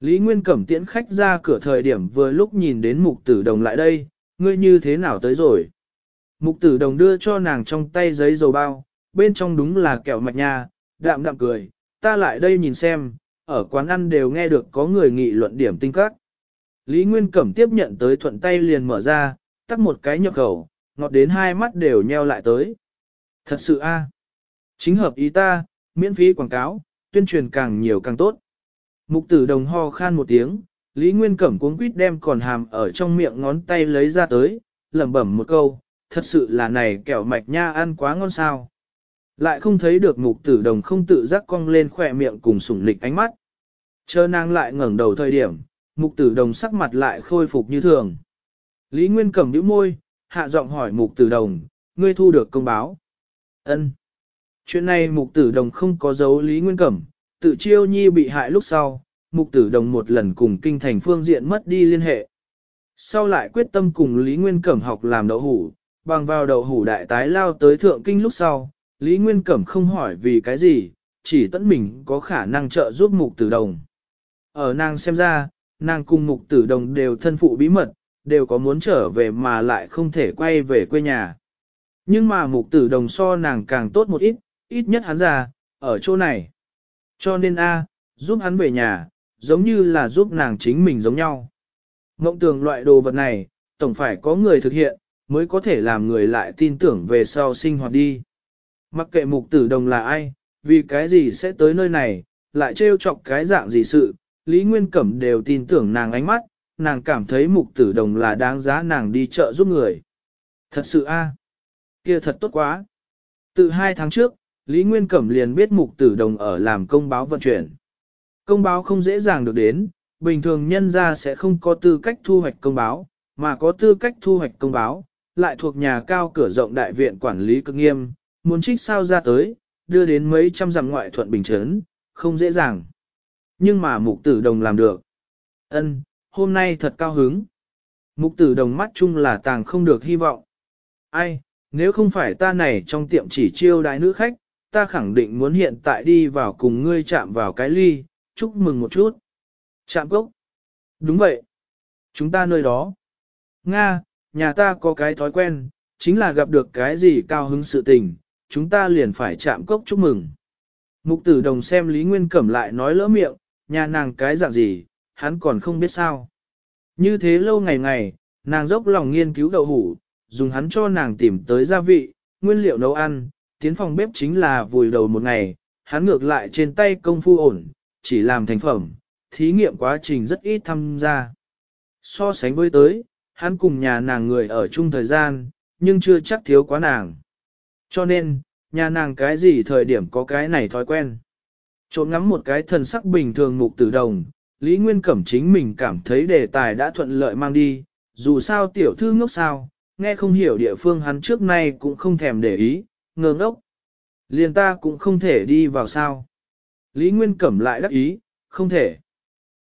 Lý Nguyên Cẩm tiễn khách ra cửa thời điểm vừa lúc nhìn đến mục tử đồng lại đây, ngươi như thế nào tới rồi. Mục tử đồng đưa cho nàng trong tay giấy dầu bao, bên trong đúng là kẹo mạch nha, đạm đạm cười, ta lại đây nhìn xem, ở quán ăn đều nghe được có người nghị luận điểm tinh các. Lý Nguyên Cẩm tiếp nhận tới thuận tay liền mở ra, tắt một cái nhập khẩu, ngọt đến hai mắt đều nheo lại tới. Thật sự a. À? Chính hợp ý ta, miễn phí quảng cáo, tuyên truyền càng nhiều càng tốt. Mục tử đồng ho khan một tiếng, Lý Nguyên Cẩm cuốn quýt đem còn hàm ở trong miệng ngón tay lấy ra tới, lẩm bẩm một câu, thật sự là này kẹo mạch nha ăn quá ngon sao. Lại không thấy được mục tử đồng không tự giác cong lên khỏe miệng cùng sủng lịch ánh mắt. Chờ nàng lại ngẩn đầu thời điểm, mục tử đồng sắc mặt lại khôi phục như thường. Lý Nguyên Cẩm nhíu môi, hạ giọng hỏi mục tử đồng, ngươi thu được công báo. ân Chuyện này mục tử đồng không có dấu Lý Nguyên Cẩm, tự chiêu nhi bị hại lúc sau, mục tử đồng một lần cùng kinh thành phương diện mất đi liên hệ. Sau lại quyết tâm cùng Lý Nguyên Cẩm học làm đậu hủ, bằng vào đậu hủ đại tái lao tới thượng kinh lúc sau, Lý Nguyên Cẩm không hỏi vì cái gì, chỉ tận mình có khả năng trợ giúp mục tử đồng. Ở nàng xem ra, nàng cùng mục tử đồng đều thân phụ bí mật, đều có muốn trở về mà lại không thể quay về quê nhà. Nhưng mà mục tử đồng so nàng càng tốt một ít, ít nhất hắn ra, ở chỗ này. Cho nên A, giúp hắn về nhà, giống như là giúp nàng chính mình giống nhau. Mộng tưởng loại đồ vật này, tổng phải có người thực hiện, mới có thể làm người lại tin tưởng về sau sinh hoạt đi. Mặc kệ mục tử đồng là ai, vì cái gì sẽ tới nơi này, lại trêu chọc cái dạng gì sự, Lý Nguyên Cẩm đều tin tưởng nàng ánh mắt, nàng cảm thấy mục tử đồng là đáng giá nàng đi chợ giúp người. Thật sự a kia thật tốt quá. Từ hai tháng trước, Lý Nguyên Cẩm liền biết mục tử đồng ở làm công báo vận chuyển. Công báo không dễ dàng được đến, bình thường nhân ra sẽ không có tư cách thu hoạch công báo, mà có tư cách thu hoạch công báo, lại thuộc nhà cao cửa rộng đại viện quản lý cực nghiêm, muốn trích sao ra tới, đưa đến mấy trăm dặm ngoại thuận bình chấn, không dễ dàng. Nhưng mà mục tử đồng làm được. ân hôm nay thật cao hứng. Mục tử đồng mắt chung là tàng không được hy vọng. Ai, nếu không phải ta này trong tiệm chỉ chiêu đại nữ khách, ta khẳng định muốn hiện tại đi vào cùng ngươi chạm vào cái ly, chúc mừng một chút. Chạm cốc. Đúng vậy. Chúng ta nơi đó. Nga, nhà ta có cái thói quen, chính là gặp được cái gì cao hứng sự tình, chúng ta liền phải chạm cốc chúc mừng. Mục tử đồng xem Lý Nguyên Cẩm lại nói lỡ miệng, nhà nàng cái dạng gì, hắn còn không biết sao. Như thế lâu ngày ngày, nàng dốc lòng nghiên cứu đậu hủ, dùng hắn cho nàng tìm tới gia vị, nguyên liệu nấu ăn, tiến phòng bếp chính là vùi đầu một ngày, hắn ngược lại trên tay công phu ổn, chỉ làm thành phẩm, thí nghiệm quá trình rất ít tham gia. So sánh với tới, hắn cùng nhà nàng người ở chung thời gian, nhưng chưa chắc thiếu quá nàng. Cho nên, nhà nàng cái gì thời điểm có cái này thói quen. Trộm ngắm một cái thần sắc bình thường mục tử đồng, Lý Nguyên Cẩm chính mình cảm thấy đề tài đã thuận lợi mang đi, dù sao tiểu thư ngốc sao, nghe không hiểu địa phương hắn trước nay cũng không thèm để ý, ngơ ngốc. Liền ta cũng không thể đi vào sao. Lý Nguyên Cẩm lại đắc ý, không thể.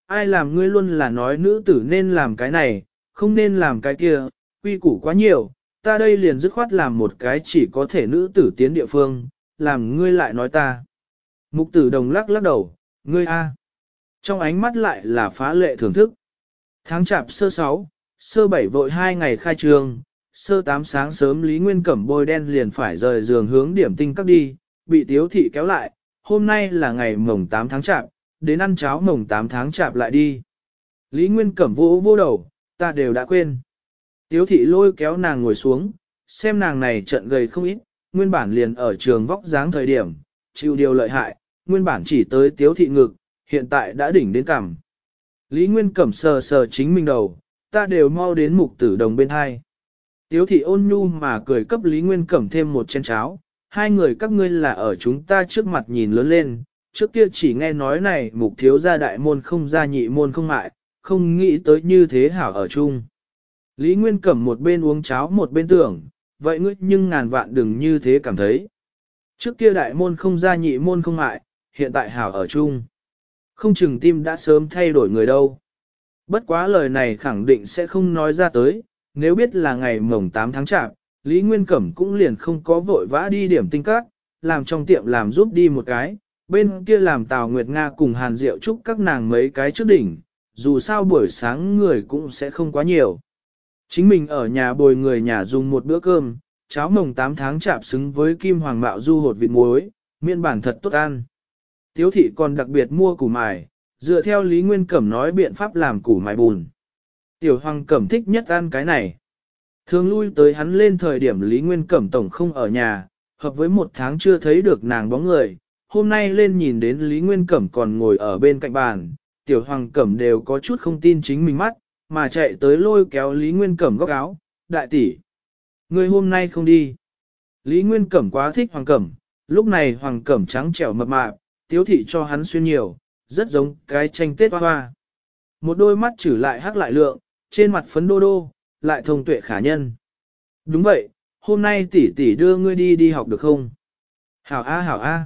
Ai làm ngươi luôn là nói nữ tử nên làm cái này, không nên làm cái kia, quy củ quá nhiều, ta đây liền dứt khoát làm một cái chỉ có thể nữ tử tiến địa phương, làm ngươi lại nói ta. Mục tử đồng lắc lắc đầu, ngươi a. Trong ánh mắt lại là phá lệ thưởng thức. Tháng chạp sơ 6, sơ 7 vội 2 ngày khai trường, Sơ tám sáng sớm Lý Nguyên Cẩm bôi đen liền phải rời giường hướng điểm tinh các đi, bị tiếu thị kéo lại, hôm nay là ngày mồng 8 tháng chạp, đến ăn cháo mồng 8 tháng chạp lại đi. Lý Nguyên Cẩm vỗ vô đầu, ta đều đã quên. Tiếu thị lôi kéo nàng ngồi xuống, xem nàng này trận gầy không ít, nguyên bản liền ở trường vóc dáng thời điểm, chịu điều lợi hại, nguyên bản chỉ tới tiếu thị ngực, hiện tại đã đỉnh đến cằm. Lý Nguyên Cẩm sờ sờ chính mình đầu, ta đều mau đến mục tử đồng bên hai. Tiếu thị ôn nhu mà cười cấp Lý Nguyên Cẩm thêm một chén cháo, hai người các ngươi là ở chúng ta trước mặt nhìn lớn lên, trước kia chỉ nghe nói này mục thiếu gia đại môn không ra nhị môn không mại, không nghĩ tới như thế hảo ở chung. Lý Nguyên Cẩm một bên uống cháo một bên tưởng, vậy ngươi nhưng ngàn vạn đừng như thế cảm thấy. Trước kia đại môn không ra nhị môn không mại, hiện tại hảo ở chung. Không chừng tim đã sớm thay đổi người đâu. Bất quá lời này khẳng định sẽ không nói ra tới, nếu biết là ngày mồng 8 tháng chạp, Lý Nguyên Cẩm cũng liền không có vội vã đi điểm tinh các, làm trong tiệm làm giúp đi một cái, bên kia làm Tào Nguyệt Nga cùng Hàn Diệu chúc các nàng mấy cái trước đỉnh, dù sao buổi sáng người cũng sẽ không quá nhiều. Chính mình ở nhà bồi người nhà dùng một bữa cơm, cháo mồng 8 tháng chạp xứng với kim hoàng mạo du hột vịt muối, miên bản thật tốt ăn. Tiếu thị còn đặc biệt mua củ mài, dựa theo Lý Nguyên Cẩm nói biện pháp làm củ mài bùn. Tiểu Hoàng Cẩm thích nhất ăn cái này. Thường lui tới hắn lên thời điểm Lý Nguyên Cẩm Tổng không ở nhà, hợp với một tháng chưa thấy được nàng bóng người, hôm nay lên nhìn đến Lý Nguyên Cẩm còn ngồi ở bên cạnh bàn, Tiểu Hoàng Cẩm đều có chút không tin chính mình mắt, mà chạy tới lôi kéo Lý Nguyên Cẩm góc áo, đại tỷ. Người hôm nay không đi. Lý Nguyên Cẩm quá thích Hoàng Cẩm, lúc này Hoàng Cẩm trắng trẻo mập mạp, tiếu thị cho hắn xuyên nhiều, rất giống cái tranh tết hoa hoa. Một đôi mắt chử lại hắc lại lượng, trên mặt phấn đô đô, lại thông tuệ khả nhân. Đúng vậy, hôm nay tỷ tỷ đưa ngươi đi đi học được không? Hảo a hảo a.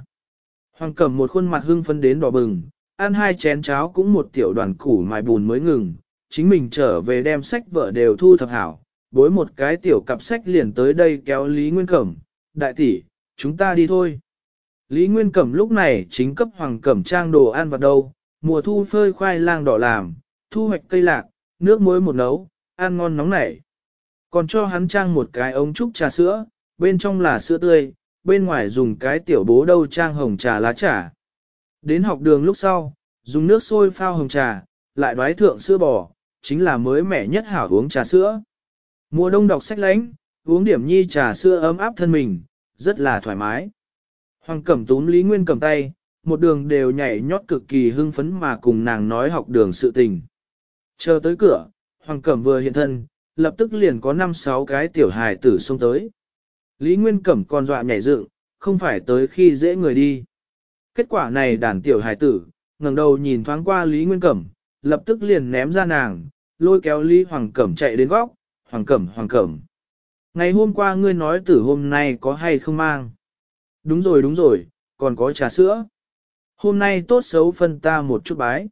Hoàng cầm một khuôn mặt hưng phấn đến đỏ bừng, ăn hai chén cháo cũng một tiểu đoàn củ mài bùn mới ngừng, chính mình trở về đem sách vợ đều thu thập hảo, bối một cái tiểu cặp sách liền tới đây kéo Lý Nguyên Cẩm, đại tỷ, chúng ta đi thôi. Lý Nguyên Cẩm lúc này chính cấp Hoàng Cẩm trang đồ ăn vào đâu, mùa thu phơi khoai lang đỏ làm, thu hoạch cây lạc, nước muối một nấu, ăn ngon nóng nảy. Còn cho hắn trang một cái ống trúc trà sữa, bên trong là sữa tươi, bên ngoài dùng cái tiểu bố đâu trang hồng trà lá trà. Đến học đường lúc sau, dùng nước sôi phao hồng trà, lại đoái thượng sữa bò, chính là mới mẻ nhất hảo uống trà sữa. Mùa đông đọc sách lánh, uống điểm nhi trà sữa ấm áp thân mình, rất là thoải mái. Hoàng cẩm túm Lý Nguyên cầm tay, một đường đều nhảy nhót cực kỳ hưng phấn mà cùng nàng nói học đường sự tình. Chờ tới cửa, Hoàng Cẩm vừa hiện thân, lập tức liền có 5-6 cái tiểu hài tử xông tới. Lý Nguyên Cẩm còn dọa nhảy dựng, không phải tới khi dễ người đi. Kết quả này đàn tiểu hài tử, ngẩng đầu nhìn thoáng qua Lý Nguyên Cẩm, lập tức liền ném ra nàng, lôi kéo Lý Hoàng Cẩm chạy đến góc, Hoàng Cẩm, Hoàng Cẩm. Ngày hôm qua ngươi nói tử hôm nay có hay không mang? Đúng rồi đúng rồi, còn có trà sữa. Hôm nay tốt xấu phân ta một chút bái.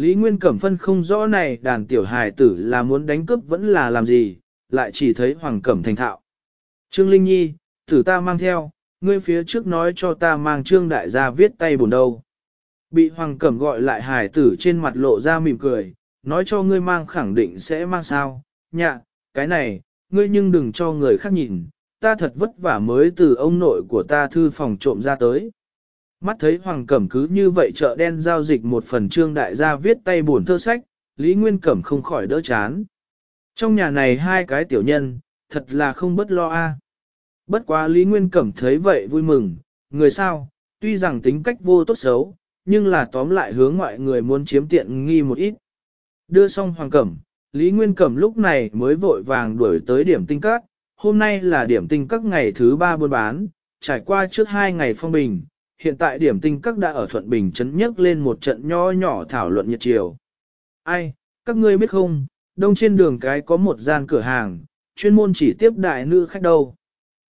Lý Nguyên Cẩm Phân không rõ này đàn tiểu hài tử là muốn đánh cướp vẫn là làm gì, lại chỉ thấy Hoàng Cẩm thành thạo. Trương Linh Nhi, tử ta mang theo, ngươi phía trước nói cho ta mang Trương Đại gia viết tay buồn đâu. Bị Hoàng Cẩm gọi lại hài tử trên mặt lộ ra mỉm cười, nói cho ngươi mang khẳng định sẽ mang sao, nhạ, cái này, ngươi nhưng đừng cho người khác nhìn, ta thật vất vả mới từ ông nội của ta thư phòng trộm ra tới. Mắt thấy Hoàng Cẩm cứ như vậy chợ đen giao dịch một phần trương đại gia viết tay buồn thơ sách, Lý Nguyên Cẩm không khỏi đỡ chán. Trong nhà này hai cái tiểu nhân, thật là không bất lo a. Bất quá Lý Nguyên Cẩm thấy vậy vui mừng, người sao, tuy rằng tính cách vô tốt xấu, nhưng là tóm lại hướng ngoại người muốn chiếm tiện nghi một ít. Đưa xong Hoàng Cẩm, Lý Nguyên Cẩm lúc này mới vội vàng đuổi tới điểm tinh các, hôm nay là điểm tinh các ngày thứ ba buôn bán, trải qua trước hai ngày phong bình, hiện tại điểm tinh các đã ở Thuận Bình chấn nhấc lên một trận nho nhỏ thảo luận nhiệt chiều. Ai, các ngươi biết không, đông trên đường cái có một gian cửa hàng, chuyên môn chỉ tiếp đại nữ khách đâu.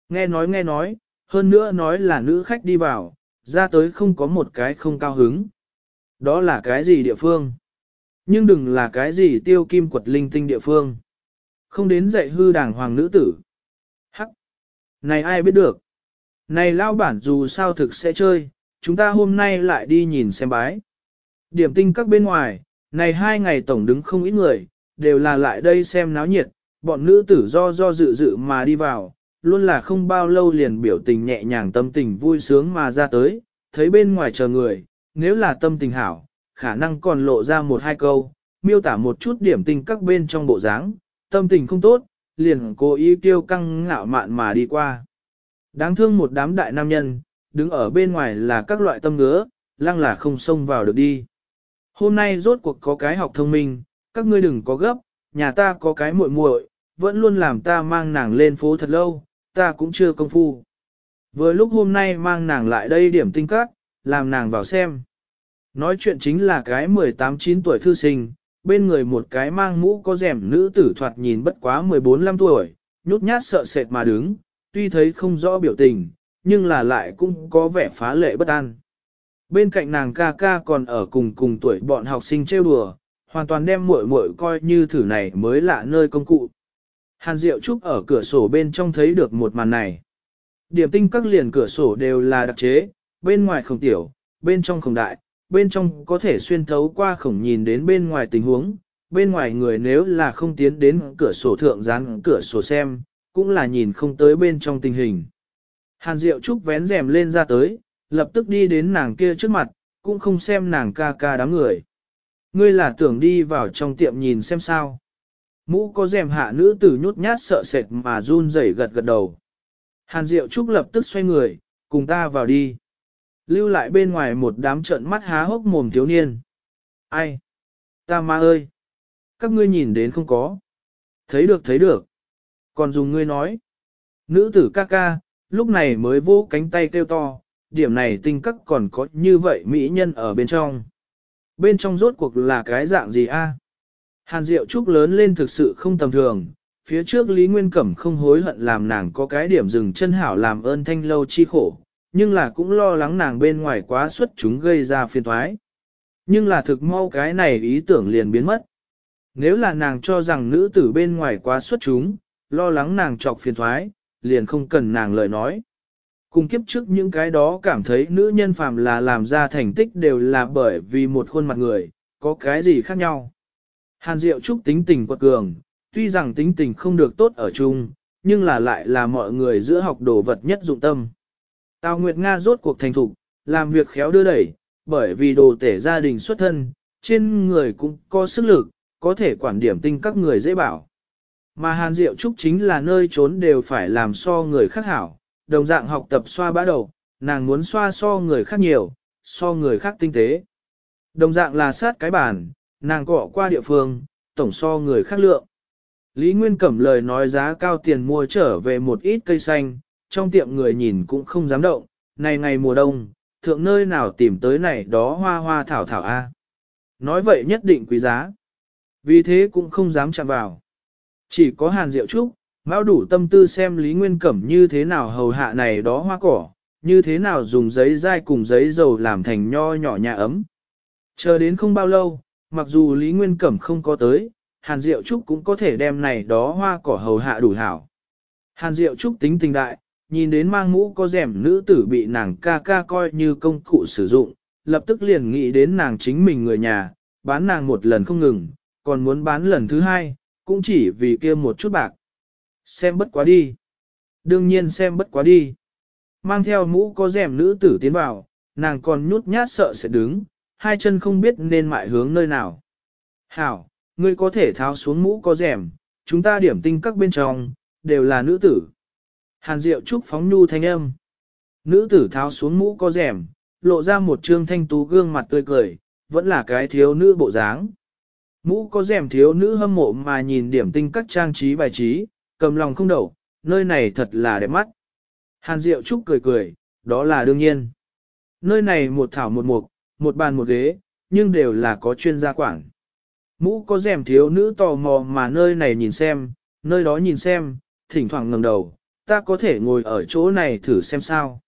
Nghe nói nghe nói, hơn nữa nói là nữ khách đi vào, ra tới không có một cái không cao hứng. Đó là cái gì địa phương? Nhưng đừng là cái gì tiêu kim quật linh tinh địa phương. Không đến dạy hư đàng hoàng nữ tử. Hắc! Này ai biết được? Này lao bản dù sao thực sẽ chơi, chúng ta hôm nay lại đi nhìn xem bái. Điểm tinh các bên ngoài, này hai ngày tổng đứng không ít người, đều là lại đây xem náo nhiệt, bọn nữ tử do do dự dự mà đi vào, luôn là không bao lâu liền biểu tình nhẹ nhàng tâm tình vui sướng mà ra tới, thấy bên ngoài chờ người, nếu là tâm tình hảo, khả năng còn lộ ra một hai câu, miêu tả một chút điểm tinh các bên trong bộ dáng, tâm tình không tốt, liền cố ý tiêu căng ngạo mạn mà đi qua. Đáng thương một đám đại nam nhân, đứng ở bên ngoài là các loại tâm ngứa, lăng là không xông vào được đi. Hôm nay rốt cuộc có cái học thông minh, các ngươi đừng có gấp, nhà ta có cái muội muội, vẫn luôn làm ta mang nàng lên phố thật lâu, ta cũng chưa công phu. Vừa lúc hôm nay mang nàng lại đây điểm tinh các, làm nàng vào xem. Nói chuyện chính là cái 18-9 tuổi thư sinh, bên người một cái mang mũ có rèm nữ tử thoạt nhìn bất quá 14-15 tuổi, nhút nhát sợ sệt mà đứng, tuy thấy không rõ biểu tình, nhưng là lại cũng có vẻ phá lệ bất an. Bên cạnh nàng ca ca còn ở cùng cùng tuổi bọn học sinh trêu đùa, hoàn toàn đem muội muội coi như thử này mới lạ nơi công cụ. Hàn Diệu Trúc ở cửa sổ bên trong thấy được một màn này. Điểm tinh các liền cửa sổ đều là đặc chế, bên ngoài không tiểu, bên trong không đại, bên trong có thể xuyên thấu qua khổng nhìn đến bên ngoài tình huống, bên ngoài người nếu là không tiến đến cửa sổ thượng dán cửa sổ xem, cũng là nhìn không tới bên trong tình hình. Hàn Diệu Trúc vén rèm lên ra tới, lập tức đi đến nàng kia trước mặt, cũng không xem nàng ca ca đám người. Ngươi là tưởng đi vào trong tiệm nhìn xem sao. Mũ có rèm hạ nữ tử nhút nhát sợ sệt mà run rẩy gật gật đầu. Hàn Diệu Trúc lập tức xoay người, cùng ta vào đi. Lưu lại bên ngoài một đám trợn mắt há hốc mồm thiếu niên. Ai? Ta ma ơi! Các ngươi nhìn đến không có. Thấy được thấy được. Còn dùng ngươi nói, nữ tử ca ca, lúc này mới vỗ cánh tay kêu to, điểm này tinh cắt còn có như vậy mỹ nhân ở bên trong. Bên trong rốt cuộc là cái dạng gì a? Hàn Diệu Trúc lớn lên thực sự không tầm thường, phía trước Lý Nguyên Cẩm không hối hận làm nàng có cái điểm dừng chân hảo làm ơn thanh lâu chi khổ, nhưng là cũng lo lắng nàng bên ngoài quá xuất chúng gây ra phiền thoái. Nhưng là thực mau cái này ý tưởng liền biến mất. Nếu là nàng cho rằng nữ tử bên ngoài quá xuất chúng, lo lắng nàng trọc phiền thoái, liền không cần nàng lời nói. Cùng kiếp trước những cái đó cảm thấy nữ nhân phàm là làm ra thành tích đều là bởi vì một khuôn mặt người, có cái gì khác nhau. Hàn Diệu Trúc tính tình quật cường, tuy rằng tính tình không được tốt ở chung, nhưng là lại là mọi người giữa học đồ vật nhất dụng tâm. Tào Nguyệt Nga rốt cuộc thành thục, làm việc khéo đưa đẩy, bởi vì đồ tể gia đình xuất thân, trên người cũng có sức lực, có thể quản điểm tinh các người dễ bảo. Mà Hàn Diệu Trúc chính là nơi trốn đều phải làm so người khác hảo, đồng dạng học tập xoa bã đầu, nàng muốn xoa so người khác nhiều, so người khác tinh tế. Đồng dạng là sát cái bản, nàng cọ qua địa phương, tổng so người khác lượng. Lý Nguyên Cẩm lời nói giá cao tiền mua trở về một ít cây xanh, trong tiệm người nhìn cũng không dám động, này ngày mùa đông, thượng nơi nào tìm tới này đó hoa hoa thảo thảo A. Nói vậy nhất định quý giá. Vì thế cũng không dám chạm vào. Chỉ có Hàn Diệu Trúc, Mão đủ tâm tư xem Lý Nguyên Cẩm như thế nào hầu hạ này đó hoa cỏ, như thế nào dùng giấy dai cùng giấy dầu làm thành nho nhỏ nhà ấm. Chờ đến không bao lâu, mặc dù Lý Nguyên Cẩm không có tới, Hàn Diệu Trúc cũng có thể đem này đó hoa cỏ hầu hạ đủ hảo. Hàn Diệu Trúc tính tình đại, nhìn đến mang mũ có rẻm nữ tử bị nàng ca ca coi như công cụ sử dụng, lập tức liền nghĩ đến nàng chính mình người nhà, bán nàng một lần không ngừng, còn muốn bán lần thứ hai, cũng chỉ vì kia một chút bạc. Xem bất quá đi. Đương nhiên xem bất quá đi. Mang theo mũ có rèm nữ tử tiến vào, nàng còn nhút nhát sợ sẽ đứng, hai chân không biết nên mại hướng nơi nào. Hảo, ngươi có thể tháo xuống mũ có rèm, chúng ta điểm tinh các bên trong, đều là nữ tử. Hàn Diệu Trúc phóng nhu thanh âm. Nữ tử tháo xuống mũ có rèm, lộ ra một trương thanh tú gương mặt tươi cười, vẫn là cái thiếu nữ bộ dáng. Mũ có rèm thiếu nữ hâm mộ mà nhìn điểm tinh các trang trí bài trí, cầm lòng không đậu, nơi này thật là đẹp mắt. Hàn Diệu Trúc cười cười, đó là đương nhiên. Nơi này một thảo một mục, một bàn một ghế, nhưng đều là có chuyên gia quản. Mũ có rèm thiếu nữ tò mò mà nơi này nhìn xem, nơi đó nhìn xem, thỉnh thoảng ngẩng đầu, ta có thể ngồi ở chỗ này thử xem sao.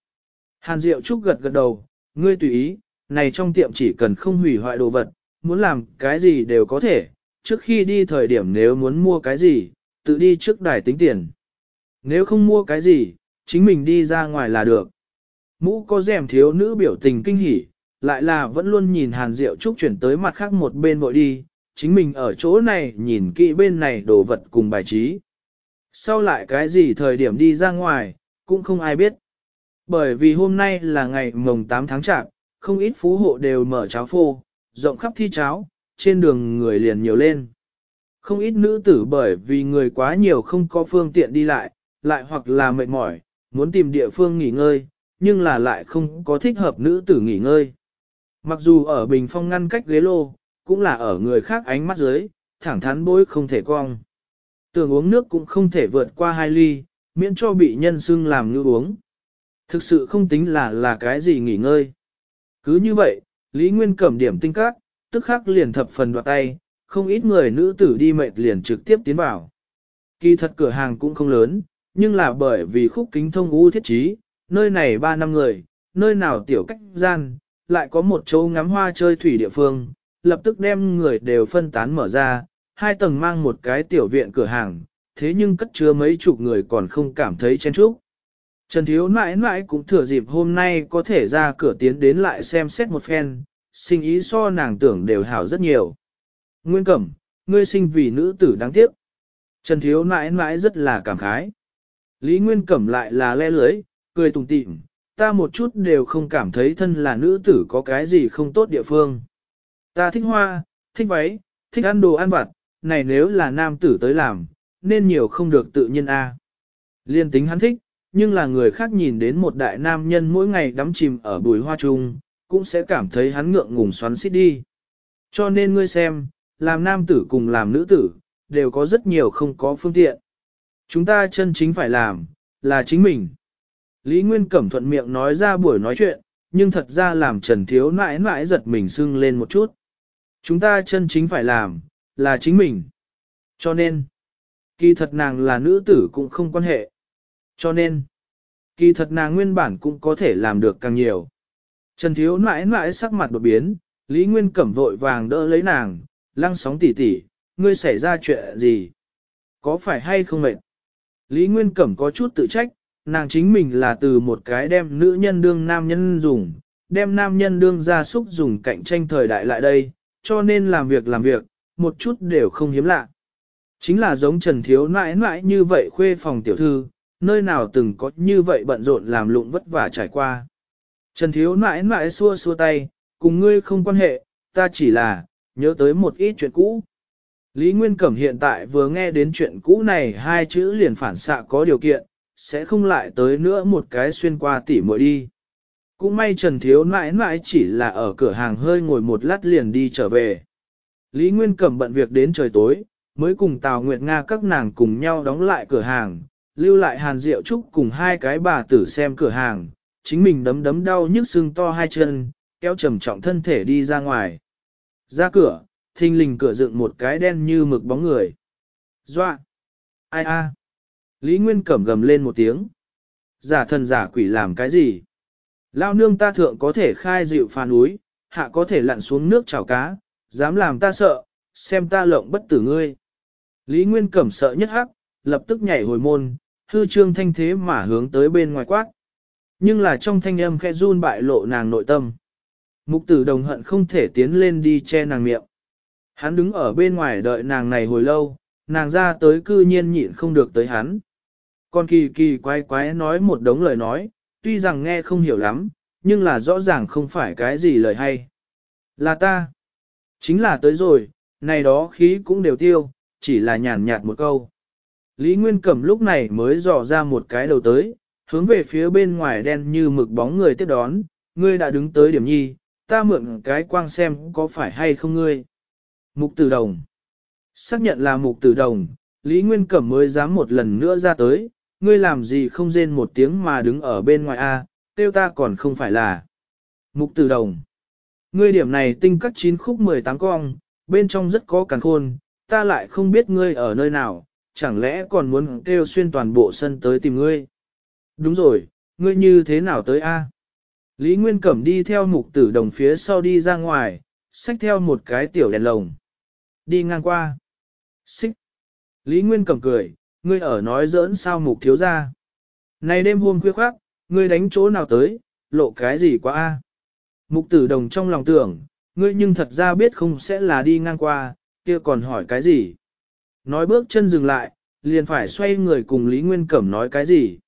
Hàn Diệu Trúc gật gật đầu, ngươi tùy ý, này trong tiệm chỉ cần không hủy hoại đồ vật, muốn làm cái gì đều có thể, trước khi đi thời điểm nếu muốn mua cái gì, tự đi trước đài tính tiền. Nếu không mua cái gì, chính mình đi ra ngoài là được. Mũ có rèm thiếu nữ biểu tình kinh hỉ, lại là vẫn luôn nhìn Hàn Diệu Trúc chuyển tới mặt khác một bên vội đi, chính mình ở chỗ này nhìn kỹ bên này đồ vật cùng bài trí. Sau lại cái gì thời điểm đi ra ngoài, cũng không ai biết. Bởi vì hôm nay là ngày mồng 8 tháng chạp, không ít phú hộ đều mở cháo phô, rộng khắp thi cháo, trên đường người liền nhiều lên. Không ít nữ tử bởi vì người quá nhiều không có phương tiện đi lại, lại hoặc là mệt mỏi, muốn tìm địa phương nghỉ ngơi, nhưng là lại không có thích hợp nữ tử nghỉ ngơi. Mặc dù ở bình phong ngăn cách ghế lô, cũng là ở người khác ánh mắt dưới, thẳng thắn bối không thể cong. Tường uống nước cũng không thể vượt qua hai ly, miễn cho bị nhân xưng làm như uống. Thực sự không tính là là cái gì nghỉ ngơi. Cứ như vậy, Lý Nguyên cẩm điểm tinh các, tức khắc liền thập phần đoạt tay, không ít người nữ tử đi mệt liền trực tiếp tiến vào. Kỳ thật cửa hàng cũng không lớn, nhưng là bởi vì khúc kính thông u thiết trí, nơi này 3 năm người, nơi nào tiểu cách gian, lại có một chỗ ngắm hoa chơi thủy địa phương, lập tức đem người đều phân tán mở ra, hai tầng mang một cái tiểu viện cửa hàng, thế nhưng cất chứa mấy chục người còn không cảm thấy chen chúc. Trần Thiếu mãi mãi cũng thừa dịp hôm nay có thể ra cửa tiến đến lại xem xét một phen, sinh ý so nàng tưởng đều hảo rất nhiều. Nguyên Cẩm, ngươi sinh vì nữ tử đáng tiếc. Trần Thiếu mãi mãi rất là cảm khái. Lý Nguyên Cẩm lại là le lưới, cười tùng tịm, ta một chút đều không cảm thấy thân là nữ tử có cái gì không tốt địa phương. Ta thích hoa, thích váy, thích ăn đồ ăn vặt, này nếu là nam tử tới làm, nên nhiều không được tự nhiên a à. Liên tính hắn thích, nhưng là người khác nhìn đến một đại nam nhân mỗi ngày đắm chìm ở bùi hoa trung, cũng sẽ cảm thấy hắn ngượng ngùng xoắn xít đi. Cho nên ngươi xem, làm nam tử cùng làm nữ tử, đều có rất nhiều không có phương tiện. Chúng ta chân chính phải làm, là chính mình. Lý Nguyên Cẩm thuận miệng nói ra buổi nói chuyện, nhưng thật ra làm Trần Thiếu nãi nãi giật mình sưng lên một chút. Chúng ta chân chính phải làm, là chính mình. Cho nên, kỳ thật nàng là nữ tử cũng không quan hệ. Cho nên, kỳ thật nàng nguyên bản cũng có thể làm được càng nhiều. Trần Thiếu mãi mãi sắc mặt đột biến, Lý Nguyên Cẩm vội vàng đỡ lấy nàng, lăng sóng tỉ tỉ, ngươi xảy ra chuyện gì? Có phải hay không mệt? Lý Nguyên Cẩm có chút tự trách, nàng chính mình là từ một cái đem nữ nhân đương nam nhân dùng, đem nam nhân đương ra súc dùng cạnh tranh thời đại lại đây, cho nên làm việc làm việc, một chút đều không hiếm lạ. Chính là giống Trần Thiếu mãi mãi như vậy khuê phòng tiểu thư, nơi nào từng có như vậy bận rộn làm lụng vất vả trải qua. Trần Thiếu mãi mãi xua xua tay, cùng ngươi không quan hệ, ta chỉ là, nhớ tới một ít chuyện cũ. Lý Nguyên Cẩm hiện tại vừa nghe đến chuyện cũ này hai chữ liền phản xạ có điều kiện, sẽ không lại tới nữa một cái xuyên qua tỉ mội đi. Cũng may Trần Thiếu mãi mãi chỉ là ở cửa hàng hơi ngồi một lát liền đi trở về. Lý Nguyên Cẩm bận việc đến trời tối, mới cùng Tào Nguyệt Nga các nàng cùng nhau đóng lại cửa hàng, lưu lại Hàn Diệu Trúc cùng hai cái bà tử xem cửa hàng, chính mình đấm đấm đau nhức xương to hai chân, kéo trầm trọng thân thể đi ra ngoài. Ra cửa, thình lình cửa dựng một cái đen như mực bóng người. Doa! Ai a? Lý Nguyên Cẩm gầm lên một tiếng. Giả thần giả quỷ làm cái gì? Lao nương ta thượng có thể khai dịu phà núi, hạ có thể lặn xuống nước chảo cá, dám làm ta sợ, xem ta lộng bất tử ngươi. Lý Nguyên Cẩm sợ nhất hắc, lập tức nhảy hồi môn, hư trương thanh thế mà hướng tới bên ngoài quát. Nhưng là trong thanh âm khẽ run bại lộ nàng nội tâm. Mục tử đồng hận không thể tiến lên đi che nàng miệng. Hắn đứng ở bên ngoài đợi nàng này hồi lâu, nàng ra tới cư nhiên nhịn không được tới hắn. Còn kỳ kỳ quái quái nói một đống lời nói, tuy rằng nghe không hiểu lắm, nhưng là rõ ràng không phải cái gì lời hay. Là ta. Chính là tới rồi, này đó khí cũng đều tiêu, chỉ là nhàn nhạt một câu. Lý Nguyên Cẩm lúc này mới dò ra một cái đầu tới, hướng về phía bên ngoài đen như mực bóng người tiếp đón, ngươi đã đứng tới điểm nhi, ta mượn cái quang xem có phải hay không ngươi. Mục tử đồng. Xác nhận là mục tử đồng, Lý Nguyên Cẩm mới dám một lần nữa ra tới, ngươi làm gì không rên một tiếng mà đứng ở bên ngoài a tiêu ta còn không phải là. Mục tử đồng. Ngươi điểm này tinh cắt 9 khúc 18 cong, bên trong rất có càng khôn, ta lại không biết ngươi ở nơi nào, chẳng lẽ còn muốn kêu xuyên toàn bộ sân tới tìm ngươi. Đúng rồi, ngươi như thế nào tới a? Lý Nguyên Cẩm đi theo mục tử đồng phía sau đi ra ngoài, xách theo một cái tiểu đèn lồng. Đi ngang qua. Xích. Lý Nguyên Cẩm cười, ngươi ở nói giỡn sao mục thiếu ra. Này đêm hôm khuya khoác, ngươi đánh chỗ nào tới, lộ cái gì quá a? Mục tử đồng trong lòng tưởng, ngươi nhưng thật ra biết không sẽ là đi ngang qua, kia còn hỏi cái gì. Nói bước chân dừng lại, liền phải xoay người cùng Lý Nguyên Cẩm nói cái gì.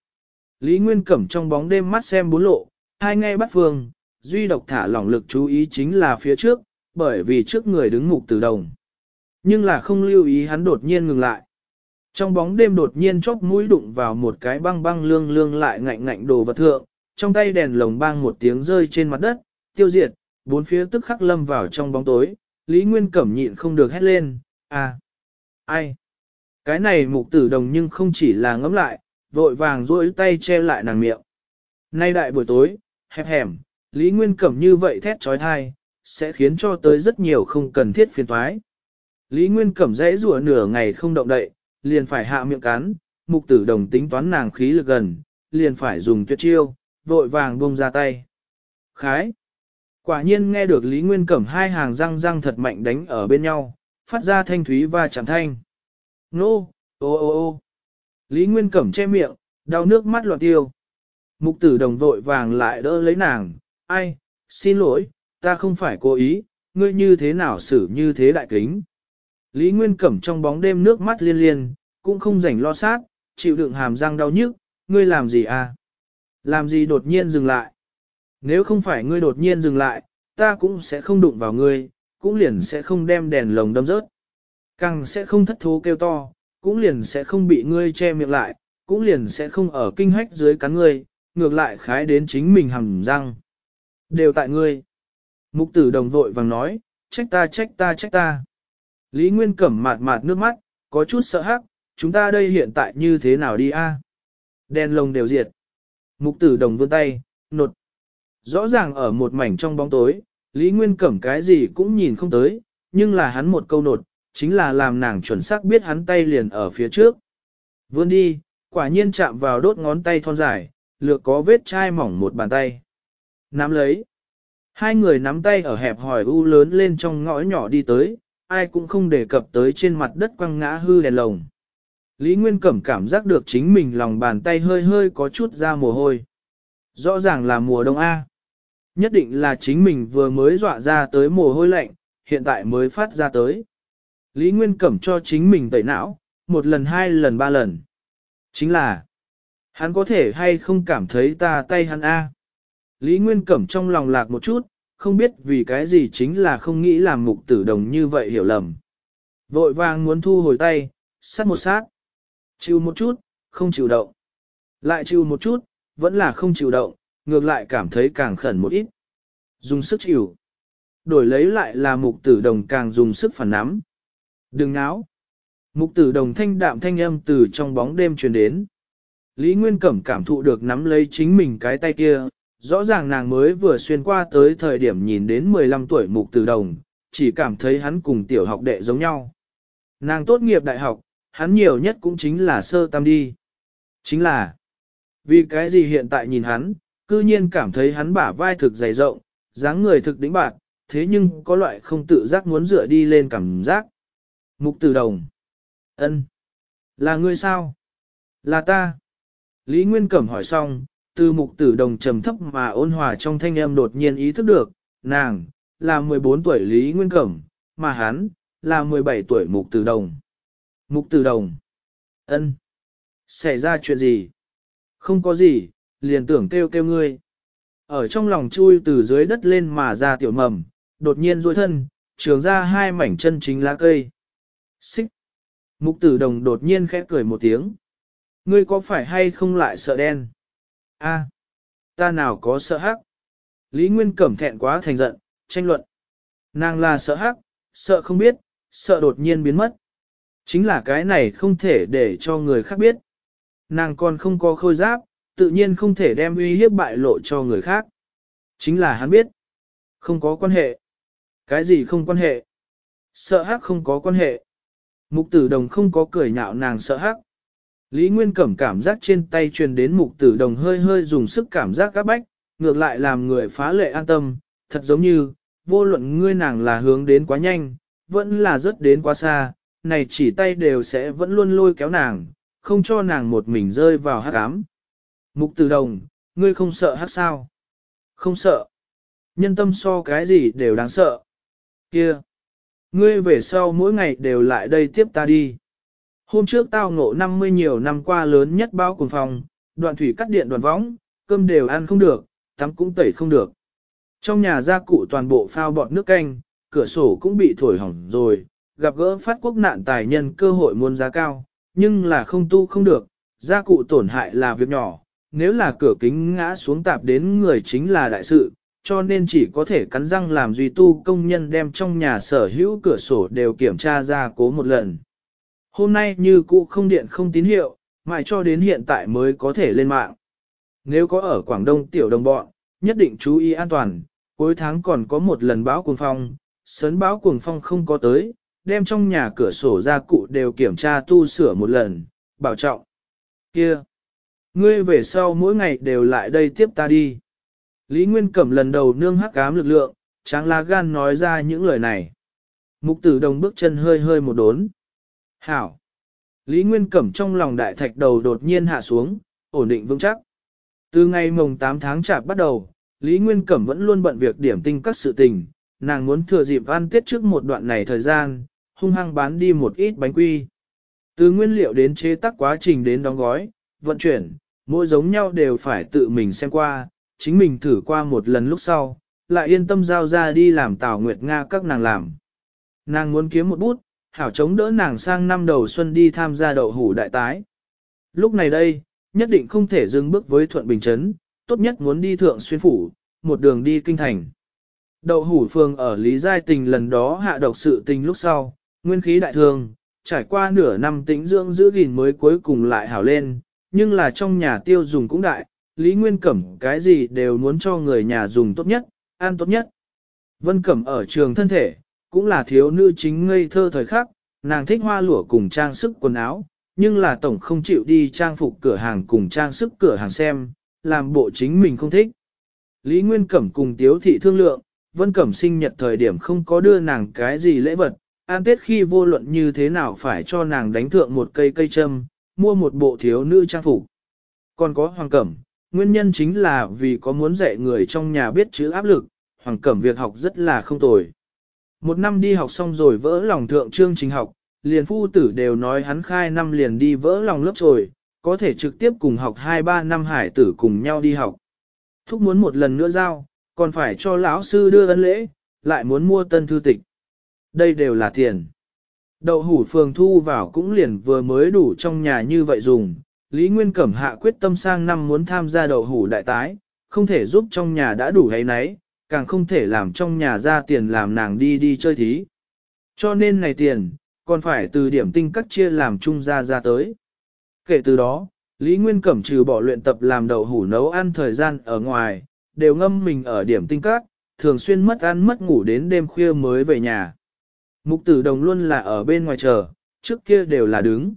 Lý Nguyên Cẩm trong bóng đêm mắt xem bốn lộ, hai ngay bắt phương, duy độc thả lỏng lực chú ý chính là phía trước, bởi vì trước người đứng mục tử đồng. Nhưng là không lưu ý hắn đột nhiên ngừng lại. Trong bóng đêm đột nhiên chóp mũi đụng vào một cái băng băng lương lương lại ngạnh ngạnh đồ vật thượng, trong tay đèn lồng bang một tiếng rơi trên mặt đất, tiêu diệt, bốn phía tức khắc lâm vào trong bóng tối, Lý Nguyên Cẩm nhịn không được hét lên, à, ai, cái này mục tử đồng nhưng không chỉ là ngẫm lại, vội vàng duỗi tay che lại nàng miệng. Nay đại buổi tối, hẹp hẻm, Lý Nguyên Cẩm như vậy thét trói thai, sẽ khiến cho tới rất nhiều không cần thiết phiền toái. Lý Nguyên Cẩm dãy rùa nửa ngày không động đậy, liền phải hạ miệng cắn, mục tử đồng tính toán nàng khí lực gần, liền phải dùng tuyệt chiêu, vội vàng buông ra tay. Khái! Quả nhiên nghe được Lý Nguyên Cẩm hai hàng răng răng thật mạnh đánh ở bên nhau, phát ra thanh thúy và chạm thanh. Nô! Ô ô ô! Lý Nguyên Cẩm che miệng, đau nước mắt loạt tiêu. Mục tử đồng vội vàng lại đỡ lấy nàng, ai, xin lỗi, ta không phải cố ý, ngươi như thế nào xử như thế đại kính. Lý Nguyên Cẩm trong bóng đêm nước mắt liên liên, cũng không rảnh lo sát, chịu đựng hàm răng đau nhức, ngươi làm gì à? Làm gì đột nhiên dừng lại? Nếu không phải ngươi đột nhiên dừng lại, ta cũng sẽ không đụng vào ngươi, cũng liền sẽ không đem đèn lồng đâm rớt. Càng sẽ không thất thố kêu to, cũng liền sẽ không bị ngươi che miệng lại, cũng liền sẽ không ở kinh hách dưới cắn ngươi, ngược lại khái đến chính mình hầm răng. Đều tại ngươi. Mục tử đồng vội vàng nói, trách ta trách ta trách ta. Lý Nguyên cẩm mạt mạt nước mắt, có chút sợ hắc, chúng ta đây hiện tại như thế nào đi a Đen lồng đều diệt. Mục tử đồng vươn tay, nột. Rõ ràng ở một mảnh trong bóng tối, Lý Nguyên cẩm cái gì cũng nhìn không tới, nhưng là hắn một câu nột, chính là làm nàng chuẩn xác biết hắn tay liền ở phía trước. Vươn đi, quả nhiên chạm vào đốt ngón tay thon dài, lược có vết chai mỏng một bàn tay. Nắm lấy. Hai người nắm tay ở hẹp hỏi u lớn lên trong ngõ nhỏ đi tới, ai cũng không đề cập tới trên mặt đất quăng ngã hư đèn lồng. Lý Nguyên Cẩm cảm giác được chính mình lòng bàn tay hơi hơi có chút ra mồ hôi. Rõ ràng là mùa đông A. Nhất định là chính mình vừa mới dọa ra tới mồ hôi lạnh, hiện tại mới phát ra tới. Lý Nguyên Cẩm cho chính mình tẩy não, một lần hai lần ba lần. Chính là, hắn có thể hay không cảm thấy ta tay hắn a. Lý Nguyên Cẩm trong lòng lạc một chút, không biết vì cái gì chính là không nghĩ làm mục tử đồng như vậy hiểu lầm. Vội vàng muốn thu hồi tay, sát một sát. Chịu một chút, không chịu động. Lại chịu một chút, vẫn là không chịu động, ngược lại cảm thấy càng khẩn một ít. Dùng sức chịu. Đổi lấy lại là mục tử đồng càng dùng sức phản nắm. Đừng náo. Mục tử đồng thanh đạm thanh âm từ trong bóng đêm truyền đến. Lý Nguyên Cẩm cảm thụ được nắm lấy chính mình cái tay kia, rõ ràng nàng mới vừa xuyên qua tới thời điểm nhìn đến 15 tuổi mục tử đồng, chỉ cảm thấy hắn cùng tiểu học đệ giống nhau. Nàng tốt nghiệp đại học, hắn nhiều nhất cũng chính là sơ tam đi. Chính là, vì cái gì hiện tại nhìn hắn, cư nhiên cảm thấy hắn bả vai thực dày rộng, dáng người thực đĩnh bạc, thế nhưng có loại không tự giác muốn dựa đi lên cảm giác. Mục Tử Đồng. Ân, Là ngươi sao? Là ta. Lý Nguyên Cẩm hỏi xong, từ Mục Tử Đồng trầm thấp mà ôn hòa trong thanh âm đột nhiên ý thức được, nàng, là 14 tuổi Lý Nguyên Cẩm, mà hắn, là 17 tuổi Mục Tử Đồng. Mục Tử Đồng. Ân, Xảy ra chuyện gì? Không có gì, liền tưởng kêu kêu ngươi. Ở trong lòng chui từ dưới đất lên mà ra tiểu mầm, đột nhiên duỗi thân, trường ra hai mảnh chân chính lá cây. Xích. Mục tử đồng đột nhiên khẽ cười một tiếng. Ngươi có phải hay không lại sợ đen? A, ta nào có sợ hắc? Lý Nguyên cẩm thẹn quá thành giận, tranh luận. Nàng là sợ hắc, sợ không biết, sợ đột nhiên biến mất. Chính là cái này không thể để cho người khác biết. Nàng còn không có khôi giáp, tự nhiên không thể đem uy hiếp bại lộ cho người khác. Chính là hắn biết. Không có quan hệ. Cái gì không quan hệ? Sợ hắc không có quan hệ. Mục tử đồng không có cười nhạo nàng sợ hắc. Lý Nguyên Cẩm cảm giác trên tay truyền đến mục tử đồng hơi hơi dùng sức cảm giác các bách, ngược lại làm người phá lệ an tâm, thật giống như, vô luận ngươi nàng là hướng đến quá nhanh, vẫn là rất đến quá xa, này chỉ tay đều sẽ vẫn luôn lôi kéo nàng, không cho nàng một mình rơi vào hát ám. Mục tử đồng, ngươi không sợ hát sao? Không sợ. Nhân tâm so cái gì đều đáng sợ. Kia. Ngươi về sau mỗi ngày đều lại đây tiếp ta đi. Hôm trước tao ngộ 50 nhiều năm qua lớn nhất bao cùng phòng, đoạn thủy cắt điện đoàn võng, cơm đều ăn không được, tắm cũng tẩy không được. Trong nhà gia cụ toàn bộ phao bọt nước canh, cửa sổ cũng bị thổi hỏng rồi, gặp gỡ phát quốc nạn tài nhân cơ hội muôn giá cao, nhưng là không tu không được, gia cụ tổn hại là việc nhỏ, nếu là cửa kính ngã xuống tạp đến người chính là đại sự, cho nên chỉ có thể cắn răng làm duy tu công nhân đem trong nhà sở hữu cửa sổ đều kiểm tra ra cố một lần. Hôm nay như cũ không điện không tín hiệu, mãi cho đến hiện tại mới có thể lên mạng. Nếu có ở Quảng Đông tiểu đồng bọn, nhất định chú ý an toàn, cuối tháng còn có một lần báo cuồng phong, sớn báo cuồng phong không có tới, đem trong nhà cửa sổ ra cụ đều kiểm tra tu sửa một lần, bảo trọng. Kia! Ngươi về sau mỗi ngày đều lại đây tiếp ta đi. Lý Nguyên Cẩm lần đầu nương hắc cám lực lượng, tráng lá gan nói ra những lời này. Mục tử đồng bước chân hơi hơi một đốn. Hảo! Lý Nguyên Cẩm trong lòng đại thạch đầu đột nhiên hạ xuống, ổn định vững chắc. Từ ngày mồng 8 tháng chạp bắt đầu, Lý Nguyên Cẩm vẫn luôn bận việc điểm tinh các sự tình, nàng muốn thừa dịp ăn tiết trước một đoạn này thời gian, hung hăng bán đi một ít bánh quy. Từ nguyên liệu đến chế tác quá trình đến đóng gói, vận chuyển, mỗi giống nhau đều phải tự mình xem qua, chính mình thử qua một lần lúc sau, lại yên tâm giao ra đi làm Tào Nguyệt Nga các nàng làm. Nàng muốn kiếm một bút, hảo chống đỡ nàng sang năm đầu xuân đi tham gia đậu hủ đại tái. Lúc này đây, nhất định không thể dừng bước với Thuận Bình Trấn, tốt nhất muốn đi thượng xuyên phủ, một đường đi kinh thành. Đậu hủ phường ở Lý Giai Tình lần đó hạ độc sự tình lúc sau, nguyên khí đại thường, trải qua nửa năm tĩnh dưỡng giữ gìn mới cuối cùng lại hảo lên, nhưng là trong nhà tiêu dùng cũng đại, Lý Nguyên Cẩm cái gì đều muốn cho người nhà dùng tốt nhất, ăn tốt nhất. Vân Cẩm ở trường thân thể, cũng là thiếu nữ chính ngây thơ thời khắc, nàng thích hoa lụa cùng trang sức quần áo, nhưng là tổng không chịu đi trang phục cửa hàng cùng trang sức cửa hàng xem, làm bộ chính mình không thích. Lý Nguyên Cẩm cùng Tiếu Thị thương lượng, Vân Cẩm sinh nhật thời điểm không có đưa nàng cái gì lễ vật, an tết khi vô luận như thế nào phải cho nàng đánh thượng một cây cây châm, mua một bộ thiếu nữ trang phục. Còn có Hoàng Cẩm, nguyên nhân chính là vì có muốn dạy người trong nhà biết chữ áp lực, Hoàng Cẩm việc học rất là không tồi. Một năm đi học xong rồi vỡ lòng thượng chương trình học, liền phu tử đều nói hắn khai năm liền đi vỡ lòng lớp rồi, có thể trực tiếp cùng học 2-3 năm hải tử cùng nhau đi học. Thúc muốn một lần nữa giao, còn phải cho lão sư đưa ân lễ, lại muốn mua tân thư tịch. Đây đều là tiền. Đậu hủ phường thu vào cũng liền vừa mới đủ trong nhà như vậy dùng, Lý Nguyên Cẩm hạ quyết tâm sang năm muốn tham gia đầu hủ đại tái, không thể giúp trong nhà đã đủ hay nấy, càng không thể làm trong nhà ra tiền làm nàng đi đi chơi thí. Cho nên này tiền, còn phải từ điểm tinh cắt chia làm chung ra ra tới. Kể từ đó, Lý Nguyên Cẩm trừ bỏ luyện tập làm đậu hủ nấu ăn thời gian ở ngoài, đều ngâm mình ở điểm tinh cắt, thường xuyên mất ăn mất ngủ đến đêm khuya mới về nhà. Mục tử đồng luôn là ở bên ngoài chờ, trước kia đều là đứng.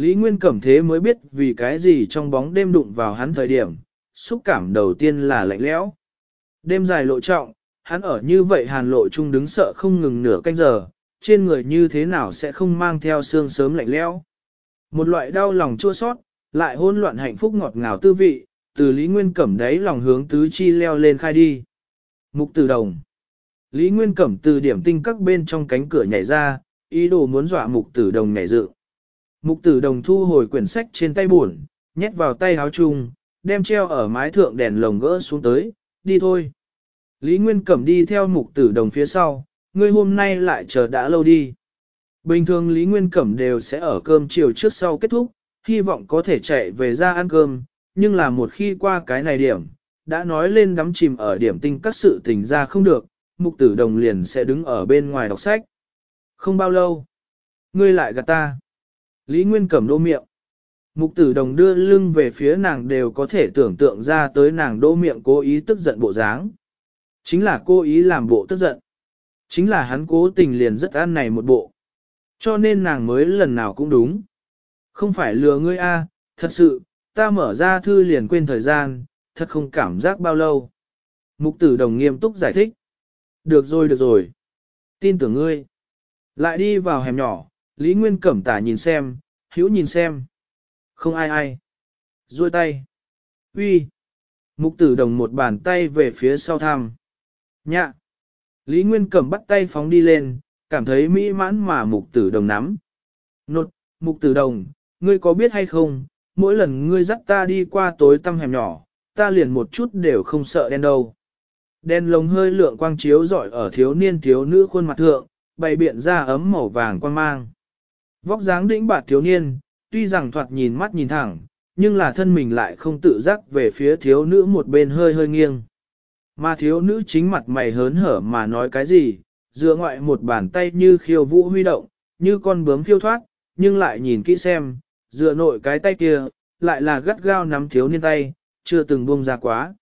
Lý Nguyên Cẩm thế mới biết vì cái gì trong bóng đêm đụng vào hắn thời điểm, xúc cảm đầu tiên là lạnh lẽo. Đêm dài lộ trọng, hắn ở như vậy hàn lộ chung đứng sợ không ngừng nửa canh giờ, trên người như thế nào sẽ không mang theo xương sớm lạnh lẽo. Một loại đau lòng chua sót, lại hôn loạn hạnh phúc ngọt ngào tư vị, từ Lý Nguyên Cẩm đấy lòng hướng tứ chi leo lên khai đi. Mục Tử Đồng Lý Nguyên Cẩm từ điểm tinh các bên trong cánh cửa nhảy ra, ý đồ muốn dọa Mục Tử Đồng nhảy dựng. Mục tử đồng thu hồi quyển sách trên tay buồn, nhét vào tay áo chung, đem treo ở mái thượng đèn lồng gỡ xuống tới, đi thôi. Lý Nguyên Cẩm đi theo mục tử đồng phía sau, ngươi hôm nay lại chờ đã lâu đi. Bình thường Lý Nguyên Cẩm đều sẽ ở cơm chiều trước sau kết thúc, hy vọng có thể chạy về ra ăn cơm, nhưng là một khi qua cái này điểm, đã nói lên đắm chìm ở điểm tinh các sự tình ra không được, mục tử đồng liền sẽ đứng ở bên ngoài đọc sách. Không bao lâu, ngươi lại gặp ta. Lý Nguyên cầm đô miệng. Mục tử đồng đưa lưng về phía nàng đều có thể tưởng tượng ra tới nàng đô miệng cố ý tức giận bộ dáng. Chính là cố ý làm bộ tức giận. Chính là hắn cố tình liền rất ăn này một bộ. Cho nên nàng mới lần nào cũng đúng. Không phải lừa ngươi a thật sự, ta mở ra thư liền quên thời gian, thật không cảm giác bao lâu. Mục tử đồng nghiêm túc giải thích. Được rồi được rồi. Tin tưởng ngươi. Lại đi vào hẻm nhỏ, Lý Nguyên cẩm tả nhìn xem, hữu nhìn xem. Không ai ai. Rồi tay. uy Mục tử đồng một bàn tay về phía sau thăm. Nhạ. Lý Nguyên cẩm bắt tay phóng đi lên, cảm thấy mỹ mãn mà mục tử đồng nắm. Nột, mục tử đồng, ngươi có biết hay không, mỗi lần ngươi dắt ta đi qua tối tăm hẻm nhỏ, ta liền một chút đều không sợ đen đâu. Đen lồng hơi lượng quang chiếu rọi ở thiếu niên thiếu nữ khuôn mặt thượng, bày biện ra ấm màu vàng quang mang. Vóc dáng đĩnh bạt thiếu niên, tuy rằng thoạt nhìn mắt nhìn thẳng, nhưng là thân mình lại không tự giác về phía thiếu nữ một bên hơi hơi nghiêng. Mà thiếu nữ chính mặt mày hớn hở mà nói cái gì, dựa ngoại một bàn tay như khiêu vũ huy động, như con bướm khiêu thoát, nhưng lại nhìn kỹ xem, dựa nội cái tay kia, lại là gắt gao nắm thiếu niên tay, chưa từng buông ra quá.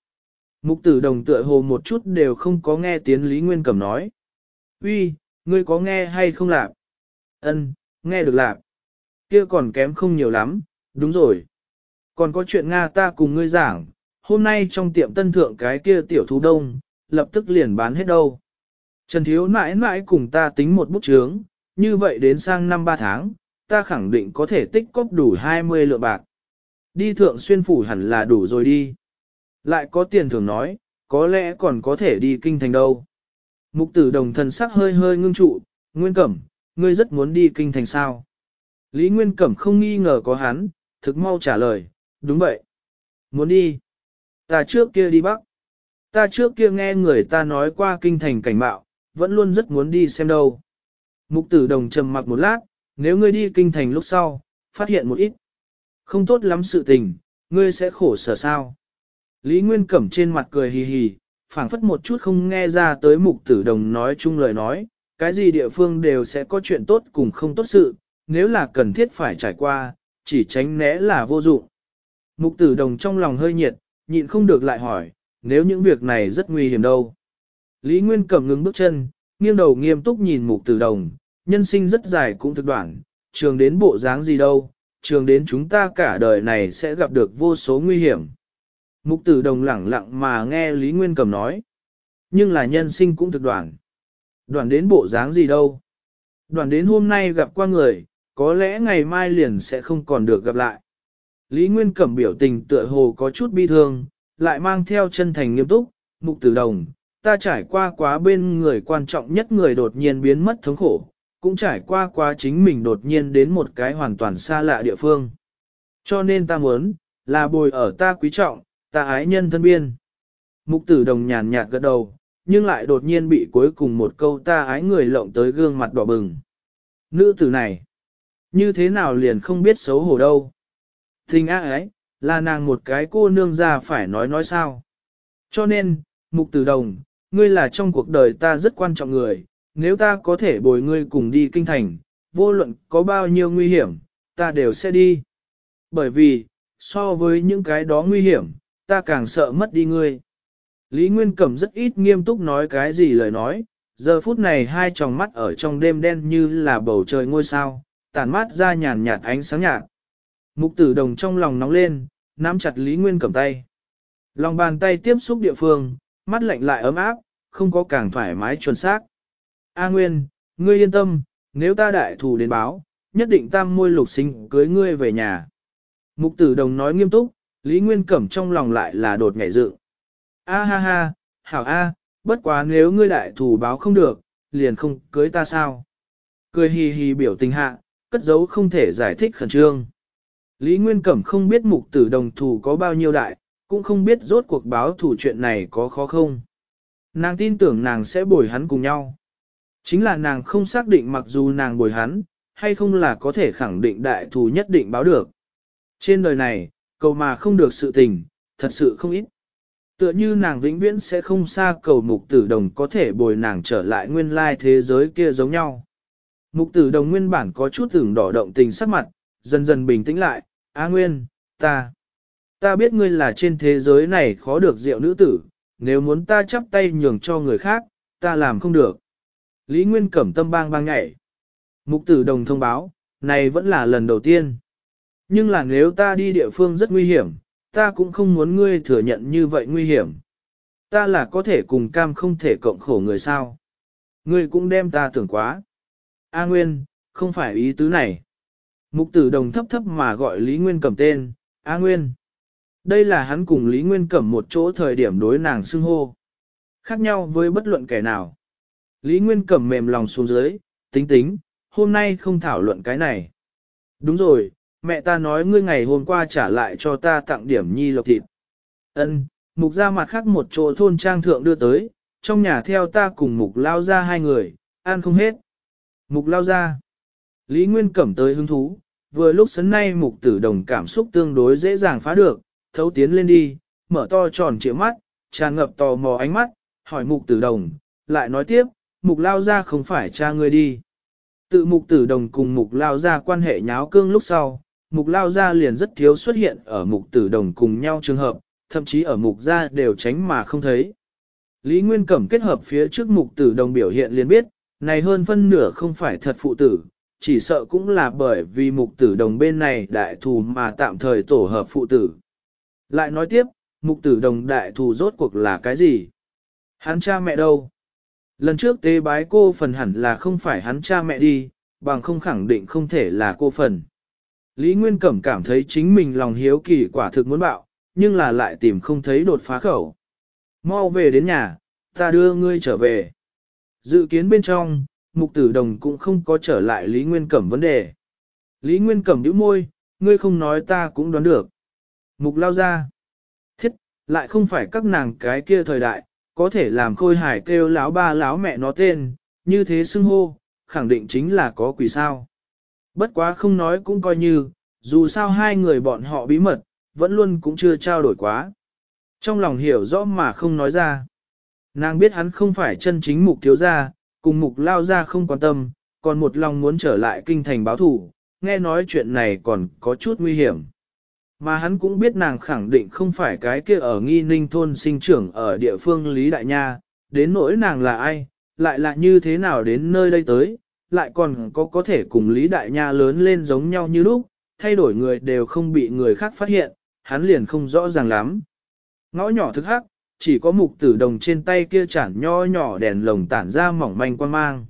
Mục tử đồng tựa hồ một chút đều không có nghe tiếng Lý Nguyên Cẩm nói. Uy, ngươi có nghe hay không lạc? Ân, nghe được lạc. Kia còn kém không nhiều lắm, đúng rồi. Còn có chuyện Nga ta cùng ngươi giảng, hôm nay trong tiệm tân thượng cái kia tiểu thú đông, lập tức liền bán hết đâu. Trần Thiếu mãi mãi cùng ta tính một bút chướng, như vậy đến sang năm ba tháng, ta khẳng định có thể tích cóp đủ 20 lượng bạc. Đi thượng xuyên phủ hẳn là đủ rồi đi. Lại có tiền thường nói, có lẽ còn có thể đi kinh thành đâu. Mục tử đồng thần sắc hơi hơi ngưng trụ, nguyên cẩm, ngươi rất muốn đi kinh thành sao? Lý Nguyên Cẩm không nghi ngờ có hắn, thực mau trả lời, đúng vậy. Muốn đi. Ta trước kia đi Bắc. Ta trước kia nghe người ta nói qua kinh thành cảnh bạo, vẫn luôn rất muốn đi xem đâu. Mục tử đồng trầm mặc một lát, nếu ngươi đi kinh thành lúc sau, phát hiện một ít. Không tốt lắm sự tình, ngươi sẽ khổ sở sao. Lý Nguyên Cẩm trên mặt cười hì hì, phản phất một chút không nghe ra tới mục tử đồng nói chung lời nói, cái gì địa phương đều sẽ có chuyện tốt cùng không tốt sự, nếu là cần thiết phải trải qua, chỉ tránh né là vô dụng. Mục tử đồng trong lòng hơi nhiệt, nhịn không được lại hỏi, nếu những việc này rất nguy hiểm đâu. Lý Nguyên cầm ngừng bước chân, nghiêng đầu nghiêm túc nhìn mục tử đồng, nhân sinh rất dài cũng thực đoạn, trường đến bộ dáng gì đâu, trường đến chúng ta cả đời này sẽ gặp được vô số nguy hiểm. Mục tử đồng lẳng lặng mà nghe Lý Nguyên cầm nói. Nhưng là nhân sinh cũng thực đoạn. Đoàn đến bộ dáng gì đâu. Đoàn đến hôm nay gặp qua người, có lẽ ngày mai liền sẽ không còn được gặp lại. Lý Nguyên Cẩm biểu tình tựa hồ có chút bi thương, lại mang theo chân thành nghiêm túc, mục tử đồng, ta trải qua quá bên người quan trọng nhất người đột nhiên biến mất thống khổ, cũng trải qua quá chính mình đột nhiên đến một cái hoàn toàn xa lạ địa phương. Cho nên ta muốn, là bồi ở ta quý trọng, ta ái nhân thân biên. Mục tử đồng nhàn nhạt gật đầu, nhưng lại đột nhiên bị cuối cùng một câu ta ái người lộng tới gương mặt đỏ bừng. Nữ tử này, như thế nào liền không biết xấu hổ đâu. thình ác là nàng một cái cô nương già phải nói nói sao. Cho nên, mục tử đồng, ngươi là trong cuộc đời ta rất quan trọng người, nếu ta có thể bồi ngươi cùng đi kinh thành, vô luận có bao nhiêu nguy hiểm, ta đều sẽ đi. Bởi vì, so với những cái đó nguy hiểm, ta càng sợ mất đi ngươi. Lý Nguyên Cẩm rất ít nghiêm túc nói cái gì lời nói, giờ phút này hai tròng mắt ở trong đêm đen như là bầu trời ngôi sao, tản mát ra nhàn nhạt ánh sáng nhạt. Mục tử đồng trong lòng nóng lên, nắm chặt Lý Nguyên Cẩm tay. Lòng bàn tay tiếp xúc địa phương, mắt lạnh lại ấm áp, không có càng thoải mái chuẩn xác. A Nguyên, ngươi yên tâm, nếu ta đại thù đến báo, nhất định tam môi lục sinh cưới ngươi về nhà. Mục tử đồng nói nghiêm túc, Lý Nguyên Cẩm trong lòng lại là đột ngại dựng. A ha ha, hảo a, bất quá nếu ngươi đại thủ báo không được, liền không cưới ta sao? Cười hì hì biểu tình hạ, cất giấu không thể giải thích khẩn trương. Lý Nguyên Cẩm không biết mục tử đồng thủ có bao nhiêu đại, cũng không biết rốt cuộc báo thủ chuyện này có khó không. Nàng tin tưởng nàng sẽ bồi hắn cùng nhau. Chính là nàng không xác định mặc dù nàng bồi hắn, hay không là có thể khẳng định đại thù nhất định báo được. Trên đời này, cầu mà không được sự tình, thật sự không ít tựa như nàng vĩnh viễn sẽ không xa cầu mục tử đồng có thể bồi nàng trở lại nguyên lai thế giới kia giống nhau. Mục tử đồng nguyên bản có chút tưởng đỏ động tình sắc mặt, dần dần bình tĩnh lại, á nguyên, ta. Ta biết ngươi là trên thế giới này khó được rượu nữ tử, nếu muốn ta chắp tay nhường cho người khác, ta làm không được. Lý Nguyên cẩm tâm bang bang nhảy. Mục tử đồng thông báo, này vẫn là lần đầu tiên. Nhưng là nếu ta đi địa phương rất nguy hiểm, ta cũng không muốn ngươi thừa nhận như vậy nguy hiểm. Ta là có thể cùng cam không thể cộng khổ người sao. Ngươi cũng đem ta tưởng quá. A Nguyên, không phải ý tứ này. Mục tử đồng thấp thấp mà gọi Lý Nguyên cầm tên, A Nguyên. Đây là hắn cùng Lý Nguyên cầm một chỗ thời điểm đối nàng xưng hô. Khác nhau với bất luận kẻ nào. Lý Nguyên cầm mềm lòng xuống dưới, tính tính, hôm nay không thảo luận cái này. Đúng rồi, mẹ ta nói ngươi ngày hôm qua trả lại cho ta tặng điểm nhi lộc thịt. Ân, mục ra mặt khác một chỗ thôn trang thượng đưa tới, trong nhà theo ta cùng mục lao ra hai người, ăn không hết. Mục lao ra. Lý Nguyên cẩm tới hứng thú, vừa lúc sấn nay mục tử đồng cảm xúc tương đối dễ dàng phá được, thấu tiến lên đi, mở to tròn trịa mắt, tràn ngập tò mò ánh mắt, hỏi mục tử đồng, lại nói tiếp, mục lao ra không phải cha ngươi đi. Tự mục tử đồng cùng mục lao ra quan hệ nháo cương lúc sau, mục lao gia liền rất thiếu xuất hiện ở mục tử đồng cùng nhau trường hợp, thậm chí ở mục gia đều tránh mà không thấy. Lý Nguyên Cẩm kết hợp phía trước mục tử đồng biểu hiện liền biết, này hơn phân nửa không phải thật phụ tử, chỉ sợ cũng là bởi vì mục tử đồng bên này đại thù mà tạm thời tổ hợp phụ tử. Lại nói tiếp, mục tử đồng đại thù rốt cuộc là cái gì? Hắn cha mẹ đâu? Lần trước tế bái cô phần hẳn là không phải hắn cha mẹ đi, bằng không khẳng định không thể là cô phần. Lý Nguyên Cẩm cảm thấy chính mình lòng hiếu kỳ quả thực muốn bạo, nhưng là lại tìm không thấy đột phá khẩu. Mau về đến nhà, ta đưa ngươi trở về. Dự kiến bên trong, mục tử đồng cũng không có trở lại Lý Nguyên Cẩm vấn đề. Lý Nguyên Cẩm nhíu môi, ngươi không nói ta cũng đoán được. Mục lao ra. Thiết, lại không phải các nàng cái kia thời đại, có thể làm khôi hải kêu lão ba lão mẹ nó tên, như thế xưng hô, khẳng định chính là có quỷ sao. Bất quá không nói cũng coi như, dù sao hai người bọn họ bí mật, vẫn luôn cũng chưa trao đổi quá. Trong lòng hiểu rõ mà không nói ra. Nàng biết hắn không phải chân chính mục thiếu gia, cùng mục lao gia không quan tâm, còn một lòng muốn trở lại kinh thành báo thủ, nghe nói chuyện này còn có chút nguy hiểm. Mà hắn cũng biết nàng khẳng định không phải cái kia ở nghi ninh thôn sinh trưởng ở địa phương Lý Đại Nha, đến nỗi nàng là ai, lại là như thế nào đến nơi đây tới, lại còn có có thể cùng Lý Đại Nha lớn lên giống nhau như lúc, thay đổi người đều không bị người khác phát hiện, hắn liền không rõ ràng lắm. Ngõ nhỏ thức hắc, chỉ có mục tử đồng trên tay kia chản nho nhỏ đèn lồng tản ra mỏng manh quan mang.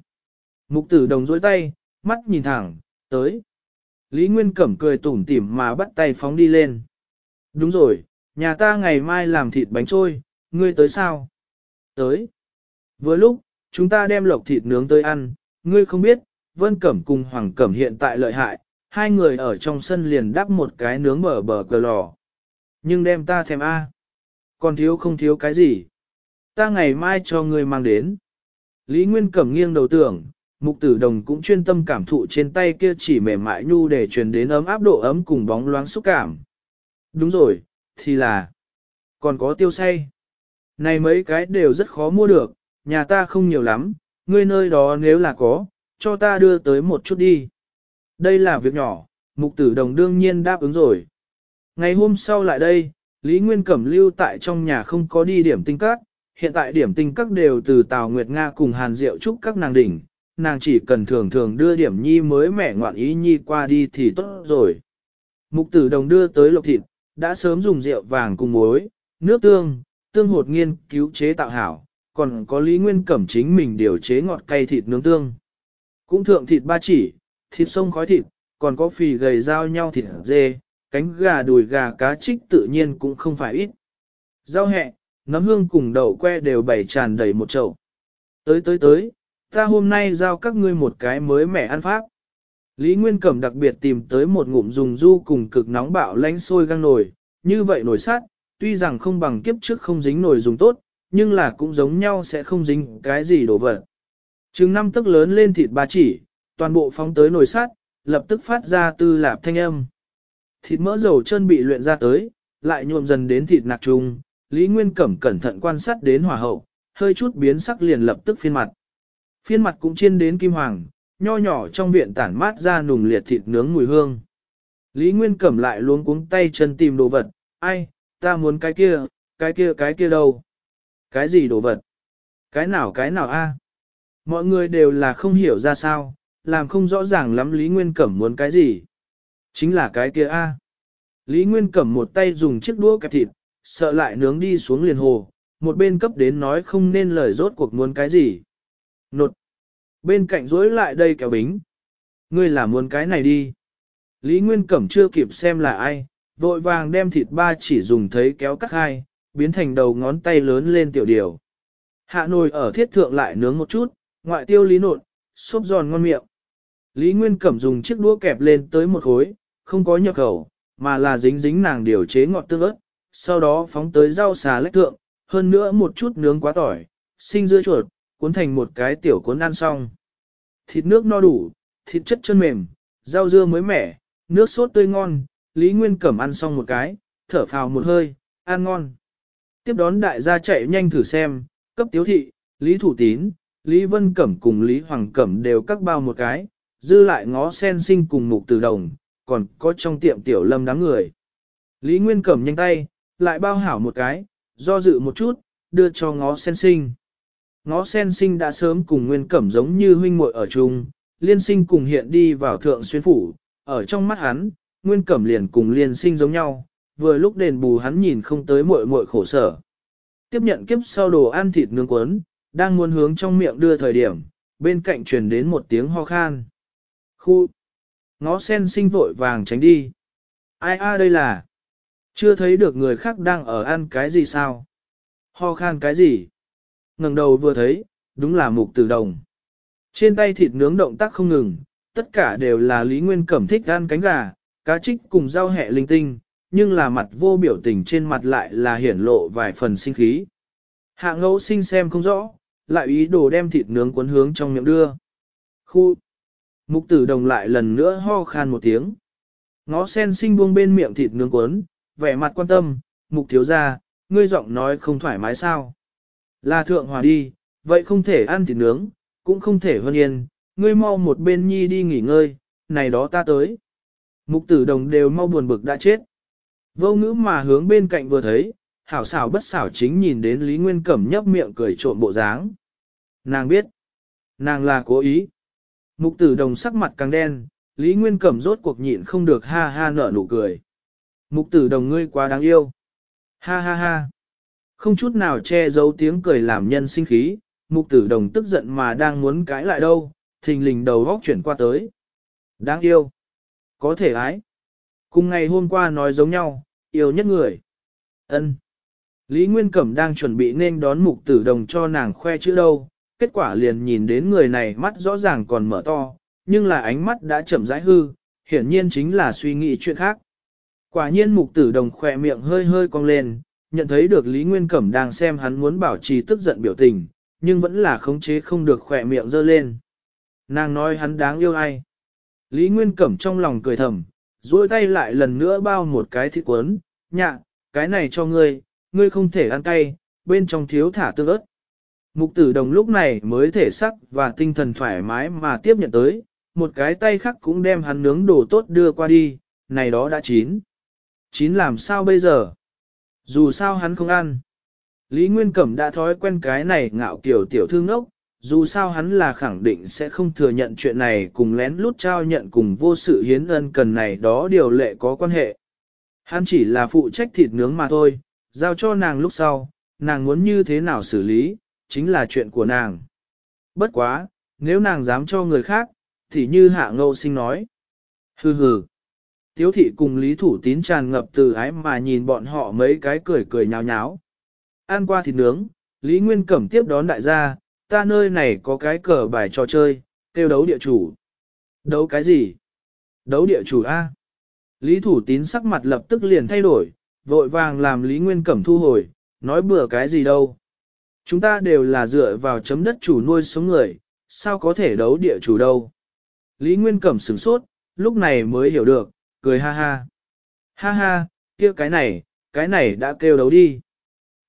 Mục tử đồng dối tay, mắt nhìn thẳng, tới. Lý Nguyên Cẩm cười tủm tỉm mà bắt tay phóng đi lên. Đúng rồi, nhà ta ngày mai làm thịt bánh trôi, ngươi tới sao? Tới. Với lúc, chúng ta đem lộc thịt nướng tới ăn, ngươi không biết, Vân Cẩm cùng Hoàng Cẩm hiện tại lợi hại, hai người ở trong sân liền đắp một cái nướng mở bờ cờ lò. Nhưng đem ta thèm a, còn thiếu không thiếu cái gì. Ta ngày mai cho ngươi mang đến. Lý Nguyên Cẩm nghiêng đầu tưởng, Mục Tử Đồng cũng chuyên tâm cảm thụ trên tay kia chỉ mềm mại nhu để truyền đến ấm áp độ ấm cùng bóng loáng xúc cảm. Đúng rồi, thì là còn có tiêu say. Này mấy cái đều rất khó mua được, nhà ta không nhiều lắm, ngươi nơi đó nếu là có, cho ta đưa tới một chút đi. Đây là việc nhỏ, mục tử đồng đương nhiên đáp ứng rồi. Ngày hôm sau lại đây, Lý Nguyên Cẩm lưu tại trong nhà không có đi điểm tinh các, hiện tại điểm tinh các đều từ Tào Nguyệt Nga cùng Hàn Diệu Trúc các nàng đỉnh, nàng chỉ cần thường thường đưa điểm nhi mới mẻ ngoạn ý nhi qua đi thì tốt rồi. Mục tử đồng đưa tới lộc thịt, đã sớm dùng rượu vàng cùng muối, nước tương, tương hột nghiên cứu chế tạo hảo, còn có Lý Nguyên Cẩm chính mình điều chế ngọt cay thịt nướng tương. Cũng thượng thịt ba chỉ, thịt sông khói thịt, còn có phì gầy dao nhau thịt dê, cánh gà đùi gà cá trích tự nhiên cũng không phải ít. Rau hẹ, nấm hương cùng đậu que đều bày tràn đầy một chậu. Tới tới tới, ta hôm nay giao các ngươi một cái mới mẻ ăn pháp. Lý Nguyên Cẩm đặc biệt tìm tới một ngụm dùng du cùng cực nóng bạo lánh sôi găng nồi, như vậy nồi sát, tuy rằng không bằng kiếp trước không dính nồi dùng tốt, nhưng là cũng giống nhau sẽ không dính cái gì đổ vật. Trứng năm tức lớn lên thịt ba chỉ, toàn bộ phóng tới nồi sắt lập tức phát ra tư lạp thanh âm. Thịt mỡ dầu chân bị luyện ra tới, lại nhuộm dần đến thịt nạc trùng, Lý Nguyên Cẩm cẩn thận quan sát đến hỏa hậu, hơi chút biến sắc liền lập tức phiên mặt. Phiên mặt cũng chiên đến kim hoàng, nho nhỏ trong viện tản mát ra nùng liệt thịt nướng mùi hương. Lý Nguyên Cẩm lại luôn cuống tay chân tìm đồ vật, ai, ta muốn cái kia, cái kia cái kia đâu. Cái gì đồ vật? Cái nào cái nào a? Mọi người đều là không hiểu ra sao, làm không rõ ràng lắm Lý Nguyên Cẩm muốn cái gì. Chính là cái kia a. Lý Nguyên Cẩm một tay dùng chiếc đũa kẹp thịt, sợ lại nướng đi xuống liền hồ, một bên cấp đến nói không nên lời rốt cuộc muốn cái gì. Nột. Bên cạnh rối lại đây kéo bính. Ngươi là muốn cái này đi. Lý Nguyên Cẩm chưa kịp xem là ai, vội vàng đem thịt ba chỉ dùng thấy kéo cắt hai, biến thành đầu ngón tay lớn lên tiểu điều. Hạ nồi ở thiết thượng lại nướng một chút, ngoại tiêu lý nộn, xốp giòn ngon miệng. Lý Nguyên Cẩm dùng chiếc đũa kẹp lên tới một khối, không có nhập khẩu, mà là dính dính nàng điều chế ngọt tương ớt, sau đó phóng tới rau xà lách thượng, hơn nữa một chút nướng quá tỏi, sinh dưa chuột, cuốn thành một cái tiểu cuốn ăn xong. Thịt nước no đủ, thịt chất chân mềm, rau dưa mới mẻ, nước sốt tươi ngon, Lý Nguyên Cẩm ăn xong một cái, thở phào một hơi, ăn ngon tiếp đón đại gia chạy nhanh thử xem, cấp tiếu thị, Lý Thủ Tín, Lý Vân Cẩm cùng Lý Hoàng Cẩm đều cắt bao một cái, dư lại ngó sen sinh cùng mục từ đồng, còn có trong tiệm tiểu lâm đám người. Lý Nguyên Cẩm nhanh tay, lại bao hảo một cái, do dự một chút, đưa cho ngó sen sinh. Ngó sen sinh đã sớm cùng Nguyên Cẩm giống như huynh muội ở chung, liên sinh cùng hiện đi vào thượng xuyên phủ, ở trong mắt hắn, Nguyên Cẩm liền cùng liên sinh giống nhau, vừa lúc đền bù hắn nhìn không tới muội muội khổ sở. Tiếp nhận kiếp sau đồ ăn thịt nướng cuốn, đang muốn hướng trong miệng đưa thời điểm, bên cạnh truyền đến một tiếng ho khan. Khu! Ngó sen sinh vội vàng tránh đi. Ai a đây là? Chưa thấy được người khác đang ở ăn cái gì sao? Ho khan cái gì? ngẩng đầu vừa thấy, đúng là mục tử đồng. Trên tay thịt nướng động tác không ngừng, tất cả đều là Lý Nguyên Cẩm thích ăn cánh gà, cá trích cùng rau hẹ linh tinh, nhưng là mặt vô biểu tình trên mặt lại là hiển lộ vài phần sinh khí. Hạ ngẫu sinh xem không rõ, lại ý đồ đem thịt nướng cuốn hướng trong miệng đưa. Khu! Mục tử đồng lại lần nữa ho khan một tiếng. Ngó sen sinh buông bên miệng thịt nướng cuốn, vẻ mặt quan tâm, mục thiếu ra, ngươi giọng nói không thoải mái sao. Là thượng hòa đi, vậy không thể ăn thịt nướng, cũng không thể hơn yên, ngươi mau một bên nhi đi nghỉ ngơi, này đó ta tới. Mục tử đồng đều mau buồn bực đã chết. Vô ngữ mà hướng bên cạnh vừa thấy, hảo xảo bất xảo chính nhìn đến Lý Nguyên Cẩm nhấp miệng cười trộm bộ dáng. Nàng biết, nàng là cố ý. Mục tử đồng sắc mặt càng đen, Lý Nguyên Cẩm rốt cuộc nhịn không được ha ha nở nụ cười. Mục tử đồng ngươi quá đáng yêu. Ha ha ha. Không chút nào che giấu tiếng cười làm nhân sinh khí, mục tử đồng tức giận mà đang muốn cãi lại đâu, thình lình đầu góc chuyển qua tới. Đáng yêu. Có thể ái. Cùng ngày hôm qua nói giống nhau, yêu nhất người. Ân. Lý Nguyên Cẩm đang chuẩn bị nên đón mục tử đồng cho nàng khoe chữ đâu, kết quả liền nhìn đến người này mắt rõ ràng còn mở to, nhưng là ánh mắt đã chậm rãi hư, hiển nhiên chính là suy nghĩ chuyện khác. Quả nhiên mục tử đồng khoe miệng hơi hơi cong lên, nhận thấy được Lý Nguyên Cẩm đang xem hắn muốn bảo trì tức giận biểu tình, nhưng vẫn là khống chế không được khoe miệng dơ lên. Nàng nói hắn đáng yêu ai. Lý Nguyên Cẩm trong lòng cười thầm, duỗi tay lại lần nữa bao một cái thịt cuốn, nhạ, cái này cho ngươi, ngươi không thể ăn cay, bên trong thiếu thả tương ớt. Mục tử đồng lúc này mới thể sắc và tinh thần thoải mái mà tiếp nhận tới, một cái tay khác cũng đem hắn nướng đồ tốt đưa qua đi, này đó đã chín. Chín làm sao bây giờ? Dù sao hắn không ăn. Lý Nguyên Cẩm đã thói quen cái này ngạo kiểu tiểu thương ốc, dù sao hắn là khẳng định sẽ không thừa nhận chuyện này cùng lén lút trao nhận cùng vô sự hiến ân cần này đó điều lệ có quan hệ. Hắn chỉ là phụ trách thịt nướng mà thôi, giao cho nàng lúc sau, nàng muốn như thế nào xử lý, chính là chuyện của nàng. Bất quá, nếu nàng dám cho người khác, thì như hạ ngâu sinh nói. Hừ hừ. Tiếu thị cùng Lý Thủ Tín tràn ngập từ ái mà nhìn bọn họ mấy cái cười cười nhào nháo. Ăn qua thịt nướng, Lý Nguyên Cẩm tiếp đón đại gia, ta nơi này có cái cờ bài trò chơi, kêu đấu địa chủ. Đấu cái gì? Đấu địa chủ A. Lý Thủ Tín sắc mặt lập tức liền thay đổi, vội vàng làm Lý Nguyên Cẩm thu hồi, nói bừa cái gì đâu. Chúng ta đều là dựa vào chấm đất chủ nuôi sống người, sao có thể đấu địa chủ đâu. Lý Nguyên Cẩm sửng sốt, lúc này mới hiểu được, cười ha ha. Ha ha, kia cái này, cái này đã kêu đấu đi.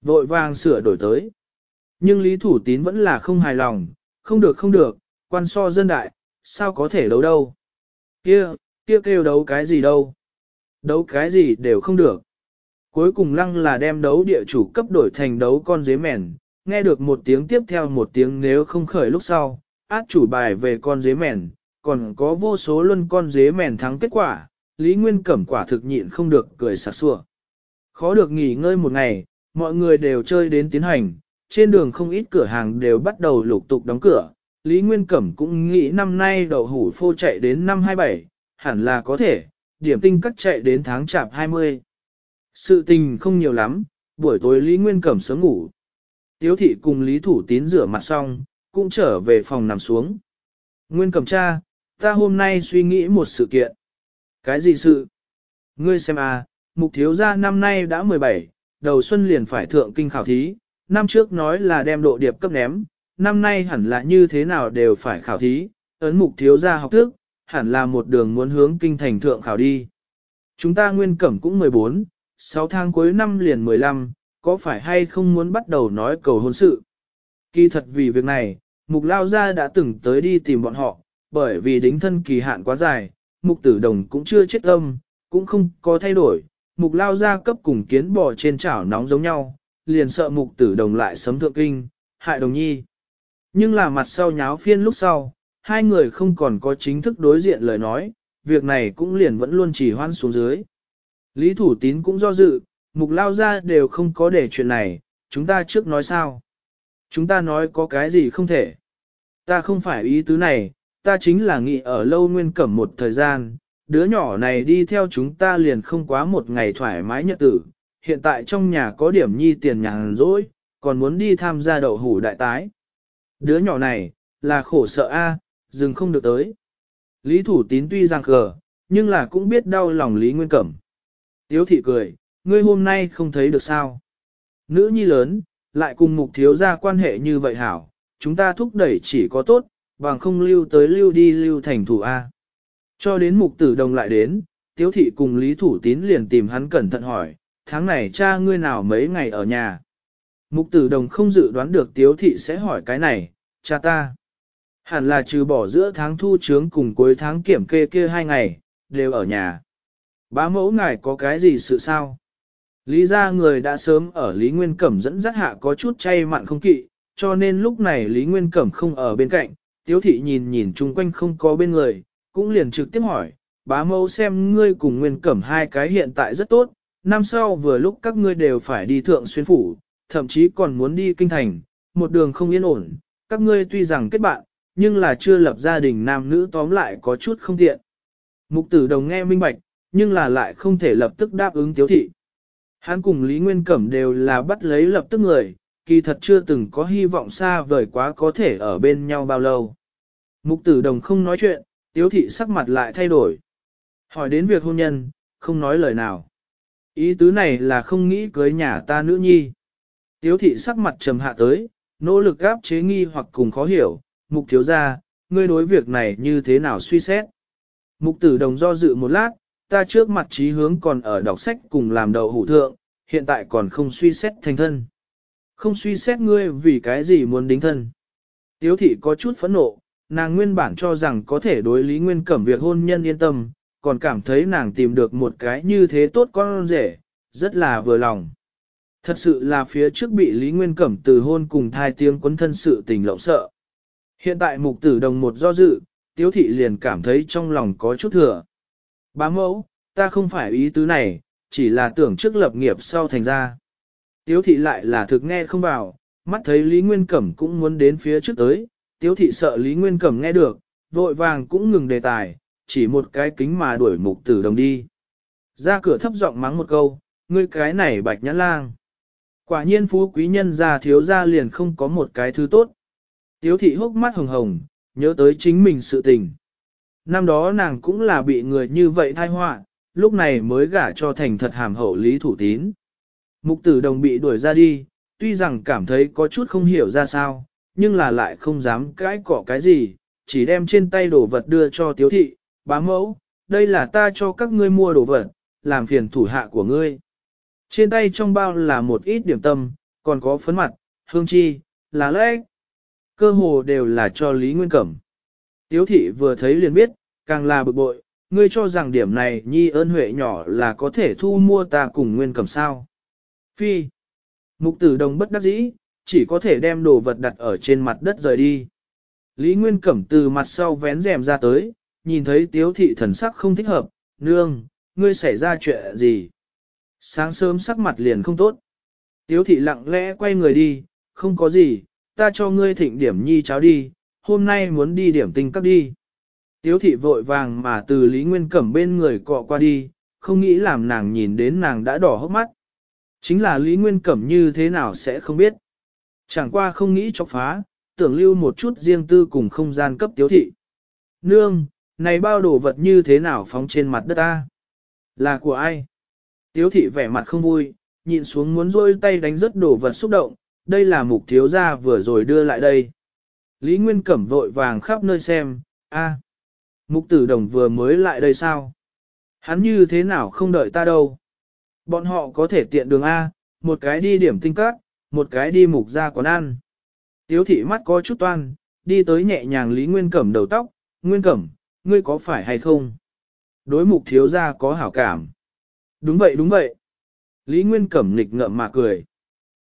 Vội vàng sửa đổi tới. Nhưng Lý Thủ Tín vẫn là không hài lòng, không được không được, quan so dân đại, sao có thể đấu đâu. Kia, kia kêu đấu cái gì đâu. Đấu cái gì đều không được. Cuối cùng lăng là đem đấu địa chủ cấp đổi thành đấu con dế mèn, nghe được một tiếng tiếp theo một tiếng nếu không khởi lúc sau, át chủ bài về con dế mèn, còn có vô số luân con dế mèn thắng kết quả, Lý Nguyên Cẩm quả thực nhịn không được cười sạc sủa. Khó được nghỉ ngơi một ngày, mọi người đều chơi đến tiến hành, trên đường không ít cửa hàng đều bắt đầu lục tục đóng cửa. Lý Nguyên Cẩm cũng nghĩ năm nay đậu hủ phô chạy đến năm 27, hẳn là có thể, điểm tinh cắt chạy đến tháng chạp 20. Sự tình không nhiều lắm, buổi tối Lý Nguyên Cẩm sớm ngủ. Tiếu thị cùng Lý Thủ Tín rửa mặt xong, cũng trở về phòng nằm xuống. Nguyên Cẩm cha, ta hôm nay suy nghĩ một sự kiện. Cái gì sự? Ngươi xem à, mục thiếu gia năm nay đã 17, đầu xuân liền phải thượng kinh khảo thí, năm trước nói là đem độ điệp cấp ném, năm nay hẳn là như thế nào đều phải khảo thí, ấn mục thiếu gia học thức, hẳn là một đường muốn hướng kinh thành thượng khảo đi. Chúng ta nguyên cẩm cũng 14, 6 tháng cuối năm liền 15, có phải hay không muốn bắt đầu nói cầu hôn sự? Kỳ thật vì việc này, mục lao gia đã từng tới đi tìm bọn họ, bởi vì đính thân kỳ hạn quá dài, mục tử đồng cũng chưa chết âm, cũng không có thay đổi, mục lao gia cấp cùng kiến bò trên chảo nóng giống nhau, liền sợ mục tử đồng lại sấm thượng kinh, hại đồng nhi. Nhưng là mặt sau nháo phiên lúc sau, hai người không còn có chính thức đối diện lời nói, việc này cũng liền vẫn luôn chỉ hoan xuống dưới. Lý Thủ Tín cũng do dự, mục lao ra đều không có để chuyện này, chúng ta trước nói sao. Chúng ta nói có cái gì không thể. Ta không phải ý tứ này, ta chính là nghĩ ở lâu nguyên cẩm một thời gian, đứa nhỏ này đi theo chúng ta liền không quá một ngày thoải mái nhật tử, hiện tại trong nhà có điểm nhi tiền nhàn rỗi, còn muốn đi tham gia đậu hủ đại tái. Đứa nhỏ này, là khổ sợ a, dừng không được tới. Lý Thủ Tín tuy rằng khờ, nhưng là cũng biết đau lòng Lý Nguyên Cẩm. Tiếu thị cười, ngươi hôm nay không thấy được sao. Nữ nhi lớn, lại cùng mục thiếu ra quan hệ như vậy hảo, chúng ta thúc đẩy chỉ có tốt, bằng không lưu tới lưu đi lưu thành thủ A. Cho đến mục tử đồng lại đến, tiếu thị cùng Lý Thủ Tín liền tìm hắn cẩn thận hỏi, tháng này cha ngươi nào mấy ngày ở nhà. Mục tử đồng không dự đoán được tiếu thị sẽ hỏi cái này, cha ta. Hẳn là trừ bỏ giữa tháng thu trướng cùng cuối tháng kiểm kê kia hai ngày, đều ở nhà. Bá mẫu ngài có cái gì sự sao? Lý ra người đã sớm ở Lý Nguyên Cẩm dẫn dắt hạ có chút chay mặn không kỵ, cho nên lúc này Lý Nguyên Cẩm không ở bên cạnh, tiếu thị nhìn nhìn chung quanh không có bên người, cũng liền trực tiếp hỏi, bá mẫu xem ngươi cùng Nguyên Cẩm hai cái hiện tại rất tốt, năm sau vừa lúc các ngươi đều phải đi thượng xuyên phủ, thậm chí còn muốn đi kinh thành, một đường không yên ổn, các ngươi tuy rằng kết bạn, nhưng là chưa lập gia đình nam nữ tóm lại có chút không tiện. Mục tử đồng nghe minh bạch, nhưng là lại không thể lập tức đáp ứng tiếu thị. Hắn cùng Lý Nguyên Cẩm đều là bắt lấy lập tức người, kỳ thật chưa từng có hy vọng xa vời quá có thể ở bên nhau bao lâu. Mục tử đồng không nói chuyện, tiếu thị sắc mặt lại thay đổi. Hỏi đến việc hôn nhân, không nói lời nào. Ý tứ này là không nghĩ cưới nhà ta nữ nhi. Tiếu thị sắc mặt trầm hạ tới, nỗ lực gáp chế nghi hoặc cùng khó hiểu, mục thiếu gia, ngươi đối việc này như thế nào suy xét. Mục tử đồng do dự một lát, ta trước mặt trí hướng còn ở đọc sách cùng làm đầu hủ thượng, hiện tại còn không suy xét thành thân. Không suy xét ngươi vì cái gì muốn đính thân. Tiếu thị có chút phẫn nộ, nàng nguyên bản cho rằng có thể đối lý nguyên cẩm việc hôn nhân yên tâm, còn cảm thấy nàng tìm được một cái như thế tốt con rể, rất là vừa lòng. Thật sự là phía trước bị Lý Nguyên Cẩm từ hôn cùng thai tiếng quấn thân sự tình lộng sợ. Hiện tại mục tử đồng một do dự, tiếu thị liền cảm thấy trong lòng có chút thừa. Bá mẫu, ta không phải ý tứ này, chỉ là tưởng trước lập nghiệp sau thành ra. Tiếu thị lại là thực nghe không vào, mắt thấy Lý Nguyên Cẩm cũng muốn đến phía trước tới, tiếu thị sợ Lý Nguyên Cẩm nghe được, vội vàng cũng ngừng đề tài, chỉ một cái kính mà đuổi mục tử đồng đi. Ra cửa thấp giọng mắng một câu, ngươi cái này bạch nhãn lang. Quả nhiên phú quý nhân gia thiếu gia liền không có một cái thứ tốt. Tiếu thị hốc mắt hồng hồng, nhớ tới chính mình sự tình. Năm đó nàng cũng là bị người như vậy thai họa, lúc này mới gả cho thành thật hàm hậu lý thủ tín. Mục tử đồng bị đuổi ra đi, tuy rằng cảm thấy có chút không hiểu ra sao, nhưng là lại không dám cãi cỏ cái gì, chỉ đem trên tay đồ vật đưa cho tiếu thị, bá mẫu, đây là ta cho các ngươi mua đồ vật, làm phiền thủ hạ của ngươi. Trên tay trong bao là một ít điểm tâm, còn có phấn mặt, hương chi, lá lách. Cơ hồ đều là cho Lý Nguyên Cẩm. Tiếu thị vừa thấy liền biết, càng là bực bội, ngươi cho rằng điểm này nhi ơn huệ nhỏ là có thể thu mua ta cùng Nguyên Cẩm sao. Phi. Mục tử đồng bất đắc dĩ, chỉ có thể đem đồ vật đặt ở trên mặt đất rời đi. Lý Nguyên Cẩm từ mặt sau vén rèm ra tới, nhìn thấy tiếu thị thần sắc không thích hợp, nương, ngươi xảy ra chuyện gì? Sáng sớm sắc mặt liền không tốt. Tiếu thị lặng lẽ quay người đi, không có gì, ta cho ngươi thịnh điểm nhi cháo đi, hôm nay muốn đi điểm tinh cấp đi. Tiếu thị vội vàng mà từ Lý Nguyên Cẩm bên người cọ qua đi, không nghĩ làm nàng nhìn đến nàng đã đỏ hốc mắt. Chính là Lý Nguyên Cẩm như thế nào sẽ không biết. Chẳng qua không nghĩ chọc phá, tưởng lưu một chút riêng tư cùng không gian cấp tiếu thị. Nương, này bao đồ vật như thế nào phóng trên mặt đất ta? Là của ai? Tiếu thị vẻ mặt không vui, nhìn xuống muốn rôi tay đánh rất đồ vật xúc động, đây là mục thiếu gia vừa rồi đưa lại đây. Lý Nguyên Cẩm vội vàng khắp nơi xem, a à, mục tử đồng vừa mới lại đây sao? Hắn như thế nào không đợi ta đâu? Bọn họ có thể tiện đường A, một cái đi điểm tinh cát, một cái đi mục ra quán ăn. Tiếu thị mắt có chút toan, đi tới nhẹ nhàng Lý Nguyên Cẩm đầu tóc, Nguyên Cẩm, ngươi có phải hay không? Đối mục thiếu gia có hảo cảm. Đúng vậy đúng vậy. Lý Nguyên Cẩm nịch ngợm mà cười.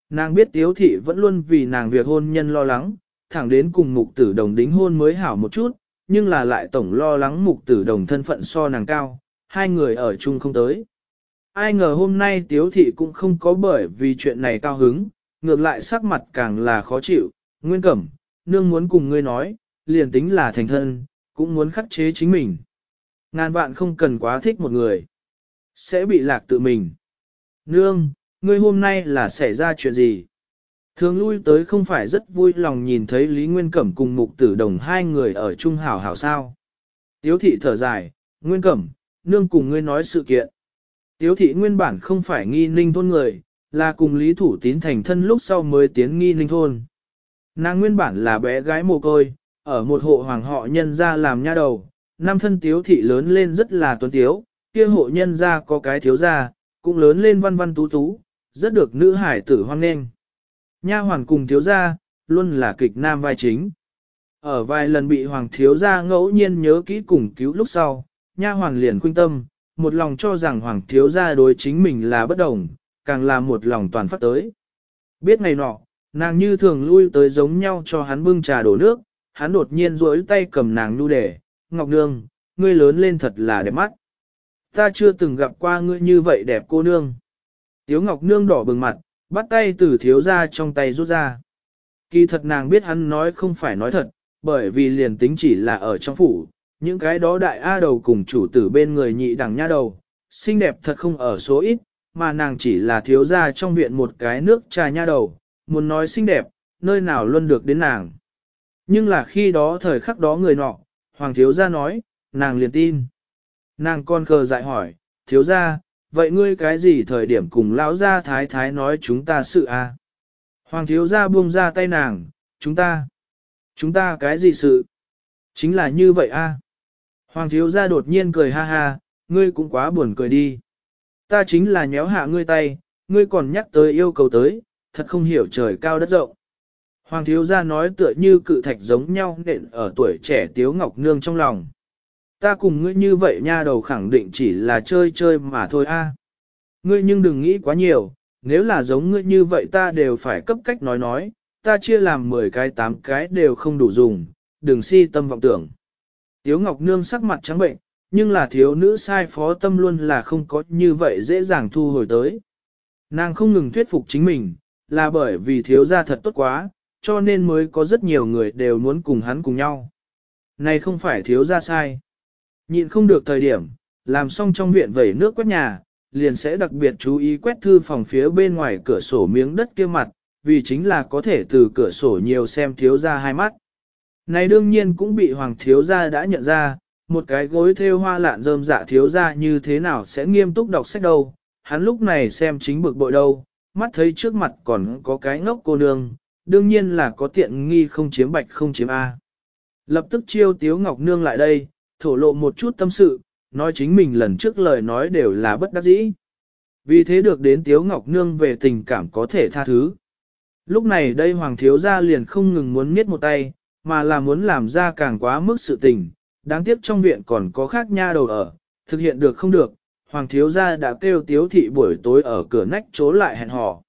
Nàng biết tiếu thị vẫn luôn vì nàng việc hôn nhân lo lắng, thẳng đến cùng mục tử đồng đính hôn mới hảo một chút, nhưng là lại tổng lo lắng mục tử đồng thân phận so nàng cao, hai người ở chung không tới. Ai ngờ hôm nay tiếu thị cũng không có bởi vì chuyện này cao hứng, ngược lại sắc mặt càng là khó chịu, nguyên cẩm, nương muốn cùng ngươi nói, liền tính là thành thân, cũng muốn khắc chế chính mình. Ngàn bạn không cần quá thích một người. Sẽ bị lạc tự mình. Nương, ngươi hôm nay là xảy ra chuyện gì? Thường lui tới không phải rất vui lòng nhìn thấy Lý Nguyên Cẩm cùng mục tử đồng hai người ở chung hào hào sao. Tiếu thị thở dài, Nguyên Cẩm, nương cùng ngươi nói sự kiện. Tiếu thị nguyên bản không phải nghi ninh thôn người, là cùng Lý Thủ Tín thành thân lúc sau mới tiến nghi ninh thôn. Nàng nguyên bản là bé gái mồ côi, ở một hộ hoàng họ nhân gia làm nha đầu, năm thân tiếu thị lớn lên rất là tuấn tiếu, kia hộ nhân gia có cái thiếu gia, cũng lớn lên văn văn tú tú, rất được nữ hải tử hoan nghênh. Nha hoàn cùng thiếu gia, luôn là kịch nam vai chính. Ở vài lần bị hoàng thiếu gia ngẫu nhiên nhớ kỹ cùng cứu lúc sau, nha hoàn liền khuyên tâm, một lòng cho rằng hoàng thiếu gia đối chính mình là bất đồng, càng là một lòng toàn phát tới. Biết ngày nọ, nàng như thường lui tới giống nhau cho hắn bưng trà đổ nước, hắn đột nhiên duỗi tay cầm nàng nu để, Ngọc Nương, ngươi lớn lên thật là đẹp mắt. Ta chưa từng gặp qua ngươi như vậy đẹp cô nương. Tiếu Ngọc Nương đỏ bừng mặt, bắt tay từ thiếu ra trong tay rút ra. Kỳ thật nàng biết hắn nói không phải nói thật, bởi vì liền tính chỉ là ở trong phủ, những cái đó đại A đầu cùng chủ tử bên người nhị đẳng nha đầu, xinh đẹp thật không ở số ít, mà nàng chỉ là thiếu ra trong viện một cái nước trà nha đầu, muốn nói xinh đẹp, nơi nào luôn được đến nàng. Nhưng là khi đó thời khắc đó người nọ, Hoàng thiếu gia nói, nàng liền tin. Nàng con cờ dại hỏi, thiếu gia, vậy ngươi cái gì thời điểm cùng lão gia thái thái nói chúng ta sự a? Hoàng thiếu gia buông ra tay nàng, chúng ta, chúng ta cái gì sự? Chính là như vậy a. Hoàng thiếu gia đột nhiên cười ha ha, ngươi cũng quá buồn cười đi. Ta chính là nhéo hạ ngươi tay, ngươi còn nhắc tới yêu cầu tới, thật không hiểu trời cao đất rộng. Hoàng thiếu gia nói tựa như cự thạch giống nhau nện ở tuổi trẻ tiếu ngọc nương trong lòng. Ta cùng ngươi như vậy nha đầu khẳng định chỉ là chơi chơi mà thôi a. Ngươi nhưng đừng nghĩ quá nhiều, nếu là giống ngươi như vậy ta đều phải cấp cách nói nói, ta chia làm 10 cái 8 cái đều không đủ dùng, đừng si tâm vọng tưởng. Tiếu ngọc nương sắc mặt trắng bệnh, nhưng là thiếu nữ sai phó tâm luôn là không có như vậy dễ dàng thu hồi tới. Nàng không ngừng thuyết phục chính mình, là bởi vì thiếu gia thật tốt quá, cho nên mới có rất nhiều người đều muốn cùng hắn cùng nhau. Này không phải thiếu ra sai. Nhịn không được thời điểm, làm xong trong viện vẩy nước quét nhà, liền sẽ đặc biệt chú ý quét thư phòng phía bên ngoài cửa sổ miếng đất kia mặt, vì chính là có thể từ cửa sổ nhiều xem thiếu ra hai mắt. Này đương nhiên cũng bị hoàng thiếu gia đã nhận ra, một cái gối theo hoa lạn rơm dạ thiếu gia như thế nào sẽ nghiêm túc đọc sách đâu, hắn lúc này xem chính bực bội đâu, mắt thấy trước mặt còn có cái ngốc cô nương, đương nhiên là có tiện nghi không chiếm bạch không chiếm A. Lập tức chiêu Tiếu Ngọc Nương lại đây, thổ lộ một chút tâm sự, nói chính mình lần trước lời nói đều là bất đắc dĩ. Vì thế được đến Tiếu Ngọc Nương về tình cảm có thể tha thứ. Lúc này đây Hoàng Thiếu Gia liền không ngừng muốn miết một tay, mà là muốn làm ra càng quá mức sự tình, đáng tiếc trong viện còn có khác nha đầu ở, thực hiện được không được, Hoàng Thiếu Gia đã kêu Tiếu Thị buổi tối ở cửa nách chỗ lại hẹn hò.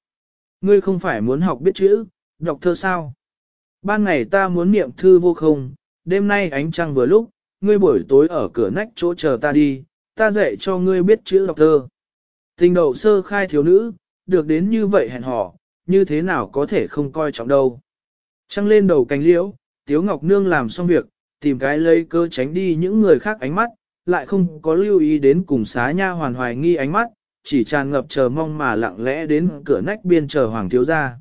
Ngươi không phải muốn học biết chữ, đọc thơ sao? Ban ngày ta muốn niệm thư vô không, đêm nay ánh trăng vừa lúc, ngươi buổi tối ở cửa nách chỗ chờ ta đi, ta dạy cho ngươi biết chữ đọc thơ. Tình đầu sơ khai thiếu nữ, được đến như vậy hẹn hò, như thế nào có thể không coi trọng đâu. Trăng lên đầu cánh liễu, Tiếu Ngọc Nương làm xong việc, tìm cái lấy cơ tránh đi những người khác ánh mắt, lại không có lưu ý đến cùng xá nha hoàn hoài nghi ánh mắt, chỉ tràn ngập chờ mong mà lặng lẽ đến cửa nách biên chờ Hoàng Thiếu gia.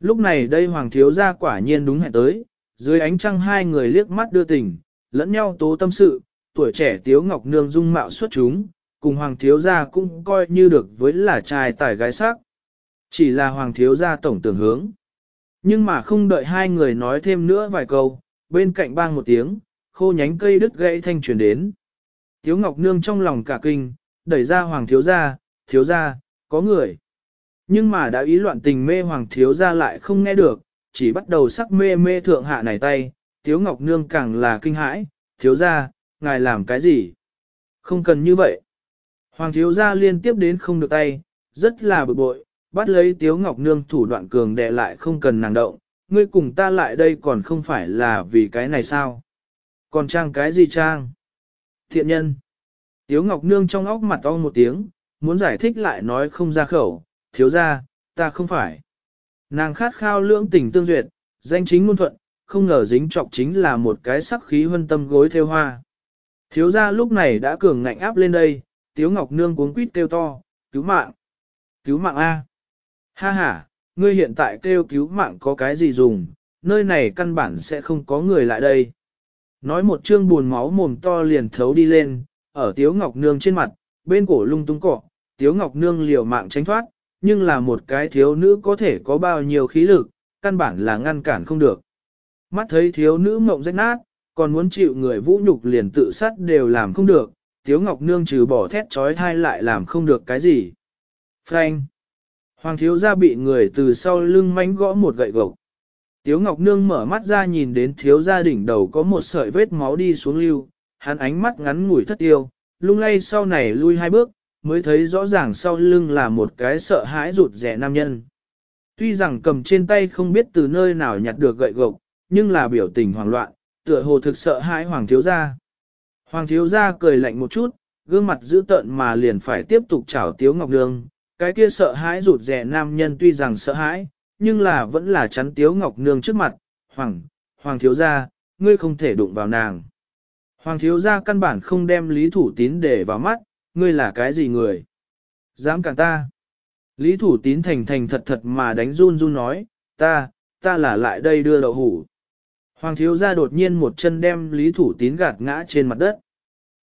Lúc này đây hoàng thiếu gia quả nhiên đúng hẹn tới, dưới ánh trăng hai người liếc mắt đưa tình, lẫn nhau tố tâm sự, tuổi trẻ tiếu ngọc nương dung mạo xuất chúng, cùng hoàng thiếu gia cũng coi như được với là trai tài gái sắc. Chỉ là hoàng thiếu gia tổng tưởng hướng. Nhưng mà không đợi hai người nói thêm nữa vài câu, bên cạnh bang một tiếng, khô nhánh cây đứt gãy thanh truyền đến. Tiếu ngọc nương trong lòng cả kinh, đẩy ra hoàng thiếu gia, thiếu gia, có người. Nhưng mà đã ý loạn tình mê hoàng thiếu ra lại không nghe được, chỉ bắt đầu sắc mê mê thượng hạ này tay, thiếu ngọc nương càng là kinh hãi, thiếu ra, ngài làm cái gì? Không cần như vậy. Hoàng thiếu ra liên tiếp đến không được tay, rất là bực bội, bắt lấy tiếu ngọc nương thủ đoạn cường đè lại không cần nàng động, ngươi cùng ta lại đây còn không phải là vì cái này sao? Còn trang cái gì trang? Thiện nhân. Tiếu Ngọc Nương trong óc mặt to một tiếng, muốn giải thích lại nói không ra khẩu, thiếu ra, ta không phải. Nàng khát khao lưỡng tình tương duyệt, danh chính ngôn thuận, không ngờ dính trọc chính là một cái sắc khí hân tâm gối theo hoa. Thiếu ra lúc này đã cường ngạnh áp lên đây, tiếu ngọc nương cuốn quýt kêu to, cứu mạng, cứu mạng A. Ha ha, ngươi hiện tại kêu cứu mạng có cái gì dùng, nơi này căn bản sẽ không có người lại đây. Nói một chương buồn máu mồm to liền thấu đi lên, ở tiếu ngọc nương trên mặt, bên cổ lung tung cỏ, tiếu ngọc nương liều mạng tránh thoát, nhưng là một cái thiếu nữ có thể có bao nhiêu khí lực, căn bản là ngăn cản không được. Mắt thấy thiếu nữ mộng rách nát, còn muốn chịu người vũ nhục liền tự sát đều làm không được, thiếu Ngọc Nương trừ bỏ thét trói thai lại làm không được cái gì. Frank! Hoàng thiếu gia bị người từ sau lưng mánh gõ một gậy gộc. Tiếu Ngọc Nương mở mắt ra nhìn đến thiếu gia đỉnh đầu có một sợi vết máu đi xuống lưu, hắn ánh mắt ngắn ngủi thất tiêu, lung lay sau này lui hai bước, mới thấy rõ ràng sau lưng là một cái sợ hãi rụt rẻ nam nhân. Tuy rằng cầm trên tay không biết từ nơi nào nhặt được gậy gộc, nhưng là biểu tình hoảng loạn, tựa hồ thực sợ hãi Hoàng thiếu gia. Hoàng thiếu gia cười lạnh một chút, gương mặt dữ tợn mà liền phải tiếp tục chảo Tiếu Ngọc Nương. Cái kia sợ hãi rụt rẻ nam nhân tuy rằng sợ hãi, nhưng là vẫn là chắn Tiếu Ngọc Nương trước mặt. Hoàng, Hoàng thiếu gia, ngươi không thể đụng vào nàng. Hoàng thiếu gia căn bản không đem lý thủ tín để vào mắt, ngươi là cái gì người? Dám cản ta? Lý Thủ Tín thành thành thật thật mà đánh run run nói, ta, ta là lại đây đưa đậu hủ. Hoàng thiếu gia đột nhiên một chân đem Lý Thủ Tín gạt ngã trên mặt đất.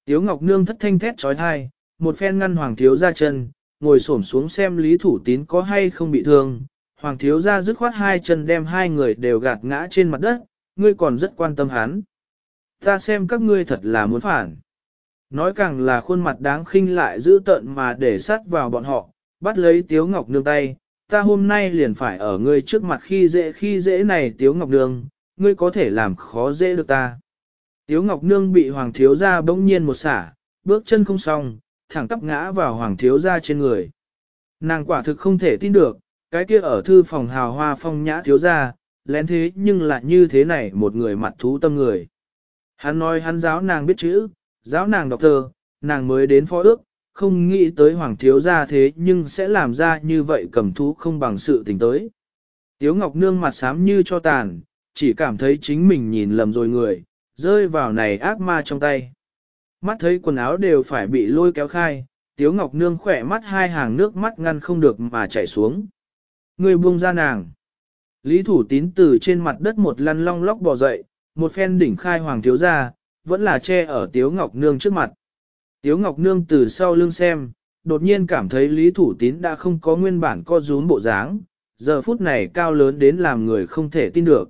Tiếu Ngọc Nương thất thanh thét trói thai, một phen ngăn Hoàng thiếu gia chân, ngồi xổm xuống xem Lý Thủ Tín có hay không bị thương. Hoàng thiếu gia dứt khoát hai chân đem hai người đều gạt ngã trên mặt đất, ngươi còn rất quan tâm hắn. Ta xem các ngươi thật là muốn phản. Nói càng là khuôn mặt đáng khinh lại giữ tận mà để sát vào bọn họ, bắt lấy Tiếu Ngọc Nương tay, ta hôm nay liền phải ở ngươi trước mặt khi dễ khi dễ này Tiếu Ngọc Nương, ngươi có thể làm khó dễ được ta. Tiếu Ngọc Nương bị Hoàng Thiếu Gia bỗng nhiên một xả, bước chân không xong, thẳng tắp ngã vào Hoàng Thiếu Gia trên người. Nàng quả thực không thể tin được, cái kia ở thư phòng hào hoa phong nhã Thiếu Gia, lén thế nhưng lại như thế này một người mặt thú tâm người. Hắn nói hắn giáo nàng biết chữ, giáo nàng đọc thơ, nàng mới đến phó ước, không nghĩ tới hoàng thiếu gia thế nhưng sẽ làm ra như vậy cầm thú không bằng sự tình tới. Tiếu Ngọc Nương mặt xám như cho tàn, chỉ cảm thấy chính mình nhìn lầm rồi người, rơi vào này ác ma trong tay. Mắt thấy quần áo đều phải bị lôi kéo khai, Tiếu Ngọc Nương khỏe mắt hai hàng nước mắt ngăn không được mà chảy xuống. Người buông ra nàng. Lý Thủ Tín từ trên mặt đất một lăn long lóc bò dậy, một phen đỉnh khai hoàng thiếu gia, vẫn là che ở Tiếu Ngọc Nương trước mặt. Tiếu Ngọc Nương từ sau lưng xem, đột nhiên cảm thấy Lý Thủ Tín đã không có nguyên bản co rúm bộ dáng, giờ phút này cao lớn đến làm người không thể tin được.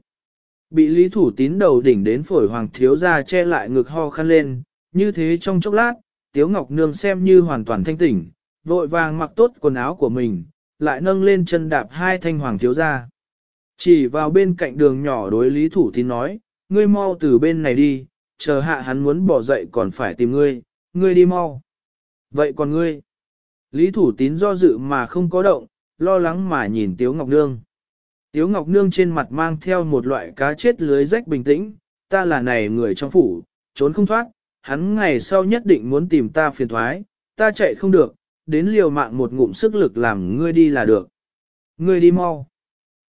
Bị Lý Thủ Tín đầu đỉnh đến phổi hoàng thiếu ra che lại ngực ho khăn lên, như thế trong chốc lát, Tiếu Ngọc Nương xem như hoàn toàn thanh tỉnh, vội vàng mặc tốt quần áo của mình, lại nâng lên chân đạp hai thanh hoàng thiếu ra. Chỉ vào bên cạnh đường nhỏ đối Lý Thủ Tín nói, ngươi mau từ bên này đi, chờ hạ hắn muốn bỏ dậy còn phải tìm ngươi, ngươi đi mau. Vậy còn ngươi? Lý Thủ Tín do dự mà không có động, lo lắng mà nhìn Tiếu Ngọc Nương. Tiếu Ngọc Nương trên mặt mang theo một loại cá chết lưới rách bình tĩnh, ta là này người trong phủ, trốn không thoát, hắn ngày sau nhất định muốn tìm ta phiền thoái, ta chạy không được, đến liều mạng một ngụm sức lực làm ngươi đi là được. Ngươi đi mau.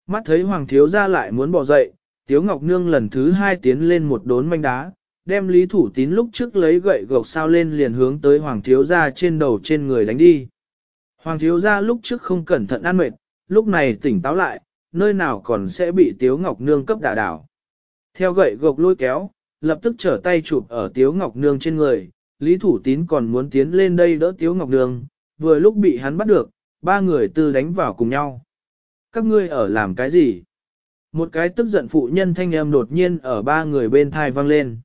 Mắt thấy Hoàng Thiếu ra lại muốn bỏ dậy, Tiếu Ngọc Nương lần thứ hai tiến lên một đốn manh đá, đem Lý Thủ Tín lúc trước lấy gậy gộc sao lên liền hướng tới Hoàng Thiếu Gia trên đầu trên người đánh đi. Hoàng Thiếu Gia lúc trước không cẩn thận ăn mệt, lúc này tỉnh táo lại, nơi nào còn sẽ bị Tiếu Ngọc Nương cấp đả đảo. Theo gậy gộc lôi kéo, lập tức trở tay chụp ở Tiếu Ngọc Nương trên người, Lý Thủ Tín còn muốn tiến lên đây đỡ Tiếu Ngọc Nương, vừa lúc bị hắn bắt được, ba người tư đánh vào cùng nhau. Các ngươi ở làm cái gì? Một cái tức giận phụ nhân thanh em đột nhiên ở ba người bên thai vang lên.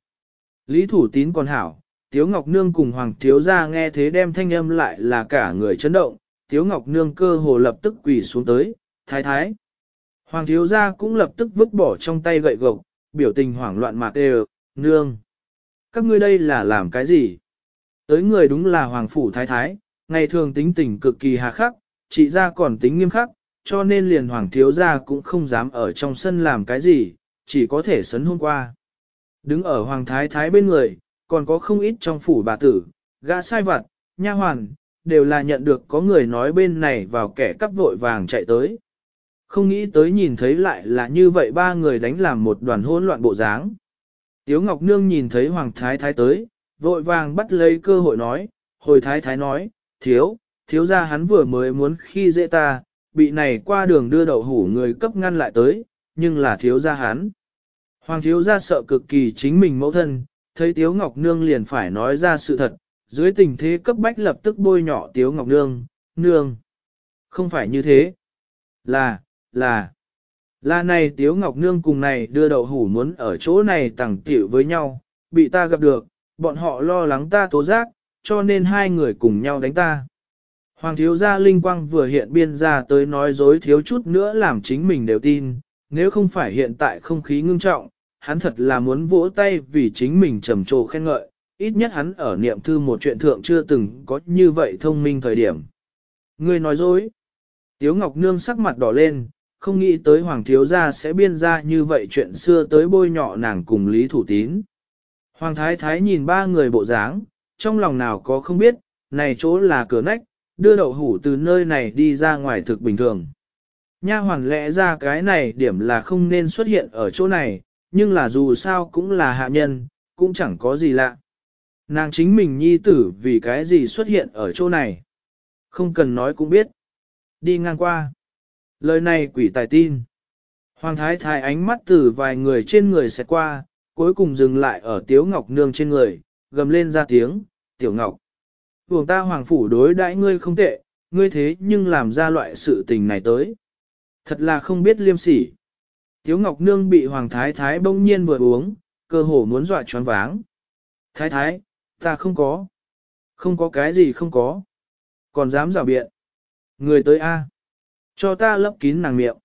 Lý Thủ Tín còn hảo, Tiếu Ngọc Nương cùng Hoàng Thiếu Gia nghe thế đem thanh âm lại là cả người chấn động, Tiếu Ngọc Nương cơ hồ lập tức quỳ xuống tới, thái thái. Hoàng Thiếu Gia cũng lập tức vứt bỏ trong tay gậy gộc, biểu tình hoảng loạn mà kêu, Nương. Các ngươi đây là làm cái gì? Tới người đúng là Hoàng Phủ Thái Thái, ngày thường tính tình cực kỳ hà khắc, chị ra còn tính nghiêm khắc, cho nên liền Hoàng Thiếu Gia cũng không dám ở trong sân làm cái gì, chỉ có thể sấn hôm qua. Đứng ở Hoàng Thái Thái bên người, còn có không ít trong phủ bà tử, gã sai vặt, nha hoàn, đều là nhận được có người nói bên này vào kẻ cắp vội vàng chạy tới. Không nghĩ tới nhìn thấy lại là như vậy ba người đánh làm một đoàn hỗn loạn bộ dáng. Tiếu Ngọc Nương nhìn thấy Hoàng Thái Thái tới, vội vàng bắt lấy cơ hội nói, hồi Thái Thái nói, thiếu, thiếu ra hắn vừa mới muốn khi dễ ta, bị này qua đường đưa đậu hủ người cấp ngăn lại tới, nhưng là thiếu gia hắn. Hoàng thiếu gia sợ cực kỳ chính mình mẫu thân, thấy Tiếu Ngọc Nương liền phải nói ra sự thật, dưới tình thế cấp bách lập tức bôi nhỏ Tiếu Ngọc Nương, Nương. Không phải như thế. Là, là, là này Tiếu Ngọc Nương cùng này đưa đậu hủ muốn ở chỗ này tẳng tiểu với nhau, bị ta gặp được, bọn họ lo lắng ta tố giác, cho nên hai người cùng nhau đánh ta. Hoàng thiếu gia Linh Quang vừa hiện biên ra tới nói dối thiếu chút nữa làm chính mình đều tin, nếu không phải hiện tại không khí ngưng trọng, hắn thật là muốn vỗ tay vì chính mình trầm trồ khen ngợi, ít nhất hắn ở niệm thư một chuyện thượng chưa từng có như vậy thông minh thời điểm. người nói dối. Tiếu Ngọc Nương sắc mặt đỏ lên, không nghĩ tới Hoàng Thiếu Gia sẽ biên ra như vậy chuyện xưa tới bôi nhọ nàng cùng Lý Thủ Tín. Hoàng Thái Thái nhìn ba người bộ dáng, trong lòng nào có không biết, này chỗ là cửa nách, đưa đậu hủ từ nơi này đi ra ngoài thực bình thường. Nha hoàn lẽ ra cái này điểm là không nên xuất hiện ở chỗ này, nhưng là dù sao cũng là hạ nhân, cũng chẳng có gì lạ. Nàng chính mình nhi tử vì cái gì xuất hiện ở chỗ này. Không cần nói cũng biết. Đi ngang qua. Lời này quỷ tài tin. Hoàng thái thái ánh mắt từ vài người trên người xẹt qua, cuối cùng dừng lại ở tiếu ngọc nương trên người, gầm lên ra tiếng, tiểu ngọc. Hoàng ta hoàng phủ đối đãi ngươi không tệ, ngươi thế nhưng làm ra loại sự tình này tới. Thật là không biết liêm sỉ. Tiếu Ngọc Nương bị Hoàng Thái Thái bỗng nhiên vừa uống, cơ hồ muốn dọa choáng váng. Thái Thái, ta không có. Không có cái gì không có. Còn dám rào biện. Người tới A. Cho ta lấp kín nàng miệng.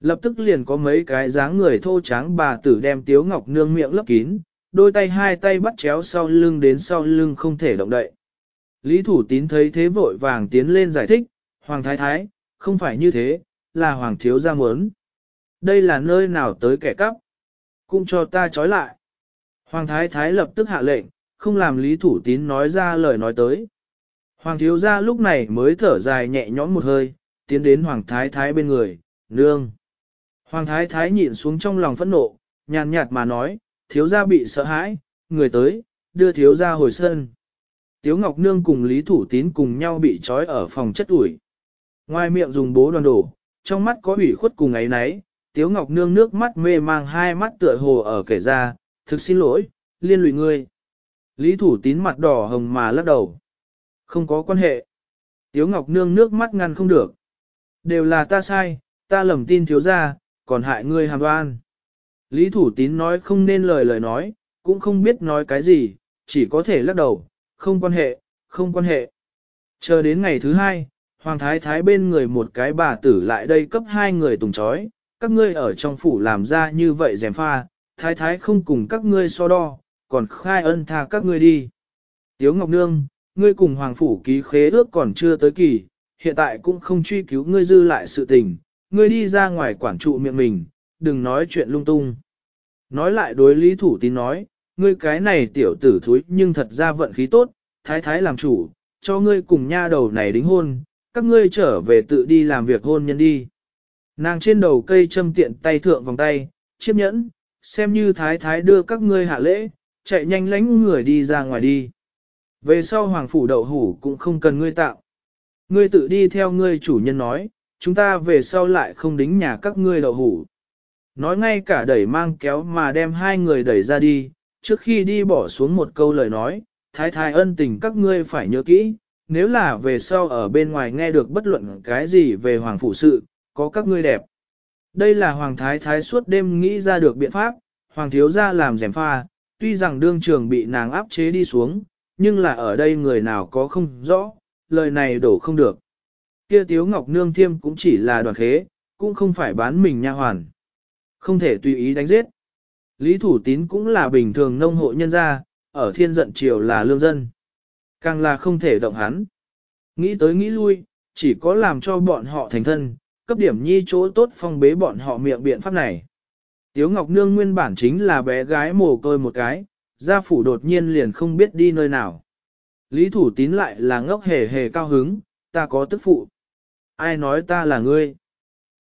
Lập tức liền có mấy cái dáng người thô tráng bà tử đem Tiếu Ngọc Nương miệng lấp kín, đôi tay hai tay bắt chéo sau lưng đến sau lưng không thể động đậy. Lý Thủ Tín thấy thế vội vàng tiến lên giải thích, Hoàng Thái Thái, không phải như thế, là hoàng thiếu gia muốn. Đây là nơi nào tới kẻ cắp. Cũng cho ta trói lại. Hoàng thái thái lập tức hạ lệnh, không làm lý thủ tín nói ra lời nói tới. Hoàng thiếu gia lúc này mới thở dài nhẹ nhõm một hơi, tiến đến hoàng thái thái bên người, nương. Hoàng thái thái nhịn xuống trong lòng phẫn nộ, nhàn nhạt mà nói, thiếu gia bị sợ hãi, người tới, đưa thiếu gia hồi sân. Tiếu Ngọc Nương cùng Lý Thủ Tín cùng nhau bị trói ở phòng chất ủi. Ngoài miệng dùng bố đoàn đổ, trong mắt có ủy khuất cùng ấy nấy, Tiếu Ngọc Nương nước mắt mê mang hai mắt tựa hồ ở kể ra, thực xin lỗi, liên lụy ngươi. Lý Thủ Tín mặt đỏ hồng mà lắc đầu. Không có quan hệ. Tiếu Ngọc Nương nước mắt ngăn không được. Đều là ta sai, ta lầm tin thiếu ra, còn hại ngươi hàm đoan. Lý Thủ Tín nói không nên lời lời nói, cũng không biết nói cái gì, chỉ có thể lắc đầu, không quan hệ, không quan hệ. Chờ đến ngày thứ hai, Hoàng thái thái bên người một cái bà tử lại đây cấp hai người tùng chói, các ngươi ở trong phủ làm ra như vậy dèm pha, thái thái không cùng các ngươi so đo, còn khai ân tha các ngươi đi. Tiếu Ngọc Nương, ngươi cùng Hoàng phủ ký khế ước còn chưa tới kỳ, hiện tại cũng không truy cứu ngươi dư lại sự tình, ngươi đi ra ngoài quản trụ miệng mình, đừng nói chuyện lung tung. Nói lại đối lý thủ tín nói, ngươi cái này tiểu tử thúi nhưng thật ra vận khí tốt, thái thái làm chủ, cho ngươi cùng nha đầu này đính hôn, các ngươi trở về tự đi làm việc hôn nhân đi. Nàng trên đầu cây châm tiện tay thượng vòng tay, chiếc nhẫn, xem như thái thái đưa các ngươi hạ lễ, chạy nhanh lánh người đi ra ngoài đi. Về sau hoàng phủ đậu hủ cũng không cần ngươi tạo. Ngươi tự đi theo ngươi chủ nhân nói, chúng ta về sau lại không đính nhà các ngươi đậu hủ. Nói ngay cả đẩy mang kéo mà đem hai người đẩy ra đi, trước khi đi bỏ xuống một câu lời nói, thái thái ân tình các ngươi phải nhớ kỹ, nếu là về sau ở bên ngoài nghe được bất luận cái gì về hoàng phủ sự, có các ngươi đẹp. Đây là hoàng thái thái suốt đêm nghĩ ra được biện pháp, hoàng thiếu gia làm rèm pha, tuy rằng đương trường bị nàng áp chế đi xuống, nhưng là ở đây người nào có không rõ, lời này đổ không được. Kia Tiếu Ngọc Nương Thiêm cũng chỉ là đoàn khế, cũng không phải bán mình nha hoàn. Không thể tùy ý đánh giết. Lý Thủ Tín cũng là bình thường nông hộ nhân gia, ở thiên giận triều là lương dân. Càng là không thể động hắn. Nghĩ tới nghĩ lui, chỉ có làm cho bọn họ thành thân, cấp điểm nhi chỗ tốt phong bế bọn họ miệng biện pháp này. Tiếu Ngọc Nương nguyên bản chính là bé gái mồ côi một cái, gia phủ đột nhiên liền không biết đi nơi nào. Lý Thủ Tín lại là ngốc hề hề cao hứng, ta có tức phụ. Ai nói ta là ngươi?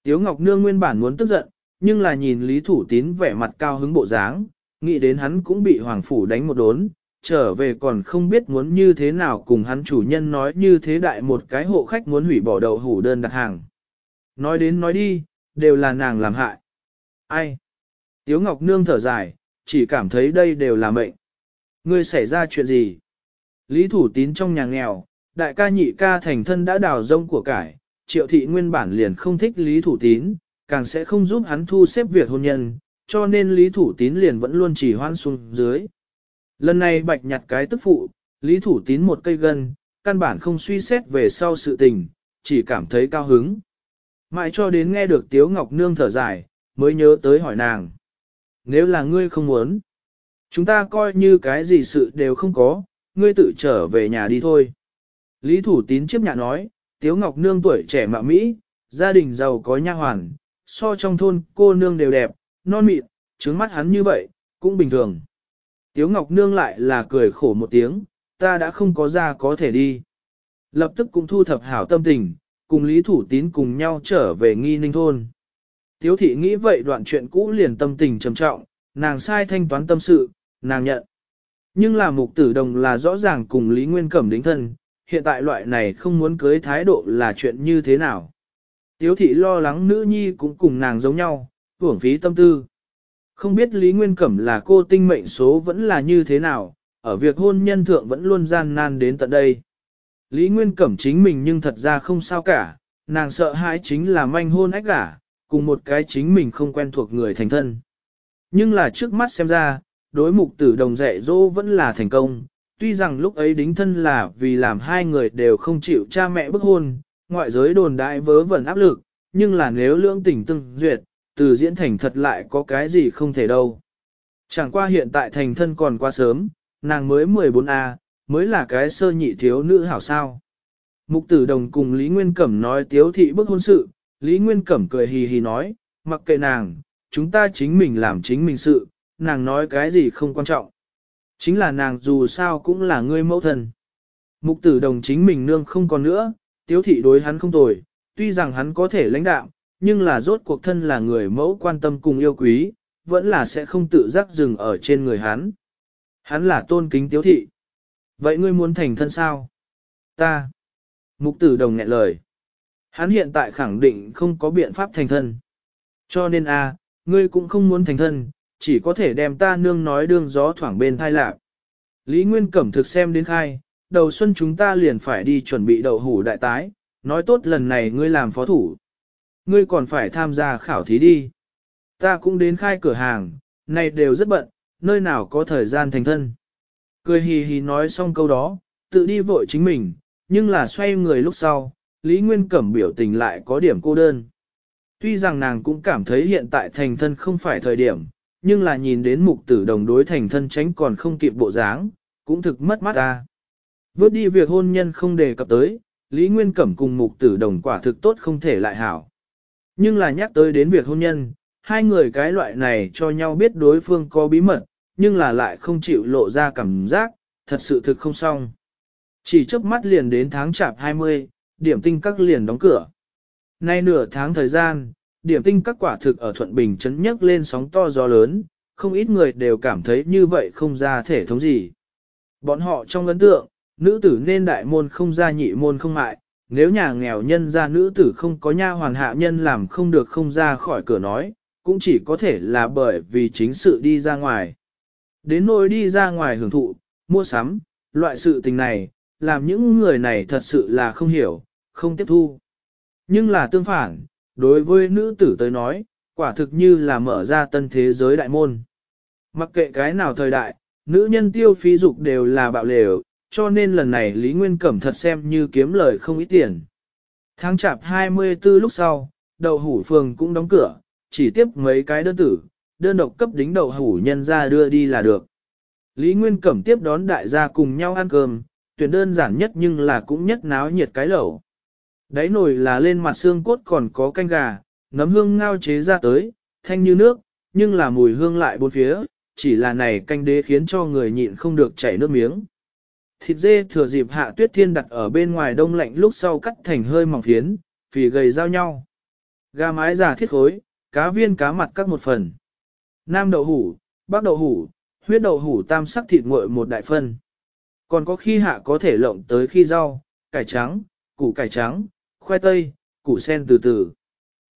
Tiếu Ngọc Nương nguyên bản muốn tức giận, nhưng là nhìn Lý Thủ Tín vẻ mặt cao hứng bộ dáng, nghĩ đến hắn cũng bị Hoàng Phủ đánh một đốn, trở về còn không biết muốn như thế nào cùng hắn chủ nhân nói như thế đại một cái hộ khách muốn hủy bỏ đậu hủ đơn đặt hàng. Nói đến nói đi, đều là nàng làm hại. Ai? Tiếu Ngọc Nương thở dài, chỉ cảm thấy đây đều là mệnh. Ngươi xảy ra chuyện gì? Lý Thủ Tín trong nhà nghèo, đại ca nhị ca thành thân đã đào rông của cải, triệu thị nguyên bản liền không thích Lý Thủ Tín, càng sẽ không giúp hắn thu xếp việc hôn nhân, cho nên Lý Thủ Tín liền vẫn luôn chỉ hoan xuống dưới, Lần này bạch nhặt cái tức phụ, Lý Thủ Tín một cây gân, căn bản không suy xét về sau sự tình, chỉ cảm thấy cao hứng. Mãi cho đến nghe được Tiếu Ngọc Nương thở dài, mới nhớ tới hỏi nàng. Nếu là ngươi không muốn, chúng ta coi như cái gì sự đều không có, ngươi tự trở về nhà đi thôi. Lý Thủ Tín chấp nhạ nói, Tiếu Ngọc Nương tuổi trẻ mạ Mỹ, gia đình giàu có nha hoàn, so trong thôn cô nương đều đẹp, non mịn, trứng mắt hắn như vậy, cũng bình thường. Tiếu Ngọc Nương lại là cười khổ một tiếng, ta đã không có ra có thể đi. Lập tức cũng thu thập hảo tâm tình, cùng Lý Thủ Tín cùng nhau trở về nghi ninh thôn. Tiếu thị nghĩ vậy đoạn chuyện cũ liền tâm tình trầm trọng, nàng sai thanh toán tâm sự, nàng nhận. Nhưng là mục tử đồng là rõ ràng cùng Lý Nguyên Cẩm đính thân, hiện tại loại này không muốn cưới thái độ là chuyện như thế nào. Tiếu thị lo lắng nữ nhi cũng cùng nàng giống nhau, hưởng phí tâm tư. Không biết Lý Nguyên Cẩm là cô tinh mệnh số vẫn là như thế nào, ở việc hôn nhân thượng vẫn luôn gian nan đến tận đây. Lý Nguyên Cẩm chính mình nhưng thật ra không sao cả, nàng sợ hãi chính là manh hôn ách gả, cùng một cái chính mình không quen thuộc người thành thân. Nhưng là trước mắt xem ra, đối mục tử đồng dạy dỗ vẫn là thành công, tuy rằng lúc ấy đính thân là vì làm hai người đều không chịu cha mẹ bức hôn, ngoại giới đồn đại vớ vẩn áp lực, nhưng là nếu lưỡng tình tương duyệt, từ diễn thành thật lại có cái gì không thể đâu. Chẳng qua hiện tại thành thân còn quá sớm, nàng mới 14A, mới là cái sơ nhị thiếu nữ hảo sao. Mục tử đồng cùng Lý Nguyên Cẩm nói tiếu thị bức hôn sự, Lý Nguyên Cẩm cười hì hì nói, mặc kệ nàng, chúng ta chính mình làm chính mình sự, nàng nói cái gì không quan trọng. Chính là nàng dù sao cũng là người mẫu thần. Mục tử đồng chính mình nương không còn nữa, tiếu thị đối hắn không tồi, tuy rằng hắn có thể lãnh đạo, nhưng là rốt cuộc thân là người mẫu quan tâm cùng yêu quý, vẫn là sẽ không tự giác dừng ở trên người hắn. Hắn là tôn kính tiếu thị. Vậy ngươi muốn thành thân sao? Ta. Mục tử đồng nghẹn lời. Hắn hiện tại khẳng định không có biện pháp thành thân. Cho nên a, ngươi cũng không muốn thành thân, chỉ có thể đem ta nương nói đương gió thoảng bên thai lạc. Lý Nguyên Cẩm thực xem đến khai, đầu xuân chúng ta liền phải đi chuẩn bị đậu hủ đại tái, nói tốt lần này ngươi làm phó thủ ngươi còn phải tham gia khảo thí đi. Ta cũng đến khai cửa hàng, này đều rất bận, nơi nào có thời gian thành thân. Cười hì hì nói xong câu đó, tự đi vội chính mình, nhưng là xoay người lúc sau, Lý Nguyên Cẩm biểu tình lại có điểm cô đơn. Tuy rằng nàng cũng cảm thấy hiện tại thành thân không phải thời điểm, nhưng là nhìn đến mục tử đồng đối thành thân tránh còn không kịp bộ dáng, cũng thực mất mắt ta. Vớt đi việc hôn nhân không đề cập tới, Lý Nguyên Cẩm cùng mục tử đồng quả thực tốt không thể lại hảo. Nhưng là nhắc tới đến việc hôn nhân, hai người cái loại này cho nhau biết đối phương có bí mật, nhưng là lại không chịu lộ ra cảm giác, thật sự thực không xong. Chỉ chớp mắt liền đến tháng chạp 20, điểm tinh các liền đóng cửa. Nay nửa tháng thời gian, điểm tinh các quả thực ở Thuận Bình chấn nhấc lên sóng to gió lớn, không ít người đều cảm thấy như vậy không ra thể thống gì. Bọn họ trong ấn tượng, nữ tử nên đại môn không ra nhị môn không mại, nếu nhà nghèo nhân gia nữ tử không có nha hoàn hạ nhân làm không được không ra khỏi cửa nói, cũng chỉ có thể là bởi vì chính sự đi ra ngoài. Đến nỗi đi ra ngoài hưởng thụ, mua sắm, loại sự tình này, làm những người này thật sự là không hiểu, không tiếp thu. Nhưng là tương phản, đối với nữ tử tới nói, quả thực như là mở ra tân thế giới đại môn. Mặc kệ cái nào thời đại, nữ nhân tiêu phí dục đều là bạo lều, cho nên lần này Lý Nguyên Cẩm thật xem như kiếm lời không ít tiền. Tháng chạp 24 lúc sau, đậu hủ phường cũng đóng cửa, chỉ tiếp mấy cái đơn tử, đơn độc cấp đính đậu hủ nhân ra đưa đi là được. Lý Nguyên Cẩm tiếp đón đại gia cùng nhau ăn cơm, tuyển đơn giản nhất nhưng là cũng nhất náo nhiệt cái lẩu. Đáy nồi là lên mặt xương cốt còn có canh gà, nấm hương ngao chế ra tới, thanh như nước, nhưng là mùi hương lại bốn phía, chỉ là này canh đế khiến cho người nhịn không được chảy nước miếng thịt dê thừa dịp hạ tuyết thiên đặt ở bên ngoài đông lạnh lúc sau cắt thành hơi mỏng phiến, phì gầy giao nhau. Gà mái giả thiết khối, cá viên cá mặt cắt một phần. Nam đậu hủ, bắc đậu hủ, huyết đậu hủ tam sắc thịt nguội một đại phân. Còn có khi hạ có thể lộng tới khi rau, cải trắng, củ cải trắng, khoai tây, củ sen từ từ.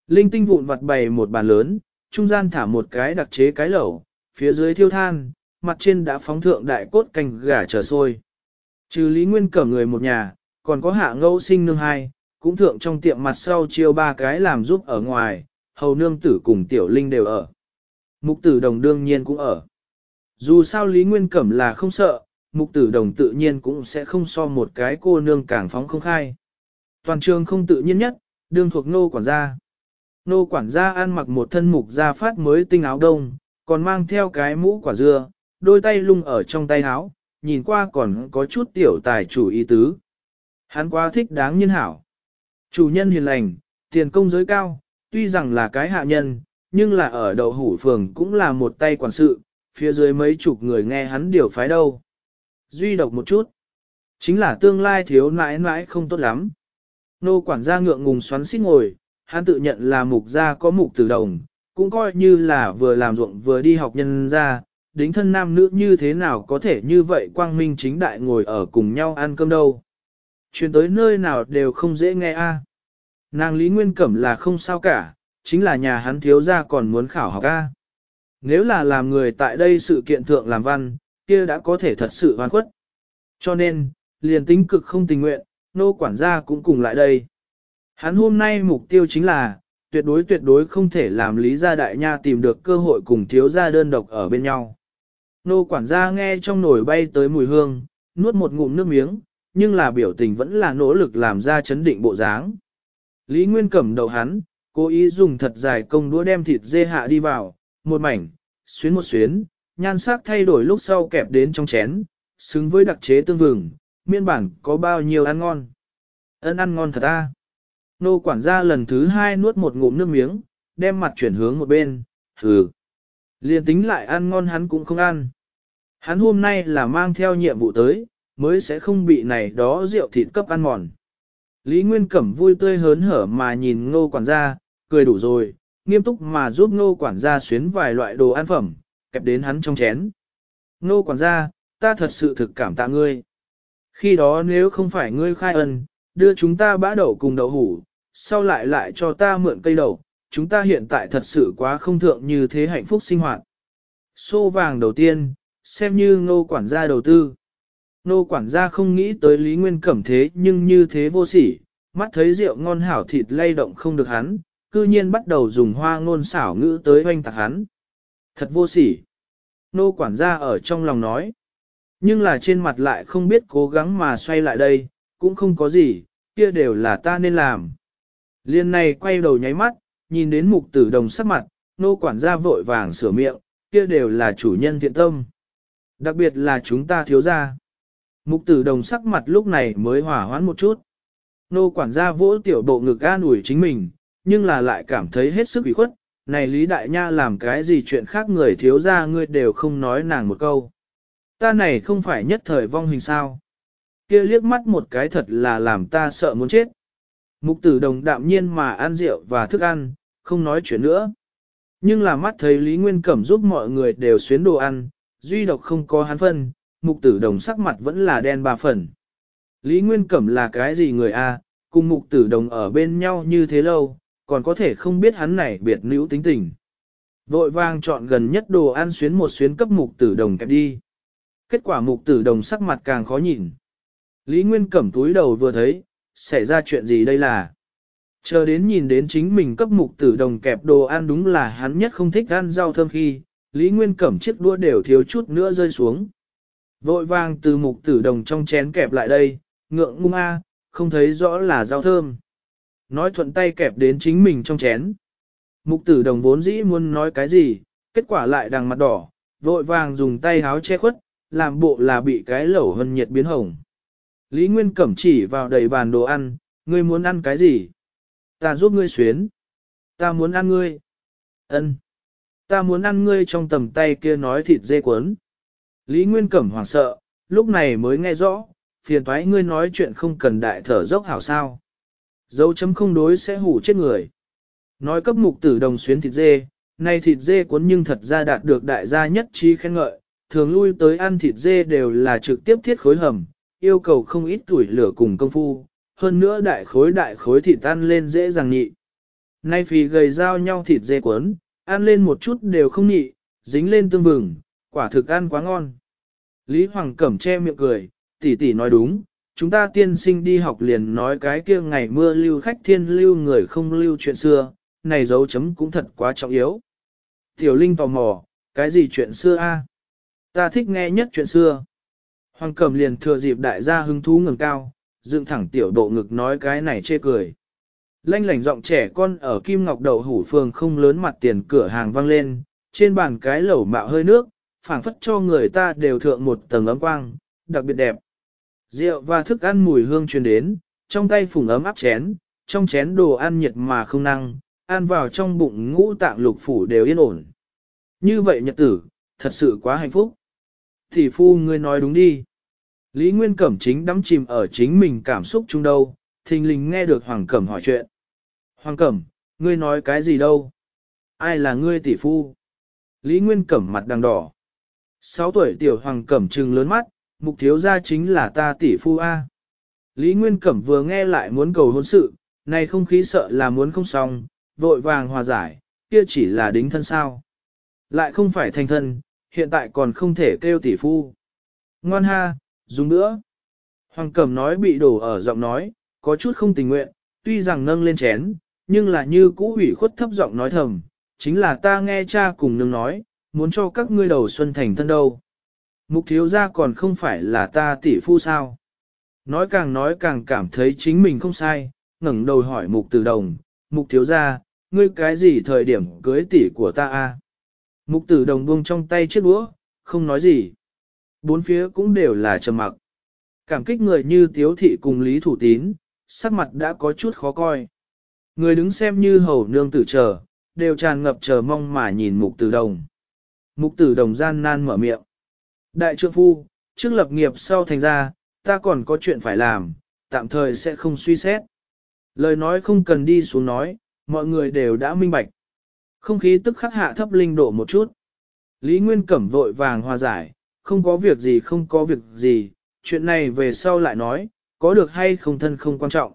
Linh tinh vụn vặt bày một bàn lớn, trung gian thả một cái đặc chế cái lẩu, phía dưới thiêu than, mặt trên đã phóng thượng đại cốt canh gà trở sôi. Trừ Lý Nguyên cẩm người một nhà, còn có hạ ngẫu sinh nương hai, cũng thượng trong tiệm mặt sau chiêu ba cái làm giúp ở ngoài, hầu nương tử cùng tiểu linh đều ở. Mục tử đồng đương nhiên cũng ở. Dù sao Lý Nguyên Cẩm là không sợ, mục tử đồng tự nhiên cũng sẽ không so một cái cô nương càng phóng không khai. Toàn trường không tự nhiên nhất, đương thuộc nô quản gia. Nô quản gia ăn mặc một thân mục gia phát mới tinh áo đông, còn mang theo cái mũ quả dưa, đôi tay lung ở trong tay áo, nhìn qua còn có chút tiểu tài chủ ý tứ. Hắn quá thích đáng nhân hảo. Chủ nhân hiền lành, tiền công giới cao, tuy rằng là cái hạ nhân, nhưng là ở đậu hủ phường cũng là một tay quản sự, phía dưới mấy chục người nghe hắn điều phái đâu. Duy độc một chút. Chính là tương lai thiếu nãi nãi không tốt lắm. Nô quản gia ngượng ngùng xoắn xít ngồi, hắn tự nhận là mục gia có mục từ đồng, cũng coi như là vừa làm ruộng vừa đi học nhân gia, đính thân nam nữ như thế nào có thể như vậy quang minh chính đại ngồi ở cùng nhau ăn cơm đâu. chuyển tới nơi nào đều không dễ nghe a. Nàng Lý Nguyên Cẩm là không sao cả, chính là nhà hắn thiếu ra còn muốn khảo học a. Nếu là làm người tại đây sự kiện thượng làm văn, kia đã có thể thật sự hoàn khuất. Cho nên, liền tính cực không tình nguyện, nô quản gia cũng cùng lại đây. Hắn hôm nay mục tiêu chính là, tuyệt đối tuyệt đối không thể làm Lý gia đại nha tìm được cơ hội cùng thiếu gia đơn độc ở bên nhau. Nô quản gia nghe trong nồi bay tới mùi hương, nuốt một ngụm nước miếng, nhưng là biểu tình vẫn là nỗ lực làm ra chấn định bộ dáng. Lý Nguyên cầm đầu hắn, cố ý dùng thật dài công đũa đem thịt dê hạ đi vào, một mảnh, xuyến một xuyến, nhan sắc thay đổi lúc sau kẹp đến trong chén, xứng với đặc chế tương vừng, miên bản có bao nhiêu ăn ngon. Ơn ăn ngon thật ta. À? Nô quản gia lần thứ hai nuốt một ngụm nước miếng, đem mặt chuyển hướng một bên, hừ. Liên tính lại ăn ngon hắn cũng không ăn. Hắn hôm nay là mang theo nhiệm vụ tới, mới sẽ không bị này đó rượu thịt cấp ăn mòn. Lý Nguyên Cẩm vui tươi hớn hở mà nhìn ngô quản gia, cười đủ rồi, nghiêm túc mà giúp ngô quản gia xuyến vài loại đồ ăn phẩm, kẹp đến hắn trong chén. Ngô quản gia, ta thật sự thực cảm tạ ngươi. Khi đó nếu không phải ngươi khai ân, đưa chúng ta bã đậu cùng đậu hủ, sau lại lại cho ta mượn cây đậu, chúng ta hiện tại thật sự quá không thượng như thế hạnh phúc sinh hoạt. Xô vàng đầu tiên, xem như ngô quản gia đầu tư. Ngô quản gia không nghĩ tới Lý Nguyên Cẩm thế nhưng như thế vô sỉ, mắt thấy rượu ngon hảo thịt lay động không được hắn, cư nhiên bắt đầu dùng hoa ngôn xảo ngữ tới hoanh tạc hắn. Thật vô sỉ. Nô quản gia ở trong lòng nói. Nhưng là trên mặt lại không biết cố gắng mà xoay lại đây, cũng không có gì, kia đều là ta nên làm. Liên này quay đầu nháy mắt, nhìn đến mục tử đồng sắc mặt, nô quản gia vội vàng sửa miệng, kia đều là chủ nhân thiện tâm. Đặc biệt là chúng ta thiếu gia, Mục tử đồng sắc mặt lúc này mới hỏa hoãn một chút. Nô quản gia vỗ tiểu bộ ngực an ủi chính mình, nhưng là lại cảm thấy hết sức ủy khuất. Này Lý Đại Nha làm cái gì chuyện khác người thiếu gia ngươi đều không nói nàng một câu. Ta này không phải nhất thời vong hình sao. kia liếc mắt một cái thật là làm ta sợ muốn chết. Mục tử đồng đạm nhiên mà ăn rượu và thức ăn, không nói chuyện nữa. Nhưng là mắt thấy Lý Nguyên Cẩm giúp mọi người đều xuyến đồ ăn, duy độc không có hắn phân, mục tử đồng sắc mặt vẫn là đen ba phần. Lý Nguyên Cẩm là cái gì người a cùng mục tử đồng ở bên nhau như thế lâu, còn có thể không biết hắn này biệt nữ tính tình. Vội vàng chọn gần nhất đồ ăn xuyến một xuyến cấp mục tử đồng kẹp đi. Kết quả mục tử đồng sắc mặt càng khó nhìn. Lý Nguyên Cẩm túi đầu vừa thấy, xảy ra chuyện gì đây là... Chờ đến nhìn đến chính mình cấp mục tử đồng kẹp đồ ăn đúng là hắn nhất không thích ăn rau thơm khi, Lý Nguyên Cẩm chiếc đua đều thiếu chút nữa rơi xuống. Vội vàng từ mục tử đồng trong chén kẹp lại đây, ngượng ngung a không thấy rõ là rau thơm. Nói thuận tay kẹp đến chính mình trong chén. Mục tử đồng vốn dĩ muốn nói cái gì, kết quả lại đằng mặt đỏ, vội vàng dùng tay háo che khuất, làm bộ là bị cái lẩu hân nhiệt biến hồng. Lý Nguyên Cẩm chỉ vào đầy bàn đồ ăn, ngươi muốn ăn cái gì? Ta giúp ngươi xuyến. Ta muốn ăn ngươi. ân Ta muốn ăn ngươi trong tầm tay kia nói thịt dê cuốn. Lý Nguyên Cẩm hoảng sợ, lúc này mới nghe rõ, phiền thoái ngươi nói chuyện không cần đại thở dốc hảo sao. Dấu chấm không đối sẽ hủ chết người. Nói cấp mục tử đồng xuyến thịt dê, nay thịt dê cuốn nhưng thật ra đạt được đại gia nhất trí khen ngợi, thường lui tới ăn thịt dê đều là trực tiếp thiết khối hầm, yêu cầu không ít tuổi lửa cùng công phu, hơn nữa đại khối đại khối thịt tan lên dễ dàng nhị. Nay phì gầy giao nhau thịt dê cuốn, ăn lên một chút đều không nhị, dính lên tương vừng, quả thực ăn quá ngon. Lý Hoàng Cẩm che miệng cười, tỷ tỷ nói đúng, chúng ta tiên sinh đi học liền nói cái kia ngày mưa lưu khách thiên lưu người không lưu chuyện xưa, này dấu chấm cũng thật quá trọng yếu. Tiểu Linh tò mò, cái gì chuyện xưa a? Ta thích nghe nhất chuyện xưa. Hoàng Cẩm liền thừa dịp đại gia hứng thú ngừng cao, dựng thẳng tiểu độ ngực nói cái này chê cười. Lanh lảnh giọng trẻ con ở Kim Ngọc Đậu Hủ Phường không lớn mặt tiền cửa hàng vang lên, trên bàn cái lẩu mạo hơi nước, phảng phất cho người ta đều thượng một tầng ấm quang, đặc biệt đẹp. Rượu và thức ăn mùi hương truyền đến, trong tay phùng ấm áp chén, trong chén đồ ăn nhiệt mà không năng, ăn vào trong bụng ngũ tạng lục phủ đều yên ổn. Như vậy nhật tử, thật sự quá hạnh phúc. Thì phu ngươi nói đúng đi. Lý Nguyên Cẩm chính đắm chìm ở chính mình cảm xúc chung đâu, thình lình nghe được Hoàng Cẩm hỏi chuyện. Hoàng Cẩm, ngươi nói cái gì đâu? Ai là ngươi tỷ phu? Lý Nguyên Cẩm mặt đằng đỏ. Sáu tuổi tiểu Hoàng Cẩm trừng lớn mắt, mục thiếu gia chính là ta tỷ phu A. Lý Nguyên Cẩm vừa nghe lại muốn cầu hôn sự, này không khí sợ là muốn không xong, vội vàng hòa giải, kia chỉ là đính thân sao. Lại không phải thành thân, hiện tại còn không thể kêu tỷ phu. Ngoan ha, dùng nữa. Hoàng Cẩm nói bị đổ ở giọng nói, có chút không tình nguyện, tuy rằng nâng lên chén, nhưng là như cũ hủy khuất thấp giọng nói thầm, chính là ta nghe cha cùng nương nói, muốn cho các ngươi đầu xuân thành thân đâu. Mục thiếu gia còn không phải là ta tỷ phu sao. Nói càng nói càng cảm thấy chính mình không sai, ngẩng đầu hỏi mục tử đồng, mục thiếu gia, ngươi cái gì thời điểm cưới tỷ của ta a? Mục tử đồng buông trong tay chiếc đũa, không nói gì. Bốn phía cũng đều là trầm mặc. Cảm kích người như tiếu thị cùng lý thủ tín, sắc mặt đã có chút khó coi. Người đứng xem như hầu nương tử chờ, đều tràn ngập chờ mong mà nhìn mục tử đồng. Mục tử đồng gian nan mở miệng. Đại trượng phu, trước lập nghiệp sau thành ra, ta còn có chuyện phải làm, tạm thời sẽ không suy xét. Lời nói không cần đi xuống nói, mọi người đều đã minh bạch. Không khí tức khắc hạ thấp linh độ một chút. Lý Nguyên Cẩm vội vàng hòa giải, không có việc gì không có việc gì, chuyện này về sau lại nói, có được hay không thân không quan trọng.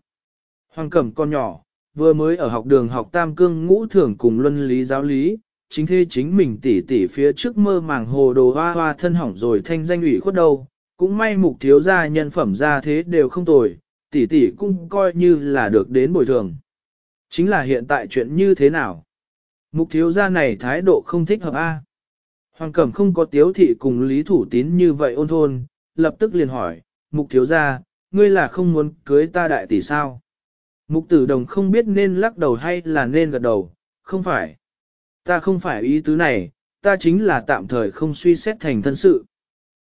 Hoàng Cẩm con nhỏ, vừa mới ở học đường học tam cương ngũ thưởng cùng luân lý giáo lý, chính thế chính mình tỉ tỉ phía trước mơ màng hồ đồ hoa hoa thân hỏng rồi thanh danh ủy khuất đâu, cũng may mục thiếu gia nhân phẩm ra thế đều không tồi, tỉ tỉ cũng coi như là được đến bồi thường. Chính là hiện tại chuyện như thế nào? Mục thiếu gia này thái độ không thích hợp a. Hoàng Cẩm không có tiếu thị cùng lý thủ tín như vậy ôn thôn, lập tức liền hỏi, mục thiếu gia, ngươi là không muốn cưới ta đại tỷ sao? Mục tử đồng không biết nên lắc đầu hay là nên gật đầu, không phải. Ta không phải ý tứ này, ta chính là tạm thời không suy xét thành thân sự.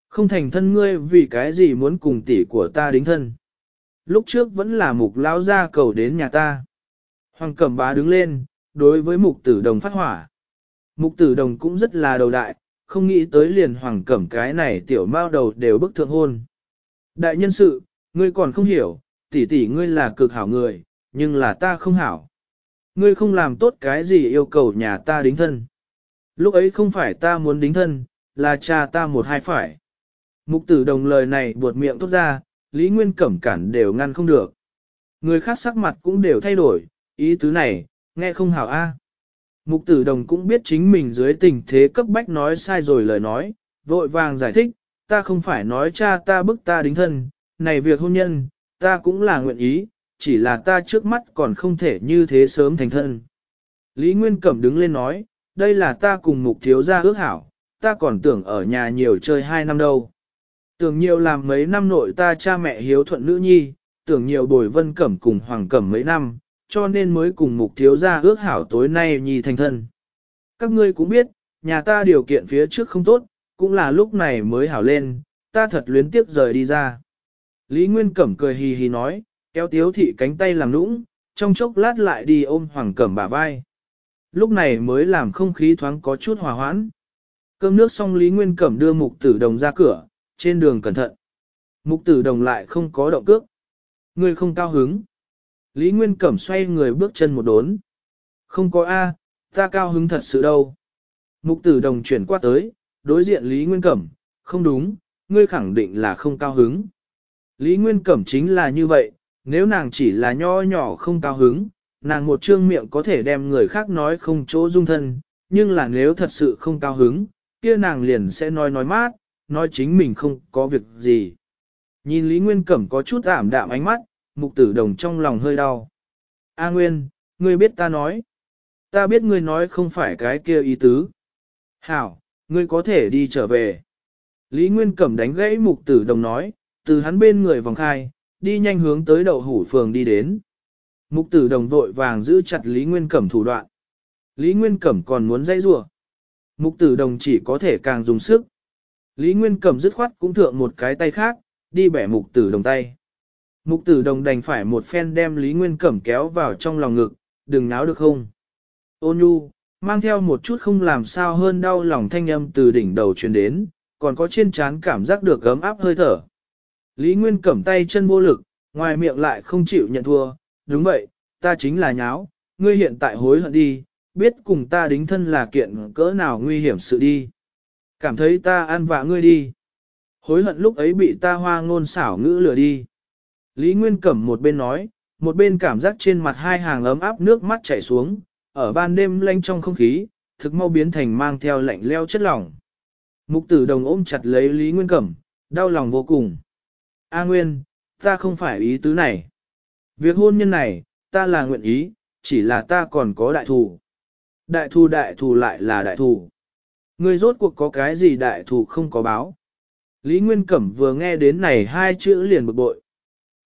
Không thành thân ngươi vì cái gì muốn cùng tỷ của ta đính thân. Lúc trước vẫn là mục lão ra cầu đến nhà ta. Hoàng cẩm bá đứng lên, đối với mục tử đồng phát hỏa. Mục tử đồng cũng rất là đầu đại, không nghĩ tới liền hoàng cẩm cái này tiểu mao đầu đều bức thượng hôn. Đại nhân sự, ngươi còn không hiểu, tỷ tỷ ngươi là cực hảo người, nhưng là ta không hảo. Ngươi không làm tốt cái gì yêu cầu nhà ta đính thân. Lúc ấy không phải ta muốn đính thân, là cha ta một hai phải. Mục tử đồng lời này buột miệng tốt ra, Lý Nguyên cẩm cản đều ngăn không được. Người khác sắc mặt cũng đều thay đổi, ý tứ này, nghe không hảo a. Mục tử đồng cũng biết chính mình dưới tình thế cấp bách nói sai rồi lời nói, vội vàng giải thích, ta không phải nói cha ta bức ta đính thân, này việc hôn nhân, ta cũng là nguyện ý, chỉ là ta trước mắt còn không thể như thế sớm thành thân. Lý Nguyên Cẩm đứng lên nói, đây là ta cùng mục thiếu ra ước hảo, ta còn tưởng ở nhà nhiều chơi 2 năm đâu. Tưởng nhiều làm mấy năm nội ta cha mẹ hiếu thuận nữ nhi, tưởng nhiều bồi vân cẩm cùng hoàng cẩm mấy năm, cho nên mới cùng mục thiếu ra ước hảo tối nay nhi thành thân. Các ngươi cũng biết, nhà ta điều kiện phía trước không tốt, cũng là lúc này mới hảo lên, ta thật luyến tiếc rời đi ra. Lý Nguyên Cẩm cười hì hì nói, Kéo tiếu thị cánh tay làm lũng trong chốc lát lại đi ôm hoàng cẩm bả vai. Lúc này mới làm không khí thoáng có chút hòa hoãn. Cơm nước xong Lý Nguyên Cẩm đưa mục tử đồng ra cửa, trên đường cẩn thận. Mục tử đồng lại không có động cước. Người không cao hứng. Lý Nguyên Cẩm xoay người bước chân một đốn. Không có A, ta cao hứng thật sự đâu. Mục tử đồng chuyển qua tới, đối diện Lý Nguyên Cẩm, không đúng, ngươi khẳng định là không cao hứng. Lý Nguyên Cẩm chính là như vậy, nếu nàng chỉ là nho nhỏ không cao hứng, nàng một trương miệng có thể đem người khác nói không chỗ dung thân, nhưng là nếu thật sự không cao hứng, kia nàng liền sẽ nói nói mát, nói chính mình không có việc gì. Nhìn Lý Nguyên Cẩm có chút ảm đạm ánh mắt, mục tử đồng trong lòng hơi đau. A Nguyên, ngươi biết ta nói. Ta biết ngươi nói không phải cái kia ý tứ. Hảo, ngươi có thể đi trở về. Lý Nguyên Cẩm đánh gãy mục tử đồng nói, từ hắn bên người vòng khai, đi nhanh hướng tới đậu hủ phường đi đến. Mục tử đồng vội vàng giữ chặt Lý Nguyên Cẩm thủ đoạn. Lý Nguyên Cẩm còn muốn dây rủa Mục tử đồng chỉ có thể càng dùng sức. Lý Nguyên Cẩm dứt khoát cũng thượng một cái tay khác, đi bẻ mục tử đồng tay. Mục tử đồng đành phải một phen đem Lý Nguyên Cẩm kéo vào trong lòng ngực, đừng náo được không. Ô nhu, mang theo một chút không làm sao hơn đau lòng thanh âm từ đỉnh đầu truyền đến, còn có trên trán cảm giác được gấm áp hơi thở. Lý Nguyên cẩm tay chân vô lực, ngoài miệng lại không chịu nhận thua, đúng vậy, ta chính là nháo, ngươi hiện tại hối hận đi, biết cùng ta đính thân là kiện cỡ nào nguy hiểm sự đi. Cảm thấy ta an vạ ngươi đi. Hối hận lúc ấy bị ta hoa ngôn xảo ngữ lừa đi. Lý Nguyên cẩm một bên nói, một bên cảm giác trên mặt hai hàng ấm áp nước mắt chảy xuống, ở ban đêm lanh trong không khí, thực mau biến thành mang theo lạnh leo chất lỏng. Mục tử đồng ôm chặt lấy Lý Nguyên Cẩm, đau lòng vô cùng. A Nguyên, ta không phải ý tứ này. Việc hôn nhân này, ta là nguyện ý, chỉ là ta còn có đại thù. Đại thù đại thù lại là đại thù. Người rốt cuộc có cái gì đại thù không có báo. Lý Nguyên Cẩm vừa nghe đến này hai chữ liền bực bội.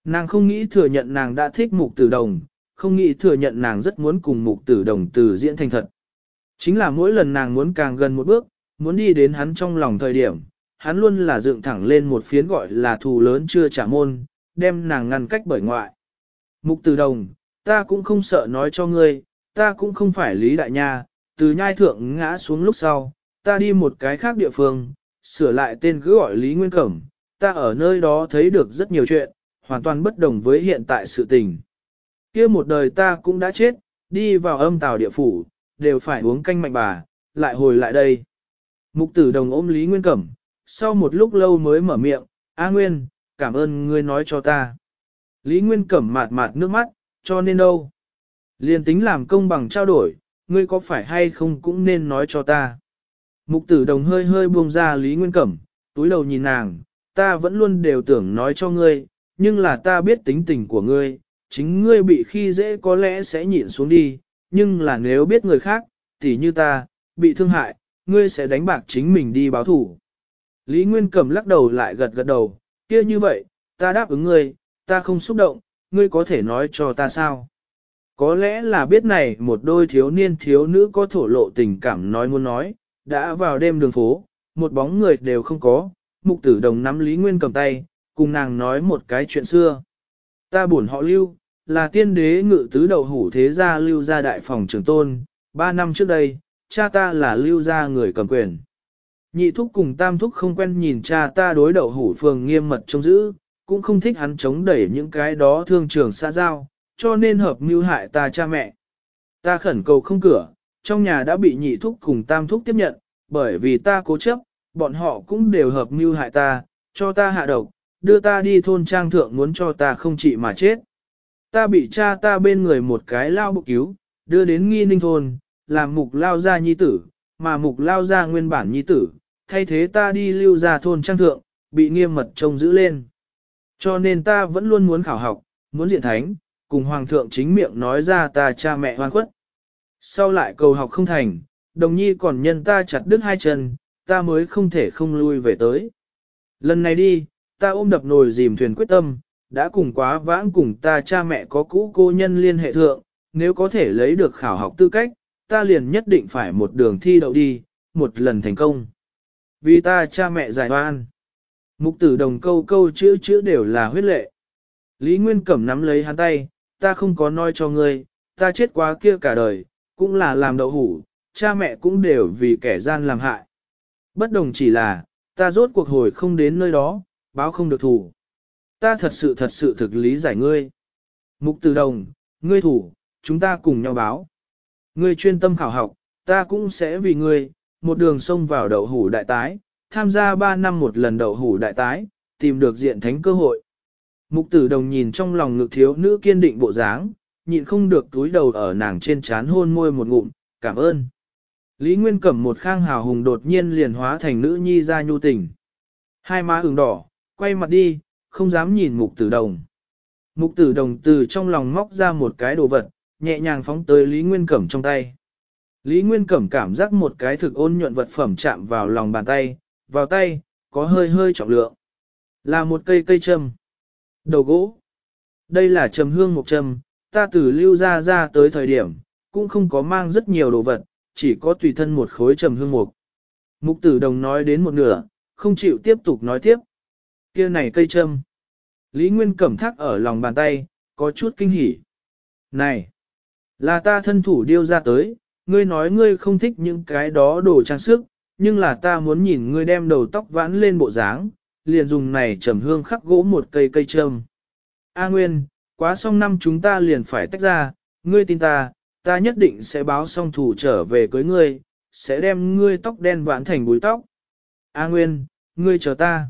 Nàng không nghĩ thừa nhận nàng đã thích mục tử đồng, không nghĩ thừa nhận nàng rất muốn cùng mục tử đồng từ diễn thành thật. Chính là mỗi lần nàng muốn càng gần một bước, muốn đi đến hắn trong lòng thời điểm, hắn luôn là dựng thẳng lên một phiến gọi là thù lớn chưa trả môn, đem nàng ngăn cách bởi ngoại. Mục Từ Đồng, ta cũng không sợ nói cho ngươi, ta cũng không phải Lý Đại Nha, từ nhai thượng ngã xuống lúc sau, ta đi một cái khác địa phương, sửa lại tên cứ gọi Lý Nguyên Cẩm, ta ở nơi đó thấy được rất nhiều chuyện, hoàn toàn bất đồng với hiện tại sự tình. kia một đời ta cũng đã chết, đi vào âm tàu địa phủ, đều phải uống canh mạnh bà, lại hồi lại đây. Mục Tử Đồng ôm Lý Nguyên Cẩm, sau một lúc lâu mới mở miệng, A Nguyên, cảm ơn ngươi nói cho ta. Lý Nguyên cẩm mạt mạt nước mắt, cho nên đâu. Liên tính làm công bằng trao đổi, ngươi có phải hay không cũng nên nói cho ta. Mục tử đồng hơi hơi buông ra Lý Nguyên cẩm, túi đầu nhìn nàng, ta vẫn luôn đều tưởng nói cho ngươi, nhưng là ta biết tính tình của ngươi, chính ngươi bị khi dễ có lẽ sẽ nhịn xuống đi, nhưng là nếu biết người khác, tỉ như ta, bị thương hại, ngươi sẽ đánh bạc chính mình đi báo thủ. Lý Nguyên Cẩm lắc đầu lại gật gật đầu, kia như vậy, ta đáp ứng ngươi, ta không xúc động, ngươi có thể nói cho ta sao? Có lẽ là biết này một đôi thiếu niên thiếu nữ có thổ lộ tình cảm nói muốn nói, đã vào đêm đường phố, một bóng người đều không có, mục tử đồng nắm Lý Nguyên cầm tay, cùng nàng nói một cái chuyện xưa. Ta buồn họ lưu, là tiên đế ngự tứ đầu hủ thế gia lưu gia đại phòng trưởng tôn, ba năm trước đây, cha ta là lưu gia người cầm quyền. Nhị thúc cùng tam thúc không quen nhìn cha ta đối đậu hủ phường nghiêm mật trông giữ, cũng không thích hắn chống đẩy những cái đó thương trường xa giao, cho nên hợp mưu hại ta cha mẹ. Ta khẩn cầu không cửa, trong nhà đã bị nhị thúc cùng tam thúc tiếp nhận, bởi vì ta cố chấp, bọn họ cũng đều hợp mưu hại ta, cho ta hạ độc, đưa ta đi thôn trang thượng muốn cho ta không chỉ mà chết. Ta bị cha ta bên người một cái lao bục cứu, đưa đến nghi ninh thôn, làm mục lao gia nhi tử, mà mục lao gia nguyên bản nhi tử, thay thế ta đi lưu ra thôn trang thượng, bị nghiêm mật trông giữ lên. Cho nên ta vẫn luôn muốn khảo học, muốn diện thánh, cùng hoàng thượng chính miệng nói ra ta cha mẹ hoan khuất. Sau lại cầu học không thành, đồng nhi còn nhân ta chặt đứt hai chân, ta mới không thể không lui về tới. Lần này đi, ta ôm đập nồi dìm thuyền quyết tâm, đã cùng quá vãng cùng ta cha mẹ có cũ cô nhân liên hệ thượng, nếu có thể lấy được khảo học tư cách, ta liền nhất định phải một đường thi đậu đi, một lần thành công vì ta cha mẹ giải oan. Mục tử đồng câu câu chữ chữ đều là huyết lệ. Lý Nguyên Cẩm nắm lấy hắn tay, ta không có nói cho ngươi, ta chết quá kia cả đời, cũng là làm đậu hủ, cha mẹ cũng đều vì kẻ gian làm hại. Bất đồng chỉ là, ta rốt cuộc hồi không đến nơi đó, báo không được thủ. Ta thật sự thật sự thực lý giải ngươi. Mục tử đồng, ngươi thủ, chúng ta cùng nhau báo. Ngươi chuyên tâm khảo học, ta cũng sẽ vì ngươi, một đường xông vào đậu hủ đại tái, tham gia 3 năm một lần đậu hủ đại tái, tìm được diện thánh cơ hội. Mục tử đồng nhìn trong lòng ngực thiếu nữ kiên định bộ dáng, nhịn không được túi đầu ở nàng trên chán hôn môi một ngụm, cảm ơn. Lý Nguyên cẩm một khang hào hùng đột nhiên liền hóa thành nữ nhi ra nhu tình. Hai má ửng đỏ, quay mặt đi, không dám nhìn mục tử đồng. Mục tử đồng từ trong lòng móc ra một cái đồ vật, nhẹ nhàng phóng tới Lý Nguyên Cẩm trong tay. Lý Nguyên Cẩm cảm giác một cái thực ôn nhuận vật phẩm chạm vào lòng bàn tay, vào tay, có hơi hơi trọng lượng. Là một cây cây châm. Đầu gỗ. Đây là trầm hương một châm, ta từ lưu ra ra tới thời điểm, cũng không có mang rất nhiều đồ vật, chỉ có tùy thân một khối trầm hương mục. Mục tử đồng nói đến một nửa, không chịu tiếp tục nói tiếp. kia này cây châm. Lý Nguyên Cẩm thắc ở lòng bàn tay, có chút kinh hỉ. Này, là ta thân thủ điêu ra tới, ngươi nói ngươi không thích những cái đó đồ trang sức, nhưng là ta muốn nhìn ngươi đem đầu tóc vãn lên bộ dáng, liền dùng này trầm hương khắc gỗ một cây cây trâm. A Nguyên, quá xong năm chúng ta liền phải tách ra, ngươi tin ta, ta nhất định sẽ báo xong thủ trở về cưới ngươi, sẽ đem ngươi tóc đen vãn thành búi tóc. A Nguyên, ngươi chờ ta.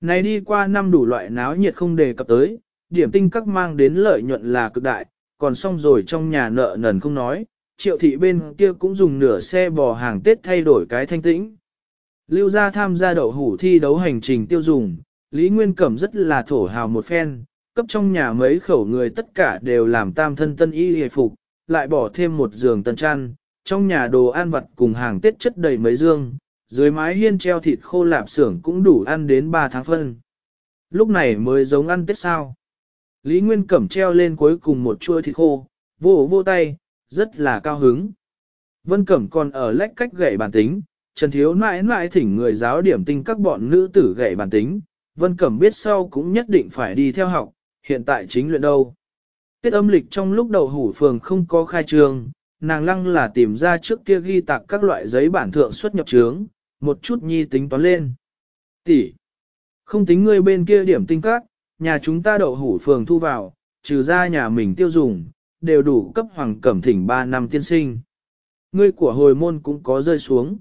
Này đi qua năm đủ loại náo nhiệt không đề cập tới, điểm tinh các mang đến lợi nhuận là cực đại, còn xong rồi trong nhà nợ nần không nói, triệu thị bên kia cũng dùng nửa xe bò hàng Tết thay đổi cái thanh tĩnh. Lưu gia tham gia đậu hủ thi đấu hành trình tiêu dùng, Lý Nguyên Cẩm rất là thổ hào một phen, cấp trong nhà mấy khẩu người tất cả đều làm tam thân tân y hề phục, lại bỏ thêm một giường tân chăn, trong nhà đồ ăn vặt cùng hàng Tết chất đầy mấy dương, dưới mái hiên treo thịt khô lạp xưởng cũng đủ ăn đến 3 tháng phân. Lúc này mới giống ăn Tết sao. Lý Nguyên Cẩm treo lên cuối cùng một chuôi thịt khô, vô vô tay, rất là cao hứng. Vân Cẩm còn ở lách cách gậy bản tính, Trần Thiếu mãi mãi thỉnh người giáo điểm tinh các bọn nữ tử gậy bản tính, Vân Cẩm biết sau cũng nhất định phải đi theo học, hiện tại chính luyện đâu. Tiết âm lịch trong lúc đầu hủ phường không có khai trường, nàng lăng là tìm ra trước kia ghi tạc các loại giấy bản thượng xuất nhập trướng, một chút nhi tính toán lên. Tỷ, không tính người bên kia điểm tinh các, nhà chúng ta đậu hủ phường thu vào, trừ ra nhà mình tiêu dùng, đều đủ cấp hoàng cẩm thỉnh 3 năm tiên sinh. Ngươi của hồi môn cũng có rơi xuống.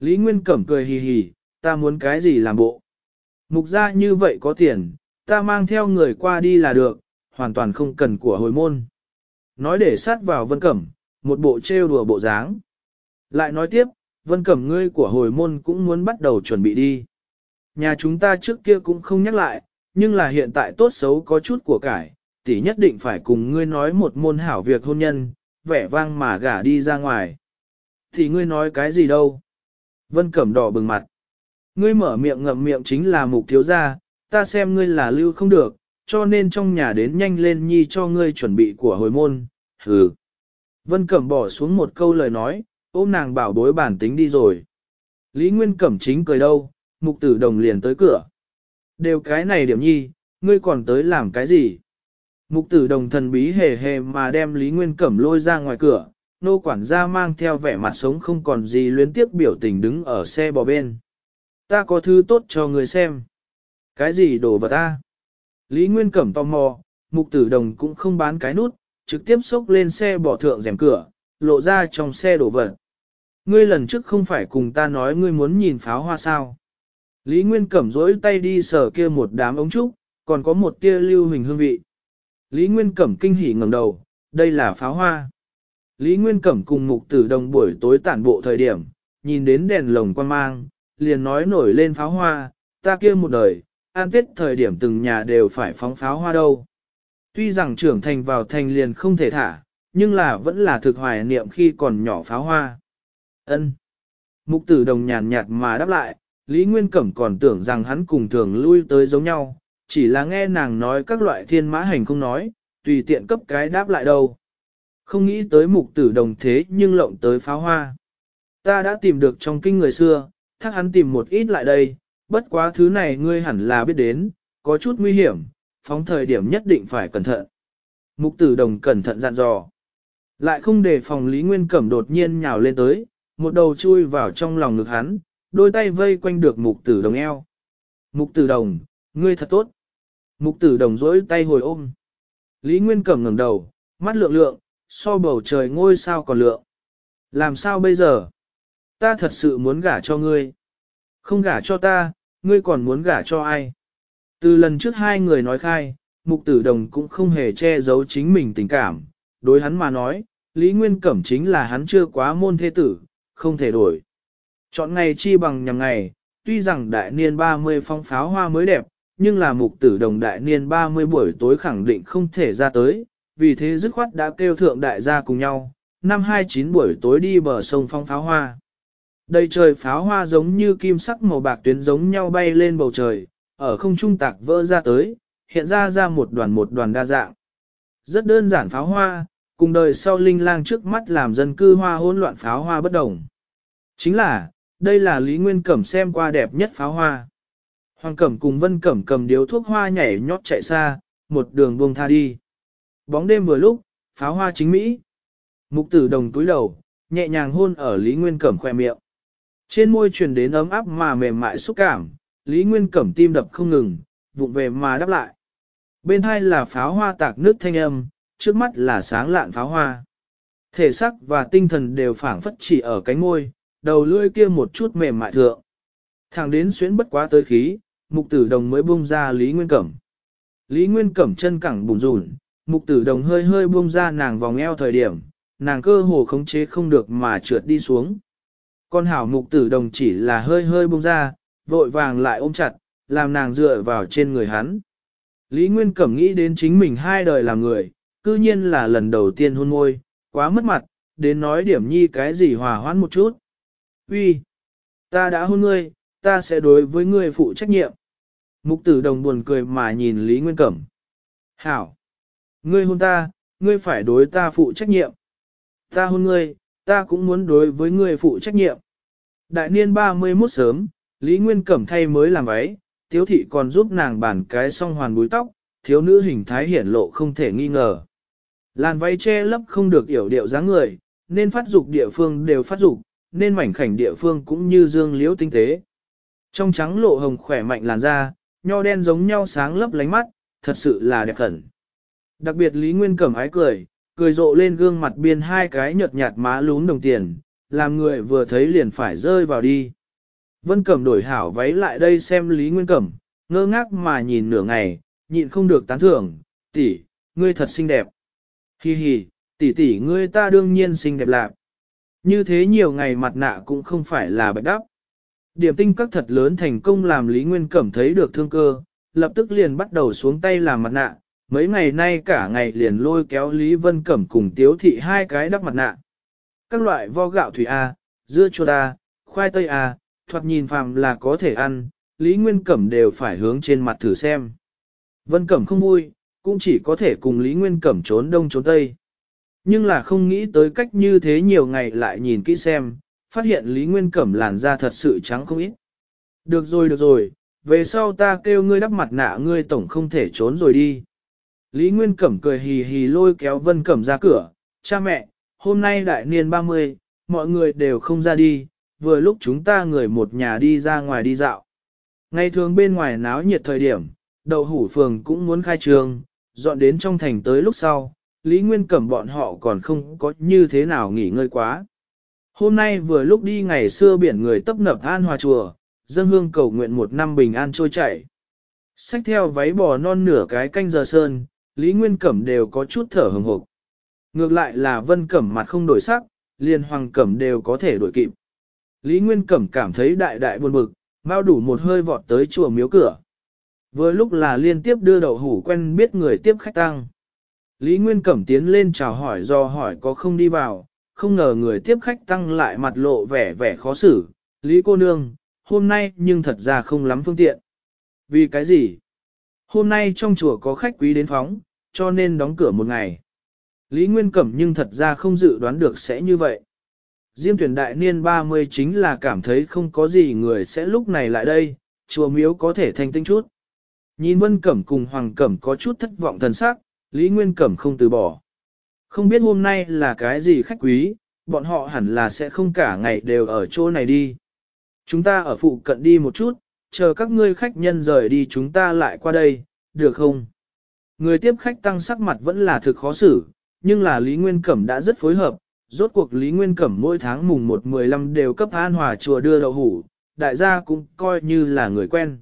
Lý Nguyên Cẩm cười hì hì, ta muốn cái gì làm bộ. Mục ra như vậy có tiền, ta mang theo người qua đi là được, hoàn toàn không cần của hồi môn. Nói để sát vào Vân Cẩm, một bộ trêu đùa bộ dáng. Lại nói tiếp, Vân Cẩm ngươi của hồi môn cũng muốn bắt đầu chuẩn bị đi. Nhà chúng ta trước kia cũng không nhắc lại, nhưng là hiện tại tốt xấu có chút của cải, tỷ nhất định phải cùng ngươi nói một môn hảo việc hôn nhân, vẻ vang mà gả đi ra ngoài. Thì ngươi nói cái gì đâu? Vân Cẩm đỏ bừng mặt. Ngươi mở miệng ngậm miệng chính là mục thiếu gia, ta xem ngươi là lưu không được, cho nên trong nhà đến nhanh lên nhi cho ngươi chuẩn bị của hồi môn, hừ. Vân Cẩm bỏ xuống một câu lời nói, ôm nàng bảo bối bản tính đi rồi. Lý Nguyên Cẩm chính cười đâu, mục tử đồng liền tới cửa. Đều cái này điểm nhi, ngươi còn tới làm cái gì? Mục tử đồng thần bí hề hề mà đem Lý Nguyên Cẩm lôi ra ngoài cửa, nô quản gia mang theo vẻ mặt sống không còn gì luyến tiếc biểu tình đứng ở xe bò bên. Ta có thứ tốt cho người xem. Cái gì đổ vào ta? Lý Nguyên Cẩm tò mò, mục tử đồng cũng không bán cái nút, trực tiếp xốc lên xe bỏ thượng rèm cửa, lộ ra trong xe đổ vật. Ngươi lần trước không phải cùng ta nói ngươi muốn nhìn pháo hoa sao. Lý Nguyên Cẩm rỗi tay đi sở kia một đám ống trúc, còn có một tia lưu hình hương vị. Lý Nguyên Cẩm kinh hỉ ngầm đầu, đây là pháo hoa. Lý Nguyên Cẩm cùng mục tử đồng buổi tối tản bộ thời điểm, nhìn đến đèn lồng quan mang, liền nói nổi lên pháo hoa, ta kia một đời, an tiết thời điểm từng nhà đều phải phóng pháo hoa đâu. Tuy rằng trưởng thành vào thành liền không thể thả, nhưng là vẫn là thực hoài niệm khi còn nhỏ pháo hoa. ân Mục tử đồng nhàn nhạt mà đáp lại, Lý Nguyên Cẩm còn tưởng rằng hắn cùng thường lui tới giống nhau, chỉ là nghe nàng nói các loại thiên mã hành không nói, tùy tiện cấp cái đáp lại đâu. Không nghĩ tới mục tử đồng thế nhưng lộng tới pháo hoa. Ta đã tìm được trong kinh người xưa, thắc hắn tìm một ít lại đây, bất quá thứ này ngươi hẳn là biết đến, có chút nguy hiểm, phóng thời điểm nhất định phải cẩn thận. Mục tử đồng cẩn thận dặn dò. Lại không để phòng Lý Nguyên Cẩm đột nhiên nhào lên tới, một đầu chui vào trong lòng ngực hắn, đôi tay vây quanh được mục tử đồng eo. Mục tử đồng, Ngươi thật tốt. Mục tử đồng dỗi tay hồi ôm. Lý Nguyên Cẩm ngẩng đầu, mắt lượng lượng, so bầu trời ngôi sao còn lượng. Làm sao bây giờ? Ta thật sự muốn gả cho ngươi. Không gả cho ta, ngươi còn muốn gả cho ai? Từ lần trước hai người nói khai, mục tử đồng cũng không hề che giấu chính mình tình cảm. Đối hắn mà nói, Lý Nguyên Cẩm chính là hắn chưa quá môn thế tử, không thể đổi. Chọn ngày chi bằng nhằm ngày, tuy rằng đại niên 30 phong pháo hoa mới đẹp, nhưng là mục tử đồng đại niên 30 buổi tối khẳng định không thể ra tới, vì thế dứt khoát đã kêu thượng đại gia cùng nhau, năm 29 buổi tối đi bờ sông phong pháo hoa. Đầy trời pháo hoa giống như kim sắc màu bạc tuyến giống nhau bay lên bầu trời, ở không trung tạc vỡ ra tới, hiện ra ra một đoàn một đoàn đa dạng. Rất đơn giản pháo hoa, cùng đời sau linh lang trước mắt làm dân cư hoa hỗn loạn pháo hoa bất đồng. Chính là, đây là Lý Nguyên Cẩm xem qua đẹp nhất pháo hoa. Hoàng Cẩm cùng Vân Cẩm cầm điếu thuốc hoa nhảy nhót chạy xa, một đường buông tha đi. Bóng đêm vừa lúc, pháo hoa chính Mỹ. Mục tử đồng túi đầu, nhẹ nhàng hôn ở Lý Nguyên Cẩm khoe miệng. Trên môi truyền đến ấm áp mà mềm mại xúc cảm, Lý Nguyên Cẩm tim đập không ngừng, vụng về mà đáp lại. Bên hai là pháo hoa tạc nước thanh âm, trước mắt là sáng lạn pháo hoa. Thể sắc và tinh thần đều phản phất chỉ ở cánh môi, đầu lưỡi kia một chút mềm mại thượng. Thẳng đến xuyến bất quá tới khí, mục tử đồng mới buông ra Lý Nguyên Cẩm. Lý Nguyên Cẩm chân cẳng bùn rùn, mục tử đồng hơi hơi buông ra nàng vòng eo thời điểm, nàng cơ hồ khống chế không được mà trượt đi xuống. Con hảo mục tử đồng chỉ là hơi hơi buông ra, vội vàng lại ôm chặt, làm nàng dựa vào trên người hắn. Lý Nguyên Cẩm nghĩ đến chính mình hai đời làm người, cư nhiên là lần đầu tiên hôn môi, quá mất mặt, đến nói điểm nhi cái gì hòa hoãn một chút. Uy, ta đã hôn ngươi, ta sẽ đối với ngươi phụ trách nhiệm. Mục tử đồng buồn cười mà nhìn Lý Nguyên Cẩm. Hảo! Ngươi hôn ta, ngươi phải đối ta phụ trách nhiệm. Ta hôn ngươi, ta cũng muốn đối với ngươi phụ trách nhiệm. Đại niên 31 sớm, Lý Nguyên Cẩm thay mới làm váy, tiếu thị còn giúp nàng bản cái song hoàn búi tóc, thiếu nữ hình thái hiển lộ không thể nghi ngờ. Làn váy che lấp không được yểu điệu dáng người, nên phát dục địa phương đều phát dục, nên mảnh khảnh địa phương cũng như dương liễu tinh tế. Trong trắng lộ hồng khỏe mạnh làn da, nho đen giống nhau sáng lấp lánh mắt, thật sự là đẹp khẩn. Đặc biệt Lý Nguyên Cẩm ái cười, cười rộ lên gương mặt biên hai cái nhợt nhạt má lún đồng tiền, làm người vừa thấy liền phải rơi vào đi. Vân Cẩm đổi hảo váy lại đây xem Lý Nguyên Cẩm, ngơ ngác mà nhìn nửa ngày, nhịn không được tán thưởng, tỷ, ngươi thật xinh đẹp. Hi hi, tỷ tỷ ngươi ta đương nhiên xinh đẹp lạc. Như thế nhiều ngày mặt nạ cũng không phải là bạch đắp. Điểm tinh các thật lớn thành công làm Lý Nguyên Cẩm thấy được thương cơ, lập tức liền bắt đầu xuống tay làm mặt nạ, mấy ngày nay cả ngày liền lôi kéo Lý Vân Cẩm cùng Tiếu Thị hai cái đắp mặt nạ. Các loại vo gạo thủy A, dưa chua A, khoai tây A, thoạt nhìn phàm là có thể ăn, Lý Nguyên Cẩm đều phải hướng trên mặt thử xem. Vân Cẩm không vui, cũng chỉ có thể cùng Lý Nguyên Cẩm trốn đông trốn tây. Nhưng là không nghĩ tới cách như thế nhiều ngày lại nhìn kỹ xem, phát hiện Lý Nguyên Cẩm làn da thật sự trắng không ít. Được rồi được rồi, về sau ta kêu ngươi đắp mặt nạ ngươi tổng không thể trốn rồi đi. Lý Nguyên Cẩm cười hì hì lôi kéo Vân Cẩm ra cửa, cha mẹ, hôm nay đại niên 30, mọi người đều không ra đi, vừa lúc chúng ta người một nhà đi ra ngoài đi dạo. Ngày thường bên ngoài náo nhiệt thời điểm, đầu hủ phường cũng muốn khai trường, dọn đến trong thành tới lúc sau, Lý Nguyên Cẩm bọn họ còn không có như thế nào nghỉ ngơi quá. Hôm nay vừa lúc đi ngày xưa biển người tấp nập an hòa chùa, dân hương cầu nguyện một năm bình an trôi chảy. Xách theo váy bò non nửa cái canh giờ sơn, Lý Nguyên Cẩm đều có chút thở hừng hộp. Ngược lại là Vân Cẩm mặt không đổi sắc, liền Hoàng Cẩm đều có thể đổi kịp. Lý Nguyên Cẩm cảm thấy đại đại buồn bực, bao đủ một hơi vọt tới chùa miếu cửa. Vừa lúc là liên tiếp đưa đậu hủ quen biết người tiếp khách tăng. Lý Nguyên Cẩm tiến lên chào hỏi do hỏi có không đi vào, không ngờ người tiếp khách tăng lại mặt lộ vẻ vẻ khó xử, Lý cô nương, hôm nay nhưng thật ra không lắm phương tiện. Vì cái gì? Hôm nay trong chùa có khách quý đến phóng, cho nên đóng cửa một ngày. Lý Nguyên Cẩm nhưng thật ra không dự đoán được sẽ như vậy. Diêm tuyển đại niên 30 chính là cảm thấy không có gì người sẽ lúc này lại đây, chùa miếu có thể thanh tinh chút. Nhìn Vân Cẩm cùng Hoàng Cẩm có chút thất vọng thần sắc, Lý Nguyên Cẩm không từ bỏ. Không biết hôm nay là cái gì khách quý, bọn họ hẳn là sẽ không cả ngày đều ở chỗ này đi. Chúng ta ở phụ cận đi một chút, chờ các ngươi khách nhân rời đi chúng ta lại qua đây, được không? Người tiếp khách tăng sắc mặt vẫn là thực khó xử, nhưng là Lý Nguyên Cẩm đã rất phối hợp, rốt cuộc Lý Nguyên Cẩm mỗi tháng mùng 1-15 đều cấp an hòa chùa đưa đậu hủ, đại gia cũng coi như là người quen.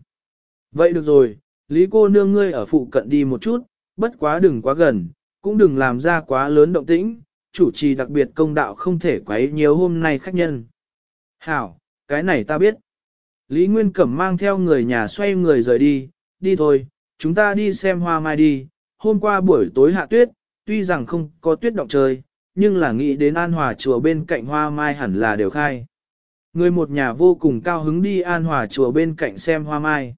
Vậy được rồi, Lý cô nương ngươi ở phụ cận đi một chút, bất quá đừng quá gần, cũng đừng làm ra quá lớn động tĩnh, chủ trì đặc biệt công đạo không thể quấy nhiều hôm nay khách nhân. Hảo, cái này ta biết. Lý Nguyên Cẩm mang theo người nhà xoay người rời đi, đi thôi, chúng ta đi xem hoa mai đi, hôm qua buổi tối hạ tuyết, tuy rằng không có tuyết động trời, nhưng là nghĩ đến An Hòa chùa bên cạnh hoa mai hẳn là đều khai. Người một nhà vô cùng cao hứng đi An Hòa chùa bên cạnh xem hoa mai.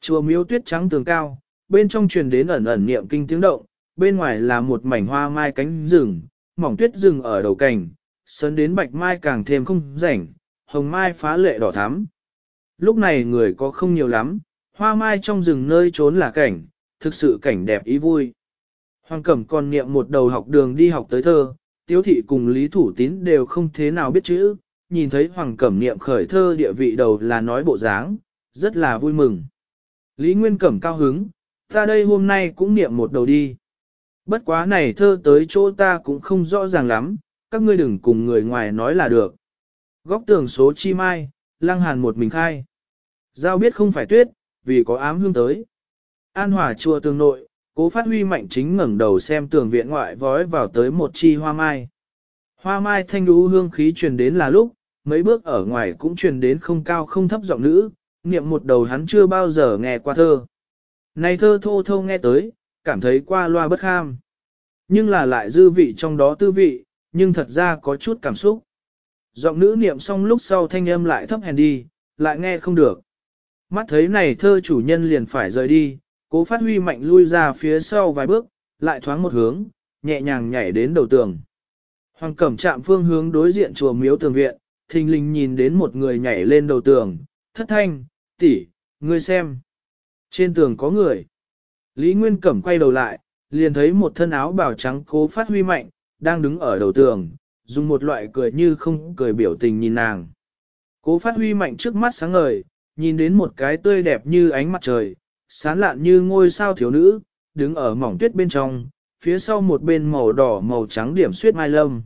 Chùa miếu tuyết trắng tường cao, bên trong truyền đến ẩn ẩn niệm kinh tiếng động, bên ngoài là một mảnh hoa mai cánh rừng, mỏng tuyết rừng ở đầu cành, sơn đến bạch mai càng thêm không rảnh, hồng mai phá lệ đỏ thắm. Lúc này người có không nhiều lắm, hoa mai trong rừng nơi trốn là cảnh, thực sự cảnh đẹp ý vui. Hoàng Cẩm còn niệm một đầu học đường đi học tới thơ, Tiếu Thị cùng Lý Thủ Tín đều không thế nào biết chữ, nhìn thấy Hoàng Cẩm niệm khởi thơ địa vị đầu là nói bộ dáng, rất là vui mừng. Lý Nguyên Cẩm cao hứng, ra đây hôm nay cũng niệm một đầu đi bất quá này thơ tới chỗ ta cũng không rõ ràng lắm, các ngươi đừng cùng người ngoài nói là được. Góc tường số chi mai, lăng hàn một mình khai. Giao biết không phải tuyết, vì có ám hương tới. An hòa chùa tường nội, cố phát huy mạnh chính ngẩng đầu xem tường viện ngoại vói vào tới một chi hoa mai. Hoa mai thanh đú hương khí truyền đến là lúc, mấy bước ở ngoài cũng truyền đến không cao không thấp giọng nữ, niệm một đầu hắn chưa bao giờ nghe qua thơ. Này thơ thô thô nghe tới, cảm thấy qua loa bất ham. Nhưng là lại dư vị trong đó tư vị, nhưng thật ra có chút cảm xúc. Giọng nữ niệm xong lúc sau thanh âm lại thấp hèn đi, lại nghe không được. Mắt thấy này thơ chủ nhân liền phải rời đi, cố phát huy mạnh lui ra phía sau vài bước, lại thoáng một hướng, nhẹ nhàng nhảy đến đầu tường. Hoàng cẩm chạm phương hướng đối diện chùa miếu tường viện, thình lình nhìn đến một người nhảy lên đầu tường, thất thanh, tỷ, ngươi xem. Trên tường có người. Lý Nguyên Cẩm quay đầu lại, liền thấy một thân áo bào trắng cố phát huy mạnh, đang đứng ở đầu tường, dùng một loại cười như không cười biểu tình nhìn nàng. Cố phát huy mạnh trước mắt sáng ngời, nhìn đến một cái tươi đẹp như ánh mặt trời, sán lạn như ngôi sao thiếu nữ, đứng ở mỏng tuyết bên trong, phía sau một bên màu đỏ màu trắng điểm suyết mai lâm.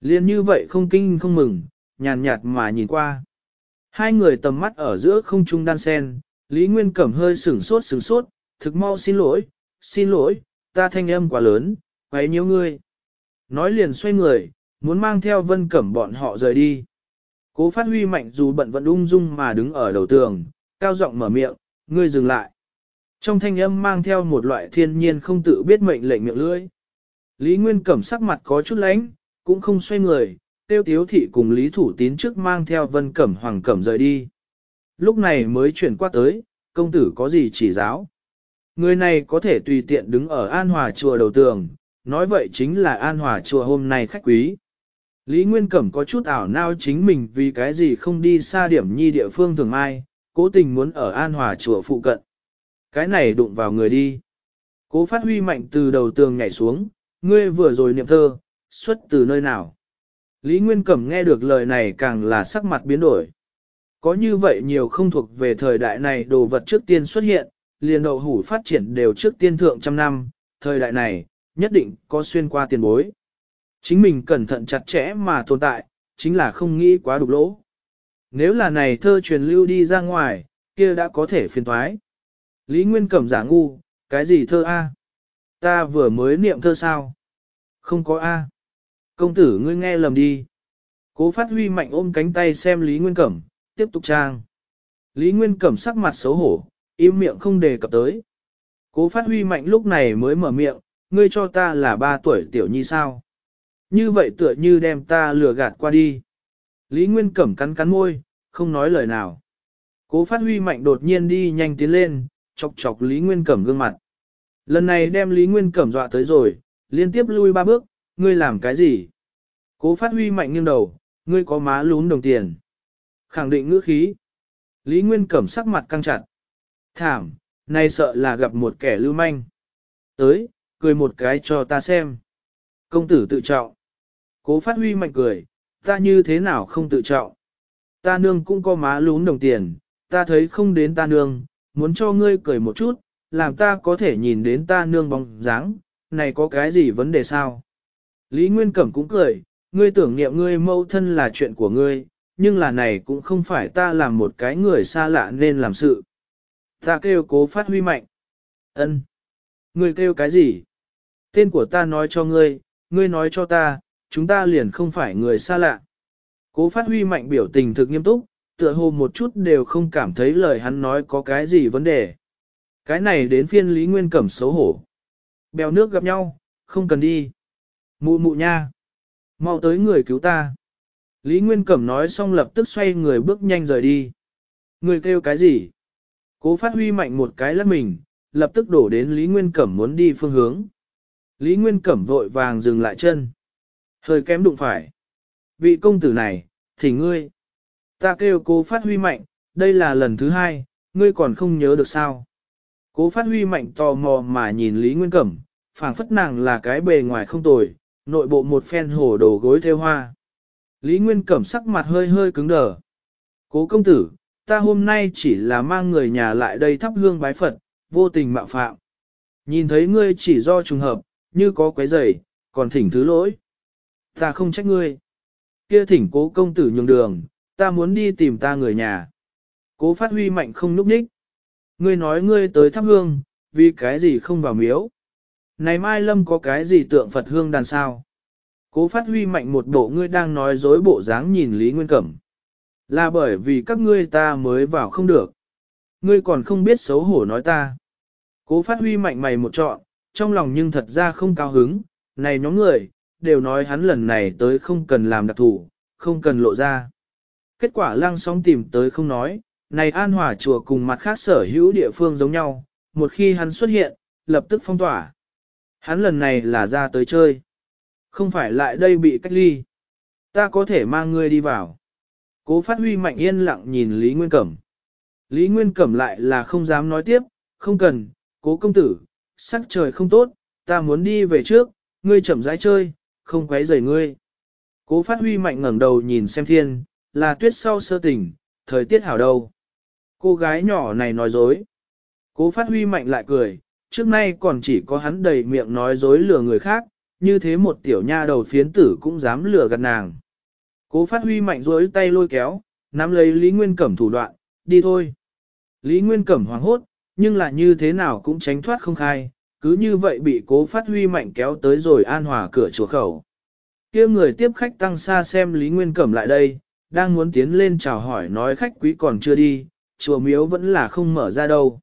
Liên như vậy không kinh không mừng, nhàn nhạt mà nhìn qua. Hai người tầm mắt ở giữa không trung đan sen, Lý Nguyên Cẩm hơi sửng sốt sửng sốt, thực mau xin lỗi, xin lỗi, ta thanh âm quá lớn, quấy nhiễu ngươi. Nói liền xoay người, muốn mang theo vân cẩm bọn họ rời đi. Cố phát huy mạnh dù bận vẫn ung dung mà đứng ở đầu tường, cao giọng mở miệng, ngươi dừng lại. Trong thanh âm mang theo một loại thiên nhiên không tự biết mệnh lệnh miệng lưỡi. Lý Nguyên cẩm sắc mặt có chút lánh, cũng không xoay người, tiêu tiếu thị cùng Lý Thủ Tín trước mang theo vân cẩm hoàng cẩm rời đi. Lúc này mới chuyển qua tới, công tử có gì chỉ giáo. Người này có thể tùy tiện đứng ở An Hòa chùa đầu tường, nói vậy chính là An Hòa chùa hôm nay khách quý. Lý Nguyên Cẩm có chút ảo nao chính mình vì cái gì không đi xa điểm nhi địa phương thường ai, cố tình muốn ở An Hòa chùa phụ cận. Cái này đụng vào người đi. Cố phát huy mạnh từ đầu tường nhảy xuống, ngươi vừa rồi niệm thơ, xuất từ nơi nào. Lý Nguyên Cẩm nghe được lời này càng là sắc mặt biến đổi. Có như vậy nhiều không thuộc về thời đại này đồ vật trước tiên xuất hiện, liền đậu hủ phát triển đều trước tiên thượng trăm năm, thời đại này, nhất định có xuyên qua tiền bối. Chính mình cẩn thận chặt chẽ mà tồn tại, chính là không nghĩ quá đục lỗ. Nếu là này thơ truyền lưu đi ra ngoài, kia đã có thể phiền thoái. Lý Nguyên Cẩm giả ngu, cái gì thơ A? Ta vừa mới niệm thơ sao? Không có A. Công tử ngươi nghe lầm đi. Cố phát huy mạnh ôm cánh tay xem Lý Nguyên Cẩm, tiếp tục trang. Lý Nguyên Cẩm sắc mặt xấu hổ, Im miệng không đề cập tới. Cố phát huy mạnh lúc này mới mở miệng, ngươi cho ta là ba tuổi tiểu nhi sao. Như vậy tựa như đem ta lừa gạt qua đi. Lý Nguyên cẩm cắn cắn môi, không nói lời nào. Cố phát huy mạnh đột nhiên đi nhanh tiến lên, chọc chọc Lý Nguyên cẩm gương mặt. Lần này đem Lý Nguyên cẩm dọa tới rồi, liên tiếp lui ba bước, ngươi làm cái gì? Cố phát huy mạnh nghiêng đầu, ngươi có má lún đồng tiền. Khẳng định ngữ khí. Lý Nguyên cẩm sắc mặt căng chặt. Thảm, nay sợ là gặp một kẻ lưu manh. Tới, cười một cái cho ta xem. Công tử tự trọng. Cố phát huy mạnh cười, ta như thế nào không tự trọng. Ta nương cũng có má lún đồng tiền, ta thấy không đến ta nương, muốn cho ngươi cười một chút, làm ta có thể nhìn đến ta nương bóng dáng, này có cái gì vấn đề sao? Lý Nguyên Cẩm cũng cười, ngươi tưởng niệm ngươi mâu thân là chuyện của ngươi, nhưng là này cũng không phải ta làm một cái người xa lạ nên làm sự. Ta kêu cố phát huy mạnh. ân Ngươi kêu cái gì? Tên của ta nói cho ngươi, ngươi nói cho ta, chúng ta liền không phải người xa lạ. Cố phát huy mạnh biểu tình thực nghiêm túc, tựa hồ một chút đều không cảm thấy lời hắn nói có cái gì vấn đề. Cái này đến phiên Lý Nguyên Cẩm xấu hổ. Bèo nước gặp nhau, không cần đi. Mụ mụ nha. Mau tới người cứu ta. Lý Nguyên Cẩm nói xong lập tức xoay người bước nhanh rời đi. Người kêu cái gì? Cố phát huy mạnh một cái lắc mình, lập tức đổ đến Lý Nguyên Cẩm muốn đi phương hướng. Lý Nguyên Cẩm vội vàng dừng lại chân. Hơi kém đụng phải. Vị công tử này, thì ngươi. Ta kêu cố phát huy mạnh, đây là lần thứ hai, ngươi còn không nhớ được sao. Cố phát huy mạnh tò mò mà nhìn Lý Nguyên Cẩm, phản phất nàng là cái bề ngoài không tồi, nội bộ một phen hổ đồ gối theo hoa. Lý Nguyên Cẩm sắc mặt hơi hơi cứng đờ. Cố công tử, ta hôm nay chỉ là mang người nhà lại đây thắp hương bái Phật, vô tình mạo phạm. Nhìn thấy ngươi chỉ do trùng hợp, như có quấy rầy, còn thỉnh thứ lỗi. Ta không trách ngươi. Kia thỉnh cố công tử nhường đường, ta muốn đi tìm ta người nhà. Cố phát huy mạnh không núp ních. Ngươi nói ngươi tới thắp hương, vì cái gì không vào miếu. Này Mai Lâm có cái gì tượng Phật hương đàn sao? Cố phát huy mạnh một bộ ngươi đang nói dối bộ dáng nhìn Lý Nguyên Cẩm. Là bởi vì các ngươi ta mới vào không được. Ngươi còn không biết xấu hổ nói ta. Cố phát huy mạnh mày một trọn, trong lòng nhưng thật ra không cao hứng, này nhóm người, đều nói hắn lần này tới không cần làm đặc thủ, không cần lộ ra. Kết quả lang sóng tìm tới không nói, này an hòa chùa cùng mặt khác sở hữu địa phương giống nhau, một khi hắn xuất hiện, lập tức phong tỏa. Hắn lần này là ra tới chơi, không phải lại đây bị cách ly. Ta có thể mang ngươi đi vào. Cố phát huy mạnh yên lặng nhìn Lý Nguyên Cẩm. Lý Nguyên Cẩm lại là không dám nói tiếp, không cần, cố công tử, sắc trời không tốt, ta muốn đi về trước, ngươi chậm rãi chơi, không quấy rầy ngươi. Cố phát huy mạnh ngẩng đầu nhìn xem thiên, là tuyết sau sơ tỉnh, thời tiết hảo đâu. Cô gái nhỏ này nói dối. Cố phát huy mạnh lại cười, trước nay còn chỉ có hắn đầy miệng nói dối lừa người khác, như thế một tiểu nha đầu phiến tử cũng dám lừa gạt nàng. Cố phát huy mạnh rối tay lôi kéo, nắm lấy Lý Nguyên Cẩm thủ đoạn, đi thôi. Lý Nguyên Cẩm hoàng hốt, nhưng là như thế nào cũng tránh thoát không khai, cứ như vậy bị cố phát huy mạnh kéo tới rồi an hòa cửa chùa khẩu. kia người tiếp khách tăng xa xem Lý Nguyên Cẩm lại đây, đang muốn tiến lên chào hỏi nói khách quý còn chưa đi, chùa miếu vẫn là không mở ra đâu.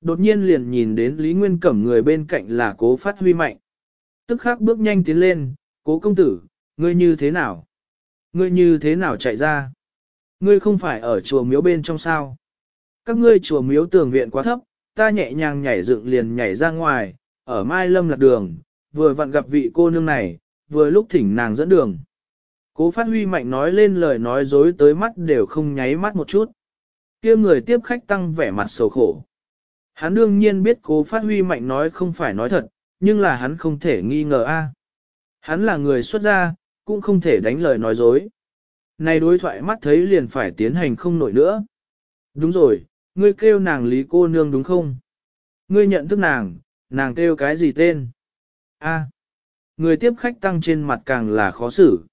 Đột nhiên liền nhìn đến Lý Nguyên Cẩm người bên cạnh là cố phát huy mạnh. Tức khắc bước nhanh tiến lên, cố công tử, ngươi như thế nào? Ngươi như thế nào chạy ra? Ngươi không phải ở chùa miếu bên trong sao? Các ngươi chùa miếu tường viện quá thấp, ta nhẹ nhàng nhảy dựng liền nhảy ra ngoài, ở Mai Lâm lạc đường, vừa vặn gặp vị cô nương này, vừa lúc thỉnh nàng dẫn đường. Cố phát huy mạnh nói lên lời nói dối tới mắt đều không nháy mắt một chút. kia người tiếp khách tăng vẻ mặt sầu khổ. Hắn đương nhiên biết cố phát huy mạnh nói không phải nói thật, nhưng là hắn không thể nghi ngờ a. Hắn là người xuất gia, cũng không thể đánh lời nói dối. Này đối thoại mắt thấy liền phải tiến hành không nổi nữa. Đúng rồi, ngươi kêu nàng lý cô nương đúng không? Ngươi nhận thức nàng, nàng kêu cái gì tên? A. Người tiếp khách tăng trên mặt càng là khó xử.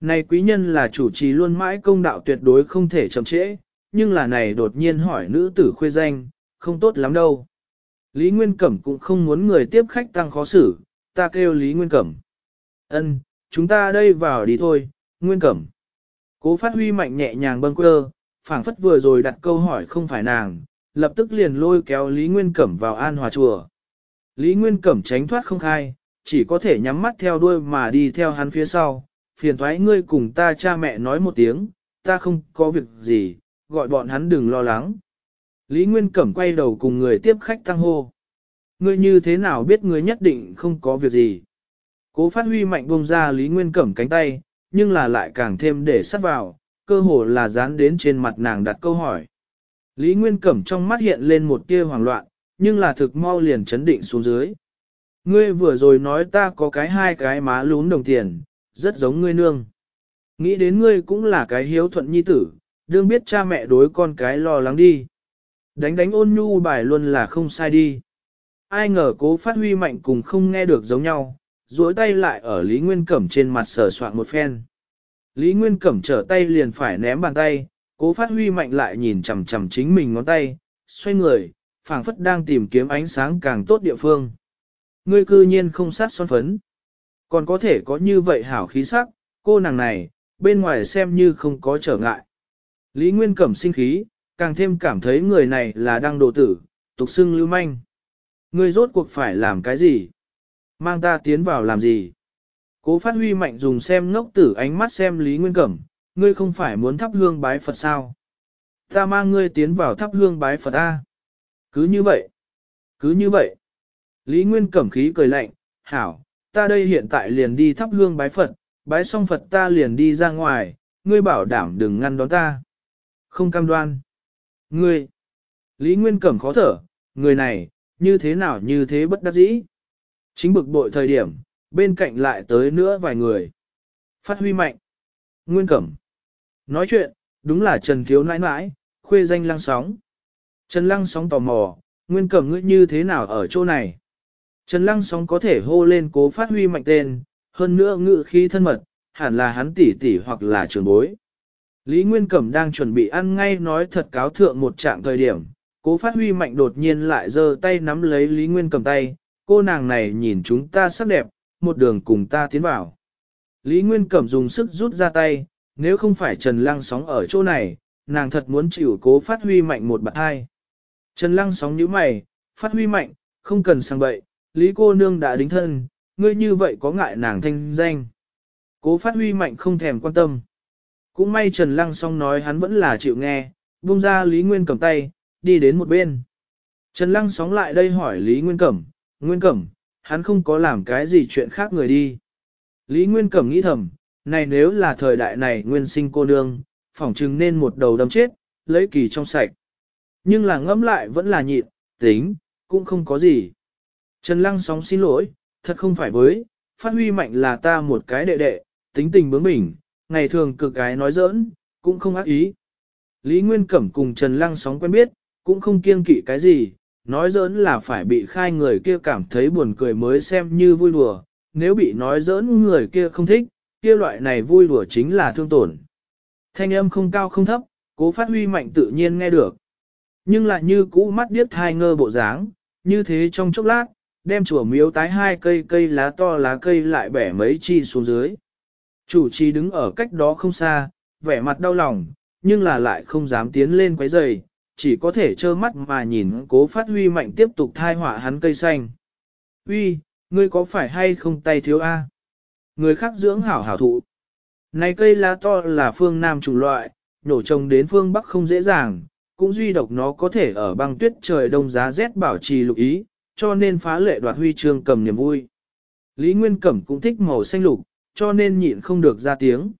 Này quý nhân là chủ trì luôn mãi công đạo tuyệt đối không thể chậm trễ, nhưng là này đột nhiên hỏi nữ tử khuê danh, không tốt lắm đâu. Lý Nguyên Cẩm cũng không muốn người tiếp khách tăng khó xử, ta kêu Lý Nguyên Cẩm. ân chúng ta đây vào đi thôi, nguyên cẩm. Cố phát huy mạnh nhẹ nhàng bâng quơ, phản phất vừa rồi đặt câu hỏi không phải nàng, lập tức liền lôi kéo Lý Nguyên Cẩm vào an hòa chùa. Lý Nguyên Cẩm tránh thoát không khai, chỉ có thể nhắm mắt theo đuôi mà đi theo hắn phía sau, phiền thoái ngươi cùng ta cha mẹ nói một tiếng, ta không có việc gì, gọi bọn hắn đừng lo lắng. Lý Nguyên Cẩm quay đầu cùng người tiếp khách tăng hô. Ngươi như thế nào biết ngươi nhất định không có việc gì? Cố phát huy mạnh bông ra Lý Nguyên Cẩm cánh tay, nhưng là lại càng thêm để sắt vào, cơ hồ là dán đến trên mặt nàng đặt câu hỏi. Lý Nguyên Cẩm trong mắt hiện lên một tia hoảng loạn, nhưng là thực mau liền chấn định xuống dưới. Ngươi vừa rồi nói ta có cái hai cái má lún đồng tiền, rất giống ngươi nương. Nghĩ đến ngươi cũng là cái hiếu thuận nhi tử, đương biết cha mẹ đối con cái lo lắng đi. Đánh đánh ôn nhu bài luôn là không sai đi. Ai ngờ cố phát huy mạnh cùng không nghe được giống nhau, duỗi tay lại ở Lý Nguyên Cẩm trên mặt sờ soạn một phen. Lý Nguyên Cẩm trở tay liền phải ném bàn tay, cố phát huy mạnh lại nhìn chầm chầm chính mình ngón tay, xoay người, phảng phất đang tìm kiếm ánh sáng càng tốt địa phương. Ngươi cư nhiên không sát son phấn. Còn có thể có như vậy hảo khí sắc, cô nàng này, bên ngoài xem như không có trở ngại. Lý Nguyên Cẩm sinh khí, càng thêm cảm thấy người này là đang đồ tử, tục xưng lưu manh. Ngươi rốt cuộc phải làm cái gì? Mang ta tiến vào làm gì? Cố phát huy mạnh dùng xem ngốc tử ánh mắt xem Lý Nguyên Cẩm, ngươi không phải muốn thắp hương bái Phật sao? Ta mang ngươi tiến vào thắp hương bái Phật A. Cứ như vậy, cứ như vậy. Lý Nguyên Cẩm khí cười lạnh, hảo, ta đây hiện tại liền đi thắp hương bái Phật, bái xong Phật ta liền đi ra ngoài, ngươi bảo đảm đừng ngăn đón ta. Không cam đoan. Ngươi. Lý Nguyên Cẩm khó thở, người này, như thế nào như thế bất đắc dĩ. Chính bực bội thời điểm, bên cạnh lại tới nữa vài người. Phát huy mạnh. Nguyên Cẩm. Nói chuyện, đúng là Trần Thiếu nãi nãi, khuê danh lăng sóng. Trần lăng sóng tò mò, Nguyên Cẩm ngươi như thế nào ở chỗ này? Trần lăng sóng có thể hô lên cố phát huy mạnh tên, hơn nữa ngự khi thân mật, hẳn là hắn tỷ tỷ hoặc là trường bối. Lý Nguyên Cẩm đang chuẩn bị ăn ngay nói thật cáo thượng một trạng thời điểm, cố phát huy mạnh đột nhiên lại giơ tay nắm lấy Lý Nguyên Cẩm tay, cô nàng này nhìn chúng ta sắc đẹp, một đường cùng ta tiến vào. Lý Nguyên Cẩm dùng sức rút ra tay, nếu không phải Trần Lăng sóng ở chỗ này, nàng thật muốn chịu cố phát huy mạnh một bạc hai. Trần Lăng sóng như mày, phát huy mạnh, không cần sang bậy, Lý cô nương đã đính thân, ngươi như vậy có ngại nàng thanh danh. Cố phát huy mạnh không thèm quan tâm. Cũng may Trần Lăng sóng nói hắn vẫn là chịu nghe, buông ra Lý Nguyên Cẩm tay, đi đến một bên. Trần Lăng sóng lại đây hỏi Lý Nguyên Cẩm, Nguyên Cẩm, hắn không có làm cái gì chuyện khác người đi. Lý Nguyên Cẩm nghĩ thầm, này nếu là thời đại này nguyên sinh cô nương, phỏng chừng nên một đầu đâm chết, lấy kỳ trong sạch. Nhưng là ngâm lại vẫn là nhịn, tính, cũng không có gì. Trần Lăng sóng xin lỗi, thật không phải với, phát huy mạnh là ta một cái đệ đệ, tính tình bướng bỉnh, ngày thường cực cái nói giỡn, cũng không ác ý. Lý Nguyên Cẩm cùng Trần Lăng sóng quen biết, cũng không kiêng kỵ cái gì, nói giỡn là phải bị khai người kia cảm thấy buồn cười mới xem như vui đùa, nếu bị nói giỡn người kia không thích, kia loại này vui đùa chính là thương tổn. Thanh âm không cao không thấp, cố phát huy mạnh tự nhiên nghe được. Nhưng lại như cũ mắt điếc hai ngơ bộ dáng, như thế trong chốc lát, đem chùa miếu tái hai cây cây lá to lá cây lại bẻ mấy chi xuống dưới. Chủ trì đứng ở cách đó không xa, vẻ mặt đau lòng, nhưng là lại không dám tiến lên quấy rầy, chỉ có thể trơ mắt mà nhìn cố phát huy mạnh tiếp tục thai họa hắn cây xanh. Huy, ngươi có phải hay không tay thiếu A? Người khác dưỡng hảo hảo thụ. Này cây lá to là phương Nam chủng loại, nổ trồng đến phương Bắc không dễ dàng, cũng duy độc nó có thể ở băng tuyết trời đông giá rét bảo trì lục ý, cho nên phá lệ đoạt huy chương cầm niềm vui. Lý Nguyên Cẩm cũng thích màu xanh lục, cho nên nhịn không được ra tiếng.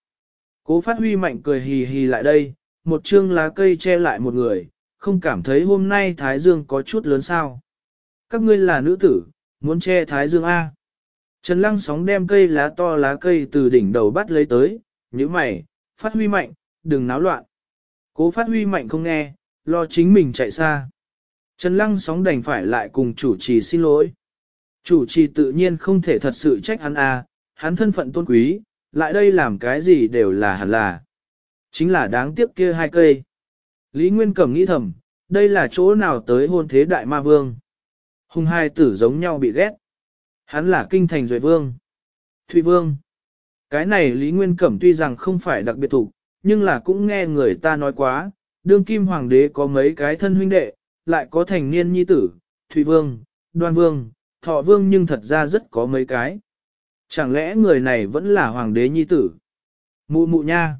Cố phát huy mạnh cười hì hì lại đây, một chương lá cây che lại một người, không cảm thấy hôm nay Thái Dương có chút lớn sao. Các ngươi là nữ tử, muốn che Thái Dương A. Trần Lăng sóng đem cây lá to lá cây từ đỉnh đầu bắt lấy tới, nhíu mày, phát huy mạnh, đừng náo loạn. Cố phát huy mạnh không nghe, lo chính mình chạy xa. Trần Lăng sóng đành phải lại cùng chủ trì xin lỗi. Chủ trì tự nhiên không thể thật sự trách hắn à, hắn thân phận tôn quý, lại đây làm cái gì đều là hẳn là. Chính là đáng tiếc kia hai cây. Lý Nguyên Cẩm nghĩ thầm, đây là chỗ nào tới hôn thế đại ma vương. Hùng hai tử giống nhau bị ghét. Hắn là kinh thành duệ vương. Thủy vương. Cái này Lý Nguyên Cẩm tuy rằng không phải đặc biệt thủ, nhưng là cũng nghe người ta nói quá, đương kim hoàng đế có mấy cái thân huynh đệ, lại có thành niên nhi tử, Thủy vương, đoan vương, thọ vương nhưng thật ra rất có mấy cái. Chẳng lẽ người này vẫn là hoàng đế nhi tử? Mụ mụ nha!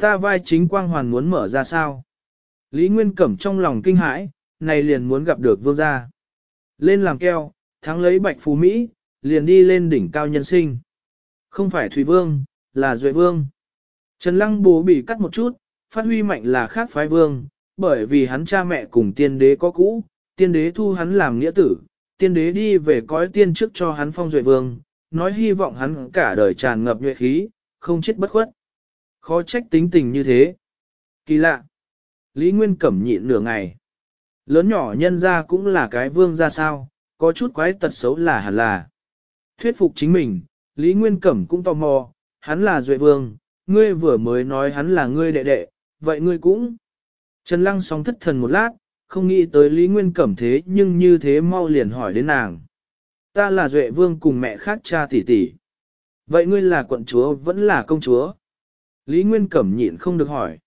Ta vai chính quang hoàn muốn mở ra sao? Lý Nguyên Cẩm trong lòng kinh hãi, này liền muốn gặp được vương gia. Lên làm keo, thắng lấy bạch phú Mỹ, liền đi lên đỉnh cao nhân sinh. Không phải Thủy Vương, là Duệ Vương. Trần Lăng bố bị cắt một chút, phát huy mạnh là khác phái vương, bởi vì hắn cha mẹ cùng tiên đế có cũ, tiên đế thu hắn làm nghĩa tử, tiên đế đi về cõi tiên trước cho hắn phong Duệ Vương, nói hy vọng hắn cả đời tràn ngập nhuệ khí, không chết bất khuất. Khó trách tính tình như thế. Kỳ lạ. Lý Nguyên Cẩm nhịn nửa ngày. Lớn nhỏ nhân ra cũng là cái vương ra sao, có chút quái tật xấu là hẳn là. Thuyết phục chính mình, Lý Nguyên Cẩm cũng tò mò, hắn là Duệ Vương, ngươi vừa mới nói hắn là ngươi đệ đệ, vậy ngươi cũng. Trần Lăng sóng thất thần một lát, không nghĩ tới Lý Nguyên Cẩm thế nhưng như thế mau liền hỏi đến nàng. Ta là Duệ Vương cùng mẹ khác cha tỷ tỷ. Vậy ngươi là quận chúa vẫn là công chúa? Lý Nguyên Cẩm nhịn không được hỏi.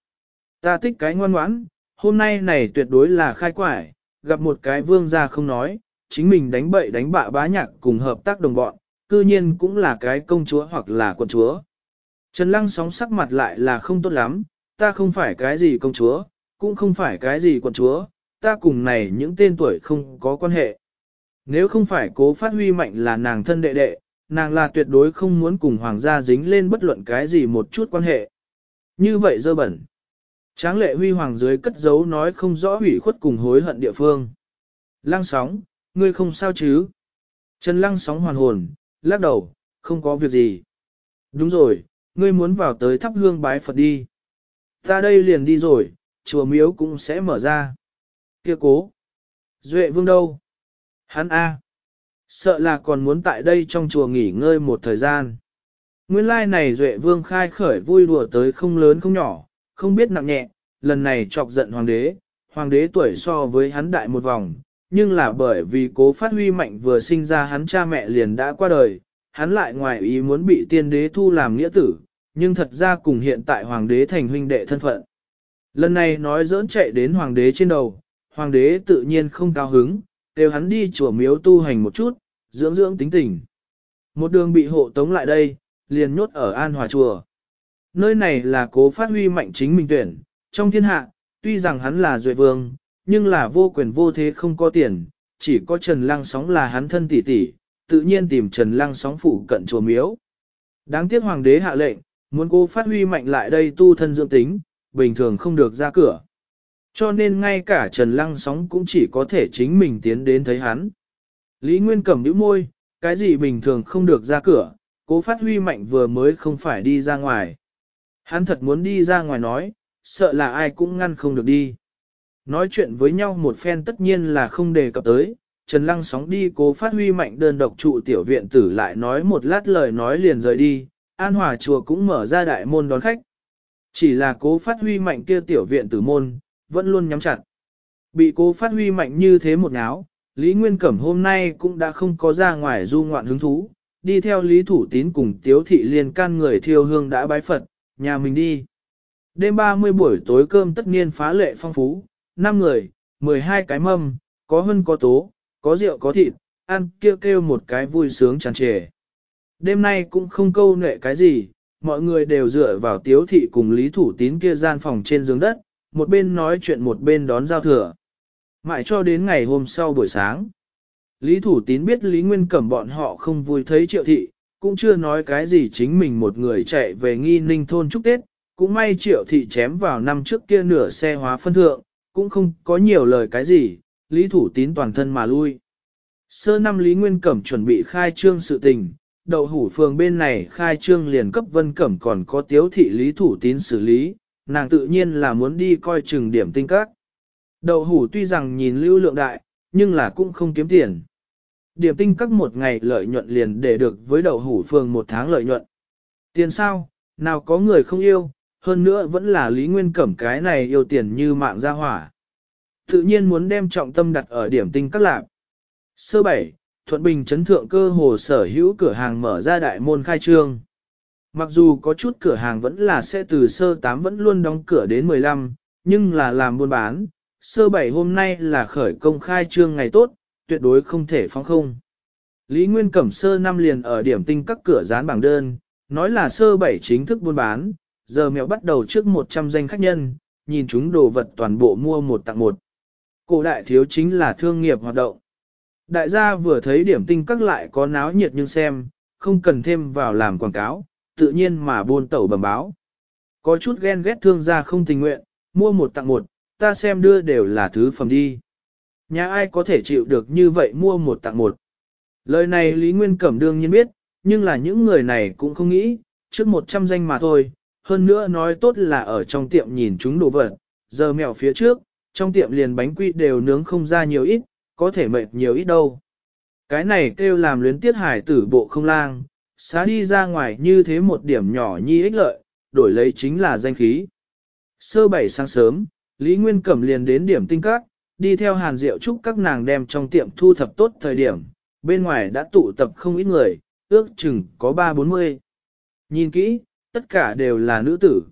Ta thích cái ngoan ngoãn, hôm nay này tuyệt đối là khai quải, gặp một cái vương gia không nói, chính mình đánh bậy đánh bạ bá nhạc cùng hợp tác đồng bọn, cư nhiên cũng là cái công chúa hoặc là quân chúa. Trần Lăng sóng sắc mặt lại là không tốt lắm, ta không phải cái gì công chúa, cũng không phải cái gì quân chúa, ta cùng này những tên tuổi không có quan hệ. Nếu không phải cố phát huy mạnh là nàng thân đệ đệ, nàng là tuyệt đối không muốn cùng hoàng gia dính lên bất luận cái gì một chút quan hệ. Như vậy dơ bẩn. Tráng lệ huy hoàng dưới cất giấu nói không rõ hủy khuất cùng hối hận địa phương. Lăng sóng, ngươi không sao chứ? Trần lăng sóng hoàn hồn, lắc đầu, không có việc gì. Đúng rồi, ngươi muốn vào tới thắp hương bái Phật đi. Ta đây liền đi rồi, chùa miếu cũng sẽ mở ra. Kia cố. Duệ vương đâu? Hắn A. Sợ là còn muốn tại đây trong chùa nghỉ ngơi một thời gian. Nguyên lai like này Duệ vương khai khởi vui đùa tới không lớn không nhỏ, không biết nặng nhẹ, lần này chọc giận hoàng đế, hoàng đế tuổi so với hắn đại một vòng, nhưng là bởi vì cố phát huy mạnh vừa sinh ra hắn cha mẹ liền đã qua đời, hắn lại ngoài ý muốn bị tiên đế thu làm nghĩa tử, nhưng thật ra cùng hiện tại hoàng đế thành huynh đệ thân phận. Lần này nói dỡn chạy đến hoàng đế trên đầu, hoàng đế tự nhiên không cao hứng, đều hắn đi chùa miếu tu hành một chút, dưỡng dưỡng tính tình. Một đường bị hộ tống lại đây, liền nhốt ở An Hòa Chùa. Nơi này là cố phát huy mạnh chính mình tuyển, trong thiên hạ, tuy rằng hắn là duệ vương, nhưng là vô quyền vô thế không có tiền, chỉ có Trần Lăng Sóng là hắn thân tỷ tỷ, tự nhiên tìm Trần Lăng Sóng phụ cận chùa miếu. Đáng tiếc hoàng đế hạ lệnh, muốn cố phát huy mạnh lại đây tu thân dưỡng tính, bình thường không được ra cửa. Cho nên ngay cả Trần Lăng Sóng cũng chỉ có thể chính mình tiến đến thấy hắn. Lý Nguyên cầm nhíu môi, cái gì bình thường không được ra cửa, cố phát huy mạnh vừa mới không phải đi ra ngoài. Hắn thật muốn đi ra ngoài nói, sợ là ai cũng ngăn không được đi. Nói chuyện với nhau một phen tất nhiên là không đề cập tới, Trần Lăng sóng đi cố phát huy mạnh đơn độc trụ tiểu viện tử lại nói một lát lời nói liền rời đi, An Hòa Chùa cũng mở ra đại môn đón khách. Chỉ là cố phát huy mạnh kia tiểu viện tử môn, vẫn luôn nhắm chặt. Bị cố phát huy mạnh như thế một áo, Lý Nguyên Cẩm hôm nay cũng đã không có ra ngoài du ngoạn hứng thú, đi theo Lý Thủ Tín cùng Tiếu Thị Liên can người thiêu hương đã bái Phật, Nhà mình đi. Đêm 30 buổi tối cơm tất nhiên phá lệ phong phú, 5 người, 12 cái mâm, có hân có tố, có rượu có thịt, ăn kêu kêu một cái vui sướng tràn trề. Đêm nay cũng không câu nệ cái gì, mọi người đều dựa vào tiếu thị cùng lý thủ tín kia gian phòng trên giường đất, một bên nói chuyện một bên đón giao thừa. Mãi cho đến ngày hôm sau buổi sáng. Lý Thủ Tín biết Lý Nguyên Cẩm bọn họ không vui thấy Triệu Thị, cũng chưa nói cái gì chính mình một người chạy về nghi ninh thôn chúc Tết, cũng may triệu thị chém vào năm trước kia nửa xe hóa phân thượng, cũng không có nhiều lời cái gì, lý thủ tín toàn thân mà lui. Sơ năm Lý Nguyên Cẩm chuẩn bị khai trương sự tình, đậu hủ phường bên này khai trương liền cấp Vân Cẩm còn có tiếu thị Lý Thủ Tín xử lý, nàng tự nhiên là muốn đi coi chừng điểm tinh các. Đậu hủ tuy rằng nhìn lưu lượng đại, nhưng là cũng không kiếm tiền. Điểm tinh các một ngày lợi nhuận liền để được với đậu hủ phường một tháng lợi nhuận. Tiền sao, nào có người không yêu, hơn nữa vẫn là Lý Nguyên Cẩm cái này yêu tiền như mạng gia hỏa. Tự nhiên muốn đem trọng tâm đặt ở điểm tinh các lạc. Sơ 7, Thuận Bình chấn thượng cơ hồ sở hữu cửa hàng mở ra đại môn khai trương. Mặc dù có chút cửa hàng vẫn là sẽ từ sơ 8 vẫn luôn đóng cửa đến 15, nhưng là làm buôn bán. Sơ 7 hôm nay là khởi công khai trương ngày tốt, tuyệt đối không thể phóng không. Lý Nguyên Cẩm sơ năm liền ở điểm tinh các cửa dán bảng đơn, nói là sơ bảy chính thức buôn bán, giờ mèo bắt đầu trước 100 danh khách nhân, nhìn chúng đồ vật toàn bộ mua một tặng một. Cổ đại thiếu chính là thương nghiệp hoạt động. Đại gia vừa thấy điểm tinh các lại có náo nhiệt nhưng xem, không cần thêm vào làm quảng cáo, tự nhiên mà buôn tẩu bẩm báo. Có chút ghen ghét thương gia không tình nguyện, mua một tặng một, ta xem đưa đều là thứ phẩm đi. Nhà ai có thể chịu được như vậy mua một tặng một. Lời này Lý Nguyên Cẩm đương nhiên biết, nhưng là những người này cũng không nghĩ, trước 100 danh mà thôi, hơn nữa nói tốt là ở trong tiệm nhìn chúng đồ vật, giờ mèo phía trước, trong tiệm liền bánh quy đều nướng không ra nhiều ít, có thể mệt nhiều ít đâu. Cái này kêu làm luyến tiết hải tử bộ không lang, xá đi ra ngoài như thế một điểm nhỏ nhi ích lợi, đổi lấy chính là danh khí. Sơ bảy sáng sớm, Lý Nguyên Cẩm liền đến điểm tinh các, đi theo Hàn Diệu Trúc các nàng đem trong tiệm thu thập tốt thời điểm, bên ngoài đã tụ tập không ít người, ước chừng có 3-40. Nhìn kỹ, tất cả đều là nữ tử.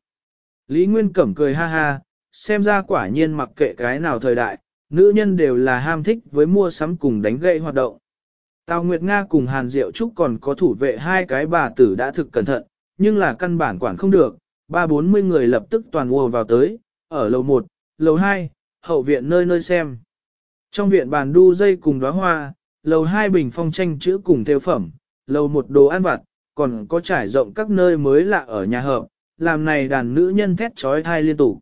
Lý Nguyên Cẩm cười ha ha, xem ra quả nhiên mặc kệ cái nào thời đại, nữ nhân đều là ham thích với mua sắm cùng đánh gậy hoạt động. Tào Nguyệt Nga cùng Hàn Diệu Trúc còn có thủ vệ hai cái bà tử đã thực cẩn thận, nhưng là căn bản quản không được, ba bốn mươi người lập tức toàn ùa vào tới, ở lầu 1, lầu 2, hậu viện nơi nơi xem. Trong viện bàn đu dây cùng đóa hoa, lầu hai bình phong tranh chữ cùng tiêu phẩm, lầu một đồ ăn vặt, còn có trải rộng các nơi mới lạ ở nhà hợp, làm này đàn nữ nhân thét trói thai liên tục.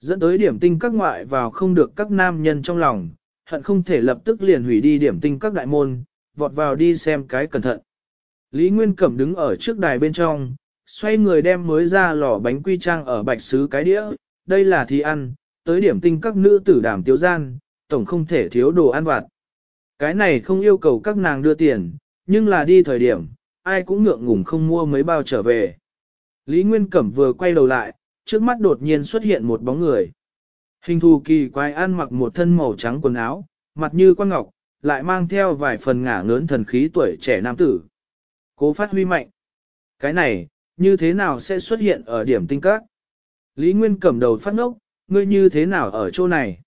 Dẫn tới điểm tinh các ngoại vào không được các nam nhân trong lòng, hận không thể lập tức liền hủy đi điểm tinh các đại môn, vọt vào đi xem cái cẩn thận. Lý Nguyên Cẩm đứng ở trước đài bên trong, xoay người đem mới ra lò bánh quy trang ở bạch sứ cái đĩa, đây là thì ăn, tới điểm tinh các nữ tử đảm tiếu gian, tổng không thể thiếu đồ ăn vặt. Cái này không yêu cầu các nàng đưa tiền, nhưng là đi thời điểm, ai cũng ngượng ngùng không mua mấy bao trở về. Lý Nguyên Cẩm vừa quay đầu lại, trước mắt đột nhiên xuất hiện một bóng người. Hình thù kỳ quái ăn mặc một thân màu trắng quần áo, mặt như quan ngọc, lại mang theo vài phần ngả ngớn thần khí tuổi trẻ nam tử. Cố phát huy mạnh. Cái này, như thế nào sẽ xuất hiện ở điểm tinh các? Lý Nguyên Cẩm đầu phát ngốc, ngươi như thế nào ở chỗ này?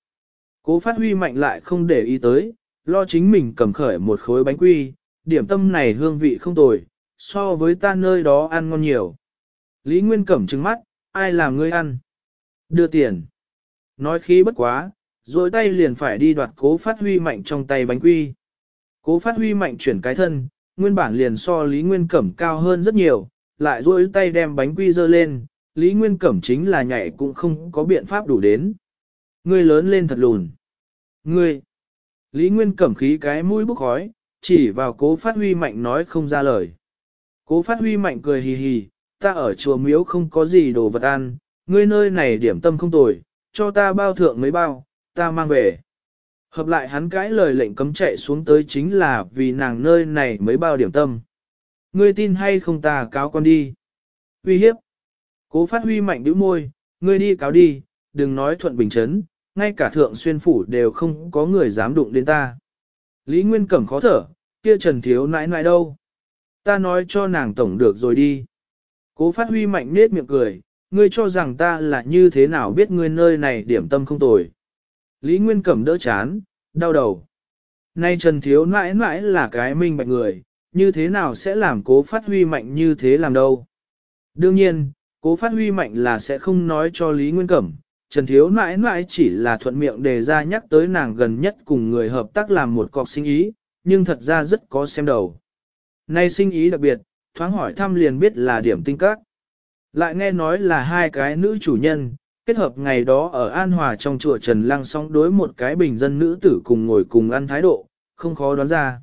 Cố phát huy mạnh lại không để ý tới, lo chính mình cầm khởi một khối bánh quy, điểm tâm này hương vị không tồi, so với ta nơi đó ăn ngon nhiều. Lý Nguyên cẩm trứng mắt, ai làm ngươi ăn? Đưa tiền. Nói khí bất quá, rồi tay liền phải đi đoạt cố phát huy mạnh trong tay bánh quy. Cố phát huy mạnh chuyển cái thân, nguyên bản liền so Lý Nguyên cẩm cao hơn rất nhiều, lại rôi tay đem bánh quy dơ lên, Lý Nguyên Cẩm chính là nhạy cũng không có biện pháp đủ đến. Ngươi lớn lên thật lùn. Ngươi. Lý Nguyên Cẩm khí cái mũi bốc khói, chỉ vào cố phát huy mạnh nói không ra lời. Cố phát huy mạnh cười hì hì, ta ở chùa miếu không có gì đồ vật ăn, ngươi nơi này điểm tâm không tồi, cho ta bao thượng mấy bao, ta mang về. Hợp lại hắn cãi lời lệnh cấm chạy xuống tới chính là vì nàng nơi này mấy bao điểm tâm. Ngươi tin hay không ta cáo con đi. Uy hiếp. Cố phát huy mạnh bĩu môi, ngươi đi cáo đi, đừng nói thuận bình chấn, ngay cả thượng xuyên phủ đều không có người dám đụng đến ta. Lý Nguyên Cẩm khó thở, kia trần thiếu nãi nãi đâu. Ta nói cho nàng tổng được rồi đi. Cố phát huy mạnh nết miệng cười, ngươi cho rằng ta là như thế nào biết ngươi nơi này điểm tâm không tồi. Lý Nguyên Cẩm đỡ chán, đau đầu. Nay Trần Thiếu nãi nãi là cái minh bạch người, như thế nào sẽ làm cố phát huy mạnh như thế làm đâu. Đương nhiên, Cố phát huy mạnh là sẽ không nói cho Lý Nguyên Cẩm, Trần Thiếu mãi mãi chỉ là thuận miệng đề ra nhắc tới nàng gần nhất cùng người hợp tác làm một cọc sinh ý, nhưng thật ra rất có xem đầu. Nay sinh ý đặc biệt, thoáng hỏi thăm liền biết là điểm tinh các. Lại nghe nói là hai cái nữ chủ nhân, kết hợp ngày đó ở An Hòa trong chùa Trần Lăng song đối một cái bình dân nữ tử cùng ngồi cùng ăn thái độ, không khó đoán ra.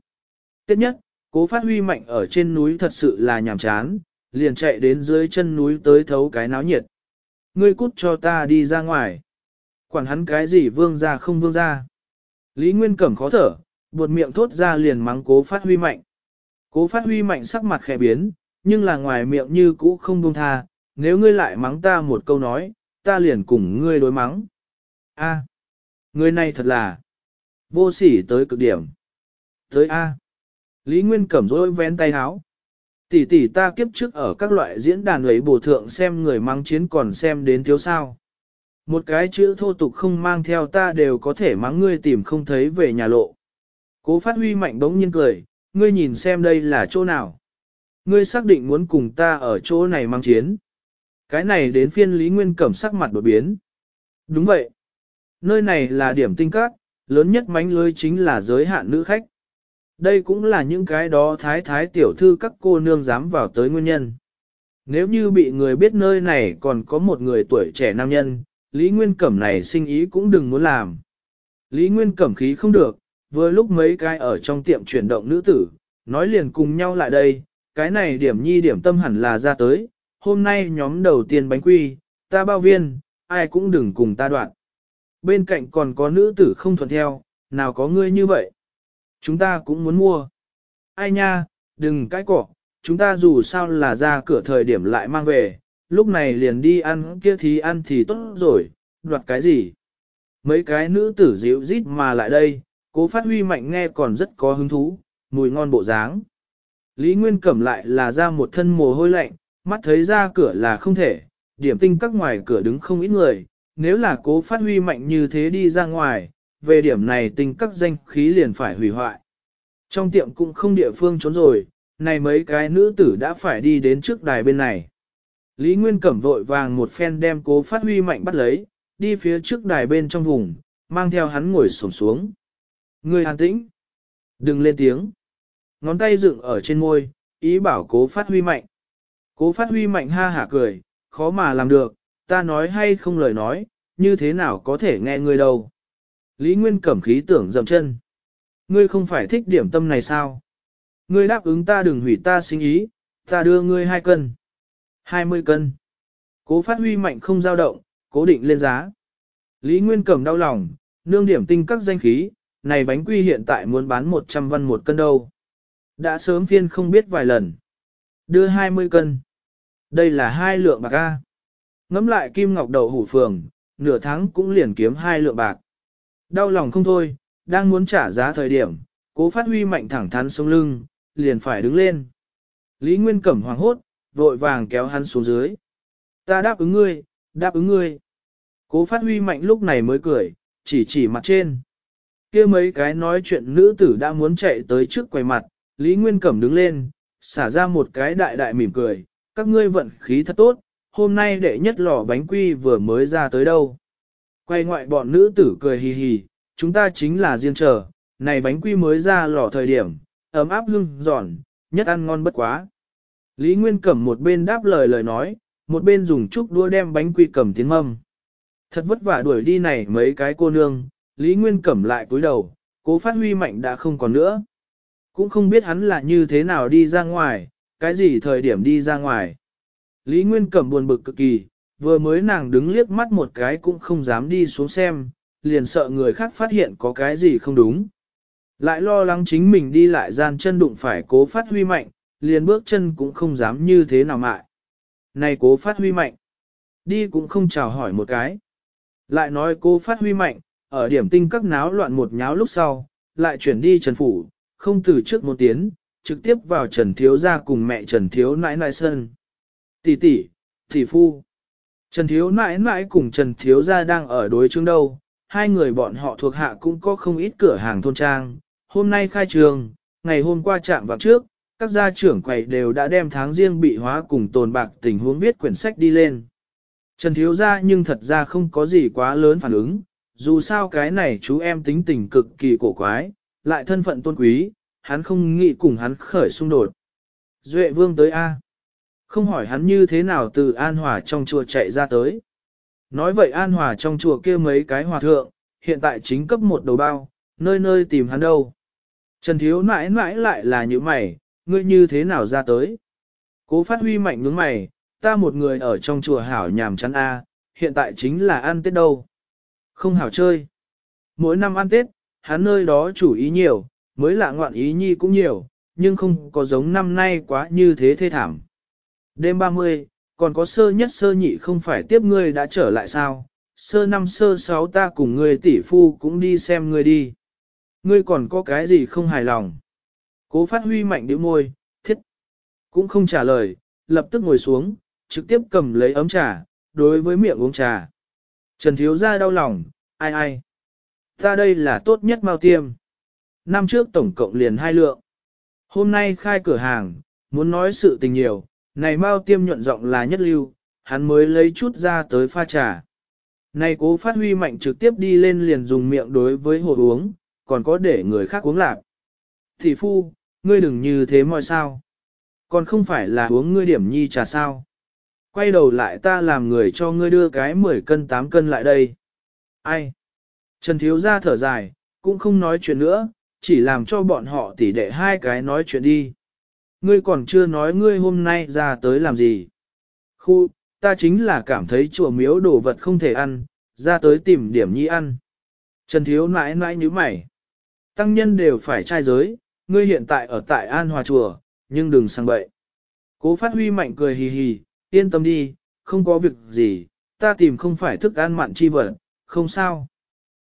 Tiếp nhất, cố phát huy mạnh ở trên núi thật sự là nhàm chán, liền chạy đến dưới chân núi tới thấu cái náo nhiệt. Ngươi cút cho ta đi ra ngoài. Quản hắn cái gì vương ra không vương ra. Lý Nguyên Cẩm khó thở, buột miệng thốt ra liền mắng cố phát huy mạnh. Cố phát huy mạnh sắc mặt khẽ biến, nhưng là ngoài miệng như cũ không buông tha, nếu ngươi lại mắng ta một câu nói, ta liền cùng ngươi đối mắng. A, ngươi này thật là vô sỉ tới cực điểm. Tới A. Lý Nguyên Cẩm rối vén tay háo tỷ tỷ ta kiếp trước ở các loại diễn đàn ấy bổ thượng xem người mang chiến còn xem đến thiếu sao. Một cái chữ thô tục không mang theo ta đều có thể mắng ngươi tìm không thấy về nhà lộ. Cố phát huy mạnh bỗng nhiên cười, ngươi nhìn xem đây là chỗ nào. Ngươi xác định muốn cùng ta ở chỗ này mang chiến. Cái này đến phiên Lý Nguyên Cẩm sắc mặt đổi biến. Đúng vậy. Nơi này là điểm tinh cát, lớn nhất mánh lưới chính là giới hạn nữ khách. Đây cũng là những cái đó thái thái tiểu thư các cô nương dám vào tới nguyên nhân. Nếu như bị người biết nơi này còn có một người tuổi trẻ nam nhân, Lý Nguyên Cẩm này sinh ý cũng đừng muốn làm. Lý Nguyên Cẩm khí không được, vừa lúc mấy cái ở trong tiệm chuyển động nữ tử, nói liền cùng nhau lại đây, cái này điểm nhi điểm tâm hẳn là ra tới, hôm nay nhóm đầu tiên bánh quy, ta bao viên, ai cũng đừng cùng ta đoạn. Bên cạnh còn có nữ tử không thuận theo, nào có ngươi như vậy. Chúng ta cũng muốn mua. Ai nha, đừng cái cỏ, chúng ta dù sao là ra cửa thời điểm lại mang về, lúc này liền đi ăn kia thì ăn thì tốt rồi, đoạt cái gì. Mấy cái nữ tử dịu rít mà lại đây, cố phát huy mạnh nghe còn rất có hứng thú, mùi ngon bộ dáng. Lý Nguyên cẩm lại là ra một thân mồ hôi lạnh, mắt thấy ra cửa là không thể, điểm tinh các ngoài cửa đứng không ít người, nếu là cố phát huy mạnh như thế đi ra ngoài, về điểm này tinh các danh khí liền phải hủy hoại. Trong tiệm cũng không địa phương trốn rồi, này mấy cái nữ tử đã phải đi đến trước đài bên này. Lý Nguyên Cẩm vội vàng một phen đem cố phát huy mạnh bắt lấy, đi phía trước đài bên trong vùng, mang theo hắn ngồi sổm xuống. Người hàn tĩnh. Đừng lên tiếng. Ngón tay dựng ở trên môi, ý bảo cố phát huy mạnh. Cố phát huy mạnh ha hả cười, khó mà làm được, ta nói hay không lời nói, như thế nào có thể nghe người đâu. Lý Nguyên cẩm khí tưởng dầm chân. Ngươi không phải thích điểm tâm này sao? Ngươi đáp ứng ta đừng hủy ta sinh ý, ta đưa ngươi 2 cân. 20 cân. Cố phát huy mạnh không dao động, cố định lên giá. Lý Nguyên cẩm đau lòng, nương điểm tinh các danh khí, này bánh quy hiện tại muốn bán 100 văn một cân đâu. Đã sớm phiên không biết vài lần. Đưa 20 cân. Đây là hai lượng bạc A. Ngắm lại kim ngọc đầu hủ phường, nửa tháng cũng liền kiếm hai lượng bạc. Đau lòng không thôi, đang muốn trả giá thời điểm, cố phát huy mạnh thẳng thắn sống lưng, liền phải đứng lên. Lý Nguyên Cẩm hoàng hốt, vội vàng kéo hắn xuống dưới. Ta đáp ứng ngươi, đáp ứng ngươi. Cố phát huy mạnh lúc này mới cười, chỉ chỉ mặt trên. kia mấy cái nói chuyện nữ tử đã muốn chạy tới trước quầy mặt, Lý Nguyên Cẩm đứng lên, xả ra một cái đại đại mỉm cười, các ngươi vận khí thật tốt, hôm nay đệ nhất lò bánh quy vừa mới ra tới đâu. Quay ngoại bọn nữ tử cười hì hì, chúng ta chính là riêng chờ, này bánh quy mới ra lò thời điểm, ấm áp hưng giòn, nhất ăn ngon bất quá. Lý Nguyên Cẩm một bên đáp lời lời nói, một bên dùng chút đua đem bánh quy cầm tiếng mâm. Thật vất vả đuổi đi này mấy cái cô nương, Lý Nguyên Cẩm lại cúi đầu, cố phát huy mạnh đã không còn nữa. Cũng không biết hắn là như thế nào đi ra ngoài, cái gì thời điểm đi ra ngoài. Lý Nguyên Cẩm buồn bực cực kỳ, vừa mới nàng đứng liếc mắt một cái cũng không dám đi xuống xem, liền sợ người khác phát hiện có cái gì không đúng. Lại lo lắng chính mình đi lại gian chân đụng phải cố phát huy mạnh, liền bước chân cũng không dám như thế nào mại. Này cố phát huy mạnh, đi cũng không chào hỏi một cái. Lại nói cố phát huy mạnh, ở điểm tinh các náo loạn một nháo lúc sau, lại chuyển đi Trần Phủ, không từ trước một tiếng, trực tiếp vào Trần Thiếu ra cùng mẹ Trần Thiếu nãi nãi sân, Tỷ tỷ, tỷ phu. Trần Thiếu mãi mãi cùng Trần Thiếu gia đang ở đối chứng đâu, hai người bọn họ thuộc hạ cũng có không ít cửa hàng thôn trang, hôm nay khai trường, ngày hôm qua chạm vào trước, các gia trưởng quầy đều đã đem tháng riêng bị hóa cùng tồn bạc tình huống viết quyển sách đi lên. Trần Thiếu gia nhưng thật ra không có gì quá lớn phản ứng, dù sao cái này chú em tính tình cực kỳ cổ quái, lại thân phận tôn quý, hắn không nghĩ cùng hắn khởi xung đột. Duệ vương tới A không hỏi hắn như thế nào từ An Hòa trong chùa chạy ra tới. Nói vậy An Hòa trong chùa kia mấy cái hòa thượng, hiện tại chính cấp một đầu bao, nơi nơi tìm hắn đâu. Trần Thiếu mãi mãi lại là những mày, ngươi như thế nào ra tới. Cố phát huy mạnh ngưỡng mày, ta một người ở trong chùa hảo nhàm chắn A, hiện tại chính là ăn Tết đâu. Không hảo chơi. Mỗi năm ăn Tết, hắn nơi đó chủ ý nhiều, mới lạ ngoạn ý nhi cũng nhiều, nhưng không có giống năm nay quá như thế thê thảm. Đêm 30, còn có sơ nhất sơ nhị không phải tiếp ngươi đã trở lại sao, sơ năm sơ sáu ta cùng ngươi tỷ phu cũng đi xem ngươi đi. Ngươi còn có cái gì không hài lòng? Cố phát huy mạnh điệu môi, thiết. Cũng không trả lời, lập tức ngồi xuống, trực tiếp cầm lấy ấm trà, đối với miệng uống trà. Trần Thiếu ra đau lòng, ai ai. Ta đây là tốt nhất mau tiêm. Năm trước tổng cộng liền hai lượng. Hôm nay khai cửa hàng, muốn nói sự tình nhiều, này mau tiêm nhuận giọng là nhất lưu, hắn mới lấy chút ra tới pha trà. Này cố phát huy mạnh trực tiếp đi lên liền dùng miệng đối với hồ uống, còn có để người khác uống lạc. Thị phu, ngươi đừng như thế mọi sao. Còn không phải là uống ngươi điểm nhi trà sao. Quay đầu lại ta làm người cho ngươi đưa cái 10 cân 8 cân lại đây. Ai? Trần Thiếu ra thở dài, cũng không nói chuyện nữa, chỉ làm cho bọn họ tỉ đệ hai cái nói chuyện đi ngươi còn chưa nói ngươi hôm nay ra tới làm gì. Khu, ta chính là cảm thấy chùa miếu đồ vật không thể ăn, ra tới tìm điểm nhi ăn. Trần Thiếu nãi nãi như mày. Tăng nhân đều phải trai giới, ngươi hiện tại ở tại An Hòa Chùa, nhưng đừng sang bậy. Cố phát huy mạnh cười hì hì, yên tâm đi, không có việc gì, ta tìm không phải thức ăn mặn chi vật, không sao.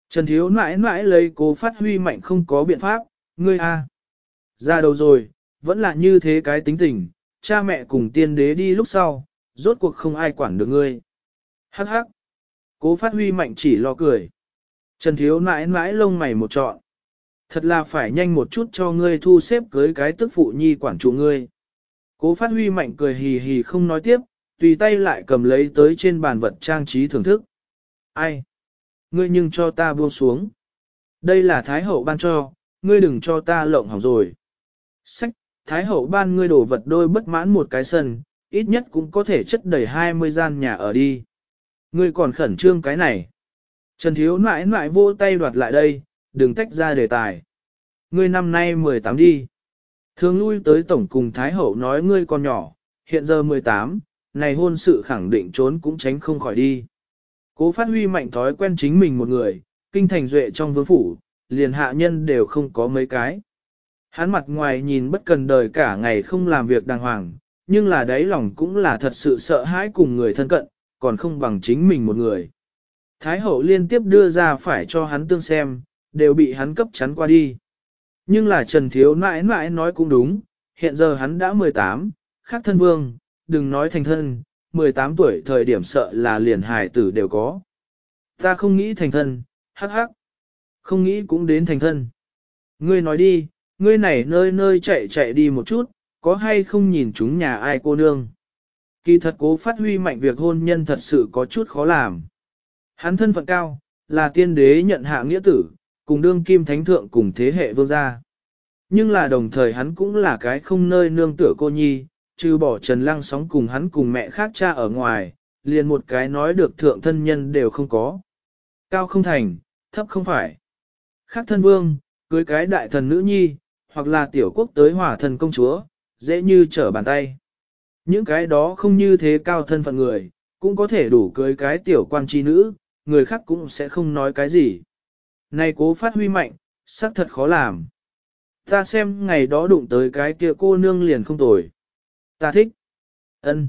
Trần Thiếu nãi nãi lấy cố phát huy mạnh không có biện pháp, ngươi a. Ra đầu rồi, vẫn là như thế cái tính tình, cha mẹ cùng tiên đế đi lúc sau, rốt cuộc không ai quản được ngươi. Hắc hắc. Cố phát huy mạnh chỉ lo cười. Trần Thiếu mãi mãi lông mày một trọn. Thật là phải nhanh một chút cho ngươi thu xếp cưới cái tức phụ nhi quản chủ ngươi. Cố phát huy mạnh cười hì hì không nói tiếp, tùy tay lại cầm lấy tới trên bàn vật trang trí thưởng thức. Ai? Ngươi nhưng cho ta buông xuống. Đây là Thái Hậu ban cho, ngươi đừng cho ta lộng hỏng rồi. Sách, Thái hậu ban ngươi đổ vật đôi bất mãn một cái sân, ít nhất cũng có thể chất đầy 20 gian nhà ở đi. Ngươi còn khẩn trương cái này. Trần Thiếu nãi nãi vô tay đoạt lại đây, đừng tách ra đề tài. Ngươi năm nay 18 đi. Thường lui tới tổng cùng Thái Hậu nói ngươi còn nhỏ, hiện giờ 18, này hôn sự khẳng định trốn cũng tránh không khỏi đi. Cố phát huy mạnh thói quen chính mình một người, kinh thành duệ trong vương phủ, liền hạ nhân đều không có mấy cái. Hắn mặt ngoài nhìn bất cần đời cả ngày không làm việc đàng hoàng, nhưng là đáy lòng cũng là thật sự sợ hãi cùng người thân cận, còn không bằng chính mình một người. Thái hậu liên tiếp đưa ra phải cho hắn tương xem, đều bị hắn cấp chắn qua đi. Nhưng là Trần Thiếu nãi nãi nói cũng đúng, hiện giờ hắn đã 18, khác thân vương, đừng nói thành thân, 18 tuổi thời điểm sợ là liền hải tử đều có. Ta không nghĩ thành thân, hắc hắc. Không nghĩ cũng đến thành thân. Ngươi nói đi, ngươi này nơi nơi chạy chạy đi một chút, có hay không nhìn chúng nhà ai cô nương. Kỳ thật cố phát huy mạnh việc hôn nhân thật sự có chút khó làm. Hắn thân phận cao, là tiên đế nhận hạ nghĩa tử, cùng đương kim thánh thượng cùng thế hệ vương gia. Nhưng là đồng thời hắn cũng là cái không nơi nương tựa cô nhi, trừ bỏ Trần Lăng sóng cùng hắn cùng mẹ khác cha ở ngoài, liền một cái nói được thượng thân nhân đều không có. Cao không thành, thấp không phải. Khác thân vương, cưới cái đại thần nữ nhi, hoặc là tiểu quốc tới hỏa thần công chúa, dễ như trở bàn tay. Những cái đó không như thế cao thân phận người, cũng có thể đủ cưới cái tiểu quan chi nữ, người khác cũng sẽ không nói cái gì. Này cố phát huy mạnh, xác thật khó làm. Ta xem ngày đó đụng tới cái kia cô nương liền không tồi. Ta thích. ân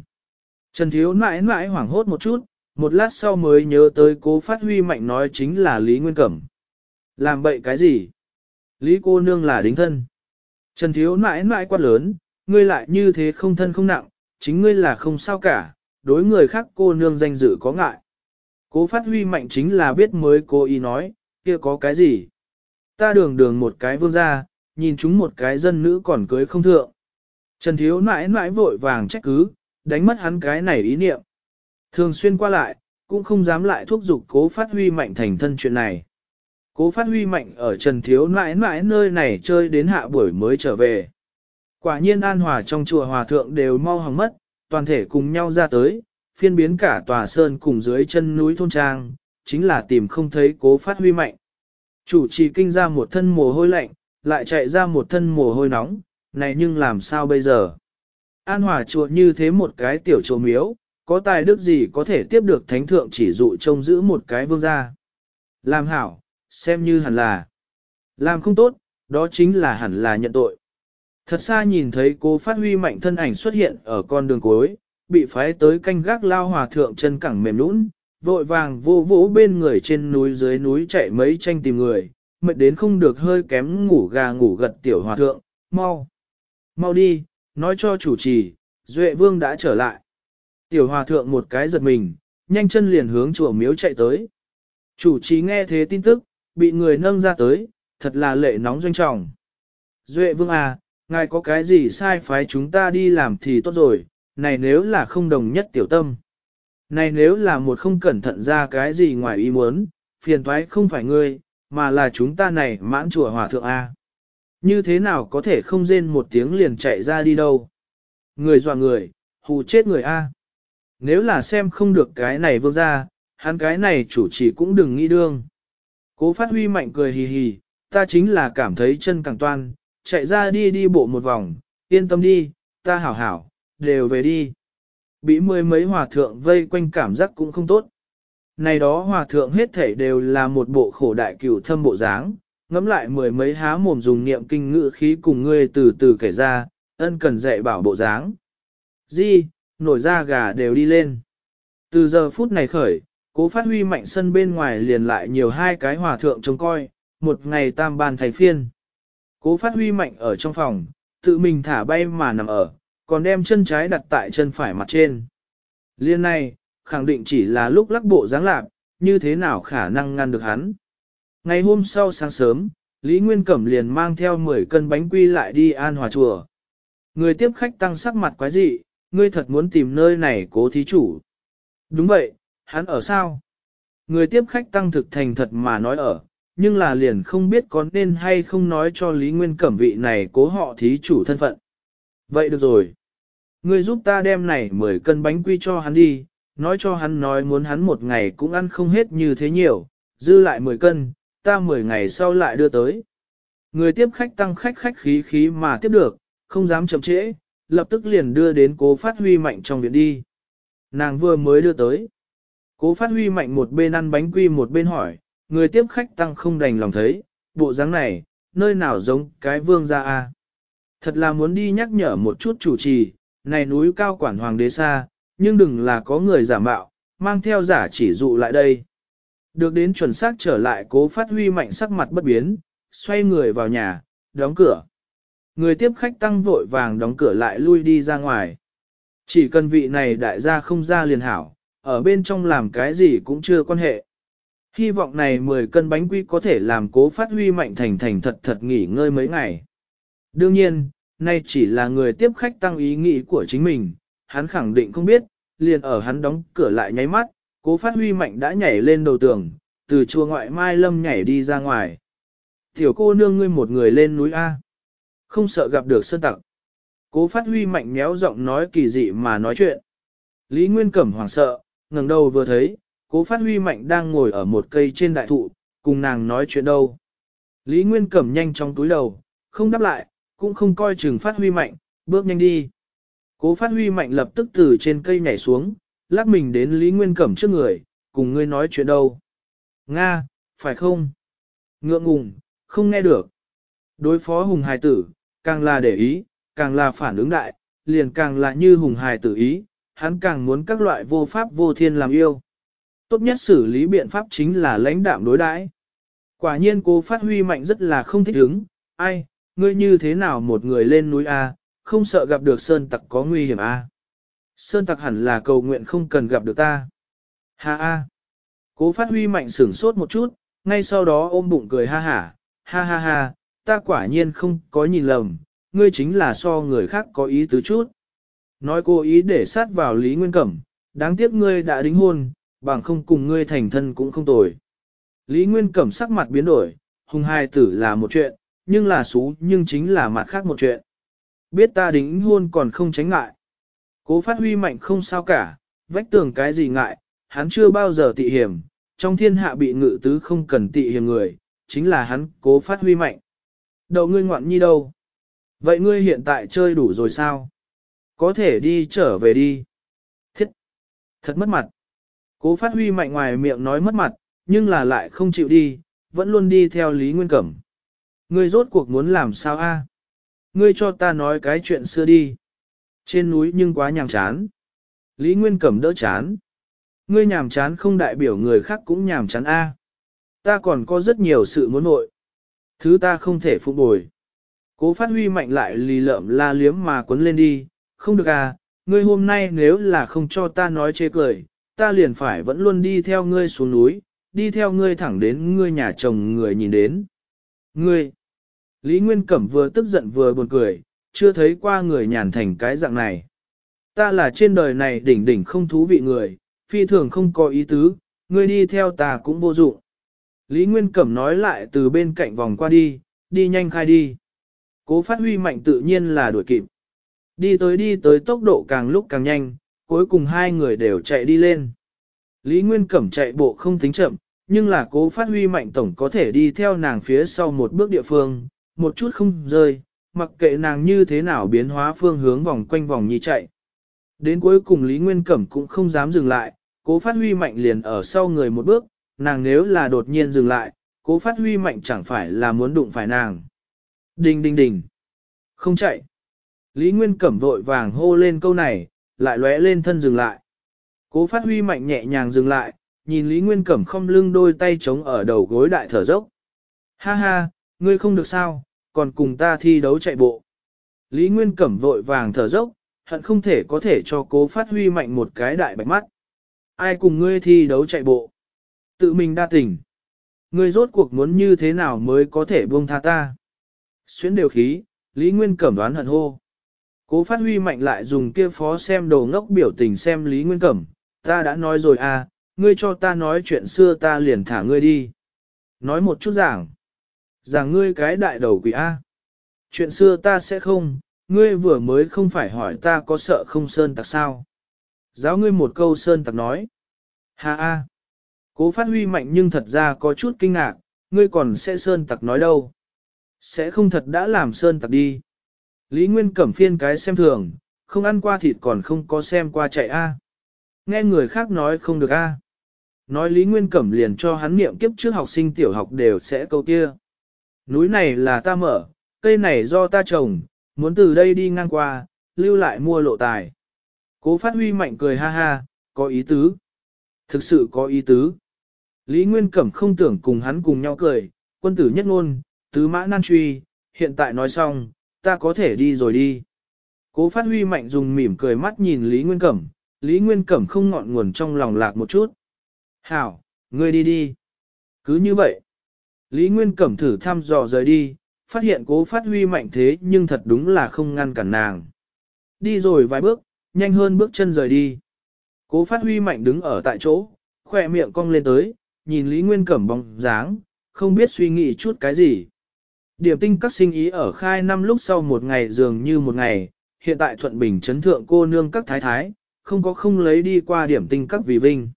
Trần Thiếu mãi mãi hoảng hốt một chút, một lát sau mới nhớ tới cố phát huy mạnh nói chính là Lý Nguyên Cẩm. Làm bậy cái gì? Lý cô nương là đính thân. Trần Thiếu mãi mãi quát lớn, ngươi lại như thế không thân không nặng, chính ngươi là không sao cả, đối người khác cô nương danh dự có ngại. Cố phát huy mạnh chính là biết mới cô ý nói, kia có cái gì. Ta đường đường một cái vương ra, nhìn chúng một cái dân nữ còn cưới không thượng. Trần Thiếu mãi mãi vội vàng trách cứ, đánh mất hắn cái này ý niệm. Thường xuyên qua lại, cũng không dám lại thúc giục cố phát huy mạnh thành thân chuyện này. Cố phát huy mạnh ở Trần Thiếu mãi mãi nơi này chơi đến hạ buổi mới trở về. Quả nhiên an hòa trong chùa hòa thượng đều mau hỏng mất, toàn thể cùng nhau ra tới, phiên biến cả tòa sơn cùng dưới chân núi thôn trang, chính là tìm không thấy cố phát huy mạnh. Chủ trì kinh ra một thân mồ hôi lạnh, lại chạy ra một thân mồ hôi nóng, này nhưng làm sao bây giờ? An hòa chùa như thế một cái tiểu chùa miếu, có tài đức gì có thể tiếp được thánh thượng chỉ dụ trông giữ một cái vương gia. Làm hảo, xem như hẳn là. Làm không tốt, đó chính là hẳn là nhận tội. Thật xa nhìn thấy cô phát huy mạnh thân ảnh xuất hiện ở con đường cuối, bị phái tới canh gác lao hòa thượng chân cẳng mềm nũng, vội vàng vô vỗ bên người trên núi dưới núi chạy mấy tranh tìm người, mệt đến không được hơi kém ngủ gà ngủ gật tiểu hòa thượng, mau. Mau đi, nói cho chủ trì, Duệ Vương đã trở lại. Tiểu hòa thượng một cái giật mình, nhanh chân liền hướng chùa miếu chạy tới. Chủ trì nghe thế tin tức, bị người nâng ra tới, thật là lệ nóng doanh trọng. Duệ vương à, ngài có cái gì sai phái chúng ta đi làm thì tốt rồi, này nếu là không đồng nhất tiểu tâm. Này nếu là một không cẩn thận ra cái gì ngoài ý muốn, phiền thoái không phải ngươi, mà là chúng ta này mãn chùa hòa thượng A. Như thế nào có thể không rên một tiếng liền chạy ra đi đâu. Người dọa người, hù chết người A. Nếu là xem không được cái này vương ra, hắn cái này chủ trì cũng đừng nghĩ đương. Cố phát huy mạnh cười hì hì, ta chính là cảm thấy chân càng toan, chạy ra đi đi bộ một vòng, yên tâm đi, ta hảo hảo, đều về đi. Bị mười mấy hòa thượng vây quanh cảm giác cũng không tốt. Này đó hòa thượng hết thể đều là một bộ khổ đại cửu thâm bộ dáng, ngẫm lại mười mấy há mồm dùng niệm kinh ngữ khí cùng ngươi từ từ kể ra, ân cần dạy bảo bộ dáng. Di, nổi da gà đều đi lên. Từ giờ phút này khởi, Cố phát huy mạnh sân bên ngoài liền lại nhiều hai cái hòa thượng trông coi, một ngày tam bàn thầy phiên. Cố phát huy mạnh ở trong phòng, tự mình thả bay mà nằm ở, còn đem chân trái đặt tại chân phải mặt trên. Liên này, khẳng định chỉ là lúc lắc bộ dáng lạc, như thế nào khả năng ngăn được hắn. Ngày hôm sau sáng sớm, Lý Nguyên Cẩm liền mang theo 10 cân bánh quy lại đi an hòa chùa. Người tiếp khách tăng sắc mặt quái dị, ngươi thật muốn tìm nơi này cố thí chủ. Đúng vậy, hắn ở sao? Người tiếp khách tăng thực thành thật mà nói ở, nhưng là liền không biết có nên hay không nói cho Lý Nguyên Cẩm vị này cố họ thí chủ thân phận. Vậy được rồi. người giúp ta đem này 10 cân bánh quy cho hắn đi, nói cho hắn nói muốn hắn một ngày cũng ăn không hết như thế nhiều, dư lại 10 cân, ta 10 ngày sau lại đưa tới. Người tiếp khách tăng khách khách khí khí mà tiếp được, không dám chậm trễ, lập tức liền đưa đến cố phát huy mạnh trong viện đi. Nàng vừa mới đưa tới. Cố phát huy mạnh một bên ăn bánh quy một bên hỏi, người tiếp khách tăng không đành lòng thấy, bộ dáng này, nơi nào giống cái vương gia a? Thật là muốn đi nhắc nhở một chút chủ trì, này núi cao quản hoàng đế xa, nhưng đừng là có người giả mạo, mang theo giả chỉ dụ lại đây. Được đến chuẩn xác trở lại cố phát huy mạnh sắc mặt bất biến, xoay người vào nhà, đóng cửa. Người tiếp khách tăng vội vàng đóng cửa lại lui đi ra ngoài. Chỉ cần vị này đại gia không ra liền hảo, ở bên trong làm cái gì cũng chưa quan hệ. Hy vọng này 10 cân bánh quy có thể làm cố phát huy mạnh thành thành thật thật nghỉ ngơi mấy ngày. Đương nhiên, nay chỉ là người tiếp khách tăng ý nghĩ của chính mình, hắn khẳng định không biết, liền ở hắn đóng cửa lại nháy mắt, cố phát huy mạnh đã nhảy lên đầu tường, từ chùa ngoại Mai Lâm nhảy đi ra ngoài. Tiểu cô nương ngươi một người lên núi A. Không sợ gặp được sơn tặc. Cố phát huy mạnh méo giọng nói kỳ dị mà nói chuyện. Lý Nguyên Cẩm hoảng sợ, ngẩng đầu vừa thấy, cố phát huy mạnh đang ngồi ở một cây trên đại thụ, cùng nàng nói chuyện đâu. Lý Nguyên Cẩm nhanh trong túi đầu, không đáp lại, cũng không coi chừng phát huy mạnh, bước nhanh đi. Cố phát huy mạnh lập tức từ trên cây nhảy xuống, lắc mình đến Lý Nguyên Cẩm trước người, cùng ngươi nói chuyện đâu. Nga, phải không? Ngượng ngùng, không nghe được. Đối phó hùng hải tử, càng là để ý, càng là phản ứng đại, liền càng là như hùng hải tử ý, hắn càng muốn các loại vô pháp vô thiên làm yêu. Tốt nhất xử lý biện pháp chính là lãnh đạm đối đãi. Quả nhiên cô phát huy mạnh rất là không thích ứng, ai, ngươi như thế nào một người lên núi A, không sợ gặp được sơn tặc có nguy hiểm A. Sơn tặc hẳn là cầu nguyện không cần gặp được ta. Ha ha. Cố phát huy mạnh sửng sốt một chút, ngay sau đó ôm bụng cười ha ha. ha ha ha, ta quả nhiên không có nhìn lầm, ngươi chính là so người khác có ý tứ chút nói cô ý để sát vào Lý Nguyên Cẩm, đáng tiếc ngươi đã đính hôn, bằng không cùng ngươi thành thân cũng không tồi. Lý Nguyên Cẩm sắc mặt biến đổi, hùng hai tử là một chuyện, nhưng là xú nhưng chính là mặt khác một chuyện. Biết ta đính hôn còn không tránh ngại. Cố phát huy mạnh không sao cả, vách tường cái gì ngại, hắn chưa bao giờ tị hiểm, trong thiên hạ bị ngự tứ không cần tị hiểm người, chính là hắn cố phát huy mạnh. Đầu ngươi ngoạn nhi đâu? Vậy ngươi hiện tại chơi đủ rồi sao? Có thể đi trở về đi. Thiết! Thật mất mặt. Cố phát huy mạnh ngoài miệng nói mất mặt, nhưng là lại không chịu đi, vẫn luôn đi theo Lý Nguyên Cẩm. Ngươi rốt cuộc muốn làm sao a? Ngươi cho ta nói cái chuyện xưa đi. Trên núi nhưng quá nhàm chán. Lý Nguyên Cẩm đỡ chán. Ngươi nhàm chán không đại biểu người khác cũng nhàm chán a. Ta còn có rất nhiều sự muốn nội. Thứ ta không thể phụ bồi. Cố phát huy mạnh lại lì lợm la liếm mà quấn lên đi, không được à, ngươi hôm nay nếu là không cho ta nói chê cười, ta liền phải vẫn luôn đi theo ngươi xuống núi, đi theo ngươi thẳng đến ngươi nhà chồng người nhìn đến. Ngươi! Lý Nguyên Cẩm vừa tức giận vừa buồn cười, chưa thấy qua người nhàn thành cái dạng này. Ta là trên đời này đỉnh đỉnh không thú vị người, phi thường không có ý tứ, ngươi đi theo ta cũng vô dụng. Lý Nguyên Cẩm nói lại từ bên cạnh vòng qua đi, đi nhanh khai đi. Cố phát huy mạnh tự nhiên là đuổi kịp. Đi tới đi tới tốc độ càng lúc càng nhanh, cuối cùng hai người đều chạy đi lên. Lý Nguyên Cẩm chạy bộ không tính chậm, nhưng là cố phát huy mạnh tổng có thể đi theo nàng phía sau một bước địa phương, một chút không rơi, mặc kệ nàng như thế nào biến hóa phương hướng vòng quanh vòng như chạy. Đến cuối cùng Lý Nguyên Cẩm cũng không dám dừng lại, cố phát huy mạnh liền ở sau người một bước, nàng nếu là đột nhiên dừng lại, cố phát huy mạnh chẳng phải là muốn đụng phải nàng. Đình đình đình. Không chạy. Lý Nguyên Cẩm vội vàng hô lên câu này, lại lóe lên thân dừng lại. Cố phát huy mạnh nhẹ nhàng dừng lại, nhìn Lý Nguyên Cẩm không lưng đôi tay trống ở đầu gối đại thở dốc. Ha ha, ngươi không được sao, còn cùng ta thi đấu chạy bộ. Lý Nguyên Cẩm vội vàng thở dốc, hận không thể có thể cho cố phát huy mạnh một cái đại bạch mắt. Ai cùng ngươi thi đấu chạy bộ? Tự mình đa tỉnh. Ngươi rốt cuộc muốn như thế nào mới có thể buông tha ta? Xuyến đều khí, Lý Nguyên Cẩm đoán hận hô. Cố phát huy mạnh lại dùng kia phó xem đồ ngốc biểu tình xem Lý Nguyên Cẩm, ta đã nói rồi à, ngươi cho ta nói chuyện xưa ta liền thả ngươi đi. Nói một chút giảng. Giảng ngươi cái đại đầu quỷ A. Chuyện xưa ta sẽ không, ngươi vừa mới không phải hỏi ta có sợ không sơn tặc sao. Giáo ngươi một câu sơn tặc nói. Hà a. Cố phát huy mạnh nhưng thật ra có chút kinh ngạc, ngươi còn sẽ sơn tặc nói đâu. Sẽ không thật đã làm sơn tặc đi. Lý Nguyên cẩm phiên cái xem thường, không ăn qua thịt còn không có xem qua chạy A. Nghe người khác nói không được A. Nói Lý Nguyên cẩm liền cho hắn niệm kiếp trước học sinh tiểu học đều sẽ câu kia. Núi này là ta mở, cây này do ta trồng, muốn từ đây đi ngang qua, lưu lại mua lộ tài. Cố phát huy mạnh cười ha ha, có ý tứ. Thực sự có ý tứ. Lý Nguyên Cẩm không tưởng cùng hắn cùng nhau cười, quân tử nhất ngôn, tứ mã nan truy, hiện tại nói xong, ta có thể đi rồi đi. Cố phát huy mạnh dùng mỉm cười mắt nhìn Lý Nguyên Cẩm, Lý Nguyên Cẩm không ngọn nguồn trong lòng lạc một chút. Hảo, ngươi đi đi. Cứ như vậy. Lý Nguyên Cẩm thử thăm dò rời đi, phát hiện cố phát huy mạnh thế nhưng thật đúng là không ngăn cản nàng. Đi rồi vài bước, nhanh hơn bước chân rời đi. Cố phát huy mạnh đứng ở tại chỗ, khỏe miệng cong lên tới, nhìn Lý Nguyên Cẩm bóng dáng, không biết suy nghĩ chút cái gì. Điểm tinh các sinh ý ở khai năm lúc sau một ngày dường như một ngày, hiện tại thuận bình chấn thượng cô nương các thái thái, không có không lấy đi qua điểm tinh các vì vinh.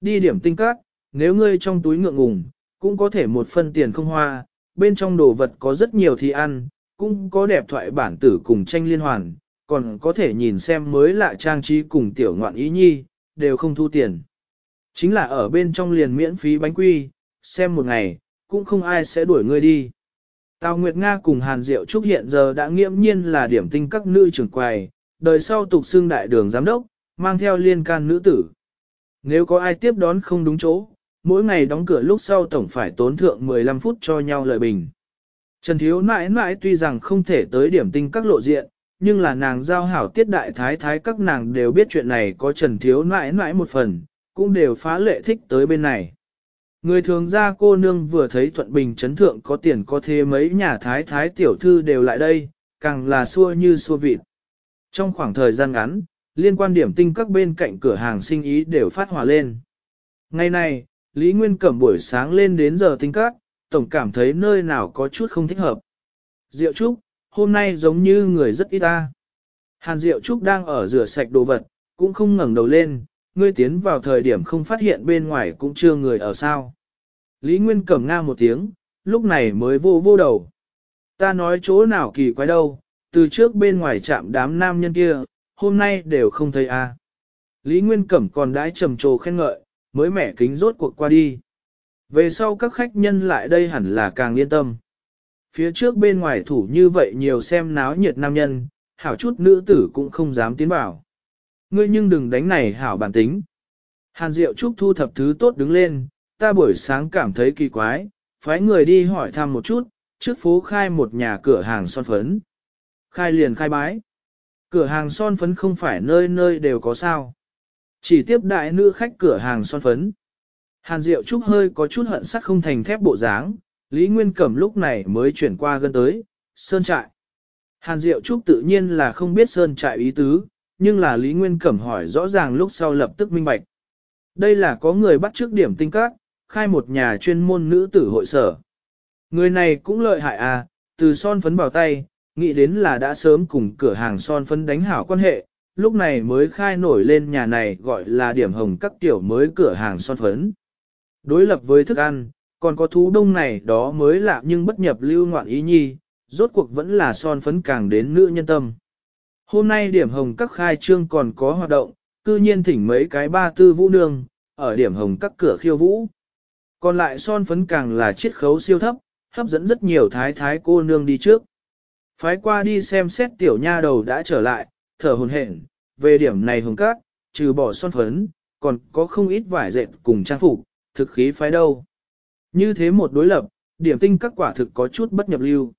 Đi điểm tinh các, nếu ngươi trong túi ngượng ngùng, cũng có thể một phân tiền không hoa, bên trong đồ vật có rất nhiều thì ăn, cũng có đẹp thoại bản tử cùng tranh liên hoàn, còn có thể nhìn xem mới lạ trang trí cùng tiểu ngoạn ý nhi, đều không thu tiền. Chính là ở bên trong liền miễn phí bánh quy, xem một ngày, cũng không ai sẽ đuổi ngươi đi. Tào Nguyệt Nga cùng Hàn Diệu Trúc hiện giờ đã nghiễm nhiên là điểm tinh các nữ trưởng quầy, đời sau tục xương đại đường giám đốc, mang theo liên can nữ tử. Nếu có ai tiếp đón không đúng chỗ, mỗi ngày đóng cửa lúc sau tổng phải tốn thượng 15 phút cho nhau lời bình. Trần Thiếu mãi mãi tuy rằng không thể tới điểm tinh các lộ diện, nhưng là nàng giao hảo tiết đại thái thái các nàng đều biết chuyện này có Trần Thiếu mãi mãi một phần, cũng đều phá lệ thích tới bên này. Người thường gia cô nương vừa thấy Thuận Bình chấn thượng có tiền có thế mấy nhà thái thái tiểu thư đều lại đây, càng là xua như xua vịt. Trong khoảng thời gian ngắn, liên quan điểm tinh các bên cạnh cửa hàng sinh ý đều phát hỏa lên. Ngày này, Lý Nguyên Cẩm buổi sáng lên đến giờ tinh các, tổng cảm thấy nơi nào có chút không thích hợp. Diệu Trúc, hôm nay giống như người rất ít ta. Hàn Diệu Trúc đang ở rửa sạch đồ vật, cũng không ngẩng đầu lên, ngươi tiến vào thời điểm không phát hiện bên ngoài cũng chưa người ở sao. Lý Nguyên cẩm nga một tiếng, lúc này mới vô vô đầu. Ta nói chỗ nào kỳ quái đâu, từ trước bên ngoài chạm đám nam nhân kia, hôm nay đều không thấy a. Lý Nguyên cẩm còn đãi trầm trồ khen ngợi, mới mẻ kính rốt cuộc qua đi. Về sau các khách nhân lại đây hẳn là càng yên tâm. Phía trước bên ngoài thủ như vậy nhiều xem náo nhiệt nam nhân, hảo chút nữ tử cũng không dám tiến vào ngươi nhưng đừng đánh này hảo bản tính. Hàn Diệu Trúc thu thập thứ tốt đứng lên, ta buổi sáng cảm thấy kỳ quái, phái người đi hỏi thăm một chút, trước phố khai một nhà cửa hàng son phấn. Khai liền khai bái. Cửa hàng son phấn không phải nơi nơi đều có sao. Chỉ tiếp đại nữ khách cửa hàng son phấn. Hàn Diệu Trúc hơi có chút hận sắc không thành thép bộ dáng, Lý Nguyên Cẩm lúc này mới chuyển qua gần tới, Sơn Trại. Hàn Diệu Trúc tự nhiên là không biết Sơn Trại ý tứ, nhưng là Lý Nguyên Cẩm hỏi rõ ràng lúc sau lập tức minh bạch. Đây là có người bắt trước điểm tinh các, khai một nhà chuyên môn nữ tử hội sở. Người này cũng lợi hại à, từ son phấn bảo tay, nghĩ đến là đã sớm cùng cửa hàng son phấn đánh hảo quan hệ, lúc này mới khai nổi lên nhà này gọi là điểm hồng các tiểu mới cửa hàng son phấn. Đối lập với thức ăn, còn có thú đông này đó mới lạ nhưng bất nhập lưu ngoạn ý nhi, rốt cuộc vẫn là son phấn càng đến nữ nhân tâm. Hôm nay điểm hồng các khai trương còn có hoạt động, cư nhiên thỉnh mấy cái ba tư vũ nương, ở điểm hồng các cửa khiêu vũ. Còn lại son phấn càng là chiết khấu siêu thấp, hấp dẫn rất nhiều thái thái cô nương đi trước. Phái qua đi xem xét tiểu nha đầu đã trở lại, thở hồn hển, về điểm này hồng các, trừ bỏ son phấn, còn có không ít vải dệt cùng trang phục, thực khí phái đâu. Như thế một đối lập, điểm tinh các quả thực có chút bất nhập lưu.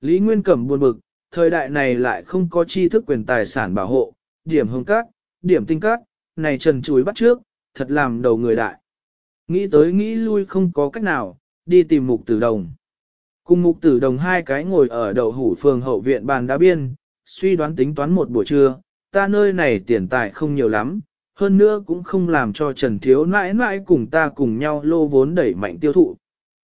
Lý Nguyên Cẩm buồn bực, thời đại này lại không có tri thức quyền tài sản bảo hộ, điểm hương cát, điểm tinh cát, này trần chuối bắt trước, thật làm đầu người đại. Nghĩ tới nghĩ lui không có cách nào, đi tìm mục tử đồng. Cùng mục tử đồng hai cái ngồi ở đầu hủ phường hậu viện bàn đá biên, suy đoán tính toán một buổi trưa, ta nơi này tiền tài không nhiều lắm, hơn nữa cũng không làm cho Trần Thiếu mãi mãi cùng ta cùng nhau lô vốn đẩy mạnh tiêu thụ.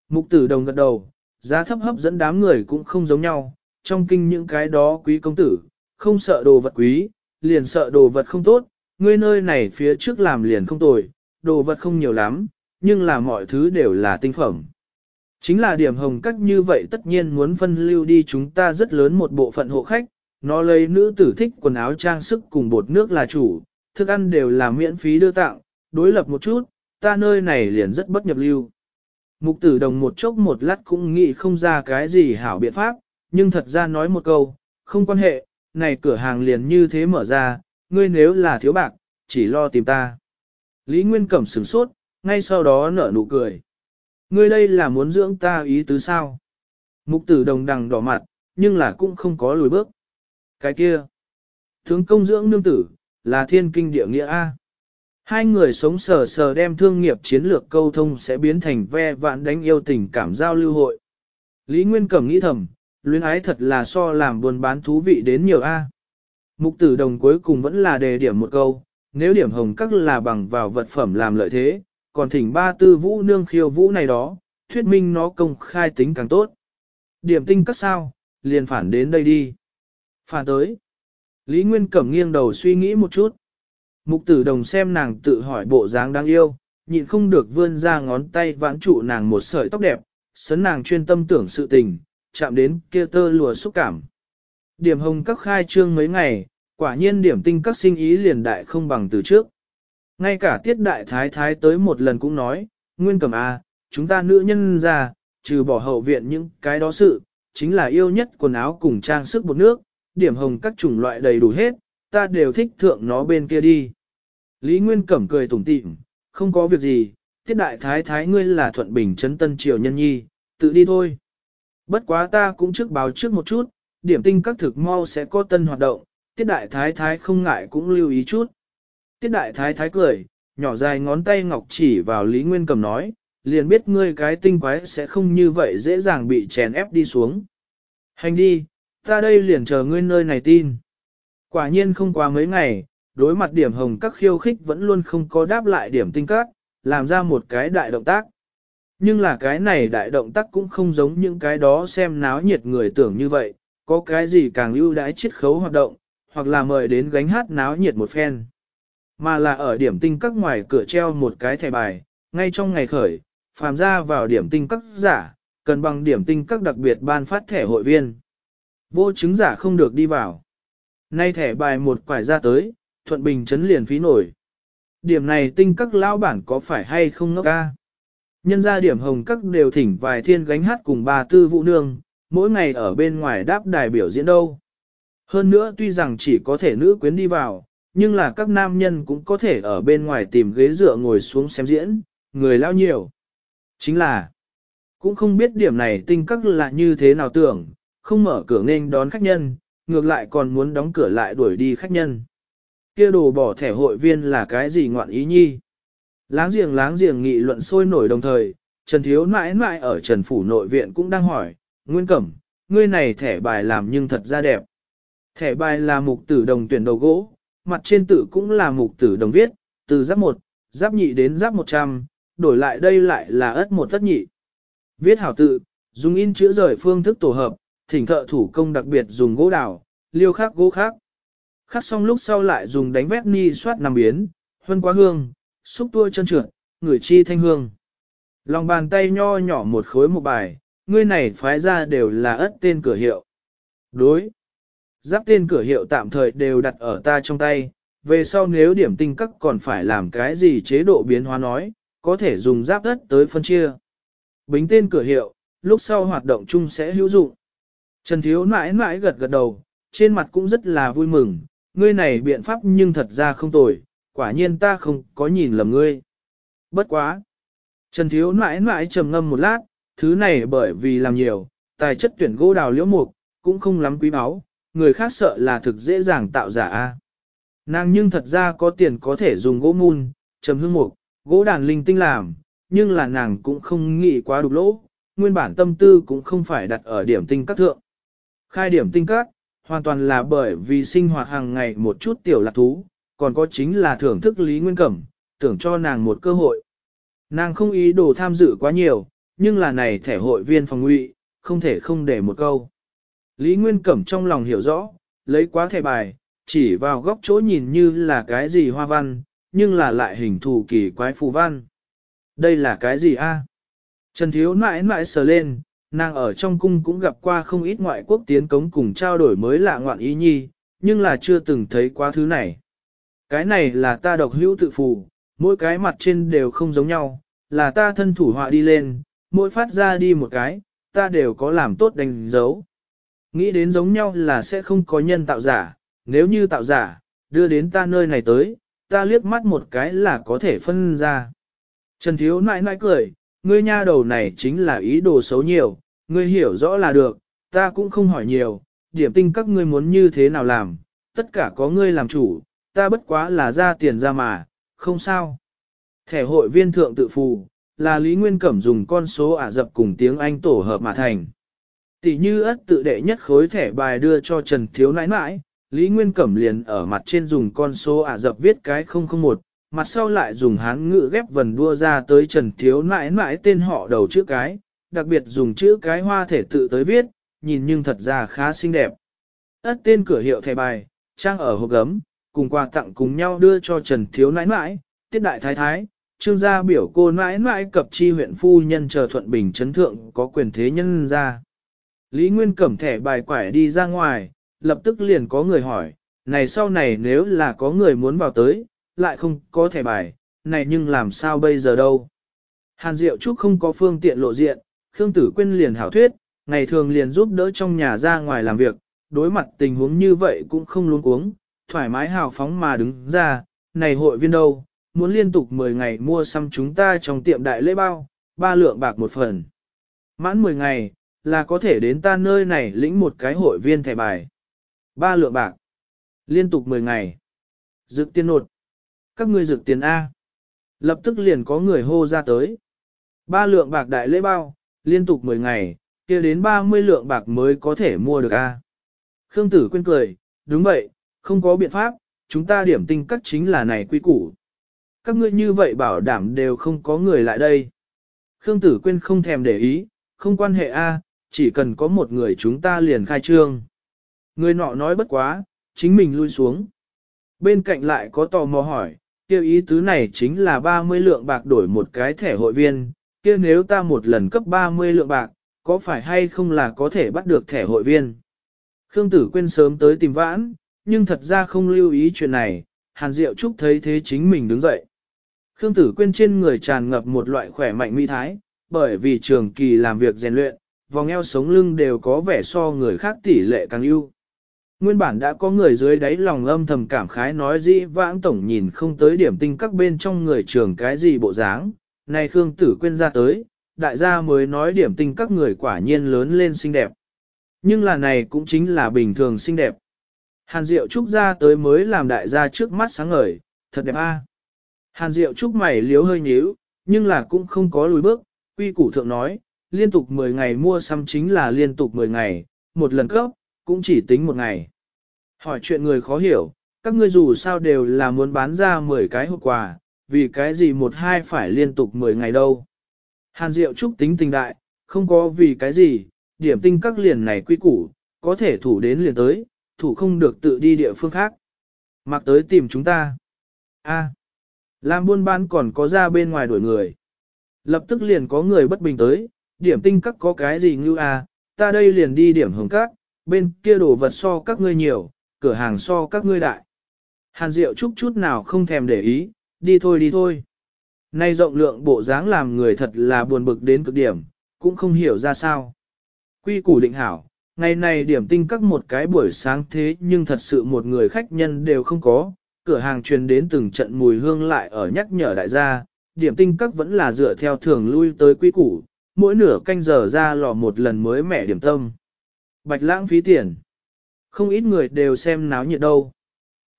Mục tử đồng gật đầu, giá thấp hấp dẫn đám người cũng không giống nhau, trong kinh những cái đó quý công tử, không sợ đồ vật quý, liền sợ đồ vật không tốt, ngươi nơi này phía trước làm liền không tồi, đồ vật không nhiều lắm, nhưng là mọi thứ đều là tinh phẩm. Chính là điểm hồng cách như vậy tất nhiên muốn phân lưu đi chúng ta rất lớn một bộ phận hộ khách, nó lấy nữ tử thích quần áo trang sức cùng bột nước là chủ, thức ăn đều là miễn phí đưa tặng, đối lập một chút, ta nơi này liền rất bất nhập lưu. Mục tử đồng một chốc một lát cũng nghĩ không ra cái gì hảo biện pháp, nhưng thật ra nói một câu, không quan hệ, này cửa hàng liền như thế mở ra, ngươi nếu là thiếu bạc, chỉ lo tìm ta. Lý Nguyên Cẩm sửng sốt, ngay sau đó nở nụ cười. Ngươi đây là muốn dưỡng ta ý tứ sao? Mục tử đồng đằng đỏ mặt, nhưng là cũng không có lùi bước. Cái kia, tướng công dưỡng nương tử, là thiên kinh địa nghĩa A. Hai người sống sờ sờ đem thương nghiệp chiến lược câu thông sẽ biến thành ve vạn đánh yêu tình cảm giao lưu hội. Lý Nguyên Cẩm nghĩ thầm, luyến ái thật là so làm buồn bán thú vị đến nhiều a. Mục tử đồng cuối cùng vẫn là đề điểm một câu, nếu điểm hồng các là bằng vào vật phẩm làm lợi thế, còn thỉnh ba tư vũ nương khiêu vũ này đó, thuyết minh nó công khai tính càng tốt. Điểm tinh các sao, liền phản đến đây đi. Phản tới. Lý Nguyên Cẩm nghiêng đầu suy nghĩ một chút. Mục tử đồng xem nàng tự hỏi bộ dáng đáng yêu, nhịn không được vươn ra ngón tay vãn trụ nàng một sợi tóc đẹp, sấn nàng chuyên tâm tưởng sự tình, chạm đến kia tơ lùa xúc cảm. Điểm hồng các khai trương mấy ngày, quả nhiên điểm tinh các sinh ý liền đại không bằng từ trước. Ngay cả tiết đại thái thái tới một lần cũng nói, nguyên cầm a, à, chúng ta nữ nhân ra, trừ bỏ hậu viện những cái đó sự, chính là yêu nhất quần áo cùng trang sức bột nước, điểm hồng các chủng loại đầy đủ hết, ta đều thích thượng nó bên kia đi. Lý Nguyên Cẩm cười tủm tịm, không có việc gì, tiết đại thái thái ngươi là thuận bình trấn tân triều nhân nhi, tự đi thôi. Bất quá ta cũng trước báo trước một chút, điểm tinh các thực mau sẽ có tân hoạt động, tiết đại thái thái không ngại cũng lưu ý chút. Tiết đại thái thái cười, nhỏ dài ngón tay ngọc chỉ vào Lý Nguyên Cầm nói, liền biết ngươi cái tinh quái sẽ không như vậy dễ dàng bị chèn ép đi xuống. Hành đi, ta đây liền chờ ngươi nơi này tin. Quả nhiên không qua mấy ngày, đối mặt điểm hồng các khiêu khích vẫn luôn không có đáp lại điểm tinh các, làm ra một cái đại động tác. Nhưng là cái này đại động tác cũng không giống những cái đó xem náo nhiệt người tưởng như vậy, có cái gì càng ưu đãi chiết khấu hoạt động, hoặc là mời đến gánh hát náo nhiệt một phen. Mà là ở điểm tinh các ngoài cửa treo một cái thẻ bài, ngay trong ngày khởi, phàm ra vào điểm tinh các giả, cần bằng điểm tinh các đặc biệt ban phát thẻ hội viên. Vô chứng giả không được đi vào. Nay thẻ bài một quải ra tới, thuận bình chấn liền phí nổi. Điểm này tinh các lão bản có phải hay không ngốc ca? Nhân gia điểm hồng các đều thỉnh vài thiên gánh hát cùng bà tư vũ nương, mỗi ngày ở bên ngoài đáp đài biểu diễn đâu. Hơn nữa tuy rằng chỉ có thể nữ quyến đi vào, nhưng là các nam nhân cũng có thể ở bên ngoài tìm ghế dựa ngồi xuống xem diễn, người lao nhiều. Chính là, cũng không biết điểm này tinh các là như thế nào tưởng, không mở cửa nghênh đón khách nhân, ngược lại còn muốn đóng cửa lại đuổi đi khách nhân. Kia đồ bỏ thẻ hội viên là cái gì ngoạn ý nhi? Láng giềng láng giềng nghị luận sôi nổi đồng thời, Trần Thiếu mãi mãi ở Trần Phủ Nội Viện cũng đang hỏi, Nguyên Cẩm, ngươi này thẻ bài làm nhưng thật ra đẹp. Thẻ bài là mục tử đồng tuyển đầu gỗ, mặt trên tử cũng là mục tử đồng viết, từ giáp 1, giáp nhị đến giáp 100, đổi lại đây lại là ớt một tất nhị. Viết hảo tự, dùng in chữ rời phương thức tổ hợp, thỉnh thợ thủ công đặc biệt dùng gỗ đào, liêu khắc gỗ khác. Khắc xong lúc sau lại dùng đánh vét ni soát nằm biến, huân quá hương, xúc tua chân trượt, người chi thanh hương. Lòng bàn tay nho nhỏ một khối một bài, ngươi này phái ra đều là ất tên cửa hiệu. Đối. Giáp tên cửa hiệu tạm thời đều đặt ở ta trong tay, về sau nếu điểm tinh các còn phải làm cái gì chế độ biến hóa nói, có thể dùng giáp đất tới phân chia. Bính tên cửa hiệu, lúc sau hoạt động chung sẽ hữu dụng. Trần Thiếu mãi mãi gật gật đầu, trên mặt cũng rất là vui mừng, ngươi này biện pháp nhưng thật ra không tồi, quả nhiên ta không có nhìn lầm ngươi. Bất quá. Trần Thiếu mãi mãi trầm ngâm một lát, thứ này bởi vì làm nhiều, tài chất tuyển gỗ đào liễu mục, cũng không lắm quý báu, người khác sợ là thực dễ dàng tạo giả. Nàng nhưng thật ra có tiền có thể dùng gỗ mun, trầm hương mục, gỗ đàn linh tinh làm, nhưng là nàng cũng không nghĩ quá đục lỗ, nguyên bản tâm tư cũng không phải đặt ở điểm tinh các thượng. Khai điểm tinh các, hoàn toàn là bởi vì sinh hoạt hàng ngày một chút tiểu lạc thú, còn có chính là thưởng thức Lý Nguyên Cẩm, tưởng cho nàng một cơ hội. Nàng không ý đồ tham dự quá nhiều, nhưng là này thẻ hội viên phòng ngụy, không thể không để một câu. Lý Nguyên Cẩm trong lòng hiểu rõ, lấy quá thẻ bài, chỉ vào góc chỗ nhìn như là cái gì hoa văn, nhưng là lại hình thù kỳ quái phù văn. Đây là cái gì a? Trần Thiếu mãi mãi sờ lên, nàng ở trong cung cũng gặp qua không ít ngoại quốc tiến cống cùng trao đổi mới lạ ngoạn ý nhi, nhưng là chưa từng thấy quá thứ này. Cái này là ta độc hữu tự phù, mỗi cái mặt trên đều không giống nhau, là ta thân thủ họa đi lên, mỗi phát ra đi một cái, ta đều có làm tốt đánh dấu. Nghĩ đến giống nhau là sẽ không có nhân tạo giả, nếu như tạo giả, đưa đến ta nơi này tới, ta liếc mắt một cái là có thể phân ra. Trần Thiếu nãi nãi cười, ngươi nha đầu này chính là ý đồ xấu nhiều, ngươi hiểu rõ là được, ta cũng không hỏi nhiều, điểm tinh các ngươi muốn như thế nào làm, tất cả có ngươi làm chủ, ta bất quá là ra tiền ra mà, không sao. Thẻ hội viên thượng tự phù, là Lý Nguyên Cẩm dùng con số Ả Dập cùng tiếng Anh tổ hợp mà thành. Tỷ như ất tự đệ nhất khối thẻ bài đưa cho Trần Thiếu nãi nãi, Lý Nguyên Cẩm liền ở mặt trên dùng con số Ả Dập viết cái 001, mặt sau lại dùng hán ngữ ghép vần đua ra tới Trần Thiếu nãi nãi tên họ đầu chữ cái, đặc biệt dùng chữ cái hoa thể tự tới viết, nhìn nhưng thật ra khá xinh đẹp. ất tên cửa hiệu thẻ bài, trang ở hộp gấm, cùng quà tặng cùng nhau đưa cho Trần Thiếu nãi nãi, Tiết Đại Thái Thái, Trương gia biểu cô nãi nãi cập chi huyện phu nhân chờ thuận bình chấn thượng có quyền thế nhân ra. Lý Nguyên cẩm thẻ bài quải đi ra ngoài, lập tức liền có người hỏi, này sau này nếu là có người muốn vào tới, lại không có thẻ bài, này nhưng làm sao bây giờ đâu. Hàn Diệu Trúc không có phương tiện lộ diện, Khương Tử Quyên liền hảo thuyết, ngày thường liền giúp đỡ trong nhà ra ngoài làm việc, đối mặt tình huống như vậy cũng không luống cuống, thoải mái hào phóng mà đứng ra, này hội viên đâu, muốn liên tục 10 ngày mua xăm chúng ta trong tiệm đại lễ bao, ba lượng bạc một phần. Mãn 10 ngày, là có thể đến ta nơi này lĩnh một cái hội viên thẻ bài. Ba lượng bạc. Liên tục 10 ngày. Dự tiền nột. Các ngươi dự tiền A. Lập tức liền có người hô ra tới. Ba lượng bạc đại lễ bao, liên tục 10 ngày, kia đến 30 lượng bạc mới có thể mua được A. Khương Tử quên cười, đúng vậy, không có biện pháp, chúng ta điểm tinh các chính là này quy củ. Các ngươi như vậy bảo đảm đều không có người lại đây. Khương Tử Quyên không thèm để ý, không quan hệ a, chỉ cần có một người chúng ta liền khai trương. Người nọ nói bất quá, chính mình lui xuống. Bên cạnh lại có tò mò hỏi, kêu ý tứ này chính là 30 lượng bạc đổi một cái thẻ hội viên, kia nếu ta một lần cấp 30 lượng bạc, có phải hay không là có thể bắt được thẻ hội viên. Khương Tử Quyên sớm tới tìm vãn, nhưng thật ra không lưu ý chuyện này, Hàn Diệu Trúc thấy thế chính mình đứng dậy. Khương Tử Quyên trên người tràn ngập một loại khỏe mạnh mỹ thái, bởi vì trường kỳ làm việc rèn luyện, vòng eo sống lưng đều có vẻ so người khác tỷ lệ càng ưu. Nguyên bản đã có người dưới đáy lòng âm thầm cảm khái nói dĩ vãng tổng nhìn không tới điểm tinh các bên trong người trường cái gì bộ dáng, này Khương Tử Quyên ra tới, đại gia mới nói điểm tinh các người quả nhiên lớn lên xinh đẹp. Nhưng là này cũng chính là bình thường xinh đẹp. Hàn Diệu Trúc ra tới mới làm đại gia trước mắt sáng ngời, thật đẹp a. À. Hàn Diệu Trúc mày liếu hơi nhíu, nhưng là cũng không có lùi bước, quy củ thượng nói, liên tục 10 ngày mua xăm chính là liên tục 10 ngày, một lần cấp, cũng chỉ tính một ngày. Hỏi chuyện người khó hiểu, các ngươi dù sao đều là muốn bán ra 10 cái hộp quà, vì cái gì một hai phải liên tục 10 ngày đâu. Hàn Diệu Trúc tính tình đại, không có vì cái gì, điểm tinh các liền này quy củ, có thể thủ đến liền tới, thủ không được tự đi địa phương khác. Mặc tới tìm chúng ta. A, làm buôn bán còn có ra bên ngoài đuổi người. Lập tức liền có người bất bình tới, điểm tinh các có cái gì như a, à, ta đây liền đi điểm hồng các, bên kia đồ vật so các ngươi nhiều, cửa hàng so các ngươi đại. Hàn Diệu chút chút nào không thèm để ý, đi thôi đi thôi. Nay rộng lượng bộ dáng làm người thật là buồn bực đến cực điểm, cũng không hiểu ra sao. Quy củ định hảo, ngày này điểm tinh các một cái buổi sáng thế nhưng thật sự một người khách nhân đều không có, cửa hàng truyền đến từng trận mùi hương lại ở nhắc nhở đại gia, điểm tinh các vẫn là dựa theo thường lui tới quy củ, mỗi nửa canh giờ ra lò một lần mới mẻ điểm tâm. Bạch lãng phí tiền. Không ít người đều xem náo nhiệt đâu.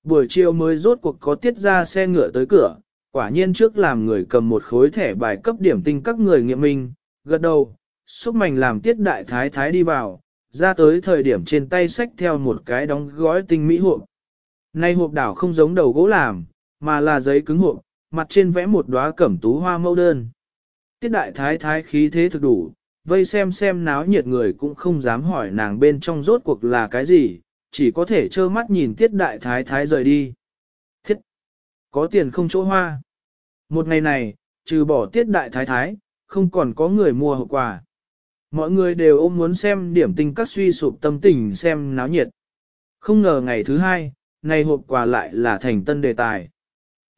Buổi chiều mới rốt cuộc có tiết ra xe ngựa tới cửa, quả nhiên trước làm người cầm một khối thẻ bài cấp điểm tinh các người nghiệm minh, gật đầu, xúc mảnh làm tiết đại thái thái đi vào, ra tới thời điểm trên tay sách theo một cái đóng gói tinh mỹ hộp. Nay hộp đảo không giống đầu gỗ làm, mà là giấy cứng hộp, mặt trên vẽ một đóa cẩm tú hoa mẫu đơn. Tiết đại thái thái khí thế thực đủ, vây xem xem náo nhiệt người cũng không dám hỏi nàng bên trong rốt cuộc là cái gì, chỉ có thể trơ mắt nhìn tiết đại thái thái rời đi. Thiết! Có tiền không chỗ hoa. Một ngày này, trừ bỏ tiết đại thái thái, không còn có người mua hộp quà. Mọi người đều ôm muốn xem điểm tình các suy sụp tâm tình xem náo nhiệt. Không ngờ ngày thứ hai, này hộp quà lại là thành tân đề tài.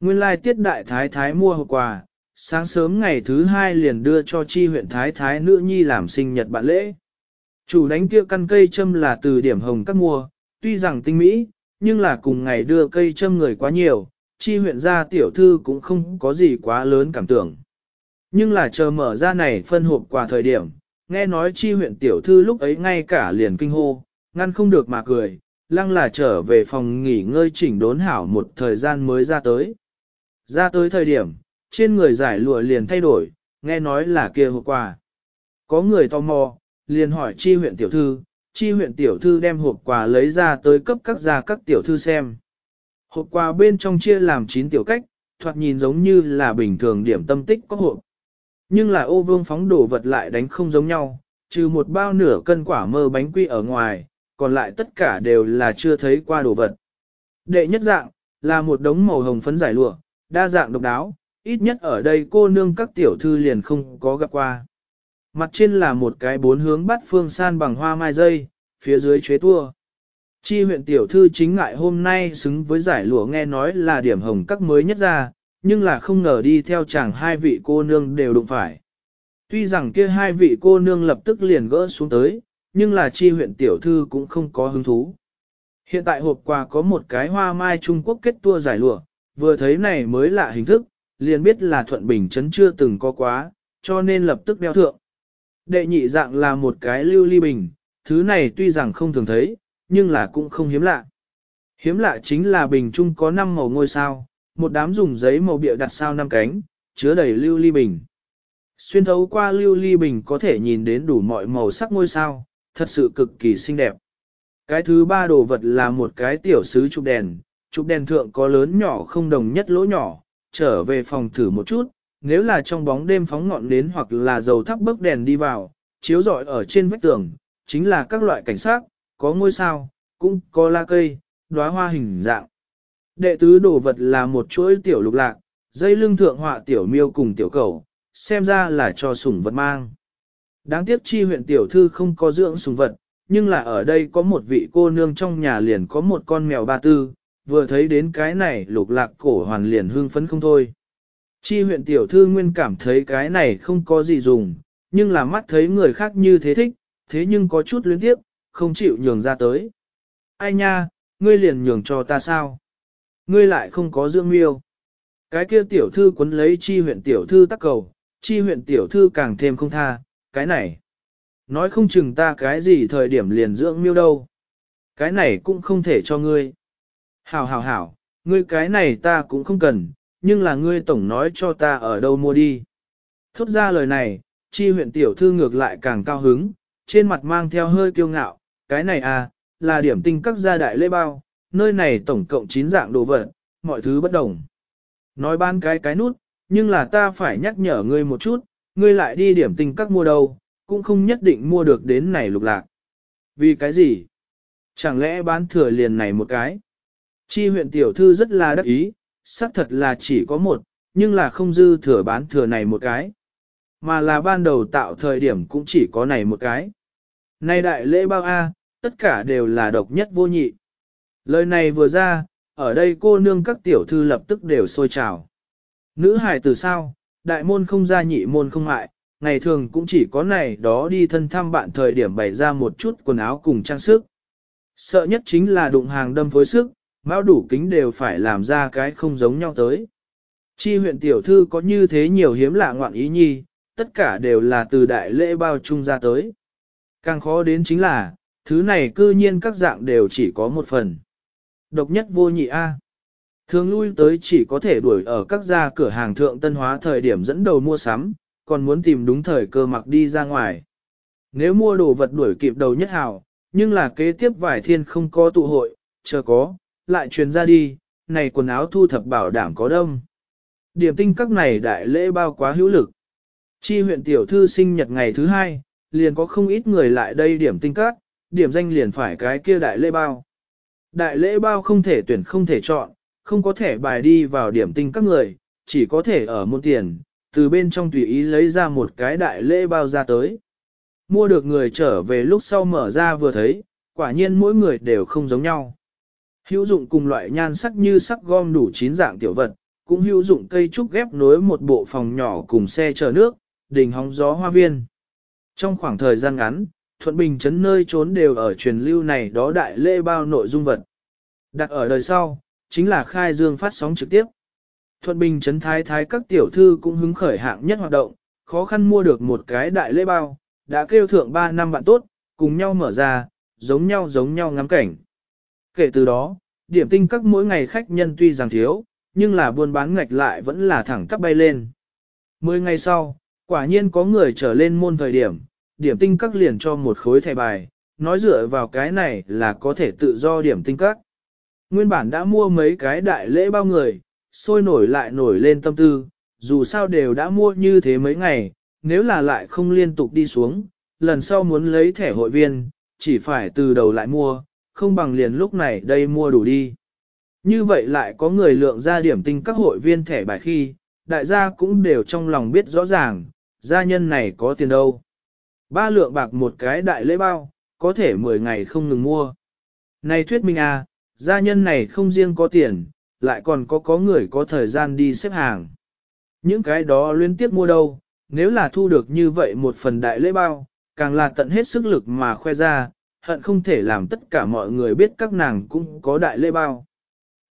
Nguyên lai tiết đại thái thái mua hộp quà, sáng sớm ngày thứ hai liền đưa cho chi huyện thái thái nữ nhi làm sinh nhật bạn lễ. Chủ đánh kia căn cây châm là từ điểm hồng các mua, tuy rằng tinh mỹ, nhưng là cùng ngày đưa cây châm người quá nhiều, chi huyện gia tiểu thư cũng không có gì quá lớn cảm tưởng. Nhưng là chờ mở ra này phân hộp quà thời điểm, nghe nói chi huyện tiểu thư lúc ấy ngay cả liền kinh hô, ngăn không được mà cười, lăng là trở về phòng nghỉ ngơi chỉnh đốn hảo một thời gian mới ra tới. Ra tới thời điểm, trên người giải lụa liền thay đổi, nghe nói là kia hộp quà. Có người tò mò, liền hỏi chi huyện tiểu thư, chi huyện tiểu thư đem hộp quà lấy ra tới cấp các gia các tiểu thư xem. Hộp quà bên trong chia làm 9 tiểu cách, thoạt nhìn giống như là bình thường điểm tâm tích có hộp. Nhưng là ô vương phóng đồ vật lại đánh không giống nhau, trừ một bao nửa cân quả mơ bánh quy ở ngoài, còn lại tất cả đều là chưa thấy qua đồ vật. Đệ nhất dạng, là một đống màu hồng phấn giải lụa, đa dạng độc đáo, ít nhất ở đây cô nương các tiểu thư liền không có gặp qua. Mặt trên là một cái bốn hướng bát phương san bằng hoa mai dây, phía dưới chế tua. Chi huyện tiểu thư chính ngại hôm nay xứng với giải lụa nghe nói là điểm hồng các mới nhất ra, nhưng là không ngờ đi theo chàng hai vị cô nương đều đụng phải. Tuy rằng kia hai vị cô nương lập tức liền gỡ xuống tới, nhưng là chi huyện tiểu thư cũng không có hứng thú. Hiện tại hộp quà có một cái hoa mai Trung Quốc kết tua giải lụa, vừa thấy này mới lạ hình thức, liền biết là thuận bình chấn chưa từng có quá, cho nên lập tức đeo thượng. Đệ nhị dạng là một cái lưu ly bình, thứ này tuy rằng không thường thấy, nhưng là cũng không hiếm lạ. Hiếm lạ chính là bình chung có 5 màu ngôi sao, một đám dùng giấy màu bịa đặt sao năm cánh, chứa đầy lưu ly bình. Xuyên thấu qua lưu ly bình có thể nhìn đến đủ mọi màu sắc ngôi sao, thật sự cực kỳ xinh đẹp. Cái thứ ba đồ vật là một cái tiểu sứ chụp đèn, chụp đèn thượng có lớn nhỏ không đồng nhất lỗ nhỏ, trở về phòng thử một chút, nếu là trong bóng đêm phóng ngọn đến hoặc là dầu thắp bức đèn đi vào, chiếu rọi ở trên vách tường, chính là các loại cảnh sát, có ngôi sao, cũng có la cây, đóa hoa hình dạng đệ tứ đồ vật là một chuỗi tiểu lục lạc, dây lưng thượng họa tiểu miêu cùng tiểu cầu, xem ra là cho sủng vật mang. Đáng tiếc chi huyện tiểu thư không có dưỡng sủng vật, nhưng là ở đây có một vị cô nương trong nhà liền có một con mèo ba tư, vừa thấy đến cái này lục lạc cổ hoàn liền hương phấn không thôi. Chi huyện tiểu thư nguyên cảm thấy cái này không có gì dùng, nhưng là mắt thấy người khác như thế thích, thế nhưng có chút luyến tiếp, không chịu nhường ra tới. Ai nha, ngươi liền nhường cho ta sao? ngươi lại không có dưỡng miêu. Cái kia tiểu thư quấn lấy chi huyện tiểu thư tắc cầu, chi huyện tiểu thư càng thêm không tha, cái này. Nói không chừng ta cái gì thời điểm liền dưỡng miêu đâu. Cái này cũng không thể cho ngươi. Hảo hảo hảo, ngươi cái này ta cũng không cần, nhưng là ngươi tổng nói cho ta ở đâu mua đi. Thốt ra lời này, chi huyện tiểu thư ngược lại càng cao hứng, trên mặt mang theo hơi kiêu ngạo, cái này à, là điểm tinh các gia đại lễ bao, nơi này tổng cộng 9 dạng đồ vật, mọi thứ bất đồng. Nói ban cái cái nút, nhưng là ta phải nhắc nhở ngươi một chút, ngươi lại đi điểm tình các mua đâu, cũng không nhất định mua được đến này lục lạc. Vì cái gì? Chẳng lẽ bán thừa liền này một cái? Chi huyện tiểu thư rất là đắc ý, xác thật là chỉ có một, nhưng là không dư thừa bán thừa này một cái. Mà là ban đầu tạo thời điểm cũng chỉ có này một cái. Nay đại lễ bao A, tất cả đều là độc nhất vô nhị. Lời này vừa ra, ở đây cô nương các tiểu thư lập tức đều sôi trào. Nữ hài từ sao, đại môn không ra nhị môn không hại, ngày thường cũng chỉ có này đó đi thân thăm bạn thời điểm bày ra một chút quần áo cùng trang sức. Sợ nhất chính là đụng hàng đâm phối sức, mão đủ kính đều phải làm ra cái không giống nhau tới. Chi huyện tiểu thư có như thế nhiều hiếm lạ ngoạn ý nhi, tất cả đều là từ đại lễ bao chung ra tới. Càng khó đến chính là, thứ này cư nhiên các dạng đều chỉ có một phần độc nhất vô nhị A. Thường lui tới chỉ có thể đuổi ở các gia cửa hàng thượng tân hóa thời điểm dẫn đầu mua sắm, còn muốn tìm đúng thời cơ mặc đi ra ngoài. Nếu mua đồ vật đuổi kịp đầu nhất hảo nhưng là kế tiếp vải thiên không có tụ hội, chờ có, lại truyền ra đi, này quần áo thu thập bảo đảm có đông. Điểm tinh các này đại lễ bao quá hữu lực. Chi huyện tiểu thư sinh nhật ngày thứ hai, liền có không ít người lại đây điểm tinh các, điểm danh liền phải cái kia đại lễ bao. Đại lễ bao không thể tuyển không thể chọn, không có thể bài đi vào điểm tinh các người, chỉ có thể ở môn tiền, từ bên trong tùy ý lấy ra một cái đại lễ bao ra tới. Mua được người trở về lúc sau mở ra vừa thấy, quả nhiên mỗi người đều không giống nhau. Hữu dụng cùng loại nhan sắc như sắc gom đủ chín dạng tiểu vật, cũng hữu dụng cây trúc ghép nối một bộ phòng nhỏ cùng xe chở nước, đình hóng gió hoa viên. Trong khoảng thời gian ngắn, thuận bình chấn nơi trốn đều ở truyền lưu này đó đại lễ bao nội dung vật. Đặt ở đời sau, chính là khai dương phát sóng trực tiếp. Thuận bình chấn thái thái các tiểu thư cũng hứng khởi hạng nhất hoạt động, khó khăn mua được một cái đại lễ bao, đã kêu thượng 3 năm bạn tốt, cùng nhau mở ra, giống nhau giống nhau ngắm cảnh. Kể từ đó, điểm tinh các mỗi ngày khách nhân tuy rằng thiếu, nhưng là buôn bán ngạch lại vẫn là thẳng tắp bay lên. Mười ngày sau, quả nhiên có người trở lên môn thời điểm, điểm tinh các liền cho một khối thẻ bài, nói dựa vào cái này là có thể tự do điểm tinh các. Nguyên bản đã mua mấy cái đại lễ bao người, sôi nổi lại nổi lên tâm tư, dù sao đều đã mua như thế mấy ngày, nếu là lại không liên tục đi xuống, lần sau muốn lấy thẻ hội viên, chỉ phải từ đầu lại mua, không bằng liền lúc này đây mua đủ đi. Như vậy lại có người lượng ra điểm tinh các hội viên thẻ bài khi, đại gia cũng đều trong lòng biết rõ ràng, gia nhân này có tiền đâu. Ba lượng bạc một cái đại lễ bao, có thể 10 ngày không ngừng mua. Này thuyết minh à, gia nhân này không riêng có tiền, lại còn có có người có thời gian đi xếp hàng. Những cái đó liên tiếp mua đâu, nếu là thu được như vậy một phần đại lễ bao, càng là tận hết sức lực mà khoe ra, hận không thể làm tất cả mọi người biết các nàng cũng có đại lễ bao.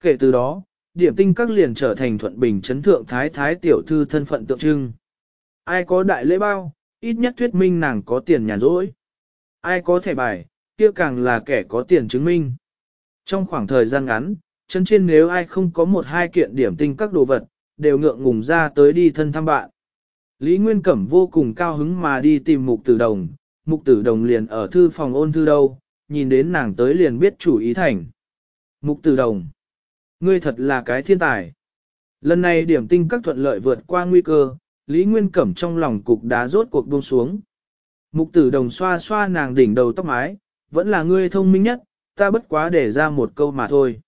Kể từ đó, điểm tinh các liền trở thành thuận bình chấn thượng thái thái tiểu thư thân phận tượng trưng. Ai có đại lễ bao, ít nhất thuyết minh nàng có tiền nhàn rỗi. Ai có thẻ bài, kia càng là kẻ có tiền chứng minh. Trong khoảng thời gian ngắn, chân trên nếu ai không có một hai kiện điểm tinh các đồ vật, đều ngượng ngùng ra tới đi thân thăm bạn. Lý Nguyên Cẩm vô cùng cao hứng mà đi tìm mục tử đồng, mục tử đồng liền ở thư phòng ôn thư đâu, nhìn đến nàng tới liền biết chủ ý thành. Mục tử đồng, ngươi thật là cái thiên tài. Lần này điểm tinh các thuận lợi vượt qua nguy cơ, Lý Nguyên Cẩm trong lòng cục đá rốt cuộc buông xuống. Mục tử đồng xoa xoa nàng đỉnh đầu tóc mái, vẫn là ngươi thông minh nhất, ta bất quá để ra một câu mà thôi.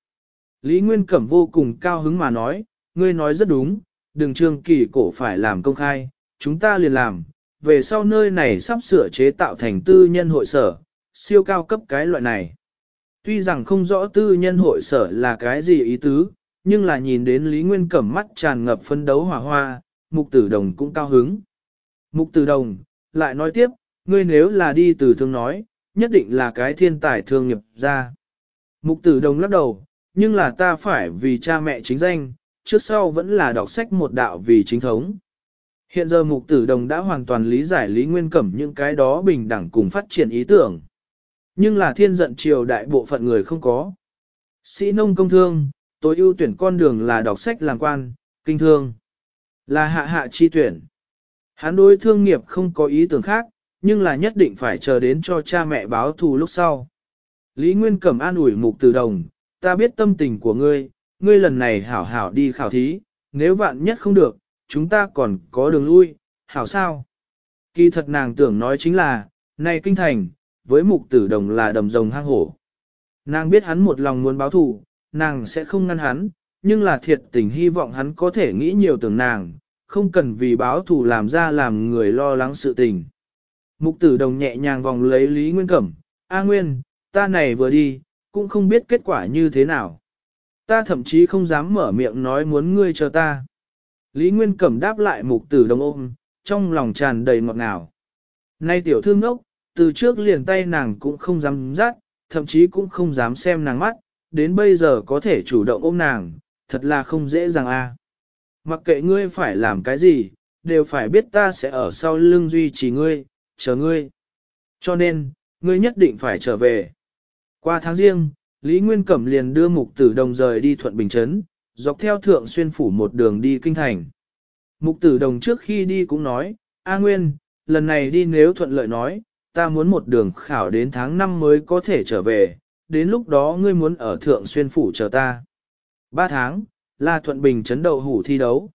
Lý Nguyên Cẩm vô cùng cao hứng mà nói, ngươi nói rất đúng, đừng trương kỳ cổ phải làm công khai, chúng ta liền làm, về sau nơi này sắp sửa chế tạo thành tư nhân hội sở, siêu cao cấp cái loại này. Tuy rằng không rõ tư nhân hội sở là cái gì ý tứ, nhưng là nhìn đến Lý Nguyên Cẩm mắt tràn ngập phấn đấu hỏa hoa, mục tử đồng cũng cao hứng. Mục tử đồng, lại nói tiếp, ngươi nếu là đi từ thương nói, nhất định là cái thiên tài thương nghiệp ra. Mục tử đồng lắc đầu, nhưng là ta phải vì cha mẹ chính danh, trước sau vẫn là đọc sách một đạo vì chính thống. Hiện giờ mục tử đồng đã hoàn toàn lý giải lý nguyên cẩm những cái đó bình đẳng cùng phát triển ý tưởng. Nhưng là thiên giận triều đại bộ phận người không có. Sĩ nông công thương, tối ưu tuyển con đường là đọc sách làm quan, kinh thương. Là hạ hạ chi tuyển. Hắn đối thương nghiệp không có ý tưởng khác, nhưng là nhất định phải chờ đến cho cha mẹ báo thù lúc sau. Lý Nguyên Cẩm an ủi mục từ đồng, ta biết tâm tình của ngươi, ngươi lần này hảo hảo đi khảo thí, nếu vạn nhất không được, chúng ta còn có đường lui, hảo sao? Kỳ thật nàng tưởng nói chính là, này kinh thành, với mục tử đồng là đầm rồng hang hổ. Nàng biết hắn một lòng muốn báo thù, nàng sẽ không ngăn hắn, nhưng là thiệt tình hy vọng hắn có thể nghĩ nhiều tưởng nàng, không cần vì báo thù làm ra làm người lo lắng sự tình. Mục tử đồng nhẹ nhàng vòng lấy Lý Nguyên Cẩm, A Nguyên, ta này vừa đi, cũng không biết kết quả như thế nào. Ta thậm chí không dám mở miệng nói muốn ngươi chờ ta. Lý Nguyên Cẩm đáp lại mục tử đồng ôm, trong lòng tràn đầy ngọt ngào. Nay tiểu thương ốc, từ trước liền tay nàng cũng không dám dắt, thậm chí cũng không dám xem nàng mắt, đến bây giờ có thể chủ động ôm nàng, thật là không dễ dàng a. À. Mặc kệ ngươi phải làm cái gì, đều phải biết ta sẽ ở sau lưng duy trì ngươi, chờ ngươi. Cho nên, ngươi nhất định phải trở về. Qua tháng riêng, Lý Nguyên Cẩm liền đưa mục tử đồng rời đi Thuận Bình Trấn, dọc theo thượng xuyên phủ một đường đi kinh thành. Mục tử đồng trước khi đi cũng nói, A Nguyên, lần này đi nếu thuận lợi nói, ta muốn một đường khảo đến tháng 5 mới có thể trở về, đến lúc đó ngươi muốn ở thượng xuyên phủ chờ ta. 3 tháng, là Thuận Bình chấn đầu hủ thi đấu.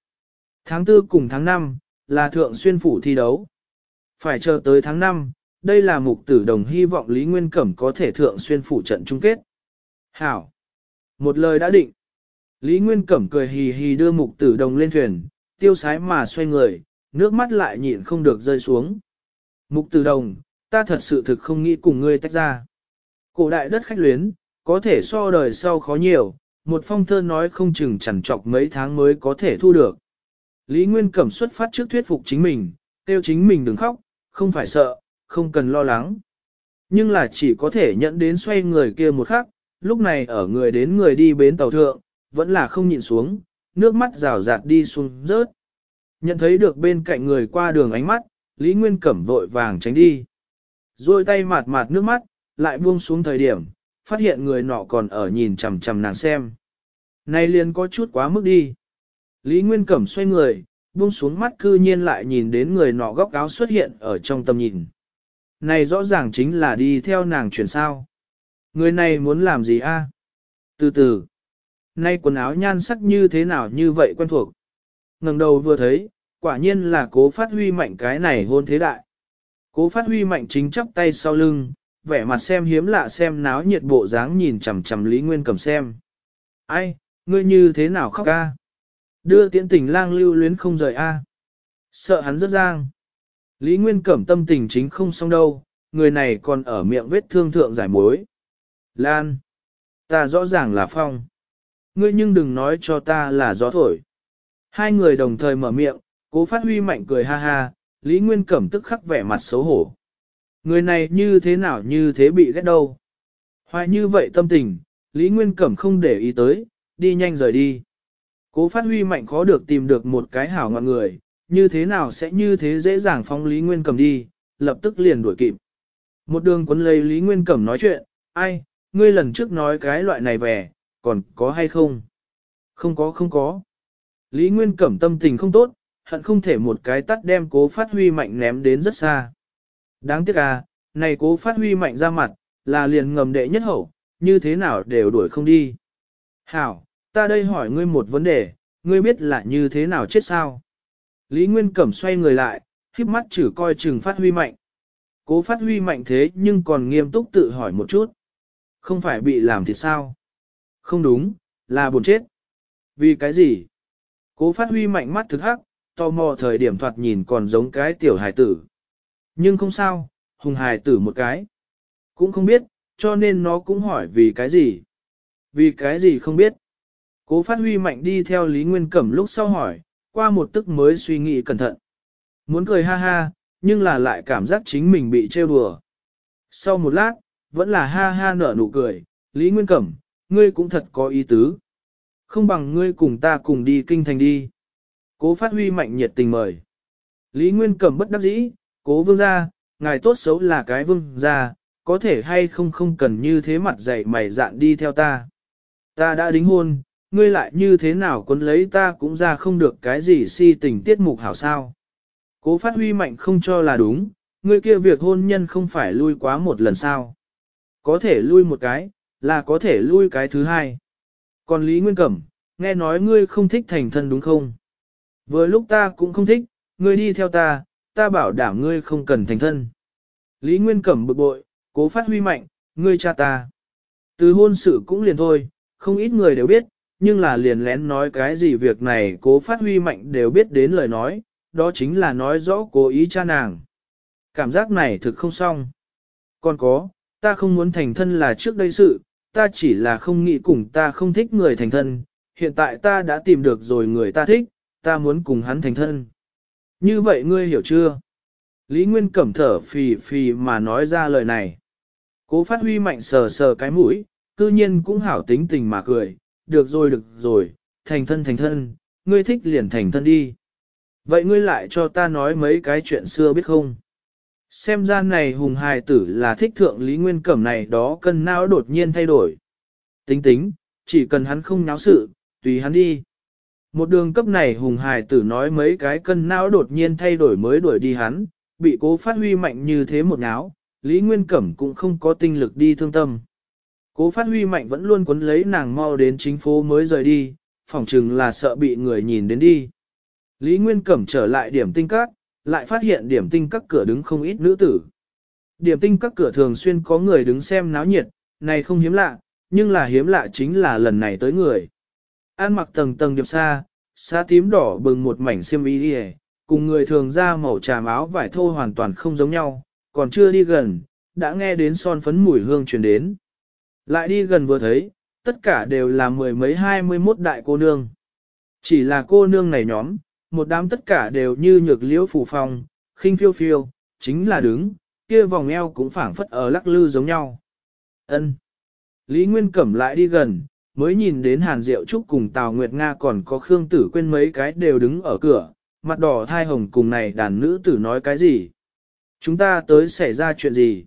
Tháng 4 cùng tháng 5, là Thượng Xuyên Phủ thi đấu. Phải chờ tới tháng 5, đây là mục tử đồng hy vọng Lý Nguyên Cẩm có thể Thượng Xuyên Phủ trận chung kết. Hảo! Một lời đã định. Lý Nguyên Cẩm cười hì hì đưa mục tử đồng lên thuyền, tiêu sái mà xoay người, nước mắt lại nhịn không được rơi xuống. Mục tử đồng, ta thật sự thực không nghĩ cùng ngươi tách ra. Cổ đại đất khách luyến, có thể so đời sau khó nhiều, một phong thơ nói không chừng chẳng trọc mấy tháng mới có thể thu được. Lý Nguyên Cẩm xuất phát trước thuyết phục chính mình, kêu chính mình đừng khóc, không phải sợ, không cần lo lắng. Nhưng là chỉ có thể nhận đến xoay người kia một khắc, lúc này ở người đến người đi bến tàu thượng, vẫn là không nhìn xuống, nước mắt rào rạt đi xuống rớt. Nhận thấy được bên cạnh người qua đường ánh mắt, Lý Nguyên Cẩm vội vàng tránh đi. Rồi tay mạt mạt nước mắt, lại buông xuống thời điểm, phát hiện người nọ còn ở nhìn chằm chằm nàng xem. Nay liền có chút quá mức đi. Lý Nguyên Cẩm xoay người, buông xuống mắt cư nhiên lại nhìn đến người nọ góc áo xuất hiện ở trong tầm nhìn. Này rõ ràng chính là đi theo nàng chuyển sao. Người này muốn làm gì a? Từ từ. Nay quần áo nhan sắc như thế nào như vậy quen thuộc. ngẩng đầu vừa thấy, quả nhiên là cố phát huy mạnh cái này hôn thế đại. Cố phát huy mạnh chính chắp tay sau lưng, vẻ mặt xem hiếm lạ xem náo nhiệt bộ dáng nhìn chằm chằm Lý Nguyên Cẩm xem. Ai, ngươi như thế nào khóc ca? Đưa tiễn tình lang lưu luyến không rời a? Sợ hắn rất giang. Lý Nguyên Cẩm tâm tình chính không xong đâu, người này còn ở miệng vết thương thượng giải mối. Lan! Ta rõ ràng là phong. Ngươi nhưng đừng nói cho ta là gió thổi. Hai người đồng thời mở miệng, cố phát huy mạnh cười ha ha, Lý Nguyên Cẩm tức khắc vẻ mặt xấu hổ. Người này như thế nào như thế bị ghét đâu. Hoài như vậy tâm tình, Lý Nguyên Cẩm không để ý tới, đi nhanh rời đi. Cố phát huy mạnh khó được tìm được một cái hảo ngọn người, như thế nào sẽ như thế dễ dàng phóng Lý Nguyên Cẩm đi, lập tức liền đuổi kịp. Một đường cuốn lấy Lý Nguyên Cẩm nói chuyện, ai, ngươi lần trước nói cái loại này về, còn có hay không? Không có không có. Lý Nguyên Cẩm tâm tình không tốt, hận không thể một cái tắt đem cố phát huy mạnh ném đến rất xa. Đáng tiếc à, này cố phát huy mạnh ra mặt, là liền ngầm đệ nhất hậu, như thế nào đều đuổi không đi. Hảo, ta đây hỏi ngươi một vấn đề, ngươi biết là như thế nào chết sao? Lý Nguyên Cẩm xoay người lại, khiếp mắt chử coi chừng phát huy mạnh. Cố phát huy mạnh thế nhưng còn nghiêm túc tự hỏi một chút. Không phải bị làm thì sao? Không đúng, là buồn chết. Vì cái gì? Cố phát huy mạnh mắt thực hắc, tò mò thời điểm thoạt nhìn còn giống cái tiểu hài tử. Nhưng không sao, hùng hài tử một cái. Cũng không biết, cho nên nó cũng hỏi vì cái gì. Vì cái gì không biết. Cố phát huy mạnh đi theo Lý Nguyên Cẩm lúc sau hỏi, qua một tức mới suy nghĩ cẩn thận. Muốn cười ha ha, nhưng là lại cảm giác chính mình bị trêu đùa. Sau một lát, vẫn là ha ha nở nụ cười, Lý Nguyên Cẩm, ngươi cũng thật có ý tứ. Không bằng ngươi cùng ta cùng đi kinh thành đi. Cố phát huy mạnh nhiệt tình mời. Lý Nguyên Cẩm bất đắc dĩ, cố vương gia, ngài tốt xấu là cái vương gia, có thể hay không không cần như thế mặt dày mày dạn đi theo ta. Ta đã đính hôn, ngươi lại như thế nào quấn lấy ta cũng ra không được cái gì si tình tiết mục hảo sao. Cố phát huy mạnh không cho là đúng, ngươi kia việc hôn nhân không phải lui quá một lần sao. Có thể lui một cái, là có thể lui cái thứ hai. Còn Lý Nguyên Cẩm, nghe nói ngươi không thích thành thân đúng không? Vừa lúc ta cũng không thích, ngươi đi theo ta, ta bảo đảm ngươi không cần thành thân. Lý Nguyên Cẩm bực bội, cố phát huy mạnh, ngươi cha ta. Từ hôn sự cũng liền thôi, không ít người đều biết, nhưng là liền lén nói cái gì việc này cố phát huy mạnh đều biết đến lời nói, đó chính là nói rõ cố ý cha nàng. Cảm giác này thực không xong. Còn có, ta không muốn thành thân là trước đây sự, ta chỉ là không nghĩ cùng ta không thích người thành thân, hiện tại ta đã tìm được rồi người ta thích, ta muốn cùng hắn thành thân. Như vậy ngươi hiểu chưa? Lý Nguyên cẩm thở phì phì mà nói ra lời này. Cố phát huy mạnh sờ sờ cái mũi, cư nhiên cũng hảo tính tình mà cười, được rồi được rồi, thành thân thành thân, ngươi thích liền thành thân đi. Vậy ngươi lại cho ta nói mấy cái chuyện xưa biết không? Xem ra này hùng hài tử là thích thượng Lý Nguyên Cẩm này đó cân não đột nhiên thay đổi. Tính tính, chỉ cần hắn không náo sự, tùy hắn đi. Một đường cấp này hùng hài tử nói mấy cái cân não đột nhiên thay đổi mới đuổi đi hắn, bị cố phát huy mạnh như thế một ngáo, Lý Nguyên Cẩm cũng không có tinh lực đi thương tâm. Cố phát huy mạnh vẫn luôn cuốn lấy nàng mau đến chính phố mới rời đi, phòng chừng là sợ bị người nhìn đến đi. Lý Nguyên Cẩm trở lại điểm tinh các, lại phát hiện điểm tinh các cửa đứng không ít nữ tử. Điểm tinh các cửa thường xuyên có người đứng xem náo nhiệt, này không hiếm lạ, nhưng là hiếm lạ chính là lần này tới người. An mặc tầng tầng điệp xa, xá tím đỏ bừng một mảnh xiêm y đi cùng người thường ra màu trà áo vải thô hoàn toàn không giống nhau, còn chưa đi gần, đã nghe đến son phấn mùi hương truyền đến. Lại đi gần vừa thấy, tất cả đều là mười mấy hai mươi mốt đại cô nương. Chỉ là cô nương này nhóm, một đám tất cả đều như nhược liễu phủ phong, khinh phiêu phiêu, chính là đứng, kia vòng eo cũng phảng phất ở lắc lư giống nhau. ân Lý Nguyên Cẩm lại đi gần, mới nhìn đến Hàn Diệu Trúc cùng Tào Nguyệt Nga còn có Khương Tử quên mấy cái đều đứng ở cửa, mặt đỏ thai hồng cùng này đàn nữ tử nói cái gì. Chúng ta tới xảy ra chuyện gì?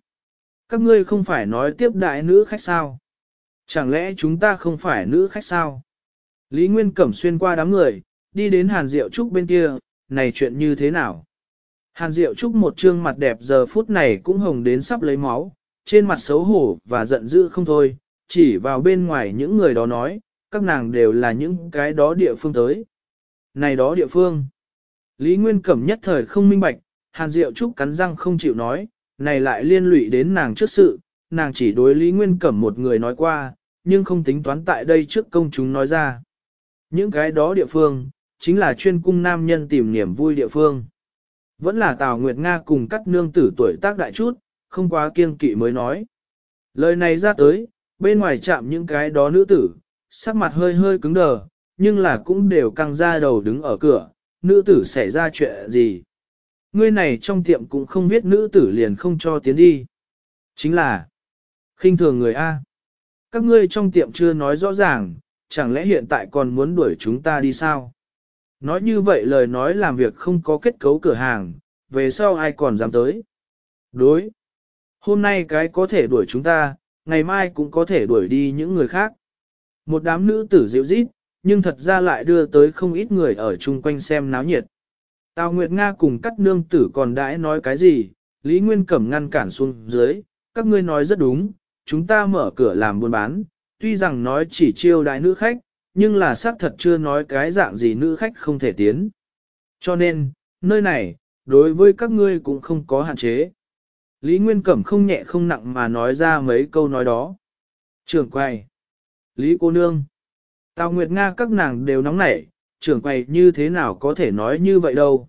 Các ngươi không phải nói tiếp đại nữ khách sao? Chẳng lẽ chúng ta không phải nữ khách sao? Lý Nguyên Cẩm xuyên qua đám người, đi đến Hàn Diệu Trúc bên kia, này chuyện như thế nào? Hàn Diệu Trúc một trương mặt đẹp giờ phút này cũng hồng đến sắp lấy máu, trên mặt xấu hổ và giận dữ không thôi, chỉ vào bên ngoài những người đó nói, các nàng đều là những cái đó địa phương tới. Này đó địa phương. Lý Nguyên Cẩm nhất thời không minh bạch, Hàn Diệu Trúc cắn răng không chịu nói, này lại liên lụy đến nàng trước sự, nàng chỉ đối Lý Nguyên Cẩm một người nói qua, nhưng không tính toán tại đây trước công chúng nói ra. Những cái đó địa phương, chính là chuyên cung nam nhân tìm niềm vui địa phương. Vẫn là Tào Nguyệt Nga cùng các nương tử tuổi tác đại chút, không quá kiêng kỵ mới nói. Lời này ra tới, bên ngoài chạm những cái đó nữ tử, sắc mặt hơi hơi cứng đờ, nhưng là cũng đều căng ra đầu đứng ở cửa, nữ tử xảy ra chuyện gì. Ngươi này trong tiệm cũng không biết nữ tử liền không cho tiến đi. Chính là, khinh thường người A. Các ngươi trong tiệm chưa nói rõ ràng, chẳng lẽ hiện tại còn muốn đuổi chúng ta đi sao? Nói như vậy lời nói làm việc không có kết cấu cửa hàng, về sau ai còn dám tới? Đối. Hôm nay cái có thể đuổi chúng ta, ngày mai cũng có thể đuổi đi những người khác. Một đám nữ tử dịu rít, nhưng thật ra lại đưa tới không ít người ở chung quanh xem náo nhiệt. Tào Nguyệt Nga cùng các nương tử còn đãi nói cái gì, Lý Nguyên Cẩm ngăn cản xuống dưới, các ngươi nói rất đúng, chúng ta mở cửa làm buôn bán, tuy rằng nói chỉ chiêu đại nữ khách, nhưng là xác thật chưa nói cái dạng gì nữ khách không thể tiến. Cho nên, nơi này, đối với các ngươi cũng không có hạn chế. Lý Nguyên Cẩm không nhẹ không nặng mà nói ra mấy câu nói đó. Trưởng quầy. Lý cô nương. Tào Nguyệt Nga các nàng đều nóng nảy, trưởng quầy như thế nào có thể nói như vậy đâu.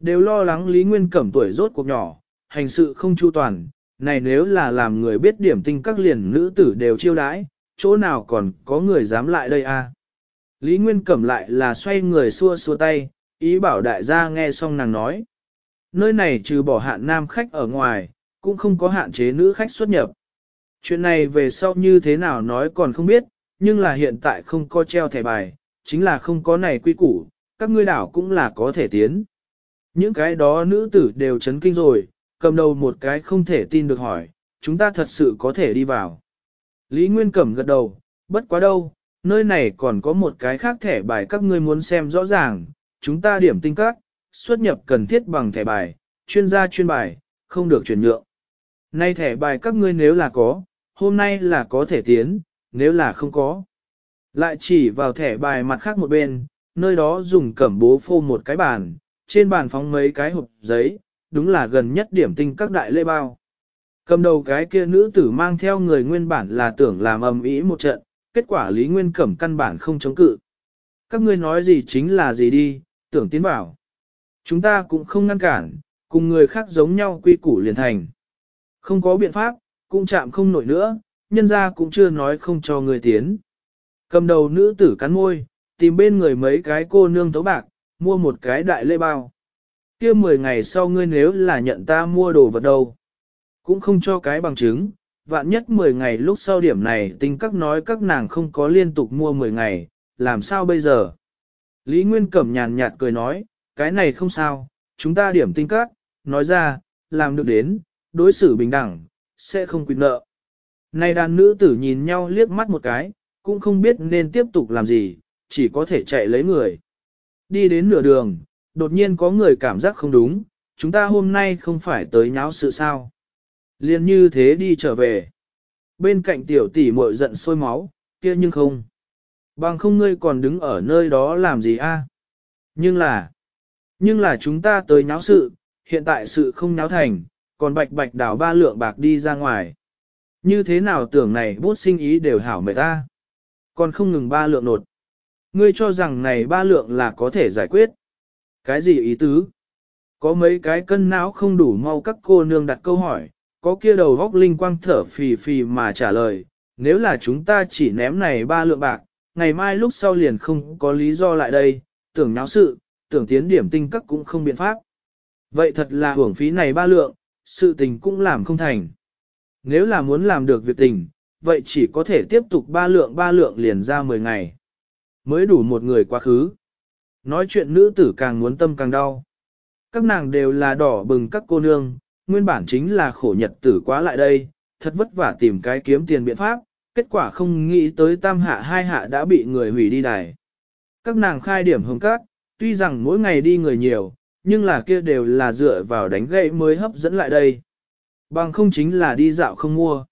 Đều lo lắng Lý Nguyên Cẩm tuổi rốt cuộc nhỏ, hành sự không chu toàn, này nếu là làm người biết điểm tinh các liền nữ tử đều chiêu đãi, chỗ nào còn có người dám lại đây à. Lý Nguyên Cẩm lại là xoay người xua xua tay, ý bảo đại gia nghe xong nàng nói. Nơi này trừ bỏ hạn nam khách ở ngoài, cũng không có hạn chế nữ khách xuất nhập. Chuyện này về sau như thế nào nói còn không biết, nhưng là hiện tại không có treo thẻ bài, chính là không có này quy củ, các ngươi đảo cũng là có thể tiến. Những cái đó nữ tử đều chấn kinh rồi, cầm đầu một cái không thể tin được hỏi, chúng ta thật sự có thể đi vào. Lý Nguyên Cẩm gật đầu, bất quá đâu, nơi này còn có một cái khác thẻ bài các ngươi muốn xem rõ ràng, chúng ta điểm tinh các, xuất nhập cần thiết bằng thẻ bài, chuyên gia chuyên bài, không được chuyển nhượng. Nay thẻ bài các ngươi nếu là có, hôm nay là có thể tiến, nếu là không có. Lại chỉ vào thẻ bài mặt khác một bên, nơi đó dùng cẩm bố phô một cái bàn, trên bàn phóng mấy cái hộp giấy, đúng là gần nhất điểm tinh các đại lễ bao. Cầm đầu cái kia nữ tử mang theo người nguyên bản là tưởng làm ầm ĩ một trận, kết quả Lý Nguyên Cẩm căn bản không chống cự. Các ngươi nói gì chính là gì đi, tưởng tiến bảo. Chúng ta cũng không ngăn cản, cùng người khác giống nhau quy củ liền thành. Không có biện pháp, cũng chạm không nổi nữa, nhân ra cũng chưa nói không cho người tiến. Cầm đầu nữ tử cắn môi, tìm bên người mấy cái cô nương tấu bạc, mua một cái đại lê bao. kia 10 ngày sau ngươi nếu là nhận ta mua đồ vật đâu. Cũng không cho cái bằng chứng, vạn nhất 10 ngày lúc sau điểm này tính các nói các nàng không có liên tục mua 10 ngày, làm sao bây giờ? Lý Nguyên Cẩm nhàn nhạt cười nói, cái này không sao, chúng ta điểm tinh các, nói ra, làm được đến, đối xử bình đẳng, sẽ không quy nợ. Này đàn nữ tử nhìn nhau liếc mắt một cái, cũng không biết nên tiếp tục làm gì, chỉ có thể chạy lấy người. Đi đến nửa đường, đột nhiên có người cảm giác không đúng, chúng ta hôm nay không phải tới nháo sự sao. Liên như thế đi trở về. Bên cạnh tiểu tỷ muội giận sôi máu, kia nhưng không. Bằng không ngươi còn đứng ở nơi đó làm gì a? Nhưng là, nhưng là chúng ta tới nháo sự, hiện tại sự không nháo thành, còn bạch bạch đảo ba lượng bạc đi ra ngoài. Như thế nào tưởng này bút sinh ý đều hảo mệt ta. Còn không ngừng ba lượng nột. Ngươi cho rằng này ba lượng là có thể giải quyết. Cái gì ý tứ? Có mấy cái cân não không đủ mau các cô nương đặt câu hỏi, có kia đầu góc linh quang thở phì phì mà trả lời, nếu là chúng ta chỉ ném này ba lượng bạc, ngày mai lúc sau liền không có lý do lại đây, tưởng náo sự, tưởng tiến điểm tinh các cũng không biện pháp. Vậy thật là hưởng phí này ba lượng, sự tình cũng làm không thành. Nếu là muốn làm được việc tình, vậy chỉ có thể tiếp tục ba lượng ba lượng liền ra 10 ngày. Mới đủ một người quá khứ. Nói chuyện nữ tử càng muốn tâm càng đau. Các nàng đều là đỏ bừng các cô nương, nguyên bản chính là khổ nhật tử quá lại đây, thật vất vả tìm cái kiếm tiền biện pháp, kết quả không nghĩ tới tam hạ hai hạ đã bị người hủy đi đài. Các nàng khai điểm hồng các, tuy rằng mỗi ngày đi người nhiều, nhưng là kia đều là dựa vào đánh gậy mới hấp dẫn lại đây. Bằng không chính là đi dạo không mua.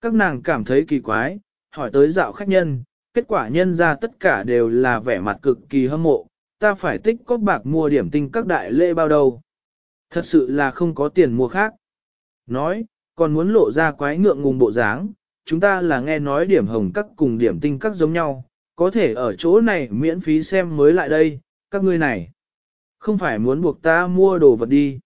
Các nàng cảm thấy kỳ quái, hỏi tới dạo khách nhân, kết quả nhân ra tất cả đều là vẻ mặt cực kỳ hâm mộ, ta phải tích có bạc mua điểm tinh các đại lễ bao đầu. Thật sự là không có tiền mua khác. Nói, còn muốn lộ ra quái ngượng ngùng bộ dáng, chúng ta là nghe nói điểm hồng các cùng điểm tinh các giống nhau, có thể ở chỗ này miễn phí xem mới lại đây, các ngươi này. Không phải muốn buộc ta mua đồ vật đi.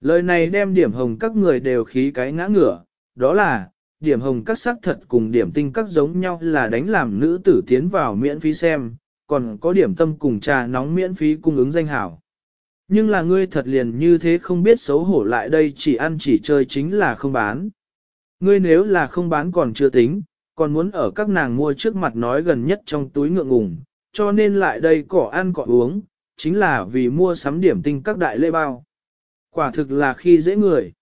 Lời này đem điểm hồng các người đều khí cái ngã ngửa, đó là, điểm hồng các sắc thật cùng điểm tinh các giống nhau là đánh làm nữ tử tiến vào miễn phí xem, còn có điểm tâm cùng trà nóng miễn phí cung ứng danh hảo. Nhưng là ngươi thật liền như thế không biết xấu hổ lại đây chỉ ăn chỉ chơi chính là không bán. Ngươi nếu là không bán còn chưa tính, còn muốn ở các nàng mua trước mặt nói gần nhất trong túi ngượng ngùng, cho nên lại đây cỏ ăn cỏ uống, chính là vì mua sắm điểm tinh các đại lễ bao. Quả thực là khi dễ người.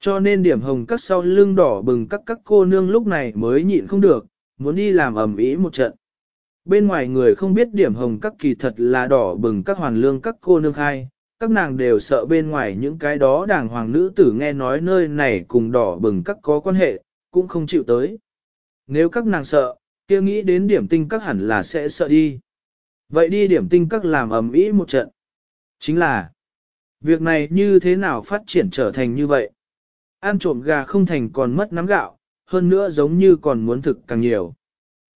Cho nên điểm hồng các sau lưng đỏ bừng các các cô nương lúc này mới nhịn không được, muốn đi làm ẩm ý một trận. Bên ngoài người không biết điểm hồng các kỳ thật là đỏ bừng các hoàn lương các cô nương khai, các nàng đều sợ bên ngoài những cái đó đàng hoàng nữ tử nghe nói nơi này cùng đỏ bừng các có quan hệ, cũng không chịu tới. Nếu các nàng sợ, kia nghĩ đến điểm tinh các hẳn là sẽ sợ đi. Vậy đi điểm tinh các làm ầm ĩ một trận. Chính là, việc này như thế nào phát triển trở thành như vậy? Ăn trộm gà không thành còn mất nắm gạo, hơn nữa giống như còn muốn thực càng nhiều.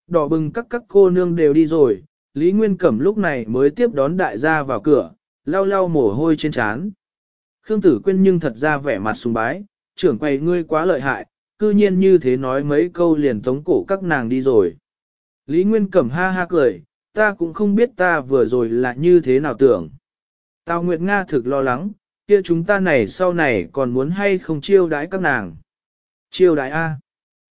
Đỏ bừng các các cô nương đều đi rồi, Lý Nguyên Cẩm lúc này mới tiếp đón đại gia vào cửa, lau lau mồ hôi trên trán. Khương Tử Quyên nhưng thật ra vẻ mặt sùng bái, trưởng quầy ngươi quá lợi hại, cư nhiên như thế nói mấy câu liền tống cổ các nàng đi rồi. Lý Nguyên Cẩm ha ha cười, ta cũng không biết ta vừa rồi là như thế nào tưởng. Tào Nguyệt Nga thực lo lắng, kia chúng ta này sau này còn muốn hay không chiêu đãi các nàng. Chiêu đãi A.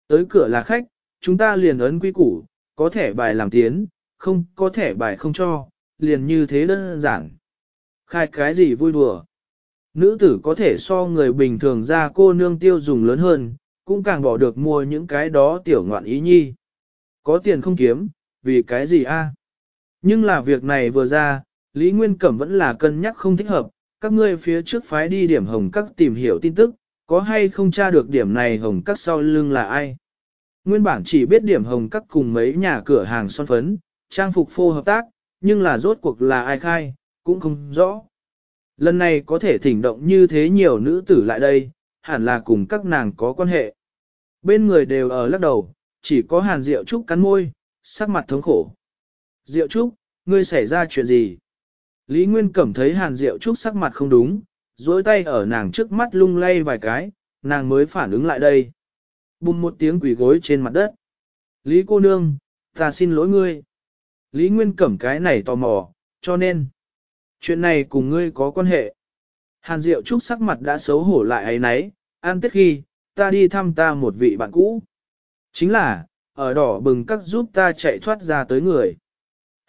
Tới cửa là khách, chúng ta liền ấn quy củ, có thể bài làm tiến, không có thể bài không cho, liền như thế đơn giản. Khai cái gì vui đùa. Nữ tử có thể so người bình thường ra cô nương tiêu dùng lớn hơn, cũng càng bỏ được mua những cái đó tiểu ngoạn ý nhi. Có tiền không kiếm, vì cái gì a? Nhưng là việc này vừa ra, Lý Nguyên Cẩm vẫn là cân nhắc không thích hợp, các ngươi phía trước phái đi điểm hồng các tìm hiểu tin tức, có hay không tra được điểm này hồng các sau lưng là ai. Nguyên bản chỉ biết điểm hồng các cùng mấy nhà cửa hàng son phấn, trang phục phô hợp tác, nhưng là rốt cuộc là ai khai, cũng không rõ. Lần này có thể thỉnh động như thế nhiều nữ tử lại đây, hẳn là cùng các nàng có quan hệ. Bên người đều ở lắc đầu, chỉ có hàn rượu trúc cắn môi, sắc mặt thống khổ. Diệu Trúc, ngươi xảy ra chuyện gì? Lý Nguyên Cẩm thấy Hàn Diệu Trúc sắc mặt không đúng, dối tay ở nàng trước mắt lung lay vài cái, nàng mới phản ứng lại đây. Bùng một tiếng quỷ gối trên mặt đất. Lý cô nương, ta xin lỗi ngươi. Lý Nguyên Cẩm cái này tò mò, cho nên, chuyện này cùng ngươi có quan hệ. Hàn Diệu Trúc sắc mặt đã xấu hổ lại ấy nấy, an tiết khi, ta đi thăm ta một vị bạn cũ. Chính là, ở đỏ bừng các giúp ta chạy thoát ra tới người.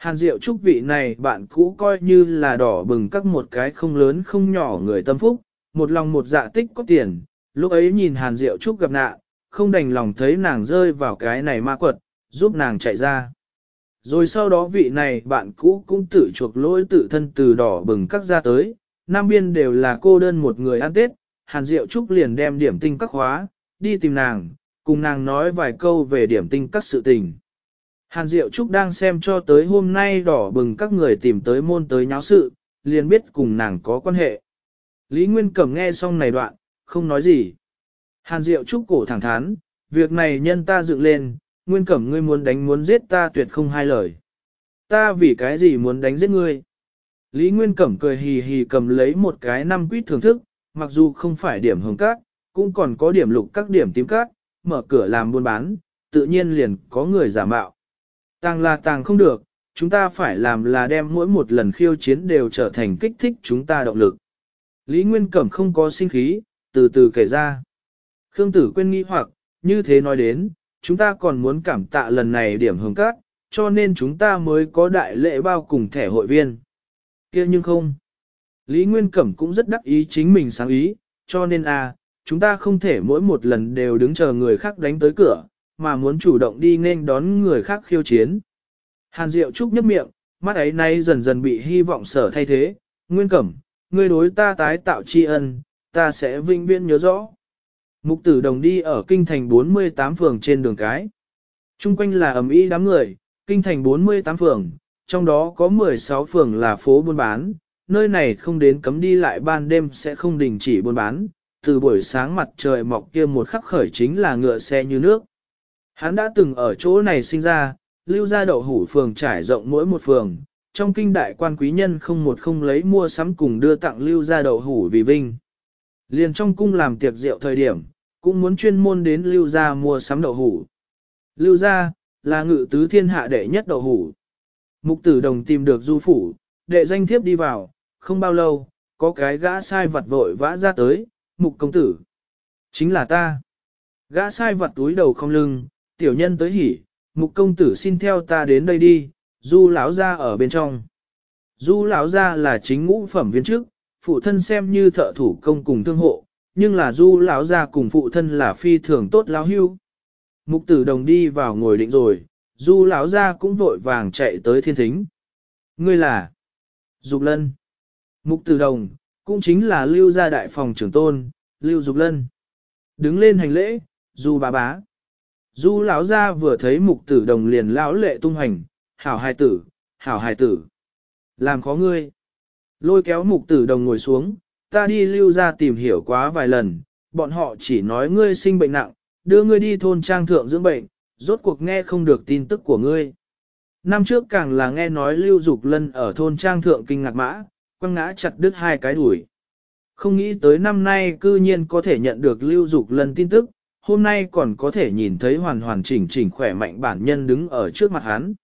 Hàn Diệu Trúc vị này bạn cũ coi như là đỏ bừng các một cái không lớn không nhỏ người tâm phúc, một lòng một dạ tích có tiền, lúc ấy nhìn Hàn Diệu Trúc gặp nạn, không đành lòng thấy nàng rơi vào cái này ma quật, giúp nàng chạy ra. Rồi sau đó vị này bạn cũ cũng tự chuộc lỗi tự thân từ đỏ bừng các ra tới, Nam Biên đều là cô đơn một người ăn Tết, Hàn Diệu Trúc liền đem điểm tinh các hóa, đi tìm nàng, cùng nàng nói vài câu về điểm tinh các sự tình. Hàn Diệu Trúc đang xem cho tới hôm nay đỏ bừng các người tìm tới môn tới nháo sự, liền biết cùng nàng có quan hệ. Lý Nguyên Cẩm nghe xong này đoạn, không nói gì. Hàn Diệu Trúc cổ thẳng thắn, việc này nhân ta dựng lên, Nguyên Cẩm ngươi muốn đánh muốn giết ta tuyệt không hai lời. Ta vì cái gì muốn đánh giết ngươi? Lý Nguyên Cẩm cười hì hì cầm lấy một cái năm quýt thưởng thức, mặc dù không phải điểm hồng cát, cũng còn có điểm lục các điểm tím cát, mở cửa làm buôn bán, tự nhiên liền có người giả mạo. Tàng là tàng không được, chúng ta phải làm là đem mỗi một lần khiêu chiến đều trở thành kích thích chúng ta động lực. Lý Nguyên Cẩm không có sinh khí, từ từ kể ra. Khương Tử quên nghĩ hoặc, như thế nói đến, chúng ta còn muốn cảm tạ lần này điểm hưởng các, cho nên chúng ta mới có đại lễ bao cùng thẻ hội viên. kia nhưng không. Lý Nguyên Cẩm cũng rất đắc ý chính mình sáng ý, cho nên à, chúng ta không thể mỗi một lần đều đứng chờ người khác đánh tới cửa, mà muốn chủ động đi nên đón người khác khiêu chiến. Hàn Diệu Trúc nhấp miệng, mắt ấy nay dần dần bị hy vọng sở thay thế, nguyên cẩm, ngươi đối ta tái tạo tri ân, ta sẽ vinh viễn nhớ rõ. Mục tử đồng đi ở kinh thành 48 phường trên đường cái. Trung quanh là ẩm y đám người, kinh thành 48 phường, trong đó có 16 phường là phố buôn bán, nơi này không đến cấm đi lại ban đêm sẽ không đình chỉ buôn bán, từ buổi sáng mặt trời mọc kia một khắc khởi chính là ngựa xe như nước. Hắn đã từng ở chỗ này sinh ra, lưu ra đậu hủ phường trải rộng mỗi một phường, trong kinh đại quan quý nhân không một không lấy mua sắm cùng đưa tặng lưu ra đậu hủ vì vinh. Liền trong cung làm tiệc rượu thời điểm, cũng muốn chuyên môn đến lưu ra mua sắm đậu hủ. Lưu ra, là ngự tứ thiên hạ đệ nhất đậu hủ. Mục tử đồng tìm được du phủ, đệ danh thiếp đi vào, không bao lâu, có cái gã sai vặt vội vã ra tới, mục công tử. Chính là ta. Gã sai vặt túi đầu không lưng, tiểu nhân tới hỉ, mục công tử xin theo ta đến đây đi, du lão ra ở bên trong. Du lão ra là chính ngũ phẩm viên chức, phụ thân xem như thợ thủ công cùng thương hộ, nhưng là du lão ra cùng phụ thân là phi thường tốt lão hưu. Mục tử đồng đi vào ngồi định rồi, du lão ra cũng vội vàng chạy tới thiên thính. Ngươi là Dục Lân. Mục tử đồng, cũng chính là lưu gia đại phòng trưởng tôn, lưu Dục Lân. Đứng lên hành lễ, du bà bá. Du lão gia vừa thấy mục tử đồng liền lão lệ tung hành, hảo hài tử, hảo hài tử. Làm khó ngươi. Lôi kéo mục tử đồng ngồi xuống, ta đi lưu ra tìm hiểu quá vài lần, bọn họ chỉ nói ngươi sinh bệnh nặng, đưa ngươi đi thôn trang thượng dưỡng bệnh, rốt cuộc nghe không được tin tức của ngươi. Năm trước càng là nghe nói lưu dục lân ở thôn trang thượng kinh ngạc mã, quăng ngã chặt đứt hai cái đùi. Không nghĩ tới năm nay cư nhiên có thể nhận được lưu dục lân tin tức, hôm nay còn có thể nhìn thấy hoàn hoàn chỉnh chỉnh khỏe mạnh bản nhân đứng ở trước mặt hắn.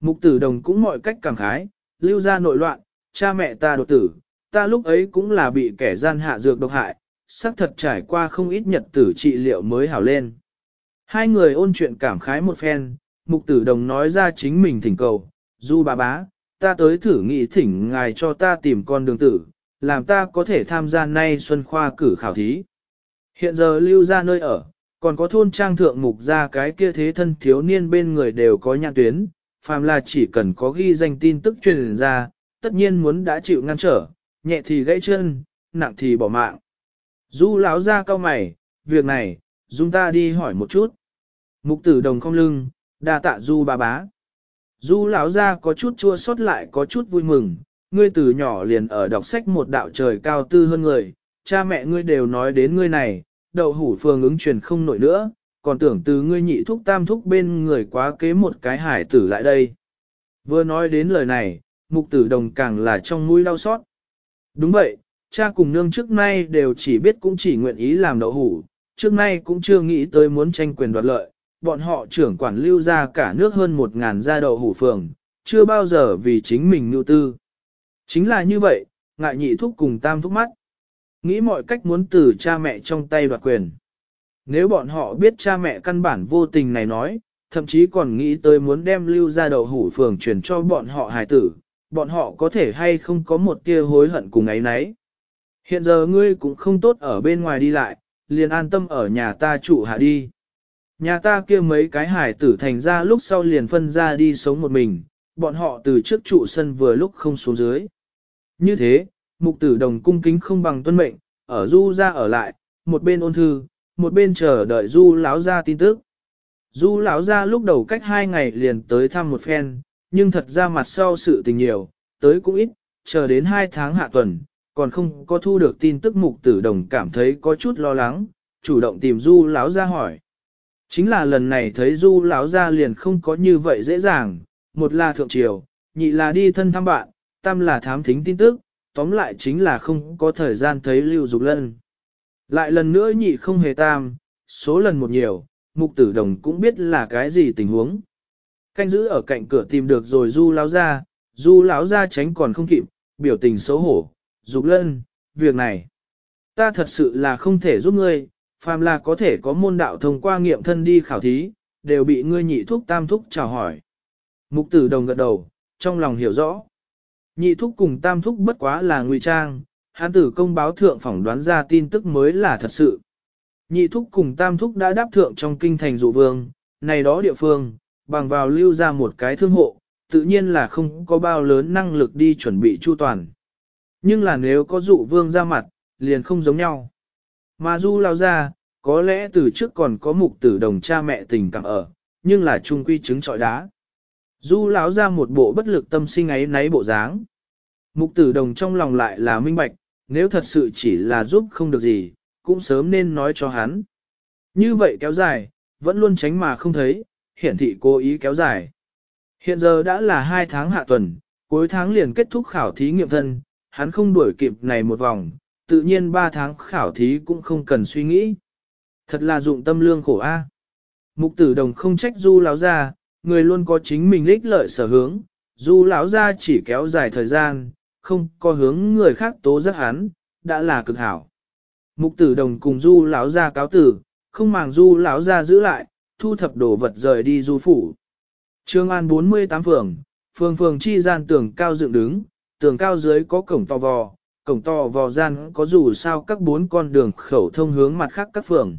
Mục tử đồng cũng mọi cách cảm khái, lưu ra nội loạn, cha mẹ ta đột tử, ta lúc ấy cũng là bị kẻ gian hạ dược độc hại, xác thật trải qua không ít nhật tử trị liệu mới hảo lên. Hai người ôn chuyện cảm khái một phen, mục tử đồng nói ra chính mình thỉnh cầu, du bà bá, ta tới thử nghị thỉnh ngài cho ta tìm con đường tử, làm ta có thể tham gia nay xuân khoa cử khảo thí. Hiện giờ lưu ra nơi ở, còn có thôn trang thượng mục ra cái kia thế thân thiếu niên bên người đều có nhãn tuyến, phàm là chỉ cần có ghi danh tin tức truyền ra, tất nhiên muốn đã chịu ngăn trở, nhẹ thì gãy chân, nặng thì bỏ mạng. Du lão ra cao mày, việc này, chúng ta đi hỏi một chút. Mục tử đồng không lưng, đa tạ du bà bá. Du lão ra có chút chua xót lại có chút vui mừng, ngươi từ nhỏ liền ở đọc sách một đạo trời cao tư hơn người, cha mẹ ngươi đều nói đến ngươi này, đậu hủ phường ứng truyền không nổi nữa, còn tưởng từ ngươi nhị thúc tam thúc bên người quá kế một cái hải tử lại đây. Vừa nói đến lời này, mục tử đồng càng là trong mũi đau xót. Đúng vậy, cha cùng nương trước nay đều chỉ biết cũng chỉ nguyện ý làm đậu hủ, trước nay cũng chưa nghĩ tới muốn tranh quyền đoạt lợi. Bọn họ trưởng quản lưu ra cả nước hơn một ngàn gia đậu hủ phường, chưa bao giờ vì chính mình nhu tư. Chính là như vậy, ngại nhị thúc cùng tam thúc mắt nghĩ mọi cách muốn từ cha mẹ trong tay đoạt quyền. Nếu bọn họ biết cha mẹ căn bản vô tình này nói, thậm chí còn nghĩ tới muốn đem lưu ra đầu hủ phường truyền cho bọn họ hài tử, bọn họ có thể hay không có một tia hối hận cùng ấy nấy. Hiện giờ ngươi cũng không tốt ở bên ngoài đi lại, liền an tâm ở nhà ta trụ hạ đi. Nhà ta kia mấy cái hải tử thành ra lúc sau liền phân ra đi sống một mình, bọn họ từ trước trụ sân vừa lúc không xuống dưới. Như thế, mục tử đồng cung kính không bằng tuân mệnh, ở du ra ở lại, một bên ôn thư, một bên chờ đợi du lão ra tin tức. Du lão ra lúc đầu cách hai ngày liền tới thăm một phen, nhưng thật ra mặt sau sự tình nhiều, tới cũng ít, chờ đến hai tháng hạ tuần, còn không có thu được tin tức mục tử đồng cảm thấy có chút lo lắng, chủ động tìm du lão ra hỏi. Chính là lần này thấy du lão ra liền không có như vậy dễ dàng, một là thượng triều, nhị là đi thân thăm bạn, tam là thám thính tin tức, tóm lại chính là không có thời gian thấy Lưu Dục Lân. Lại lần nữa nhị không hề tam, số lần một nhiều, mục tử đồng cũng biết là cái gì tình huống. Canh giữ ở cạnh cửa tìm được rồi du lão ra, du lão ra tránh còn không kịp, biểu tình xấu hổ, Dục Lân, việc này. Ta thật sự là không thể giúp ngươi, phàm là có thể có môn đạo thông qua nghiệm thân đi khảo thí, đều bị ngươi nhị thuốc tam thúc chào hỏi. Mục tử đồng gật đầu, trong lòng hiểu rõ. Nhị thúc cùng tam thúc bất quá là ngụy trang, hắn tử công báo thượng phỏng đoán ra tin tức mới là thật sự. Nhị thúc cùng tam thúc đã đáp thượng trong kinh thành dụ vương, này đó địa phương, bằng vào lưu ra một cái thương hộ, tự nhiên là không có bao lớn năng lực đi chuẩn bị chu toàn. Nhưng là nếu có dụ vương ra mặt, liền không giống nhau. Mà du lao ra, có lẽ từ trước còn có mục tử đồng cha mẹ tình cảm ở, nhưng là trung quy chứng trọi đá. Du lão ra một bộ bất lực tâm sinh ấy náy bộ dáng. Mục tử đồng trong lòng lại là minh bạch, nếu thật sự chỉ là giúp không được gì, cũng sớm nên nói cho hắn. Như vậy kéo dài, vẫn luôn tránh mà không thấy, hiển thị cố ý kéo dài. Hiện giờ đã là hai tháng hạ tuần, cuối tháng liền kết thúc khảo thí nghiệm thân, hắn không đuổi kịp này một vòng, tự nhiên ba tháng khảo thí cũng không cần suy nghĩ. Thật là dụng tâm lương khổ a. Mục tử đồng không trách du lão ra, người luôn có chính mình lích lợi sở hướng, dù lão gia chỉ kéo dài thời gian, không có hướng người khác tố giác hắn, đã là cực hảo. Mục tử đồng cùng du lão gia cáo tử, không màng du lão gia giữ lại, thu thập đồ vật rời đi du phủ. Trương An 48 phường, phường phường chi gian tường cao dựng đứng, tường cao dưới có cổng to vò, cổng to vò gian có dù sao các bốn con đường khẩu thông hướng mặt khác các phường.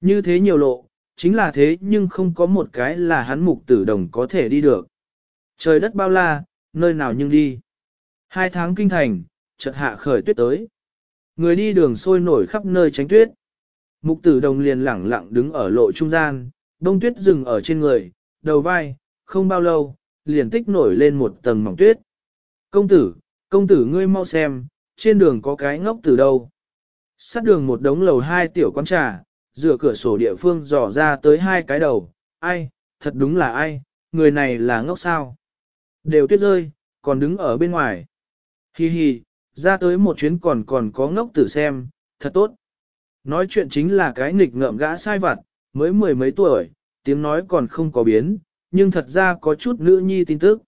Như thế nhiều lộ, chính là thế nhưng không có một cái là hắn mục tử đồng có thể đi được. Trời đất bao la, nơi nào nhưng đi. Hai tháng kinh thành, chợt hạ khởi tuyết tới. Người đi đường sôi nổi khắp nơi tránh tuyết. Mục tử đồng liền lẳng lặng đứng ở lộ trung gian, đông tuyết dừng ở trên người, đầu vai, không bao lâu, liền tích nổi lên một tầng mỏng tuyết. Công tử, công tử ngươi mau xem, trên đường có cái ngốc từ đâu. Sát đường một đống lầu hai tiểu quán trà, dựa cửa sổ địa phương dò ra tới hai cái đầu, ai, thật đúng là ai, người này là ngốc sao. Đều tuyết rơi, còn đứng ở bên ngoài. Hi hi, ra tới một chuyến còn còn có ngốc tử xem, thật tốt. Nói chuyện chính là cái nghịch ngợm gã sai vặt, mới mười mấy tuổi, tiếng nói còn không có biến, nhưng thật ra có chút nữ nhi tin tức.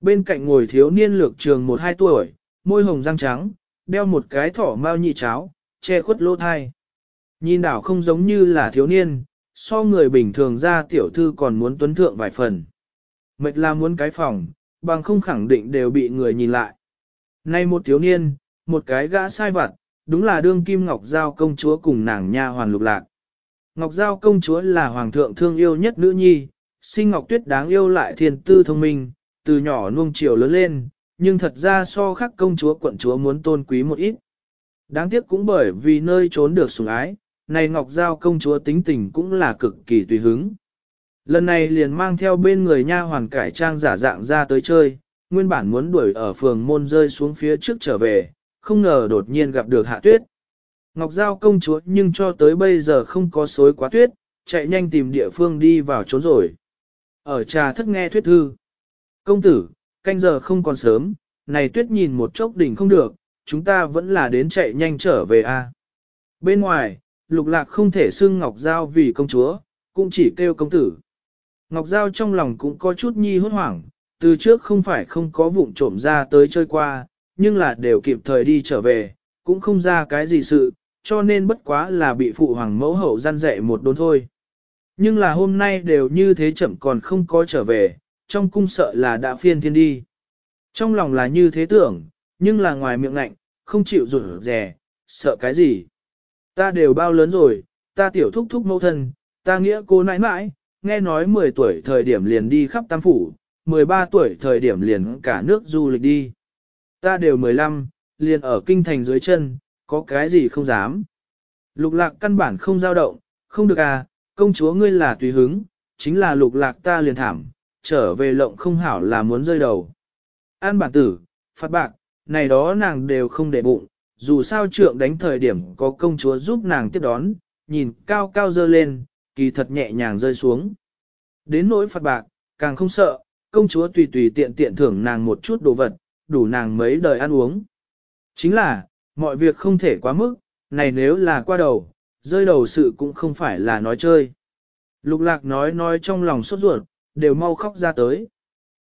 Bên cạnh ngồi thiếu niên lược trường một hai tuổi, môi hồng răng trắng, đeo một cái thỏ mao nhị cháo, che khuất lô thai. Nhìn đảo không giống như là thiếu niên, so người bình thường ra tiểu thư còn muốn tuấn thượng vài phần. Mệt là muốn cái phòng, bằng không khẳng định đều bị người nhìn lại. Nay một thiếu niên, một cái gã sai vặt, đúng là đương kim Ngọc Giao công chúa cùng nàng nha hoàn lục lạc. Ngọc Giao công chúa là hoàng thượng thương yêu nhất nữ nhi, sinh Ngọc Tuyết đáng yêu lại thiền tư thông minh, từ nhỏ nuông chiều lớn lên, nhưng thật ra so khắc công chúa quận chúa muốn tôn quý một ít. Đáng tiếc cũng bởi vì nơi trốn được sủng ái, này Ngọc Giao công chúa tính tình cũng là cực kỳ tùy hứng. Lần này liền mang theo bên người nha hoàn cải trang giả dạng ra tới chơi, nguyên bản muốn đuổi ở phường môn rơi xuống phía trước trở về, không ngờ đột nhiên gặp được hạ tuyết. Ngọc Giao công chúa nhưng cho tới bây giờ không có xối quá tuyết, chạy nhanh tìm địa phương đi vào trốn rồi. Ở trà thất nghe thuyết thư. Công tử, canh giờ không còn sớm, này tuyết nhìn một chốc đỉnh không được, chúng ta vẫn là đến chạy nhanh trở về a. Bên ngoài, lục lạc không thể xưng Ngọc Giao vì công chúa, cũng chỉ kêu công tử. Ngọc Giao trong lòng cũng có chút nhi hốt hoảng, từ trước không phải không có vụng trộm ra tới chơi qua, nhưng là đều kịp thời đi trở về, cũng không ra cái gì sự, cho nên bất quá là bị phụ hoàng mẫu hậu gian dạy một đốn thôi. Nhưng là hôm nay đều như thế chậm còn không có trở về, trong cung sợ là đã phiên thiên đi. Trong lòng là như thế tưởng, nhưng là ngoài miệng lạnh, không chịu rủi rè, sợ cái gì. Ta đều bao lớn rồi, ta tiểu thúc thúc mẫu thân, ta nghĩa cô nãi nãi, nghe nói 10 tuổi thời điểm liền đi khắp tam phủ, 13 tuổi thời điểm liền cả nước du lịch đi. Ta đều 15, liền ở kinh thành dưới chân, có cái gì không dám. Lục lạc căn bản không dao động, không được à, công chúa ngươi là tùy hứng, chính là lục lạc ta liền thảm, trở về lộng không hảo là muốn rơi đầu. An bản tử, phạt bạc, này đó nàng đều không để bụng, dù sao trượng đánh thời điểm có công chúa giúp nàng tiếp đón, nhìn cao cao dơ lên, kỳ thật nhẹ nhàng rơi xuống. Đến nỗi phạt bạc, càng không sợ, công chúa tùy tùy tiện tiện thưởng nàng một chút đồ vật, đủ nàng mấy đời ăn uống. Chính là, mọi việc không thể quá mức, này nếu là qua đầu, rơi đầu sự cũng không phải là nói chơi. Lục lạc nói nói trong lòng sốt ruột, đều mau khóc ra tới.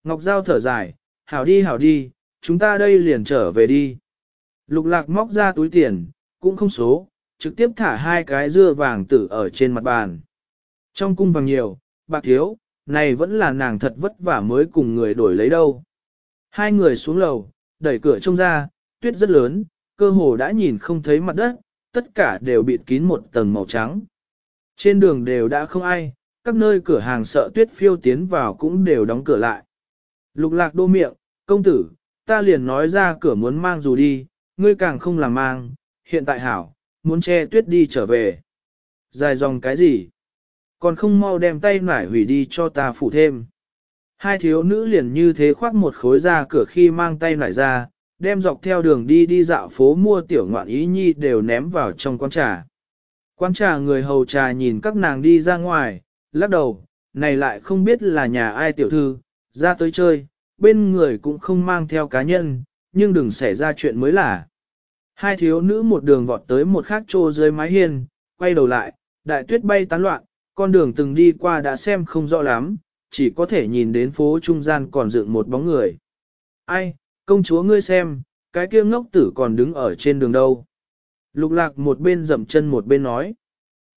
Ngọc Giao thở dài, hảo đi hảo đi, chúng ta đây liền trở về đi. Lục lạc móc ra túi tiền, cũng không số, trực tiếp thả hai cái dưa vàng tử ở trên mặt bàn. Trong cung vàng nhiều, bạc thiếu, này vẫn là nàng thật vất vả mới cùng người đổi lấy đâu. Hai người xuống lầu, đẩy cửa trông ra, tuyết rất lớn, cơ hồ đã nhìn không thấy mặt đất, tất cả đều bịt kín một tầng màu trắng. Trên đường đều đã không ai, các nơi cửa hàng sợ tuyết phiêu tiến vào cũng đều đóng cửa lại. Lục lạc đô miệng, công tử, ta liền nói ra cửa muốn mang dù đi, ngươi càng không làm mang, hiện tại hảo, muốn che tuyết đi trở về. Dài dòng cái gì? Còn không mau đem tay nải hủy đi cho ta phủ thêm. Hai thiếu nữ liền như thế khoác một khối ra cửa khi mang tay nải ra, đem dọc theo đường đi đi dạo phố mua tiểu ngoạn ý nhi đều ném vào trong quán trà. Quán trà người hầu trà nhìn các nàng đi ra ngoài, lắc đầu, này lại không biết là nhà ai tiểu thư, ra tới chơi, bên người cũng không mang theo cá nhân, nhưng đừng xảy ra chuyện mới là. Hai thiếu nữ một đường vọt tới một khác trô dưới mái hiên, quay đầu lại, đại tuyết bay tán loạn, con đường từng đi qua đã xem không rõ lắm, chỉ có thể nhìn đến phố trung gian còn dựng một bóng người. Ai, công chúa ngươi xem, cái kia ngốc tử còn đứng ở trên đường đâu. Lục lạc một bên dậm chân một bên nói.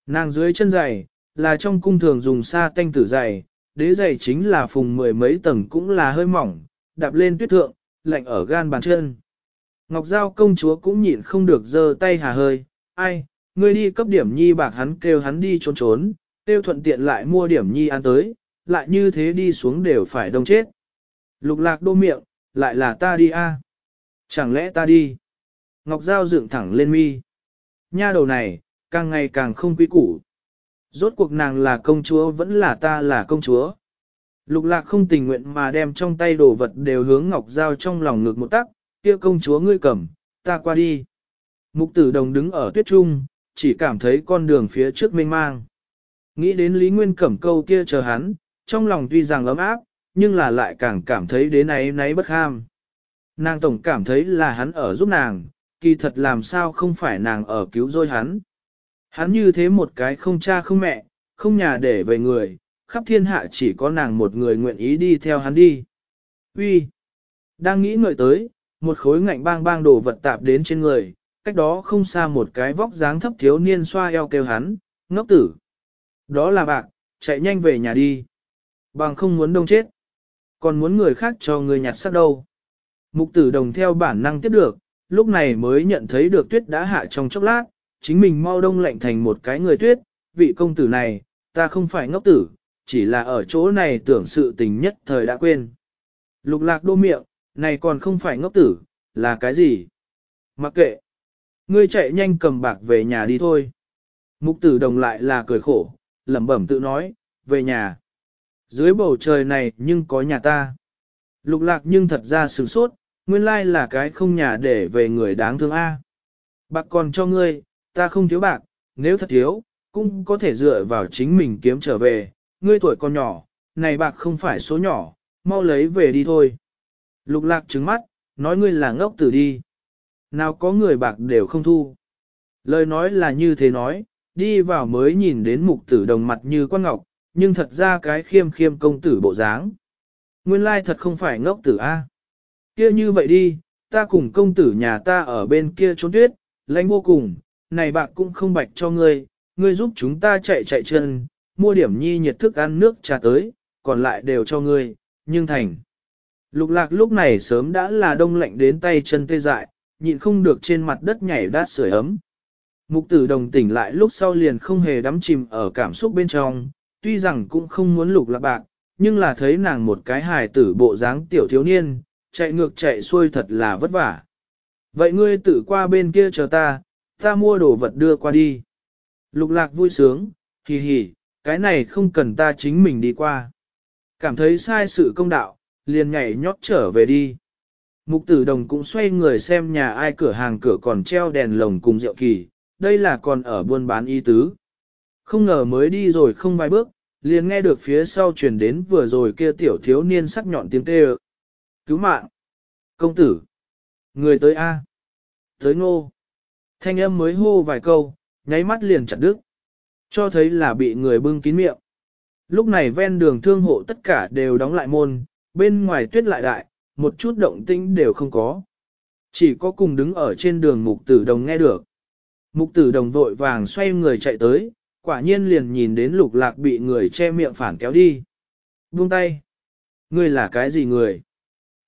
Nàng dưới chân dày là trong cung thường dùng sa tanh tử dày đế dày chính là phùng mười mấy tầng cũng là hơi mỏng, đạp lên tuyết thượng, lạnh ở gan bàn chân. Ngọc Giao công chúa cũng nhịn không được giơ tay hà hơi, ai, ngươi đi cấp điểm nhi bạc hắn kêu hắn đi trốn trốn, Tiêu thuận tiện lại mua điểm nhi ăn tới, lại như thế đi xuống đều phải đông chết. Lục lạc đô miệng, lại là ta đi a? À? Chẳng lẽ ta đi? Ngọc Giao dựng thẳng lên mi. Nha đầu này, càng ngày càng không quý củ. Rốt cuộc nàng là công chúa vẫn là ta là công chúa. Lục lạc không tình nguyện mà đem trong tay đồ vật đều hướng ngọc dao trong lòng ngực một tắc, kia công chúa ngươi cầm, ta qua đi. Mục tử đồng đứng ở tuyết trung, chỉ cảm thấy con đường phía trước mênh mang. Nghĩ đến Lý Nguyên cẩm câu kia chờ hắn, trong lòng tuy rằng ấm áp, nhưng là lại càng cảm thấy đến ấy nấy bất ham. Nàng tổng cảm thấy là hắn ở giúp nàng, kỳ thật làm sao không phải nàng ở cứu rồi hắn. Hắn như thế một cái không cha không mẹ, không nhà để về người, khắp thiên hạ chỉ có nàng một người nguyện ý đi theo hắn đi. Uy, Đang nghĩ ngợi tới, một khối ngạnh bang bang đồ vật tạp đến trên người, cách đó không xa một cái vóc dáng thấp thiếu niên xoa eo kêu hắn, ngốc tử. Đó là bạn, chạy nhanh về nhà đi. Bằng không muốn đông chết, còn muốn người khác cho người nhặt sắc đâu. Mục tử đồng theo bản năng tiếp được, lúc này mới nhận thấy được tuyết đã hạ trong chốc lát, chính mình mau đông lạnh thành một cái người tuyết, vị công tử này, ta không phải ngốc tử, chỉ là ở chỗ này tưởng sự tình nhất thời đã quên. Lục lạc đô miệng, này còn không phải ngốc tử, là cái gì? Mặc kệ. Ngươi chạy nhanh cầm bạc về nhà đi thôi. Mục tử đồng lại là cười khổ, lẩm bẩm tự nói, về nhà. Dưới bầu trời này nhưng có nhà ta. Lục lạc nhưng thật ra sửng sốt, nguyên lai là cái không nhà để về người đáng thương A. Bạc còn cho ngươi, ta không thiếu bạc, nếu thật thiếu, cũng có thể dựa vào chính mình kiếm trở về, ngươi tuổi còn nhỏ, này bạc không phải số nhỏ, mau lấy về đi thôi. Lục lạc trứng mắt, nói ngươi là ngốc tử đi. Nào có người bạc đều không thu. Lời nói là như thế nói, đi vào mới nhìn đến mục tử đồng mặt như quan ngọc, nhưng thật ra cái khiêm khiêm công tử bộ dáng. Nguyên lai thật không phải ngốc tử a. Kia như vậy đi, ta cùng công tử nhà ta ở bên kia trốn tuyết, lãnh vô cùng, này bạc cũng không bạch cho ngươi, ngươi giúp chúng ta chạy chạy chân, mua điểm nhi nhiệt thức ăn nước trà tới, còn lại đều cho ngươi, nhưng thành. Lục lạc lúc này sớm đã là đông lạnh đến tay chân tê dại, nhịn không được trên mặt đất nhảy đát sưởi ấm. Mục tử đồng tỉnh lại lúc sau liền không hề đắm chìm ở cảm xúc bên trong, tuy rằng cũng không muốn lục lạc bạc, nhưng là thấy nàng một cái hài tử bộ dáng tiểu thiếu niên, chạy ngược chạy xuôi thật là vất vả. Vậy ngươi tự qua bên kia chờ ta, ta mua đồ vật đưa qua đi. Lục lạc vui sướng, hì hì, cái này không cần ta chính mình đi qua. Cảm thấy sai sự công đạo, liền nhảy nhót trở về đi. Mục tử đồng cũng xoay người xem nhà ai cửa hàng cửa còn treo đèn lồng cùng rượu kỳ, đây là còn ở buôn bán y tứ. Không ngờ mới đi rồi không vài bước, liền nghe được phía sau truyền đến vừa rồi kia tiểu thiếu niên sắc nhọn tiếng kêu. Cứu mạng! Công tử! Người tới A! Tới ngô! Thanh âm mới hô vài câu, nháy mắt liền chặt đứt cho thấy là bị người bưng kín miệng. Lúc này ven đường thương hộ tất cả đều đóng lại môn, bên ngoài tuyết lại đại, một chút động tĩnh đều không có. Chỉ có cùng đứng ở trên đường mục tử đồng nghe được. Mục tử đồng vội vàng xoay người chạy tới, quả nhiên liền nhìn đến lục lạc bị người che miệng phản kéo đi. Buông tay. Ngươi là cái gì người?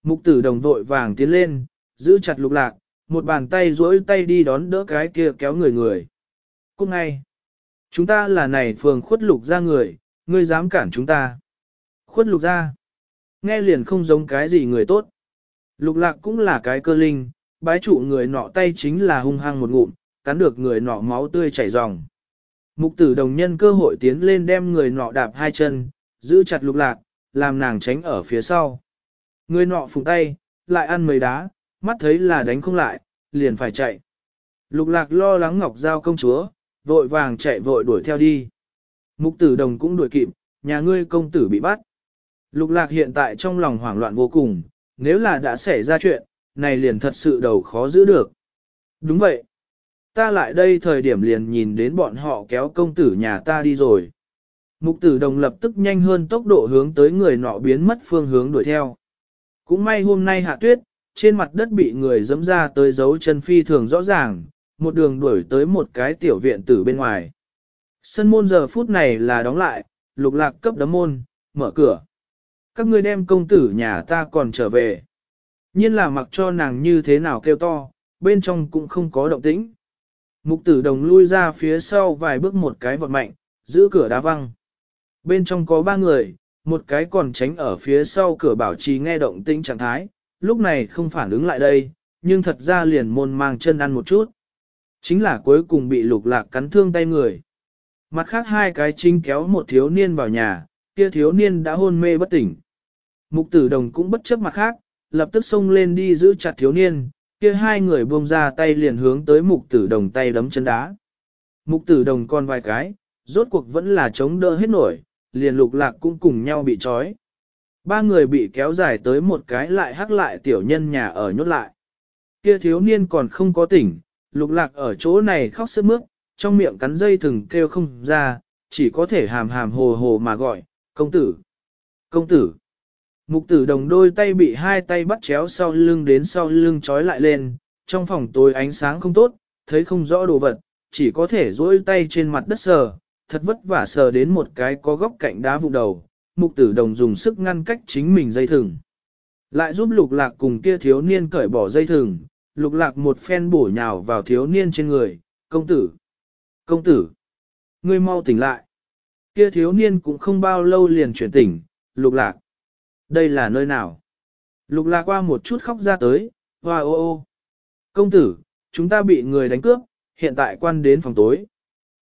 Mục tử đồng vội vàng tiến lên, giữ chặt lục lạc, một bàn tay duỗi tay đi đón đỡ cái kia kéo người người. Cũng ngay. Chúng ta là này phường khuất lục ra người, ngươi dám cản chúng ta. Khuất lục ra. Nghe liền không giống cái gì người tốt. Lục lạc cũng là cái cơ linh, bái trụ người nọ tay chính là hung hăng một ngụm, cắn được người nọ máu tươi chảy ròng. Mục tử đồng nhân cơ hội tiến lên đem người nọ đạp hai chân, giữ chặt lục lạc, làm nàng tránh ở phía sau. Người nọ phùng tay, lại ăn mấy đá, mắt thấy là đánh không lại, liền phải chạy. Lục lạc lo lắng ngọc giao công chúa, vội vàng chạy vội đuổi theo đi. Mục tử đồng cũng đuổi kịp, nhà ngươi công tử bị bắt. Lục lạc hiện tại trong lòng hoảng loạn vô cùng, nếu là đã xảy ra chuyện, này liền thật sự đầu khó giữ được. Đúng vậy. Ta lại đây thời điểm liền nhìn đến bọn họ kéo công tử nhà ta đi rồi. Mục tử đồng lập tức nhanh hơn tốc độ hướng tới người nọ biến mất phương hướng đuổi theo. Cũng may hôm nay hạ tuyết, trên mặt đất bị người dẫm ra tới dấu chân phi thường rõ ràng, một đường đuổi tới một cái tiểu viện tử bên ngoài. Sân môn giờ phút này là đóng lại, lục lạc cấp đấm môn, mở cửa. Các người đem công tử nhà ta còn trở về. Nhiên là mặc cho nàng như thế nào kêu to, bên trong cũng không có động tĩnh. Mục tử đồng lui ra phía sau vài bước một cái vọt mạnh, giữ cửa đá văng. Bên trong có ba người, một cái còn tránh ở phía sau cửa bảo trì nghe động tĩnh trạng thái, lúc này không phản ứng lại đây, nhưng thật ra liền môn mang chân ăn một chút chính là cuối cùng bị lục lạc cắn thương tay người. Mặt khác hai cái chính kéo một thiếu niên vào nhà, kia thiếu niên đã hôn mê bất tỉnh. Mục tử đồng cũng bất chấp mặt khác, lập tức xông lên đi giữ chặt thiếu niên, kia hai người buông ra tay liền hướng tới mục tử đồng tay đấm chân đá. Mục tử đồng còn vài cái, rốt cuộc vẫn là chống đỡ hết nổi, liền lục lạc cũng cùng nhau bị trói. Ba người bị kéo dài tới một cái lại hắc lại tiểu nhân nhà ở nhốt lại. Kia thiếu niên còn không có tỉnh, lục lạc ở chỗ này khóc sức mướt, trong miệng cắn dây thừng kêu không ra, chỉ có thể hàm hàm hồ hồ mà gọi, công tử, công tử. Mục tử đồng đôi tay bị hai tay bắt chéo sau lưng đến sau lưng trói lại lên, trong phòng tối ánh sáng không tốt, thấy không rõ đồ vật, chỉ có thể duỗi tay trên mặt đất sờ, thật vất vả sờ đến một cái có góc cạnh đá vụ đầu, mục tử đồng dùng sức ngăn cách chính mình dây thừng. Lại giúp lục lạc cùng kia thiếu niên cởi bỏ dây thừng, lục lạc một phen bổ nhào vào thiếu niên trên người, công tử. Công tử, ngươi mau tỉnh lại. Kia thiếu niên cũng không bao lâu liền chuyển tỉnh, lục lạc. Đây là nơi nào? Lục lạc qua một chút khóc ra tới, hoa ô ô. Công tử, chúng ta bị người đánh cướp, hiện tại quan đến phòng tối.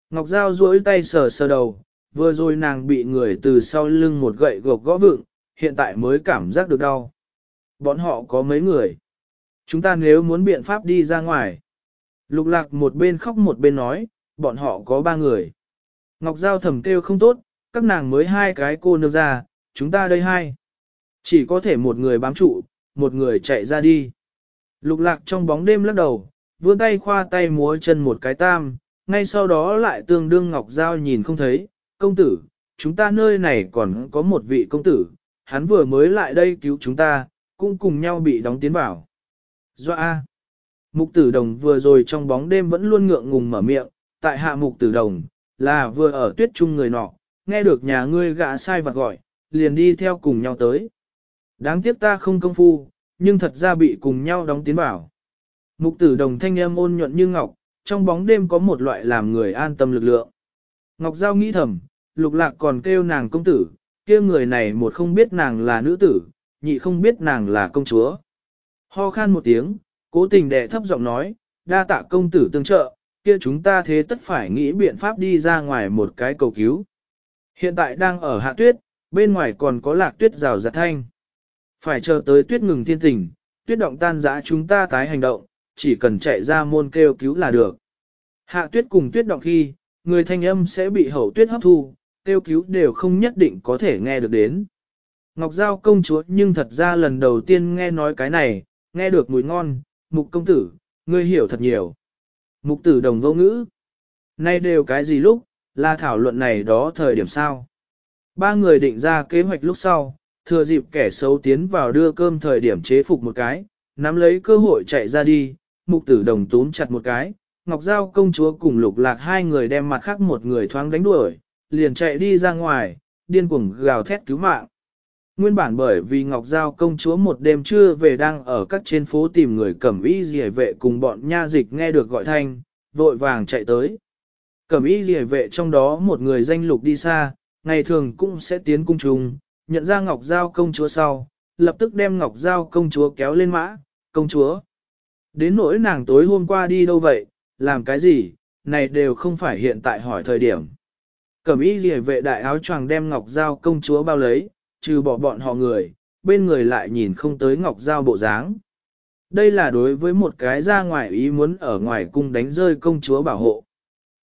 Ngọc Giao duỗi tay sờ sờ đầu, vừa rồi nàng bị người từ sau lưng một gậy gộc gõ vựng, hiện tại mới cảm giác được đau. Bọn họ có mấy người? Chúng ta nếu muốn biện pháp đi ra ngoài. Lục lạc một bên khóc một bên nói, bọn họ có ba người. Ngọc Giao thầm kêu không tốt, các nàng mới hai cái cô nương ra, chúng ta đây hai. Chỉ có thể một người bám trụ, một người chạy ra đi. Lục lạc trong bóng đêm lắc đầu, vươn tay khoa tay múa chân một cái tam, ngay sau đó lại tương đương Ngọc Giao nhìn không thấy, công tử, chúng ta nơi này còn có một vị công tử, hắn vừa mới lại đây cứu chúng ta, cũng cùng nhau bị đóng tiến vào. Do A. Mục tử đồng vừa rồi trong bóng đêm vẫn luôn ngượng ngùng mở miệng, tại hạ mục tử đồng, là vừa ở tuyết trung người nọ, nghe được nhà ngươi gã sai vặt gọi, liền đi theo cùng nhau tới. Đáng tiếc ta không công phu, nhưng thật ra bị cùng nhau đóng tiến bảo. Mục tử đồng thanh em ôn nhuận như ngọc, trong bóng đêm có một loại làm người an tâm lực lượng. Ngọc Giao nghĩ thầm, lục lạc còn kêu nàng công tử, kia người này một không biết nàng là nữ tử, nhị không biết nàng là công chúa. Ho khan một tiếng, cố tình đệ thấp giọng nói, đa tạ công tử tương trợ, kia chúng ta thế tất phải nghĩ biện pháp đi ra ngoài một cái cầu cứu. Hiện tại đang ở hạ tuyết, bên ngoài còn có lạc tuyết rào rạt thanh. Phải chờ tới tuyết ngừng thiên tình, tuyết động tan giã chúng ta tái hành động, chỉ cần chạy ra môn kêu cứu là được. Hạ tuyết cùng tuyết động khi, người thanh âm sẽ bị hậu tuyết hấp thu, kêu cứu đều không nhất định có thể nghe được đến. Ngọc Giao công chúa nhưng thật ra lần đầu tiên nghe nói cái này, Nghe được mùi ngon, mục công tử, ngươi hiểu thật nhiều. Mục tử đồng vô ngữ. Nay đều cái gì lúc, là thảo luận này đó thời điểm sao. Ba người định ra kế hoạch lúc sau, thừa dịp kẻ xấu tiến vào đưa cơm thời điểm chế phục một cái, nắm lấy cơ hội chạy ra đi, mục tử đồng túm chặt một cái, Ngọc Giao công chúa cùng lục lạc hai người đem mặt khác một người thoáng đánh đuổi, liền chạy đi ra ngoài, điên cuồng gào thét cứu mạng. Nguyên bản bởi vì Ngọc Giao công chúa một đêm trưa về đang ở các trên phố tìm người cẩm y rỉa vệ cùng bọn nha dịch nghe được gọi thanh, vội vàng chạy tới. Cẩm y rỉa vệ trong đó một người danh lục đi xa, ngày thường cũng sẽ tiến cung trùng, nhận ra Ngọc Giao công chúa sau, lập tức đem Ngọc Giao công chúa kéo lên mã, công chúa. Đến nỗi nàng tối hôm qua đi đâu vậy, làm cái gì, này đều không phải hiện tại hỏi thời điểm. Cẩm y rỉa vệ đại áo choàng đem Ngọc Giao công chúa bao lấy trừ bỏ bọn họ người, bên người lại nhìn không tới Ngọc Giao bộ dáng. Đây là đối với một cái ra ngoài ý muốn ở ngoài cung đánh rơi công chúa bảo hộ.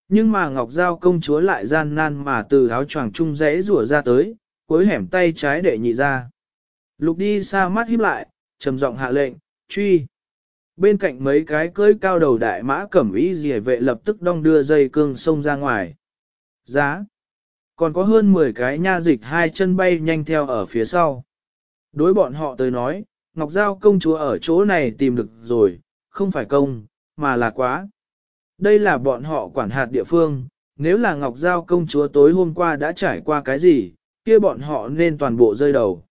Nhưng mà Ngọc Giao công chúa lại gian nan mà từ áo choàng trung rẽ rủa ra tới, cuối hẻm tay trái để nhị ra. Lục đi xa mắt híp lại, trầm giọng hạ lệnh, truy. Bên cạnh mấy cái cưỡi cao đầu đại mã cẩm ý rìa vệ lập tức đong đưa dây cương sông ra ngoài. Giá còn có hơn 10 cái nha dịch hai chân bay nhanh theo ở phía sau. Đối bọn họ tới nói, Ngọc Giao công chúa ở chỗ này tìm được rồi, không phải công, mà là quá. Đây là bọn họ quản hạt địa phương, nếu là Ngọc Giao công chúa tối hôm qua đã trải qua cái gì, kia bọn họ nên toàn bộ rơi đầu.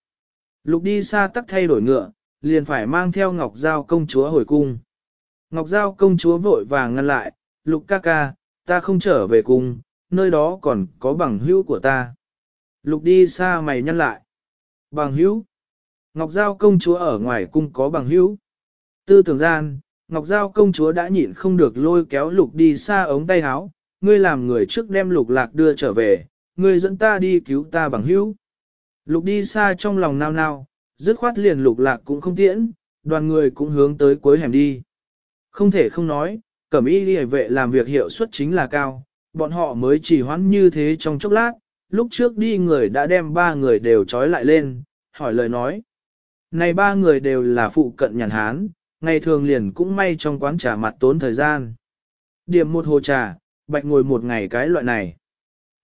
Lục đi xa tắc thay đổi ngựa, liền phải mang theo Ngọc Giao công chúa hồi cung. Ngọc Giao công chúa vội vàng ngăn lại, Lục ca ca, ta không trở về cung, nơi đó còn có bằng hữu của ta. Lục đi xa mày nhăn lại. Bằng hữu. Ngọc Giao công chúa ở ngoài cung có bằng hữu. Tư tưởng gian, Ngọc Giao công chúa đã nhịn không được lôi kéo lục đi xa ống tay áo. Ngươi làm người trước đem lục lạc đưa trở về, ngươi dẫn ta đi cứu ta bằng hữu. Lục đi xa trong lòng nao nao, dứt khoát liền lục lạc cũng không tiễn, đoàn người cũng hướng tới cuối hẻm đi. Không thể không nói, cẩm y đi vệ làm việc hiệu suất chính là cao, bọn họ mới chỉ hoãn như thế trong chốc lát, lúc trước đi người đã đem ba người đều trói lại lên, hỏi lời nói. Này ba người đều là phụ cận nhàn hán, ngày thường liền cũng may trong quán trà mặt tốn thời gian. Điểm một hồ trà, bạch ngồi một ngày cái loại này.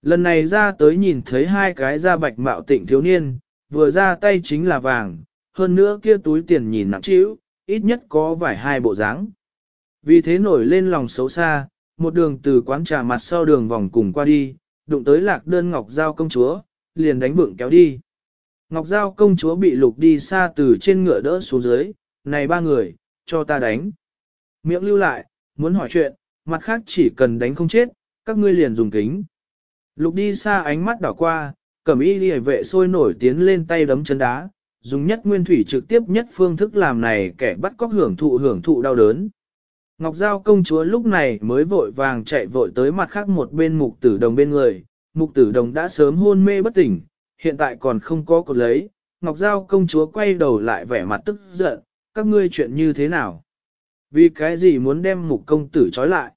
Lần này ra tới nhìn thấy hai cái da bạch mạo tịnh thiếu niên, vừa ra tay chính là vàng, hơn nữa kia túi tiền nhìn nặng chịu, ít nhất có vài hai bộ dáng. Vì thế nổi lên lòng xấu xa, một đường từ quán trà mặt sau đường vòng cùng qua đi, đụng tới lạc đơn Ngọc Giao công chúa, liền đánh vượng kéo đi. Ngọc Giao công chúa bị lục đi xa từ trên ngựa đỡ xuống dưới, này ba người, cho ta đánh. Miệng lưu lại, muốn hỏi chuyện, mặt khác chỉ cần đánh không chết, các ngươi liền dùng kính. Lục đi xa ánh mắt đảo qua, cẩm y đi vệ sôi nổi tiến lên tay đấm chân đá, dùng nhất nguyên thủy trực tiếp nhất phương thức làm này kẻ bắt cóc hưởng thụ hưởng thụ đau đớn. Ngọc Giao công chúa lúc này mới vội vàng chạy vội tới mặt khác một bên mục tử đồng bên người, mục tử đồng đã sớm hôn mê bất tỉnh, hiện tại còn không có cột lấy, Ngọc Giao công chúa quay đầu lại vẻ mặt tức giận, các ngươi chuyện như thế nào? Vì cái gì muốn đem mục công tử trói lại?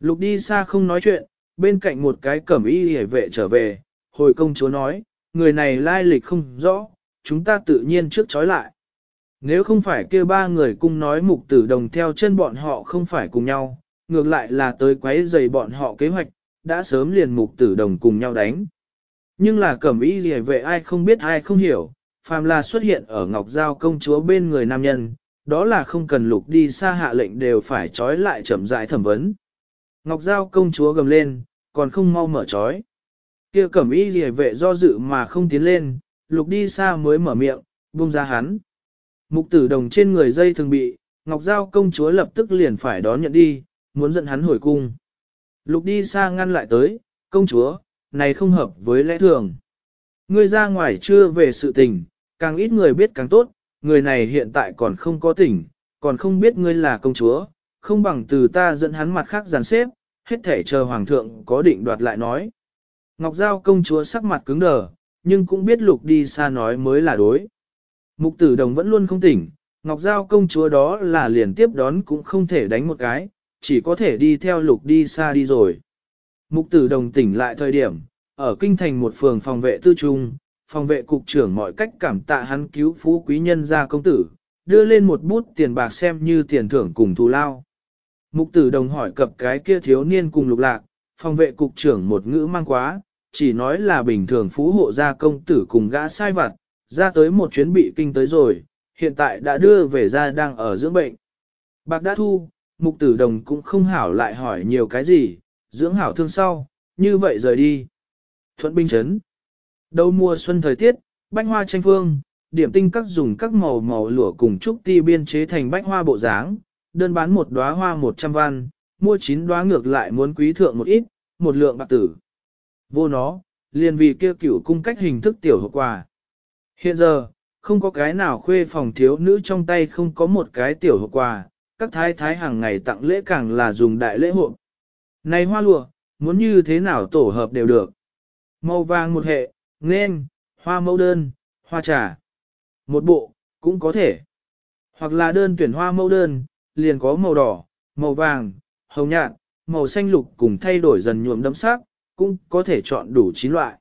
Lục đi xa không nói chuyện, bên cạnh một cái cẩm y hề vệ trở về, hồi công chúa nói, người này lai lịch không rõ, chúng ta tự nhiên trước trói lại. Nếu không phải kia ba người cung nói mục tử đồng theo chân bọn họ không phải cùng nhau, ngược lại là tới quấy giày bọn họ kế hoạch, đã sớm liền mục tử đồng cùng nhau đánh. Nhưng là cẩm ý gì về ai không biết ai không hiểu, phàm là xuất hiện ở Ngọc Giao công chúa bên người nam nhân, đó là không cần lục đi xa hạ lệnh đều phải trói lại chậm rãi thẩm vấn. Ngọc Giao công chúa gầm lên, còn không mau mở trói. kia cẩm ý gì vệ do dự mà không tiến lên, lục đi xa mới mở miệng, buông ra hắn. Mục tử đồng trên người dây thường bị, Ngọc Giao công chúa lập tức liền phải đón nhận đi, muốn dẫn hắn hồi cung. Lục đi xa ngăn lại tới, công chúa, này không hợp với lẽ thường. Ngươi ra ngoài chưa về sự tình, càng ít người biết càng tốt, người này hiện tại còn không có tỉnh, còn không biết ngươi là công chúa, không bằng từ ta dẫn hắn mặt khác giàn xếp, hết thể chờ hoàng thượng có định đoạt lại nói. Ngọc Giao công chúa sắc mặt cứng đờ, nhưng cũng biết lục đi xa nói mới là đối. Mục tử đồng vẫn luôn không tỉnh, Ngọc Giao công chúa đó là liền tiếp đón cũng không thể đánh một cái, chỉ có thể đi theo lục đi xa đi rồi. Mục tử đồng tỉnh lại thời điểm, ở kinh thành một phường phòng vệ tư trung, phòng vệ cục trưởng mọi cách cảm tạ hắn cứu phú quý nhân gia công tử, đưa lên một bút tiền bạc xem như tiền thưởng cùng thù lao. Mục tử đồng hỏi cập cái kia thiếu niên cùng lục lạc, phòng vệ cục trưởng một ngữ mang quá, chỉ nói là bình thường phú hộ gia công tử cùng gã sai vặt, ra tới một chuyến bị kinh tới rồi, hiện tại đã đưa về ra đang ở dưỡng bệnh. Bạc đã thu, mục tử đồng cũng không hảo lại hỏi nhiều cái gì, dưỡng hảo thương sau, như vậy rời đi. Thuận binh chấn. Đầu mùa xuân thời tiết, bánh hoa tranh phương, điểm tinh các dùng các màu màu lửa cùng trúc ti biên chế thành bách hoa bộ dáng, đơn bán một đóa hoa 100 văn, mua chín đóa ngược lại muốn quý thượng một ít, một lượng bạc tử. Vô nó, liền vì kia cửu cung cách hình thức tiểu hộp quà. Hiện giờ, không có cái nào khuê phòng thiếu nữ trong tay không có một cái tiểu hộp quà, các thái thái hàng ngày tặng lễ càng là dùng đại lễ hộp. Này hoa lụa, muốn như thế nào tổ hợp đều được. Màu vàng một hệ, nên, hoa mẫu đơn, hoa trà. Một bộ, cũng có thể. Hoặc là đơn tuyển hoa mẫu đơn, liền có màu đỏ, màu vàng, hồng nhạt, màu xanh lục cùng thay đổi dần nhuộm đấm sắc, cũng có thể chọn đủ chín loại.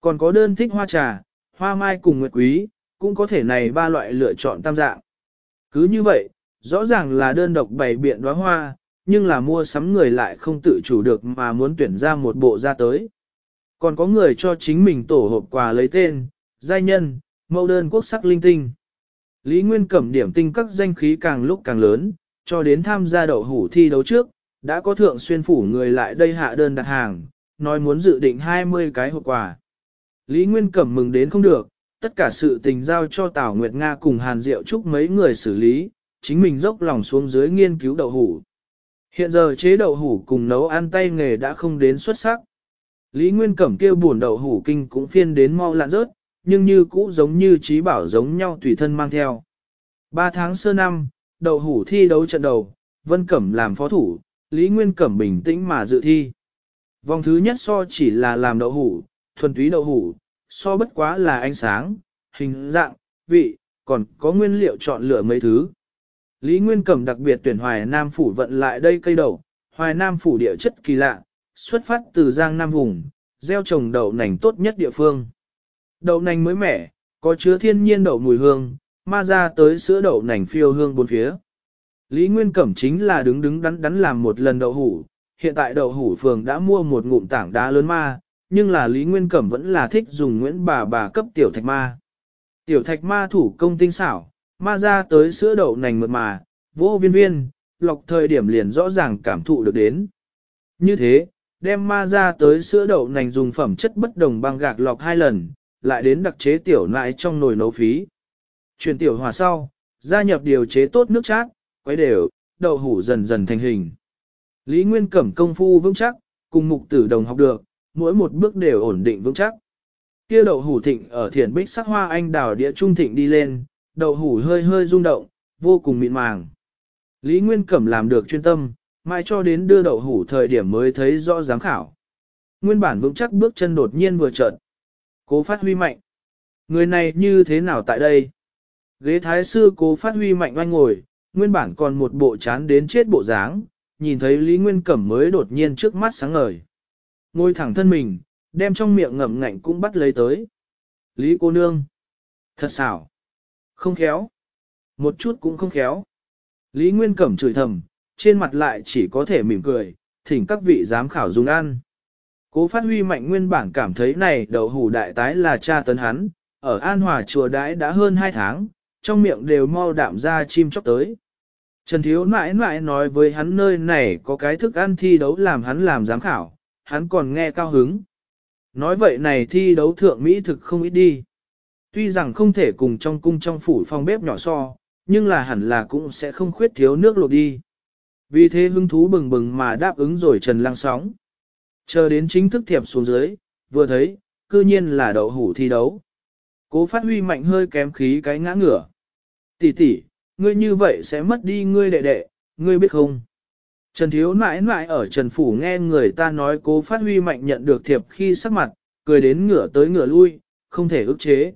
Còn có đơn thích hoa trà, hoa mai cùng nguyệt quý, cũng có thể này ba loại lựa chọn tam dạng. Cứ như vậy, rõ ràng là đơn độc bày biện đóa hoa, nhưng là mua sắm người lại không tự chủ được mà muốn tuyển ra một bộ ra tới. Còn có người cho chính mình tổ hộp quà lấy tên, giai nhân, mẫu đơn quốc sắc linh tinh. Lý Nguyên cẩm điểm tinh các danh khí càng lúc càng lớn, cho đến tham gia đậu hủ thi đấu trước, đã có thượng xuyên phủ người lại đây hạ đơn đặt hàng, nói muốn dự định 20 cái hộp quà. Lý Nguyên Cẩm mừng đến không được, tất cả sự tình giao cho Tào Nguyệt Nga cùng Hàn Diệu Trúc mấy người xử lý, chính mình dốc lòng xuống dưới nghiên cứu đậu hủ. Hiện giờ chế đậu hủ cùng nấu ăn tay nghề đã không đến xuất sắc. Lý Nguyên Cẩm kêu buồn đậu hủ kinh cũng phiên đến mau lạn rớt, nhưng như cũ giống như trí bảo giống nhau tùy thân mang theo. 3 tháng sơ năm, đậu hủ thi đấu trận đầu, Vân Cẩm làm phó thủ, Lý Nguyên Cẩm bình tĩnh mà dự thi. Vòng thứ nhất so chỉ là làm đậu hủ, thuần túy đậu hủ, so bất quá là ánh sáng, hình dạng, vị, còn có nguyên liệu chọn lựa mấy thứ. Lý Nguyên Cẩm đặc biệt tuyển Hoài Nam Phủ vận lại đây cây đậu, Hoài Nam Phủ địa chất kỳ lạ, xuất phát từ Giang Nam Vùng, gieo trồng đậu nành tốt nhất địa phương. Đậu nành mới mẻ, có chứa thiên nhiên đậu mùi hương, ma ra tới sữa đậu nành phiêu hương bốn phía. Lý Nguyên Cẩm chính là đứng đứng đắn đắn làm một lần đậu hủ, hiện tại đậu hủ phường đã mua một ngụm tảng đá lớn ma, nhưng là Lý Nguyên Cẩm vẫn là thích dùng Nguyễn bà bà cấp tiểu thạch ma. Tiểu thạch ma thủ công tinh xảo, ma ra tới sữa đậu nành mượt mà, vô viên viên, lọc thời điểm liền rõ ràng cảm thụ được đến. Như thế, đem ma ra tới sữa đậu nành dùng phẩm chất bất đồng băng gạc lọc hai lần, lại đến đặc chế tiểu lại trong nồi nấu phí. Chuyển tiểu hòa sau, gia nhập điều chế tốt nước chát, quấy đều, đậu hủ dần dần thành hình. Lý Nguyên Cẩm công phu vững chắc, cùng mục tử đồng học được, mỗi một bước đều ổn định vững chắc. Kia đậu hủ thịnh ở thiền bích sắc hoa anh đào địa trung thịnh đi lên, đậu hủ hơi hơi rung động, vô cùng mịn màng. Lý Nguyên Cẩm làm được chuyên tâm, mai cho đến đưa đậu hủ thời điểm mới thấy rõ giám khảo. Nguyên bản vững chắc bước chân đột nhiên vừa chợt Cố phát huy mạnh. Người này như thế nào tại đây? Ghế thái sư cố phát huy mạnh oanh ngồi, nguyên bản còn một bộ chán đến chết bộ dáng, nhìn thấy Lý Nguyên Cẩm mới đột nhiên trước mắt sáng ngời ngồi thẳng thân mình, đem trong miệng ngậm ngạnh cũng bắt lấy tới. Lý cô nương. Thật xảo. Không khéo. Một chút cũng không khéo. Lý Nguyên Cẩm chửi thầm, trên mặt lại chỉ có thể mỉm cười, thỉnh các vị giám khảo dùng ăn. Cố phát huy mạnh nguyên bản cảm thấy này đậu hủ đại tái là cha tấn hắn, ở An Hòa chùa đãi đã hơn 2 tháng, trong miệng đều mau đạm ra chim chóc tới. Trần Thiếu mãi mãi nói với hắn nơi này có cái thức ăn thi đấu làm hắn làm giám khảo, hắn còn nghe cao hứng. Nói vậy này thi đấu thượng Mỹ thực không ít đi. Tuy rằng không thể cùng trong cung trong phủ phòng bếp nhỏ so, nhưng là hẳn là cũng sẽ không khuyết thiếu nước lột đi. Vì thế hứng thú bừng bừng mà đáp ứng rồi Trần Lăng sóng. Chờ đến chính thức thiệp xuống dưới, vừa thấy, cư nhiên là đậu hủ thi đấu. Cố phát huy mạnh hơi kém khí cái ngã ngửa. Tỷ tỷ, ngươi như vậy sẽ mất đi ngươi đệ đệ, ngươi biết không? Trần Thiếu mãi mãi ở Trần Phủ nghe người ta nói cố phát huy mạnh nhận được thiệp khi sắc mặt, cười đến ngửa tới ngửa lui, không thể ức chế.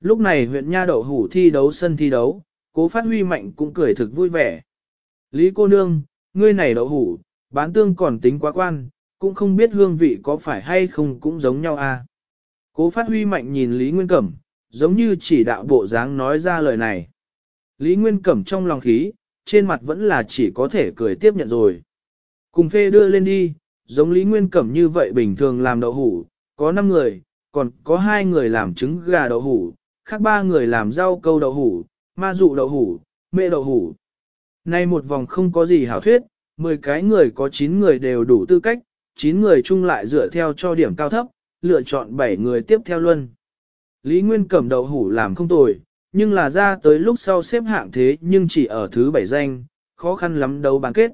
Lúc này huyện Nha Đậu Hủ thi đấu sân thi đấu, cố phát huy mạnh cũng cười thực vui vẻ. Lý cô nương, ngươi này Đậu Hủ, bán tương còn tính quá quan, cũng không biết hương vị có phải hay không cũng giống nhau à. Cố phát huy mạnh nhìn Lý Nguyên Cẩm, giống như chỉ đạo bộ dáng nói ra lời này. Lý Nguyên Cẩm trong lòng khí, trên mặt vẫn là chỉ có thể cười tiếp nhận rồi. Cùng phê đưa lên đi, giống Lý Nguyên Cẩm như vậy bình thường làm đậu hủ, có 5 người, còn có 2 người làm trứng gà đậu hủ, khác 3 người làm rau câu đậu hủ, ma dụ đậu hủ, mẹ đậu hủ. Nay một vòng không có gì hảo thuyết, 10 cái người có 9 người đều đủ tư cách, 9 người chung lại dựa theo cho điểm cao thấp, lựa chọn 7 người tiếp theo luôn Lý Nguyên Cẩm đậu hủ làm không tồi, nhưng là ra tới lúc sau xếp hạng thế nhưng chỉ ở thứ bảy danh, khó khăn lắm đấu bán kết.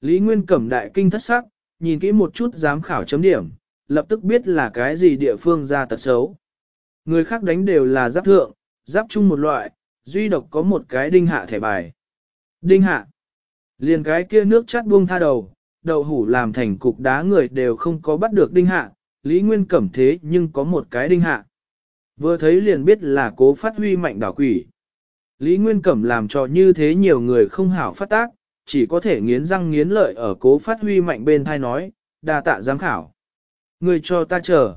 Lý Nguyên Cẩm đại kinh thất sắc, nhìn kỹ một chút giám khảo chấm điểm, lập tức biết là cái gì địa phương ra tật xấu. Người khác đánh đều là giáp thượng, giáp chung một loại, duy độc có một cái đinh hạ thẻ bài. Đinh hạ. Liền cái kia nước chát buông tha đầu, đậu hủ làm thành cục đá người đều không có bắt được đinh hạ, Lý Nguyên Cẩm thế nhưng có một cái đinh hạ. Vừa thấy liền biết là cố phát huy mạnh đảo quỷ. Lý Nguyên Cẩm làm cho như thế nhiều người không hảo phát tác, chỉ có thể nghiến răng nghiến lợi ở cố phát huy mạnh bên thai nói, đà tạ giám khảo. Người cho ta chờ.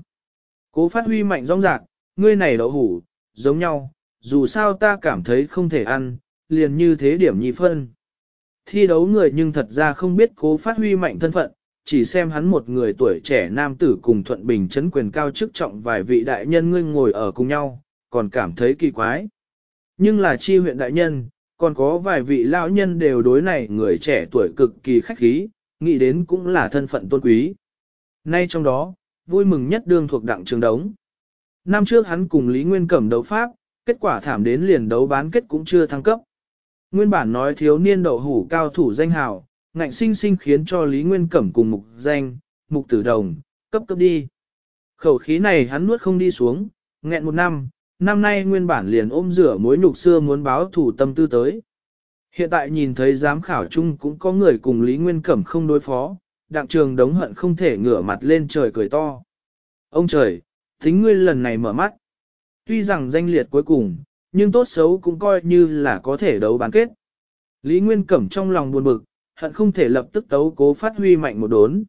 Cố phát huy mạnh rong rạc, ngươi này đậu hủ, giống nhau, dù sao ta cảm thấy không thể ăn, liền như thế điểm nhị phân. Thi đấu người nhưng thật ra không biết cố phát huy mạnh thân phận, chỉ xem hắn một người tuổi trẻ nam tử cùng thuận bình chấn quyền cao chức trọng vài vị đại nhân ngươi ngồi ở cùng nhau, còn cảm thấy kỳ quái. Nhưng là chi huyện đại nhân, còn có vài vị lão nhân đều đối này người trẻ tuổi cực kỳ khách khí, nghĩ đến cũng là thân phận tôn quý. Nay trong đó, vui mừng nhất đương thuộc đặng trường đống. Năm trước hắn cùng Lý Nguyên Cẩm đấu pháp, kết quả thảm đến liền đấu bán kết cũng chưa thăng cấp. Nguyên bản nói thiếu niên đậu hủ cao thủ danh hào, ngạnh sinh sinh khiến cho Lý Nguyên Cẩm cùng mục danh, mục tử đồng, cấp cấp đi. Khẩu khí này hắn nuốt không đi xuống, nghẹn một năm, năm nay nguyên bản liền ôm rửa mối nhục xưa muốn báo thủ tâm tư tới. Hiện tại nhìn thấy giám khảo chung cũng có người cùng Lý Nguyên Cẩm không đối phó, đặng trường đống hận không thể ngửa mặt lên trời cười to. Ông trời, tính ngươi lần này mở mắt. Tuy rằng danh liệt cuối cùng, nhưng tốt xấu cũng coi như là có thể đấu bán kết. Lý Nguyên Cẩm trong lòng buồn bực, hận không thể lập tức tấu cố phát huy mạnh một đốn.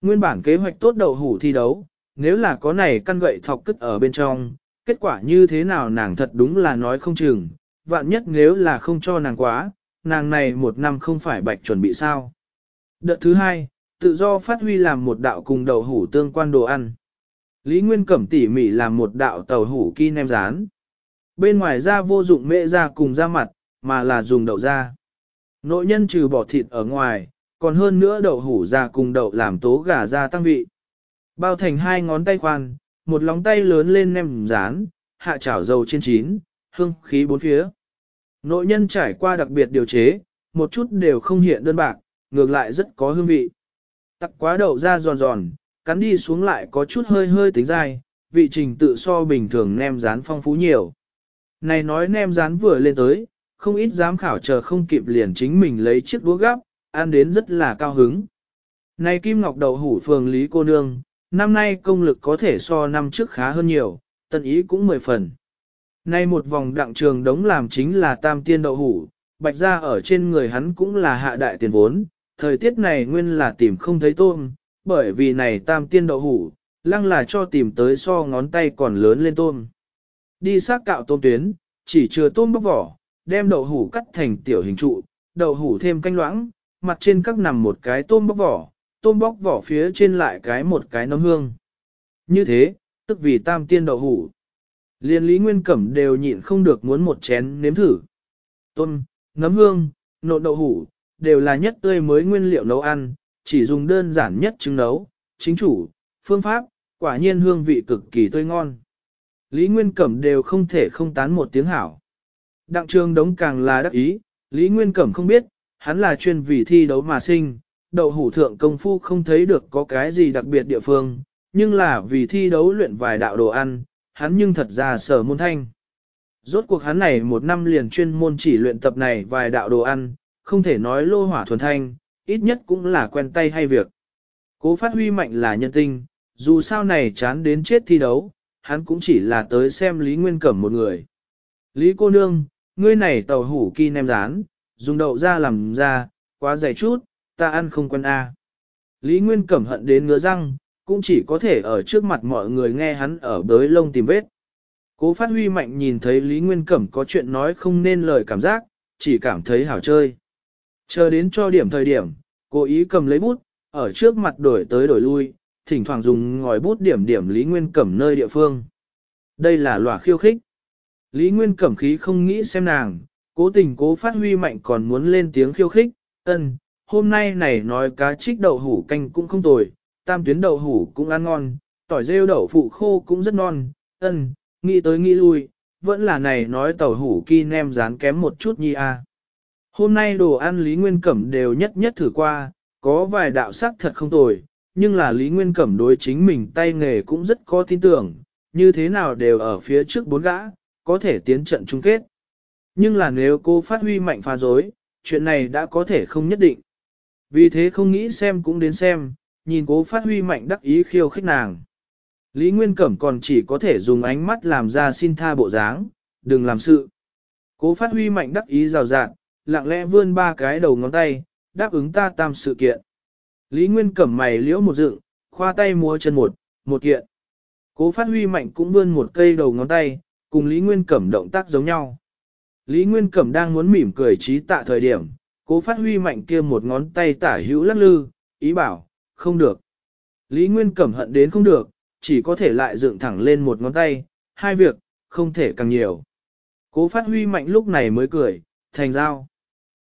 Nguyên bản kế hoạch tốt đầu hủ thi đấu, nếu là có này căn gậy thọc cất ở bên trong, kết quả như thế nào nàng thật đúng là nói không chừng, vạn nhất nếu là không cho nàng quá, nàng này một năm không phải bạch chuẩn bị sao. Đợt thứ hai, tự do phát huy làm một đạo cùng đầu hủ tương quan đồ ăn. Lý Nguyên Cẩm tỉ mỉ làm một đạo tàu hủ ki nem rán. Bên ngoài da vô dụng mễ da cùng da mặt, mà là dùng đậu da. Nội nhân trừ bỏ thịt ở ngoài, còn hơn nữa đậu hủ già cùng đậu làm tố gà ra tăng vị. Bao thành hai ngón tay khoan, một lóng tay lớn lên nem rán, hạ chảo dầu trên chín, hương khí bốn phía. Nội nhân trải qua đặc biệt điều chế, một chút đều không hiện đơn bạc, ngược lại rất có hương vị. Tắc quá đậu ra giòn giòn, cắn đi xuống lại có chút hơi hơi tính dai, vị trình tự so bình thường nem rán phong phú nhiều. Này nói nem rán vừa lên tới, không ít giám khảo chờ không kịp liền chính mình lấy chiếc đũa gắp, ăn đến rất là cao hứng. Này Kim Ngọc Đậu Hủ Phường Lý Cô Nương, năm nay công lực có thể so năm trước khá hơn nhiều, tận ý cũng mười phần. Nay một vòng đặng trường đống làm chính là tam tiên đậu hủ, bạch ra ở trên người hắn cũng là hạ đại tiền vốn, thời tiết này nguyên là tìm không thấy tôm, bởi vì này tam tiên đậu hủ, lăng là cho tìm tới so ngón tay còn lớn lên tôm. Đi xác cạo tôm tuyến, chỉ chừa tôm bóc vỏ, đem đậu hủ cắt thành tiểu hình trụ, đậu hủ thêm canh loãng, mặt trên các nằm một cái tôm bóc vỏ, tôm bóc vỏ phía trên lại cái một cái nấm hương. Như thế, tức vì tam tiên đậu hủ. Liên Lý Nguyên Cẩm đều nhịn không được muốn một chén nếm thử. Tôm, nấm hương, nộn đậu hủ, đều là nhất tươi mới nguyên liệu nấu ăn, chỉ dùng đơn giản nhất trứng nấu, chính chủ, phương pháp, quả nhiên hương vị cực kỳ tươi ngon. Lý Nguyên Cẩm đều không thể không tán một tiếng hảo. Đặng trường đống càng là đắc ý, Lý Nguyên Cẩm không biết, hắn là chuyên vì thi đấu mà sinh, đậu hủ thượng công phu không thấy được có cái gì đặc biệt địa phương, nhưng là vì thi đấu luyện vài đạo đồ ăn, hắn nhưng thật ra sở môn thanh. Rốt cuộc hắn này một năm liền chuyên môn chỉ luyện tập này vài đạo đồ ăn, không thể nói lô hỏa thuần thanh, ít nhất cũng là quen tay hay việc. Cố phát huy mạnh là nhân tinh, dù sao này chán đến chết thi đấu, hắn cũng chỉ là tới xem Lý Nguyên Cẩm một người. Lý cô nương, ngươi này tàu hủ kỳ nem rán, dùng đậu ra làm ra, quá dày chút, ta ăn không quân A. À. Lý Nguyên cẩm hận đến ngứa răng, cũng chỉ có thể ở trước mặt mọi người nghe hắn ở bới lông tìm vết. Cố phát huy mạnh nhìn thấy Lý Nguyên cẩm có chuyện nói không nên lời cảm giác, chỉ cảm thấy hảo chơi. Chờ đến cho điểm thời điểm, cố ý cầm lấy bút, ở trước mặt đổi tới đổi lui, thỉnh thoảng dùng ngòi bút điểm điểm Lý Nguyên cẩm nơi địa phương. Đây là lòa khiêu khích. Lý Nguyên Cẩm khí không nghĩ xem nàng, cố tình cố phát huy mạnh còn muốn lên tiếng khiêu khích, ân, hôm nay này nói cá trích đậu hủ canh cũng không tồi, tam tuyến đậu hủ cũng ăn ngon, tỏi rêu đậu phụ khô cũng rất non, ân, nghĩ tới nghĩ lui, vẫn là này nói tàu hủ ki nem rán kém một chút nhi a à. Hôm nay đồ ăn Lý Nguyên Cẩm đều nhất nhất thử qua, có vài đạo sắc thật không tồi, nhưng là Lý Nguyên Cẩm đối chính mình tay nghề cũng rất có tin tưởng, như thế nào đều ở phía trước bốn gã, có thể tiến trận chung kết. Nhưng là nếu cô phát huy mạnh phá dối, chuyện này đã có thể không nhất định. Vì thế không nghĩ xem cũng đến xem, nhìn cố phát huy mạnh đắc ý khiêu khích nàng. Lý Nguyên Cẩm còn chỉ có thể dùng ánh mắt làm ra xin tha bộ dáng, đừng làm sự. Cố phát huy mạnh đắc ý rào rạng, lặng lẽ vươn ba cái đầu ngón tay, đáp ứng ta tam sự kiện. Lý Nguyên Cẩm mày liễu một dựng, khoa tay múa chân một, một kiện. Cố phát huy mạnh cũng vươn một cây đầu ngón tay, cùng Lý Nguyên Cẩm động tác giống nhau. Lý Nguyên Cẩm đang muốn mỉm cười trí tạ thời điểm, cố phát huy mạnh kia một ngón tay tả hữu lắc lư, ý bảo, không được. Lý Nguyên Cẩm hận đến không được, chỉ có thể lại dựng thẳng lên một ngón tay, hai việc, không thể càng nhiều. Cố phát huy mạnh lúc này mới cười, thành giao.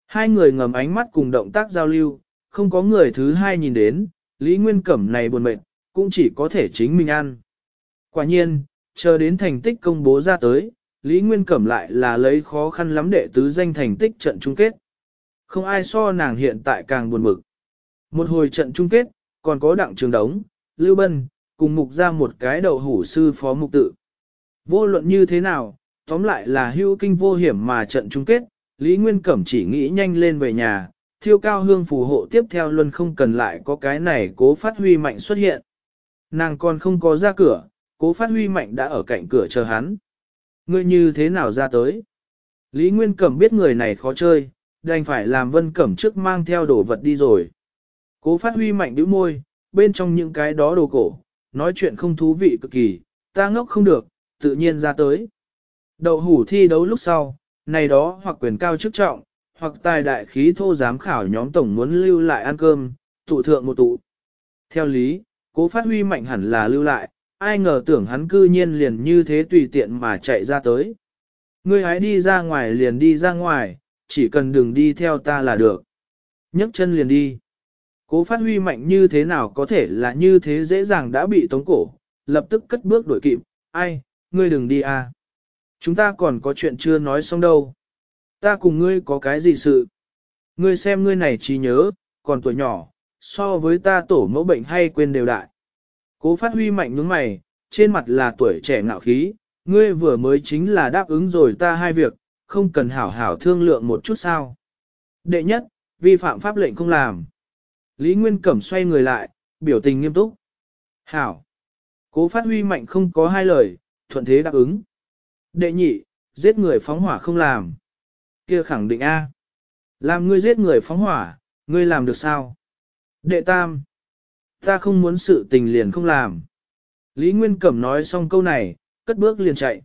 Hai người ngầm ánh mắt cùng động tác giao lưu, không có người thứ hai nhìn đến, Lý Nguyên Cẩm này buồn mệt, cũng chỉ có thể chính mình ăn. Quả nhiên, chờ đến thành tích công bố ra tới, Lý Nguyên Cẩm lại là lấy khó khăn lắm đệ tứ danh thành tích trận chung kết. Không ai so nàng hiện tại càng buồn mực. Một hồi trận chung kết, còn có đặng trường đống, Lưu Bân, cùng mục ra một cái đầu hủ sư phó mục tự. Vô luận như thế nào, tóm lại là hưu kinh vô hiểm mà trận chung kết, Lý Nguyên Cẩm chỉ nghĩ nhanh lên về nhà, thiêu cao hương phù hộ tiếp theo luôn không cần lại có cái này cố phát huy mạnh xuất hiện. Nàng còn không có ra cửa, cố phát huy mạnh đã ở cạnh cửa chờ hắn. Ngươi như thế nào ra tới? Lý Nguyên Cẩm biết người này khó chơi, đành phải làm Vân Cẩm trước mang theo đồ vật đi rồi. Cố phát huy mạnh đứa môi, bên trong những cái đó đồ cổ, nói chuyện không thú vị cực kỳ, ta ngốc không được, tự nhiên ra tới. Đậu hủ thi đấu lúc sau, này đó hoặc quyền cao chức trọng, hoặc tài đại khí thô giám khảo nhóm tổng muốn lưu lại ăn cơm, tụ thượng một tụ. Theo lý, cố phát huy mạnh hẳn là lưu lại, ai ngờ tưởng hắn cư nhiên liền như thế tùy tiện mà chạy ra tới. Ngươi hãy đi ra ngoài liền đi ra ngoài, chỉ cần đừng đi theo ta là được. nhấc chân liền đi. Cố phát huy mạnh như thế nào có thể là như thế dễ dàng đã bị tống cổ, lập tức cất bước đổi kịp, ai, ngươi đừng đi à. Chúng ta còn có chuyện chưa nói xong đâu. Ta cùng ngươi có cái gì sự? Ngươi xem ngươi này chỉ nhớ, còn tuổi nhỏ, so với ta tổ mẫu bệnh hay quên đều đại. Cố phát huy mạnh nhướng mày, trên mặt là tuổi trẻ ngạo khí, ngươi vừa mới chính là đáp ứng rồi ta hai việc, không cần hảo hảo thương lượng một chút sao. Đệ nhất, vi phạm pháp lệnh không làm. Lý Nguyên Cẩm xoay người lại, biểu tình nghiêm túc. Hảo. Cố phát huy mạnh không có hai lời, thuận thế đáp ứng. Đệ nhị, giết người phóng hỏa không làm. kia khẳng định A. Làm ngươi giết người phóng hỏa, ngươi làm được sao? Đệ tam, ta không muốn sự tình liền không làm. Lý Nguyên Cẩm nói xong câu này, cất bước liền chạy.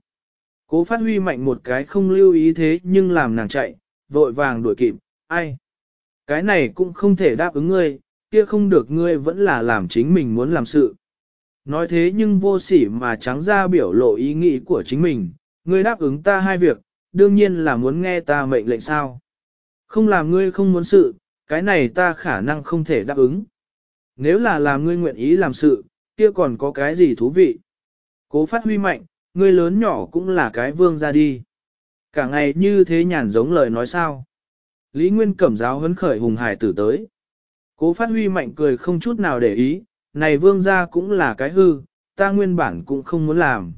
Cố phát huy mạnh một cái không lưu ý thế nhưng làm nàng chạy, vội vàng đuổi kịp, ai. Cái này cũng không thể đáp ứng ngươi, kia không được ngươi vẫn là làm chính mình muốn làm sự. Nói thế nhưng vô sỉ mà trắng ra biểu lộ ý nghĩ của chính mình, ngươi đáp ứng ta hai việc, đương nhiên là muốn nghe ta mệnh lệnh sao. Không làm ngươi không muốn sự, cái này ta khả năng không thể đáp ứng. Nếu là làm ngươi nguyện ý làm sự, kia còn có cái gì thú vị? Cố phát huy mạnh, ngươi lớn nhỏ cũng là cái vương ra đi. Cả ngày như thế nhàn giống lời nói sao. Lý Nguyên cẩm giáo hấn khởi hùng hải tử tới. Cố phát huy mạnh cười không chút nào để ý, này vương ra cũng là cái hư, ta nguyên bản cũng không muốn làm.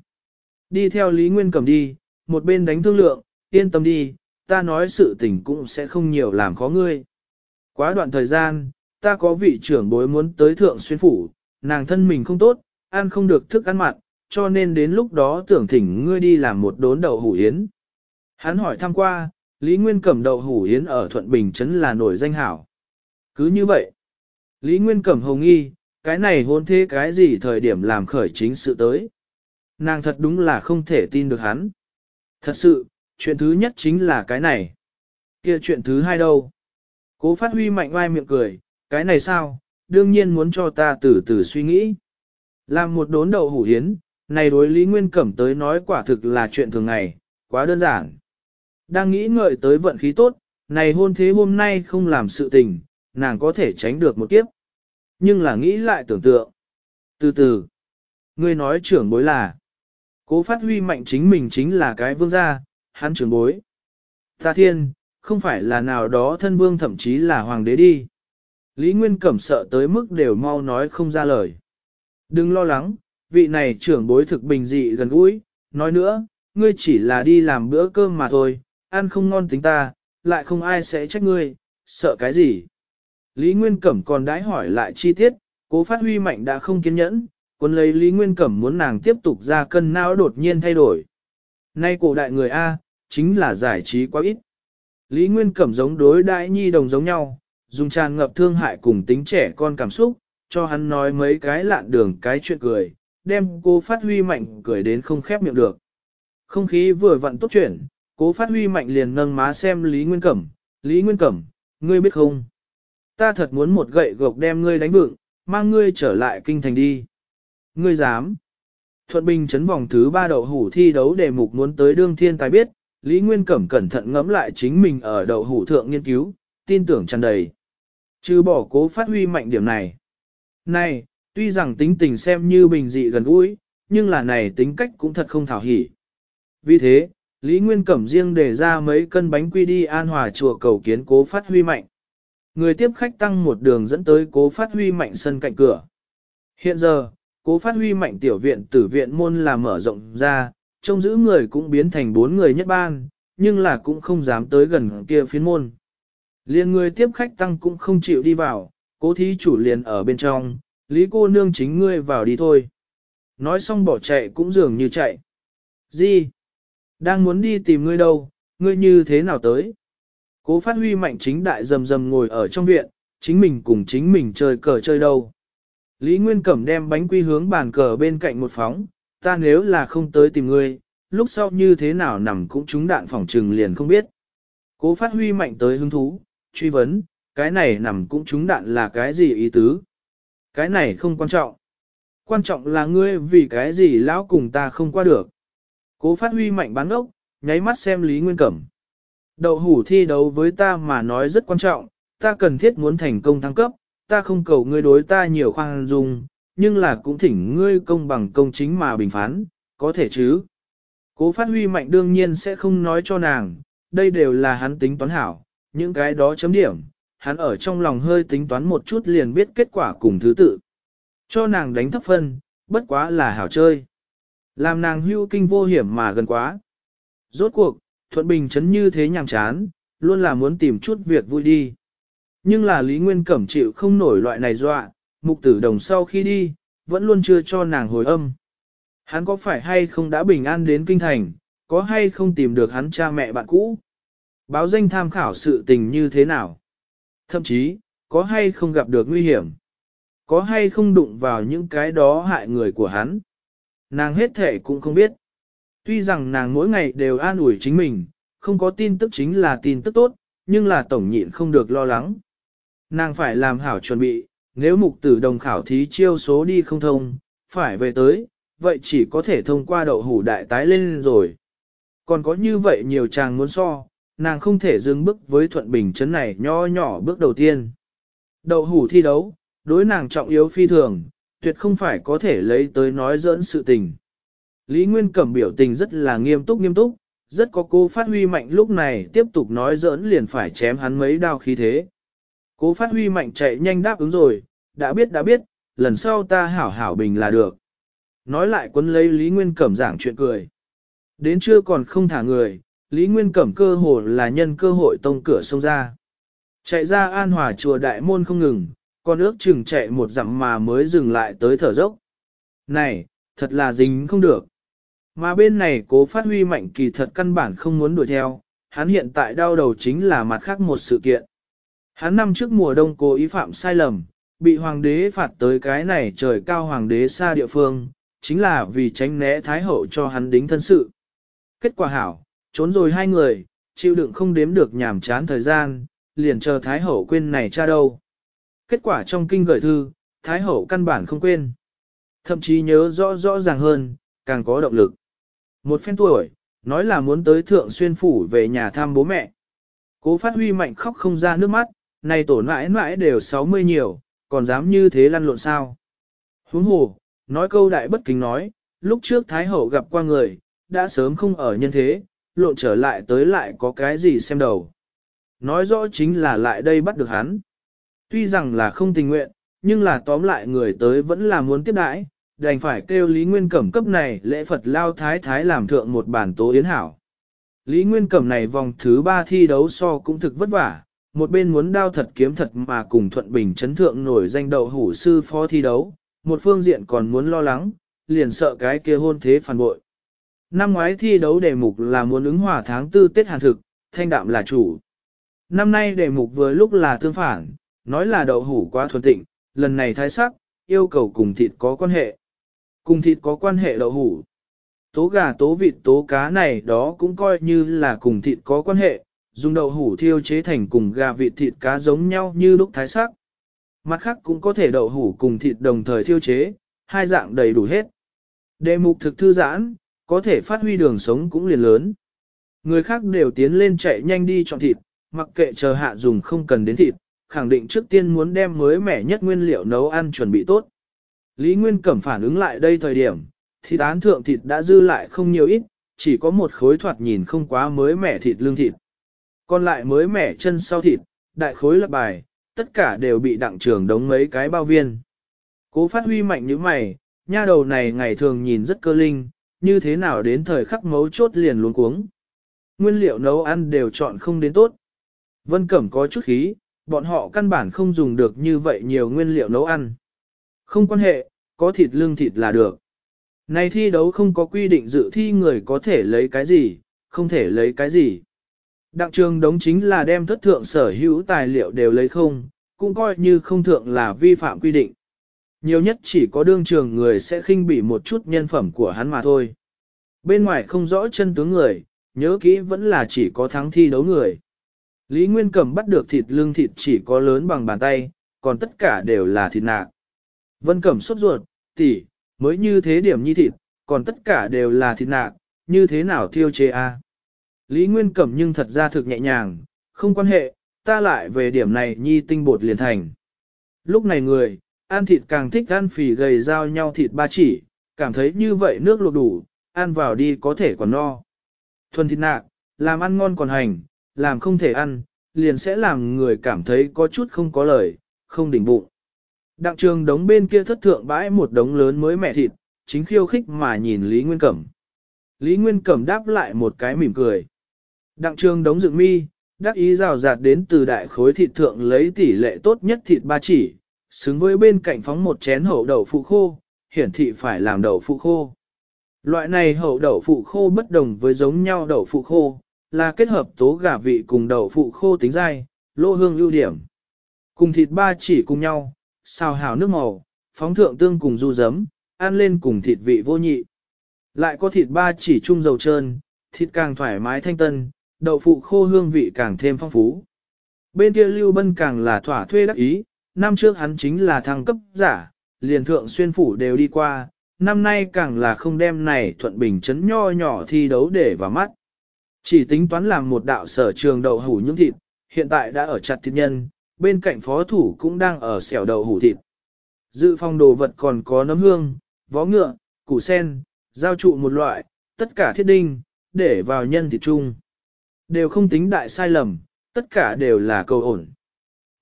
Đi theo Lý Nguyên cẩm đi, một bên đánh thương lượng, yên tâm đi, ta nói sự tình cũng sẽ không nhiều làm khó ngươi. Quá đoạn thời gian, ta có vị trưởng bối muốn tới thượng xuyên phủ, nàng thân mình không tốt, ăn không được thức ăn mặn, cho nên đến lúc đó tưởng thỉnh ngươi đi làm một đốn đậu hủ yến. Hắn hỏi thăm qua, Lý Nguyên Cẩm đậu hủ yến ở Thuận Bình Trấn là nổi danh hảo. Cứ như vậy, Lý Nguyên Cẩm hồng nghi, cái này hôn thế cái gì thời điểm làm khởi chính sự tới. Nàng thật đúng là không thể tin được hắn. Thật sự, chuyện thứ nhất chính là cái này. kia chuyện thứ hai đâu? Cố phát huy mạnh oai miệng cười, cái này sao, đương nhiên muốn cho ta từ từ suy nghĩ. Làm một đốn đậu hủ hiến, này đối Lý Nguyên Cẩm tới nói quả thực là chuyện thường ngày, quá đơn giản. Đang nghĩ ngợi tới vận khí tốt, này hôn thế hôm nay không làm sự tình, nàng có thể tránh được một kiếp. Nhưng là nghĩ lại tưởng tượng. Từ từ, ngươi nói trưởng bối là, cố phát huy mạnh chính mình chính là cái vương gia, hắn trưởng bối. Ta thiên, không phải là nào đó thân vương thậm chí là hoàng đế đi. Lý Nguyên Cẩm sợ tới mức đều mau nói không ra lời. Đừng lo lắng, vị này trưởng bối thực bình dị gần gũi, nói nữa, ngươi chỉ là đi làm bữa cơm mà thôi, ăn không ngon tính ta, lại không ai sẽ trách ngươi, sợ cái gì. Lý Nguyên Cẩm còn đãi hỏi lại chi tiết, cố phát huy mạnh đã không kiên nhẫn, quân lấy Lý Nguyên Cẩm muốn nàng tiếp tục ra cân não đột nhiên thay đổi. Nay cổ đại người A, chính là giải trí quá ít. Lý Nguyên Cẩm giống đối đại nhi đồng giống nhau, dùng tràn ngập thương hại cùng tính trẻ con cảm xúc, cho hắn nói mấy cái lạn đường cái chuyện cười, đem cô phát huy mạnh cười đến không khép miệng được. Không khí vừa vặn tốt chuyển, cố phát huy mạnh liền nâng má xem Lý Nguyên Cẩm, Lý Nguyên Cẩm, ngươi biết không? Ta thật muốn một gậy gộc đem ngươi đánh vựng, mang ngươi trở lại kinh thành đi. Ngươi dám? Thuận Bình chấn vòng thứ ba đậu hủ thi đấu đề mục muốn tới đương thiên tài biết, Lý Nguyên Cẩm cẩn thận ngẫm lại chính mình ở đậu hủ thượng nghiên cứu, tin tưởng tràn đầy. Chứ bỏ cố phát huy mạnh điểm này. Này, tuy rằng tính tình xem như bình dị gần gũi, nhưng là này tính cách cũng thật không thảo hỉ. Vì thế, Lý Nguyên Cẩm riêng để ra mấy cân bánh quy đi an hòa chùa cầu kiến cố phát huy mạnh. Người tiếp khách tăng một đường dẫn tới cố phát huy mạnh sân cạnh cửa. Hiện giờ, cố phát huy mạnh tiểu viện tử viện môn là mở rộng ra, trông giữ người cũng biến thành bốn người nhất ban, nhưng là cũng không dám tới gần kia phiến môn liền người tiếp khách tăng cũng không chịu đi vào, cố thí chủ liền ở bên trong, lý cô nương chính ngươi vào đi thôi. Nói xong bỏ chạy cũng dường như chạy. Gì? Đang muốn đi tìm ngươi đâu, ngươi như thế nào tới? Cố phát huy mạnh chính đại rầm rầm ngồi ở trong viện, chính mình cùng chính mình chơi cờ chơi đâu. Lý Nguyên Cẩm đem bánh quy hướng bàn cờ bên cạnh một phóng, ta nếu là không tới tìm ngươi, lúc sau như thế nào nằm cũng trúng đạn phòng trừng liền không biết. Cố phát huy mạnh tới hứng thú, truy vấn, cái này nằm cũng trúng đạn là cái gì ý tứ? Cái này không quan trọng. Quan trọng là ngươi vì cái gì lão cùng ta không qua được. Cố phát huy mạnh bán ốc, nháy mắt xem Lý Nguyên Cẩm. Đậu hủ thi đấu với ta mà nói rất quan trọng, ta cần thiết muốn thành công thăng cấp, ta không cầu ngươi đối ta nhiều khoan dung, nhưng là cũng thỉnh ngươi công bằng công chính mà bình phán, có thể chứ. Cố phát huy mạnh đương nhiên sẽ không nói cho nàng, đây đều là hắn tính toán hảo, những cái đó chấm điểm, hắn ở trong lòng hơi tính toán một chút liền biết kết quả cùng thứ tự. Cho nàng đánh thấp phân, bất quá là hảo chơi. Làm nàng hưu kinh vô hiểm mà gần quá. Rốt cuộc, Thuận Bình chấn như thế nhàm chán, luôn là muốn tìm chút việc vui đi. Nhưng là Lý Nguyên Cẩm chịu không nổi loại này dọa, mục tử đồng sau khi đi, vẫn luôn chưa cho nàng hồi âm. Hắn có phải hay không đã bình an đến kinh thành, có hay không tìm được hắn cha mẹ bạn cũ? Báo danh tham khảo sự tình như thế nào? Thậm chí, có hay không gặp được nguy hiểm? Có hay không đụng vào những cái đó hại người của hắn? Nàng hết thể cũng không biết. Tuy rằng nàng mỗi ngày đều an ủi chính mình, không có tin tức chính là tin tức tốt, nhưng là tổng nhịn không được lo lắng. Nàng phải làm hảo chuẩn bị, nếu mục tử đồng khảo thí chiêu số đi không thông, phải về tới, vậy chỉ có thể thông qua đậu hủ đại tái lên rồi. Còn có như vậy nhiều chàng muốn so, nàng không thể dừng bước với thuận bình chấn này nho nhỏ bước đầu tiên. Đậu hủ thi đấu, đối nàng trọng yếu phi thường, tuyệt không phải có thể lấy tới nói dỡn sự tình. Lý Nguyên Cẩm biểu tình rất là nghiêm túc nghiêm túc, rất có cô phát huy mạnh lúc này tiếp tục nói dỡn liền phải chém hắn mấy đao khí thế. Cố phát huy mạnh chạy nhanh đáp ứng rồi, đã biết đã biết, lần sau ta hảo hảo bình là được. Nói lại quân lấy Lý Nguyên Cẩm giảng chuyện cười. Đến chưa còn không thả người, Lý Nguyên Cẩm cơ hồ là nhân cơ hội tông cửa sông ra. Chạy ra an hòa chùa đại môn không ngừng, con ước chừng chạy một dặm mà mới dừng lại tới thở dốc. Này, thật là dính không được. Mà bên này cố phát huy mạnh kỳ thật căn bản không muốn đuổi theo, hắn hiện tại đau đầu chính là mặt khác một sự kiện. Hắn năm trước mùa đông cố ý phạm sai lầm, bị hoàng đế phạt tới cái này trời cao hoàng đế xa địa phương, chính là vì tránh né thái hậu cho hắn đính thân sự. Kết quả hảo, trốn rồi hai người, chịu đựng không đếm được nhàm chán thời gian, liền chờ Thái Hậu quên này cha đâu. Kết quả trong kinh gửi thư, Thái Hậu căn bản không quên. Thậm chí nhớ rõ rõ ràng hơn, càng có động lực. Một phen tuổi, nói là muốn tới Thượng Xuyên Phủ về nhà thăm bố mẹ. Cố phát huy mạnh khóc không ra nước mắt, này tổ mãi mãi đều 60 nhiều, còn dám như thế lăn lộn sao. Huống hồ, nói câu đại bất kính nói, lúc trước Thái Hậu gặp qua người, đã sớm không ở nhân thế, lộn trở lại tới lại có cái gì xem đầu. Nói rõ chính là lại đây bắt được hắn. Tuy rằng là không tình nguyện, nhưng là tóm lại người tới vẫn là muốn tiếp đãi, đành phải kêu Lý Nguyên Cẩm cấp này lễ Phật Lao Thái Thái làm thượng một bản tố yến hảo. Lý Nguyên Cẩm này vòng thứ ba thi đấu so cũng thực vất vả, một bên muốn đao thật kiếm thật mà cùng Thuận Bình chấn thượng nổi danh đậu hủ sư phó thi đấu, một phương diện còn muốn lo lắng, liền sợ cái kia hôn thế phản bội. Năm ngoái thi đấu đề mục là muốn ứng hòa tháng tư Tết Hàn thực, thanh đạm là chủ. Năm nay đề mục vừa lúc là tương phản, nói là đậu hủ quá thuần tịnh, lần này thái sắc, yêu cầu cùng thịt có quan hệ. Cùng thịt có quan hệ đậu hủ. Tố gà tố vịt tố cá này đó cũng coi như là cùng thịt có quan hệ, dùng đậu hủ thiêu chế thành cùng gà vịt thịt cá giống nhau như lúc thái sắc. Mặt khác cũng có thể đậu hủ cùng thịt đồng thời thiêu chế, hai dạng đầy đủ hết. Đề mục thực thư giãn, có thể phát huy đường sống cũng liền lớn. Người khác đều tiến lên chạy nhanh đi chọn thịt, mặc kệ chờ hạ dùng không cần đến thịt, khẳng định trước tiên muốn đem mới mẻ nhất nguyên liệu nấu ăn chuẩn bị tốt. Lý Nguyên Cẩm phản ứng lại đây thời điểm, thịt án thượng thịt đã dư lại không nhiều ít, chỉ có một khối thoạt nhìn không quá mới mẻ thịt lương thịt. Còn lại mới mẻ chân sau thịt, đại khối lập bài, tất cả đều bị đặng trưởng đống mấy cái bao viên. Cố phát huy mạnh như mày, nha đầu này ngày thường nhìn rất cơ linh, như thế nào đến thời khắc mấu chốt liền luống cuống. Nguyên liệu nấu ăn đều chọn không đến tốt. Vân Cẩm có chút khí, bọn họ căn bản không dùng được như vậy nhiều nguyên liệu nấu ăn. Không quan hệ, có thịt lương thịt là được. Này thi đấu không có quy định dự thi người có thể lấy cái gì, không thể lấy cái gì. Đặng trường đống chính là đem thất thượng sở hữu tài liệu đều lấy không, cũng coi như không thượng là vi phạm quy định. Nhiều nhất chỉ có đương trường người sẽ khinh bỉ một chút nhân phẩm của hắn mà thôi. Bên ngoài không rõ chân tướng người, nhớ kỹ vẫn là chỉ có thắng thi đấu người. Lý Nguyên Cẩm bắt được thịt lương thịt chỉ có lớn bằng bàn tay, còn tất cả đều là thịt nạc. Vân Cẩm sốt ruột, tỷ mới như thế điểm nhi thịt, còn tất cả đều là thịt nạc, như thế nào thiêu chế a? Lý Nguyên Cẩm nhưng thật ra thực nhẹ nhàng, không quan hệ, ta lại về điểm này nhi tinh bột liền thành. Lúc này người, ăn thịt càng thích ăn phì gầy giao nhau thịt ba chỉ, cảm thấy như vậy nước luộc đủ, ăn vào đi có thể còn no. Thuần thịt nạc, làm ăn ngon còn hành, làm không thể ăn, liền sẽ làm người cảm thấy có chút không có lời, không đỉnh bụng. Đặng trường đống bên kia thất thượng bãi một đống lớn mới mẻ thịt, chính khiêu khích mà nhìn Lý Nguyên Cẩm. Lý Nguyên Cẩm đáp lại một cái mỉm cười. Đặng trường đống dựng mi, đắc ý rào rạt đến từ đại khối thịt thượng lấy tỷ lệ tốt nhất thịt ba chỉ, Xứng với bên cạnh phóng một chén hậu đậu phụ khô, hiển thị phải làm đậu phụ khô. Loại này hậu đậu phụ khô bất đồng với giống nhau đậu phụ khô, là kết hợp tố gà vị cùng đậu phụ khô tính dai, lô hương ưu điểm. Cùng thịt ba chỉ cùng nhau, xào hào nước màu, phóng thượng tương cùng du giấm, ăn lên cùng thịt vị vô nhị. Lại có thịt ba chỉ chung dầu trơn, thịt càng thoải mái thanh tân, đậu phụ khô hương vị càng thêm phong phú. Bên kia Lưu Bân càng là thỏa thuê đắc ý, năm trước hắn chính là thăng cấp giả, liền thượng xuyên phủ đều đi qua, năm nay càng là không đem này thuận bình chấn nho nhỏ thi đấu để vào mắt. Chỉ tính toán làm một đạo sở trường đầu hủ những thịt, hiện tại đã ở chặt thịt nhân, bên cạnh phó thủ cũng đang ở xẻo đầu hủ thịt. Dự phòng đồ vật còn có nấm hương, vó ngựa, củ sen, giao trụ một loại, tất cả thiết đinh, để vào nhân thịt chung. Đều không tính đại sai lầm, tất cả đều là cầu ổn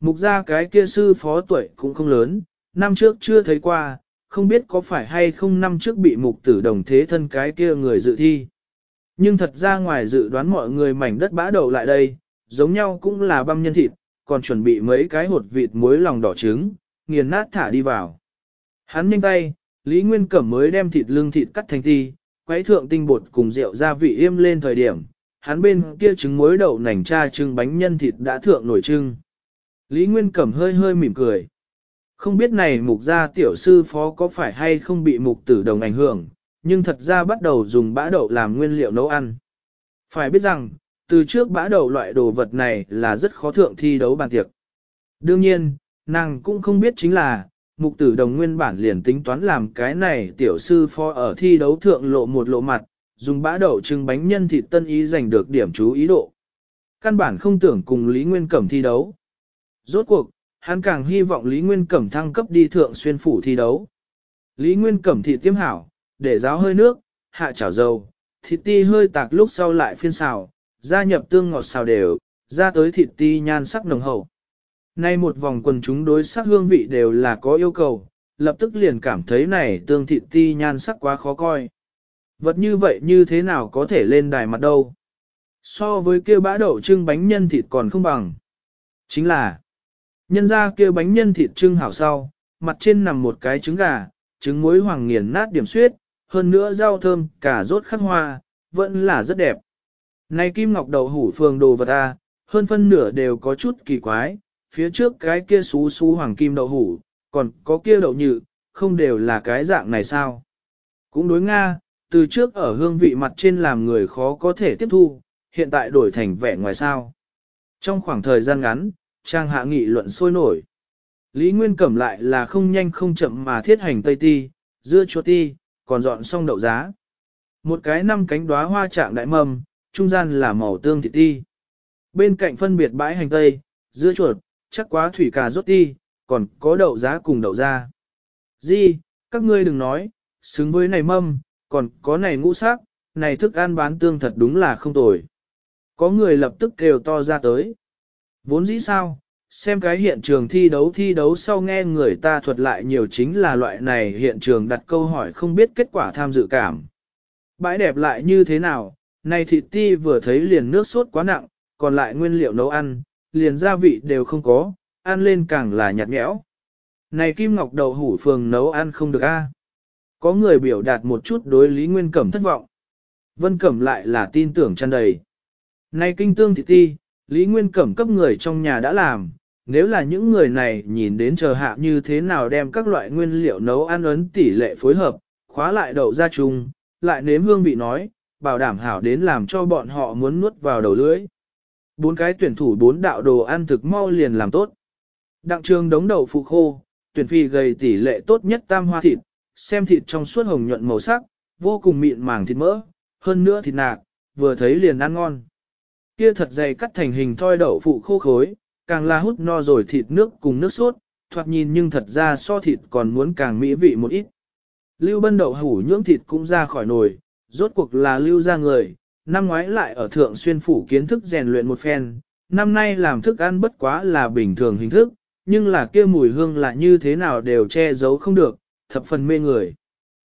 mục ra cái kia sư phó tuổi cũng không lớn, năm trước chưa thấy qua, không biết có phải hay không năm trước bị mục tử đồng thế thân cái kia người dự thi. Nhưng thật ra ngoài dự đoán mọi người mảnh đất bã đầu lại đây, giống nhau cũng là băm nhân thịt, còn chuẩn bị mấy cái hột vịt muối lòng đỏ trứng, nghiền nát thả đi vào. Hắn nhanh tay, Lý Nguyên Cẩm mới đem thịt lương thịt cắt thành ti, quấy thượng tinh bột cùng rượu gia vị im lên thời điểm, hắn bên kia trứng muối đậu nành cha trưng bánh nhân thịt đã thượng nổi trưng. Lý Nguyên Cẩm hơi hơi mỉm cười. Không biết này mục gia tiểu sư phó có phải hay không bị mục tử đồng ảnh hưởng, nhưng thật ra bắt đầu dùng bã đậu làm nguyên liệu nấu ăn. Phải biết rằng, từ trước bã đậu loại đồ vật này là rất khó thượng thi đấu bàn tiệc. Đương nhiên, nàng cũng không biết chính là, mục tử đồng nguyên bản liền tính toán làm cái này tiểu sư phó ở thi đấu thượng lộ một lộ mặt, dùng bã đậu trưng bánh nhân thịt tân ý giành được điểm chú ý độ. Căn bản không tưởng cùng Lý Nguyên Cẩm thi đấu. Rốt cuộc, hắn càng hy vọng Lý Nguyên Cẩm thăng cấp đi thượng xuyên phủ thi đấu. Lý Nguyên Cẩm thịt tiêm hảo, để ráo hơi nước, hạ chảo dầu, thịt ti hơi tạc lúc sau lại phiên xào, gia nhập tương ngọt xào đều, ra tới thịt ti nhan sắc nồng hậu. Nay một vòng quần chúng đối sắc hương vị đều là có yêu cầu, lập tức liền cảm thấy này tương thịt ti nhan sắc quá khó coi. Vật như vậy như thế nào có thể lên đài mặt đâu? So với kêu bã đậu trưng bánh nhân thịt còn không bằng. Chính là, Nhân ra kia bánh nhân thịt trưng hảo sau, mặt trên nằm một cái trứng gà, trứng muối hoàng nghiền nát điểm suyết, hơn nữa rau thơm, cả rốt khắc hoa, vẫn là rất đẹp. Này kim ngọc đậu hủ phường đồ vật ta, hơn phân nửa đều có chút kỳ quái, phía trước cái kia xú xú hoàng kim đậu hủ, còn có kia đậu nhự, không đều là cái dạng này sao. Cũng đối Nga, từ trước ở hương vị mặt trên làm người khó có thể tiếp thu, hiện tại đổi thành vẻ ngoài sao. Trong khoảng thời gian ngắn, Trang hạ nghị luận sôi nổi. Lý Nguyên Cẩm lại là không nhanh không chậm mà thiết hành tây ti, dưa chua ti, còn dọn xong đậu giá. Một cái năm cánh đóa hoa trạng đại mầm, trung gian là màu tương thịt ti. Bên cạnh phân biệt bãi hành tây, dưa chuột, chắc quá thủy cà rốt ti, còn có đậu giá cùng đậu ra. Di, các ngươi đừng nói, xứng với này mâm, còn có này ngũ sắc, này thức ăn bán tương thật đúng là không tồi. Có người lập tức kêu to ra tới. Vốn dĩ sao, xem cái hiện trường thi đấu thi đấu sau nghe người ta thuật lại nhiều chính là loại này hiện trường đặt câu hỏi không biết kết quả tham dự cảm. Bãi đẹp lại như thế nào, này thịt ti vừa thấy liền nước sốt quá nặng, còn lại nguyên liệu nấu ăn, liền gia vị đều không có, ăn lên càng là nhạt nhẽo. Này kim ngọc đầu hủ phường nấu ăn không được a. À? Có người biểu đạt một chút đối Lý Nguyên Cẩm thất vọng. Vân Cẩm lại là tin tưởng tràn đầy. Này kinh tương thịt ti, Lý Nguyên Cẩm cấp người trong nhà đã làm, nếu là những người này nhìn đến chờ hạ như thế nào đem các loại nguyên liệu nấu ăn ấn tỷ lệ phối hợp, khóa lại đậu ra chung, lại nếm hương vị nói, bảo đảm hảo đến làm cho bọn họ muốn nuốt vào đầu lưỡi. Bốn cái tuyển thủ bốn đạo đồ ăn thực mau liền làm tốt. Đặng trường đống đậu phụ khô, tuyển phi gầy tỷ lệ tốt nhất tam hoa thịt, xem thịt trong suốt hồng nhuận màu sắc, vô cùng mịn màng thịt mỡ, hơn nữa thịt nạc, vừa thấy liền ăn ngon kia thật dày cắt thành hình thoi đậu phụ khô khối, càng là hút no rồi thịt nước cùng nước sốt, thoạt nhìn nhưng thật ra so thịt còn muốn càng mỹ vị một ít. Lưu bân đậu hủ nhưỡng thịt cũng ra khỏi nồi, rốt cuộc là lưu ra người, năm ngoái lại ở thượng xuyên phủ kiến thức rèn luyện một phen, năm nay làm thức ăn bất quá là bình thường hình thức, nhưng là kia mùi hương là như thế nào đều che giấu không được, thập phần mê người.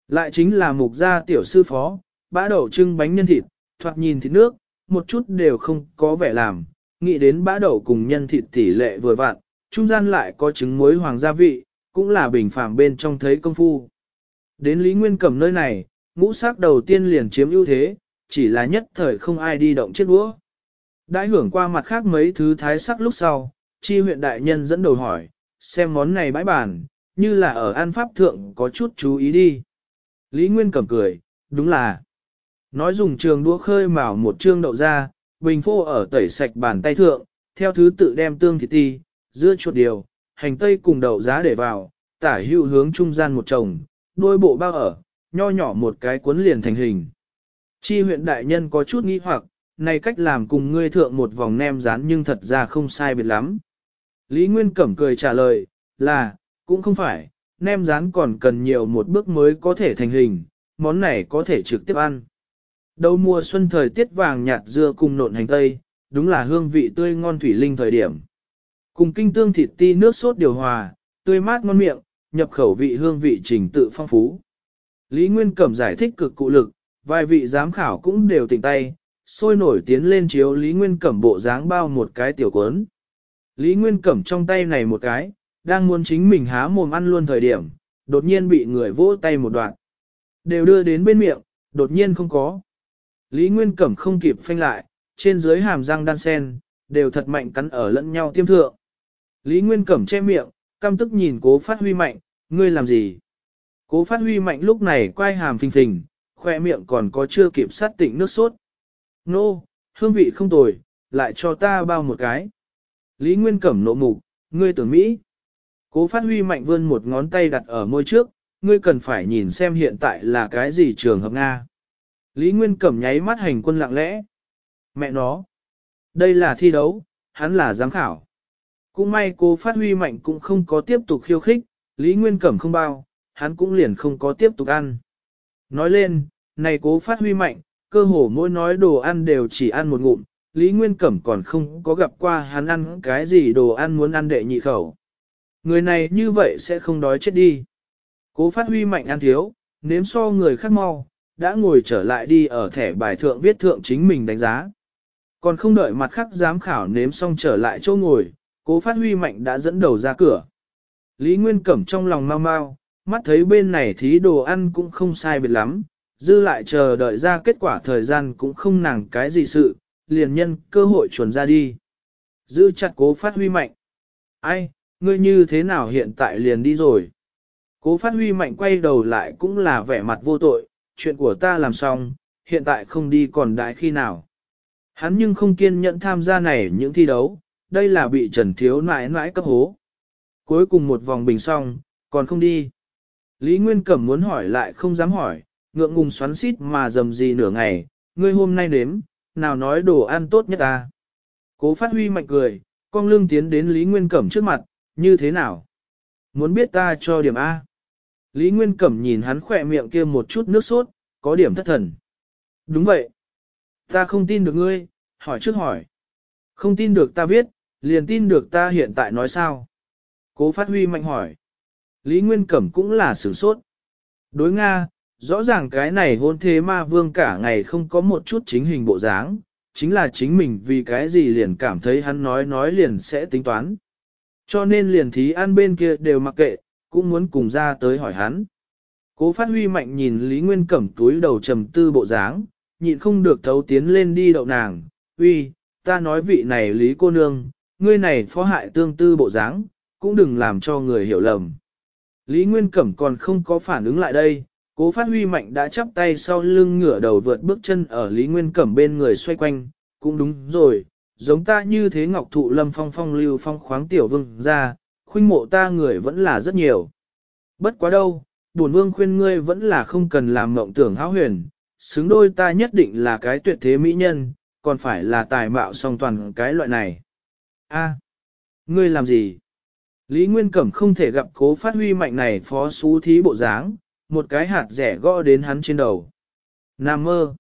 Lại chính là mục gia tiểu sư phó, bã đậu trưng bánh nhân thịt, thoạt nhìn thịt nước, một chút đều không có vẻ làm, nghĩ đến bã đậu cùng nhân thịt tỷ lệ vừa vặn, trung gian lại có trứng muối hoàng gia vị, cũng là bình phàm bên trong thấy công phu. Đến Lý Nguyên Cẩm nơi này, ngũ sắc đầu tiên liền chiếm ưu thế, chỉ là nhất thời không ai đi động chiếc búa. Đã hưởng qua mặt khác mấy thứ thái sắc lúc sau, chi huyện đại nhân dẫn đầu hỏi, xem món này bãi bản, như là ở an pháp thượng có chút chú ý đi. Lý Nguyên Cẩm cười, đúng là. Nói dùng trường đũa khơi mào một trương đậu ra, bình phô ở tẩy sạch bàn tay thượng, theo thứ tự đem tương thịt ti, dưa chuột điều, hành tây cùng đậu giá để vào, tả hữu hướng trung gian một chồng, đôi bộ bao ở, nho nhỏ một cái cuốn liền thành hình. Chi huyện đại nhân có chút nghi hoặc, này cách làm cùng ngươi thượng một vòng nem rán nhưng thật ra không sai biệt lắm. Lý Nguyên Cẩm cười trả lời, là, cũng không phải, nem rán còn cần nhiều một bước mới có thể thành hình, món này có thể trực tiếp ăn. Đầu mùa xuân thời tiết vàng nhạt dưa cùng nộn hành tây, đúng là hương vị tươi ngon thủy linh thời điểm. Cùng kinh tương thịt ti nước sốt điều hòa, tươi mát ngon miệng, nhập khẩu vị hương vị trình tự phong phú. Lý Nguyên Cẩm giải thích cực cụ lực, vài vị giám khảo cũng đều tỉnh tay, sôi nổi tiến lên chiếu Lý Nguyên Cẩm bộ dáng bao một cái tiểu cuốn. Lý Nguyên Cẩm trong tay này một cái, đang muốn chính mình há mồm ăn luôn thời điểm, đột nhiên bị người vỗ tay một đoạn. Đều đưa đến bên miệng, đột nhiên không có. Lý Nguyên Cẩm không kịp phanh lại, trên dưới hàm răng đan sen, đều thật mạnh cắn ở lẫn nhau tiêm thượng. Lý Nguyên Cẩm che miệng, căm tức nhìn cố phát huy mạnh, ngươi làm gì? Cố phát huy mạnh lúc này quay hàm phình phình, khoe miệng còn có chưa kịp sát tỉnh nước sốt. Nô, no, hương vị không tồi, lại cho ta bao một cái. Lý Nguyên Cẩm nộ mục, ngươi tưởng Mỹ. Cố phát huy mạnh vươn một ngón tay đặt ở môi trước, ngươi cần phải nhìn xem hiện tại là cái gì trường hợp Nga. Lý Nguyên Cẩm nháy mắt hành quân lặng lẽ. Mẹ nó! Đây là thi đấu, hắn là giám khảo. Cũng may cô phát huy mạnh cũng không có tiếp tục khiêu khích, Lý Nguyên Cẩm không bao, hắn cũng liền không có tiếp tục ăn. Nói lên, này cố phát huy mạnh, cơ hồ mỗi nói đồ ăn đều chỉ ăn một ngụm, Lý Nguyên Cẩm còn không có gặp qua hắn ăn cái gì đồ ăn muốn ăn đệ nhị khẩu. Người này như vậy sẽ không đói chết đi. Cố phát huy mạnh ăn thiếu, nếm so người khác mau, đã ngồi trở lại đi ở thẻ bài thượng viết thượng chính mình đánh giá. Còn không đợi mặt khác giám khảo nếm xong trở lại chỗ ngồi, cố phát huy mạnh đã dẫn đầu ra cửa. Lý Nguyên Cẩm trong lòng mau mau, mắt thấy bên này thí đồ ăn cũng không sai biệt lắm, dư lại chờ đợi ra kết quả thời gian cũng không nàng cái gì sự, liền nhân cơ hội chuẩn ra đi. Giữ chặt cố phát huy mạnh. Ai, ngươi như thế nào hiện tại liền đi rồi? Cố phát huy mạnh quay đầu lại cũng là vẻ mặt vô tội, chuyện của ta làm xong, hiện tại không đi còn đại khi nào. Hắn nhưng không kiên nhẫn tham gia này những thi đấu, đây là bị Trần Thiếu nãi nãi cấp hố. Cuối cùng một vòng bình xong, còn không đi. Lý Nguyên Cẩm muốn hỏi lại không dám hỏi, ngượng ngùng xoắn xít mà dầm gì nửa ngày, ngươi hôm nay nếm, nào nói đồ ăn tốt nhất ta. Cố phát huy mạnh cười, con lương tiến đến Lý Nguyên Cẩm trước mặt, như thế nào? Muốn biết ta cho điểm A. Lý Nguyên Cẩm nhìn hắn khỏe miệng kia một chút nước sốt, có điểm thất thần. Đúng vậy. Ta không tin được ngươi, hỏi trước hỏi. Không tin được ta viết, liền tin được ta hiện tại nói sao. Cố phát huy mạnh hỏi. Lý Nguyên Cẩm cũng là sử sốt. Đối Nga, rõ ràng cái này hôn thế ma vương cả ngày không có một chút chính hình bộ dáng, chính là chính mình vì cái gì liền cảm thấy hắn nói nói liền sẽ tính toán. Cho nên liền thí ăn bên kia đều mặc kệ, cũng muốn cùng ra tới hỏi hắn. Cố phát huy mạnh nhìn Lý Nguyên Cẩm túi đầu trầm tư bộ dáng, nhịn không được thấu tiến lên đi đậu nàng, huy, ta nói vị này Lý cô nương, ngươi này phó hại tương tư bộ dáng, cũng đừng làm cho người hiểu lầm. Lý Nguyên Cẩm còn không có phản ứng lại đây, cố phát huy mạnh đã chắp tay sau lưng ngửa đầu vượt bước chân ở Lý Nguyên Cẩm bên người xoay quanh, cũng đúng rồi, giống ta như thế ngọc thụ lâm phong phong lưu phong khoáng tiểu vương ra, khuynh mộ ta người vẫn là rất nhiều. Bất quá đâu, bổn vương khuyên ngươi vẫn là không cần làm mộng tưởng háo huyền, xứng đôi ta nhất định là cái tuyệt thế mỹ nhân, còn phải là tài mạo song toàn cái loại này. A, ngươi làm gì? Lý Nguyên Cẩm không thể gặp cố phát huy mạnh này phó xú thí bộ dáng, một cái hạt rẻ gõ đến hắn trên đầu. Nam mơ.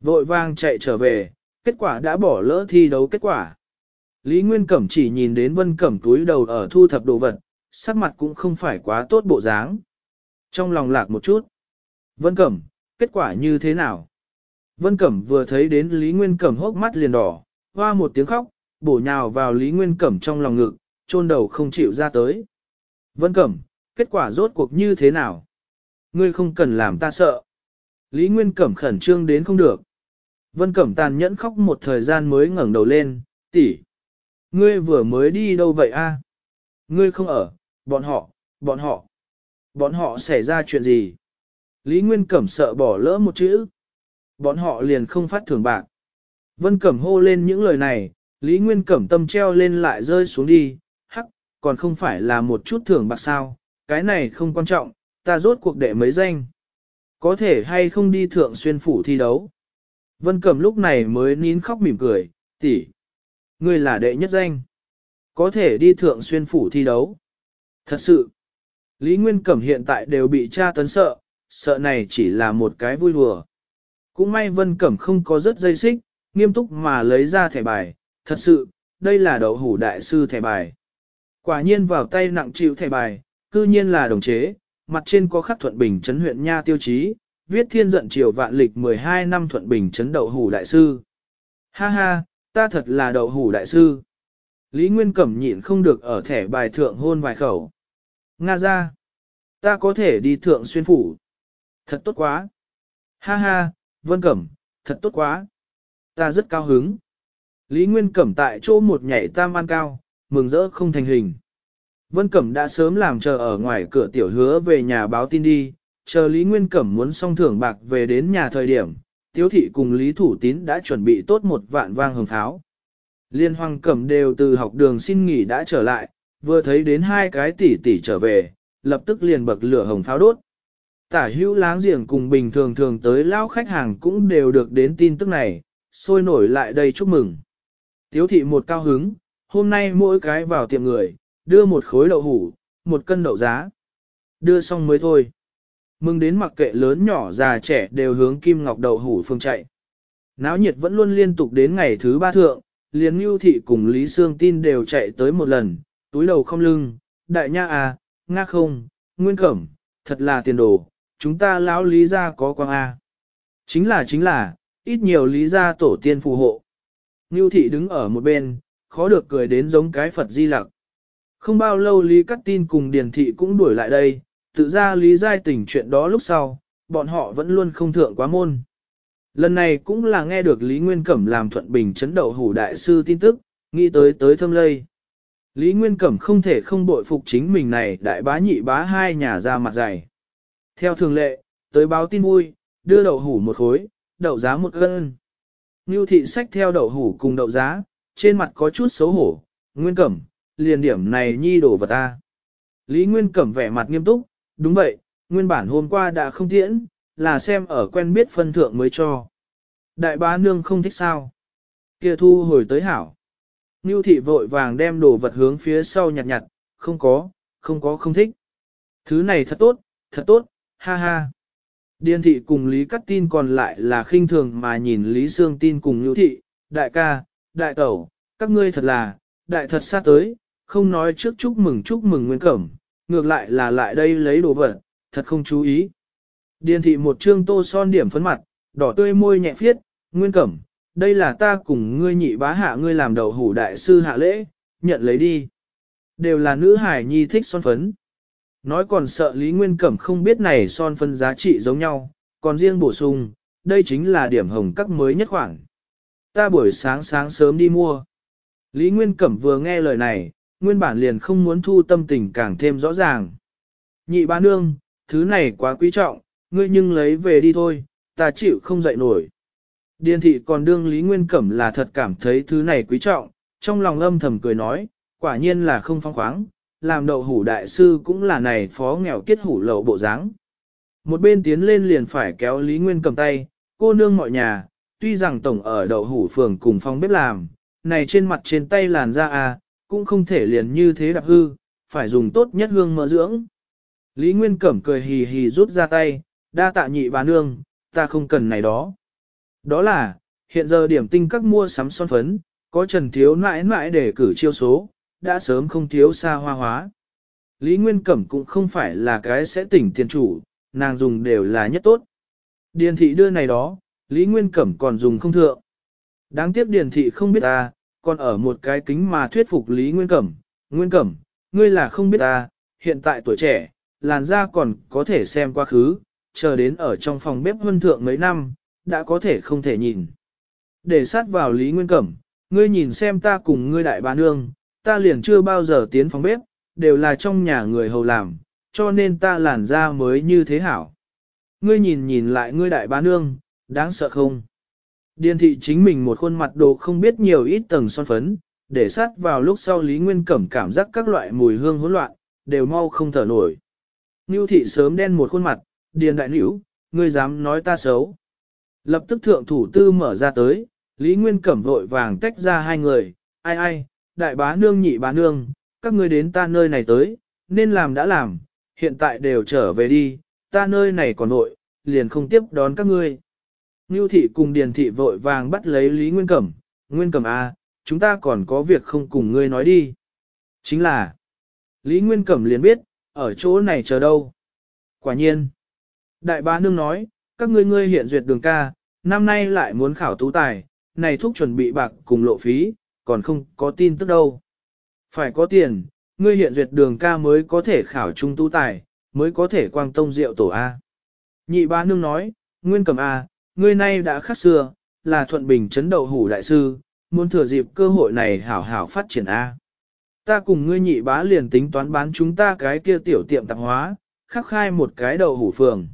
Vội vang chạy trở về, kết quả đã bỏ lỡ thi đấu kết quả. Lý Nguyên Cẩm chỉ nhìn đến Vân Cẩm túi đầu ở thu thập đồ vật, sắc mặt cũng không phải quá tốt bộ dáng. Trong lòng lạc một chút. Vân Cẩm, kết quả như thế nào? Vân Cẩm vừa thấy đến Lý Nguyên Cẩm hốc mắt liền đỏ, hoa một tiếng khóc, bổ nhào vào Lý Nguyên Cẩm trong lòng ngực, chôn đầu không chịu ra tới. Vân Cẩm, kết quả rốt cuộc như thế nào? Ngươi không cần làm ta sợ. Lý Nguyên Cẩm khẩn trương đến không được. Vân Cẩm tàn nhẫn khóc một thời gian mới ngẩn đầu lên, tỷ Ngươi vừa mới đi đâu vậy a? Ngươi không ở, bọn họ, bọn họ, bọn họ xảy ra chuyện gì? Lý Nguyên Cẩm sợ bỏ lỡ một chữ. Bọn họ liền không phát thưởng bạc. Vân Cẩm hô lên những lời này, Lý Nguyên Cẩm tâm treo lên lại rơi xuống đi, hắc, còn không phải là một chút thưởng bạc sao, cái này không quan trọng, ta rốt cuộc đệ mấy danh. Có thể hay không đi thượng xuyên phủ thi đấu. Vân Cẩm lúc này mới nín khóc mỉm cười, tỷ Ngươi là đệ nhất danh. Có thể đi thượng xuyên phủ thi đấu. Thật sự, Lý Nguyên Cẩm hiện tại đều bị cha tấn sợ, sợ này chỉ là một cái vui đùa. Cũng may Vân Cẩm không có rất dây xích, nghiêm túc mà lấy ra thẻ bài, thật sự, đây là đậu hủ đại sư thẻ bài. Quả nhiên vào tay nặng chịu thẻ bài, cư nhiên là đồng chế, mặt trên có khắc Thuận Bình trấn huyện nha tiêu chí, viết thiên giận triều vạn lịch 12 năm Thuận Bình trấn đậu hủ đại sư. Ha ha, ta thật là đậu hủ đại sư. Lý Nguyên Cẩm nhịn không được ở thẻ bài thượng hôn vài khẩu. Nga ra, ta có thể đi thượng xuyên phủ. Thật tốt quá. Ha ha, Vân Cẩm, thật tốt quá. Ta rất cao hứng. Lý Nguyên Cẩm tại chỗ một nhảy tam an cao, mừng rỡ không thành hình. Vân Cẩm đã sớm làm chờ ở ngoài cửa tiểu hứa về nhà báo tin đi, chờ Lý Nguyên Cẩm muốn xong thưởng bạc về đến nhà thời điểm, tiếu thị cùng Lý Thủ Tín đã chuẩn bị tốt một vạn vang hồng tháo. Liên hoàng cẩm đều từ học đường xin nghỉ đã trở lại, vừa thấy đến hai cái tỷ tỷ trở về, lập tức liền bậc lửa hồng pháo đốt. Tả hữu láng giềng cùng bình thường thường tới lao khách hàng cũng đều được đến tin tức này, sôi nổi lại đây chúc mừng. Tiếu thị một cao hứng, hôm nay mỗi cái vào tiệm người, đưa một khối đậu hủ, một cân đậu giá. Đưa xong mới thôi mừng đến mặc kệ lớn nhỏ già trẻ đều hướng Kim Ngọc Đậu Hủ Phương chạy. Náo nhiệt vẫn luôn liên tục đến ngày thứ ba thượng, liền Ngưu Thị cùng Lý Sương tin đều chạy tới một lần, túi đầu không lưng, đại nha à, nga không, nguyên cẩm, thật là tiền đồ, chúng ta lão Lý ra có quang a. Chính là chính là, ít nhiều Lý ra tổ tiên phù hộ. Ngưu Thị đứng ở một bên, khó được cười đến giống cái Phật di lặc. Không bao lâu Lý cắt Tin cùng Điền Thị cũng đuổi lại đây, tự ra lý giai tình chuyện đó lúc sau, bọn họ vẫn luôn không thượng quá môn. Lần này cũng là nghe được Lý Nguyên Cẩm làm thuận bình chấn đậu hủ đại sư tin tức, nghĩ tới tới thâm lây. Lý Nguyên Cẩm không thể không bội phục chính mình này đại bá nhị bá hai nhà ra mặt dày. Theo thường lệ, tới báo tin vui, đưa đậu hủ một khối, đậu giá một cân. Ngưu thị sách theo đậu hủ cùng đậu giá, trên mặt có chút xấu hổ, Nguyên Cẩm, liền điểm này nhi đổ vào ta. Lý Nguyên Cẩm vẻ mặt nghiêm túc, Đúng vậy, nguyên bản hôm qua đã không tiễn, là xem ở quen biết phân thượng mới cho. Đại bá nương không thích sao. Kia thu hồi tới hảo. Ngưu thị vội vàng đem đồ vật hướng phía sau nhặt nhặt, không có, không có không thích. Thứ này thật tốt, thật tốt, ha ha. điên thị cùng Lý Cắt Tin còn lại là khinh thường mà nhìn Lý Sương Tin cùng Ngưu thị, đại ca, đại tẩu, các ngươi thật là, đại thật xa tới, không nói trước chúc mừng chúc mừng nguyên cẩm, ngược lại là lại đây lấy đồ vật, thật không chú ý. Điền thị một trương tô son điểm phấn mặt, đỏ tươi môi nhẹ phiết, nguyên cẩm, đây là ta cùng ngươi nhị bá hạ ngươi làm đầu hủ đại sư hạ lễ, nhận lấy đi. Đều là nữ hải nhi thích son phấn. Nói còn sợ Lý Nguyên Cẩm không biết này son phấn giá trị giống nhau, còn riêng bổ sung, đây chính là điểm hồng các mới nhất khoảng. Ta buổi sáng sáng sớm đi mua. Lý Nguyên Cẩm vừa nghe lời này, nguyên bản liền không muốn thu tâm tình càng thêm rõ ràng. Nhị ba nương, thứ này quá quý trọng, ngươi nhưng lấy về đi thôi, ta chịu không dậy nổi. Điền thị còn đương Lý Nguyên Cẩm là thật cảm thấy thứ này quý trọng, trong lòng âm thầm cười nói, quả nhiên là không phong khoáng, làm đậu hủ đại sư cũng là này phó nghèo kết hủ lậu bộ dáng Một bên tiến lên liền phải kéo Lý Nguyên cầm tay, cô nương mọi nhà, tuy rằng tổng ở đậu hủ phường cùng phong bếp làm, này trên mặt trên tay làn da à, cũng không thể liền như thế đạp hư, phải dùng tốt nhất hương mỡ dưỡng. Lý Nguyên Cẩm cười hì hì rút ra tay, đa tạ nhị bà nương, ta không cần này đó. Đó là, hiện giờ điểm tinh các mua sắm son phấn, có trần thiếu mãi mãi để cử chiêu số, đã sớm không thiếu xa hoa hóa. Lý Nguyên Cẩm cũng không phải là cái sẽ tỉnh tiền chủ, nàng dùng đều là nhất tốt. Điền thị đưa này đó, Lý Nguyên Cẩm còn dùng không thượng. Đáng tiếc điền thị không biết ta, còn ở một cái kính mà thuyết phục Lý Nguyên Cẩm, Nguyên Cẩm, ngươi là không biết ta, hiện tại tuổi trẻ, làn da còn có thể xem quá khứ, chờ đến ở trong phòng bếp huân thượng mấy năm, đã có thể không thể nhìn. Để sát vào Lý Nguyên Cẩm, ngươi nhìn xem ta cùng ngươi đại bà nương, ta liền chưa bao giờ tiến phòng bếp, đều là trong nhà người hầu làm, cho nên ta làn da mới như thế hảo. Ngươi nhìn nhìn lại ngươi đại bá nương, đáng sợ không? Điền thị chính mình một khuôn mặt đồ không biết nhiều ít tầng son phấn, để sát vào lúc sau Lý Nguyên Cẩm cảm giác các loại mùi hương hỗn loạn, đều mau không thở nổi. Ngưu thị sớm đen một khuôn mặt, điền đại nữ, ngươi dám nói ta xấu. Lập tức thượng thủ tư mở ra tới, Lý Nguyên Cẩm vội vàng tách ra hai người, ai ai, đại bá nương nhị bá nương, các ngươi đến ta nơi này tới, nên làm đã làm, hiện tại đều trở về đi, ta nơi này còn nội, liền không tiếp đón các ngươi. Ngưu thị cùng Điền thị vội vàng bắt lấy Lý Nguyên Cẩm, Nguyên Cẩm A, chúng ta còn có việc không cùng ngươi nói đi. Chính là, Lý Nguyên Cẩm liền biết, ở chỗ này chờ đâu. Quả nhiên, đại bá nương nói, các ngươi ngươi hiện duyệt đường ca, năm nay lại muốn khảo tú tài, này thuốc chuẩn bị bạc cùng lộ phí, còn không có tin tức đâu. Phải có tiền, ngươi hiện duyệt đường ca mới có thể khảo trung tú tài, mới có thể quang tông rượu tổ A. Nhị bá nương nói, Nguyên Cẩm A, ngươi nay đã khác xưa, là thuận bình chấn đầu hủ đại sư, muốn thừa dịp cơ hội này hảo hảo phát triển A. Ta cùng ngươi nhị bá liền tính toán bán chúng ta cái kia tiểu tiệm tạp hóa, khắc khai một cái đầu hủ phường.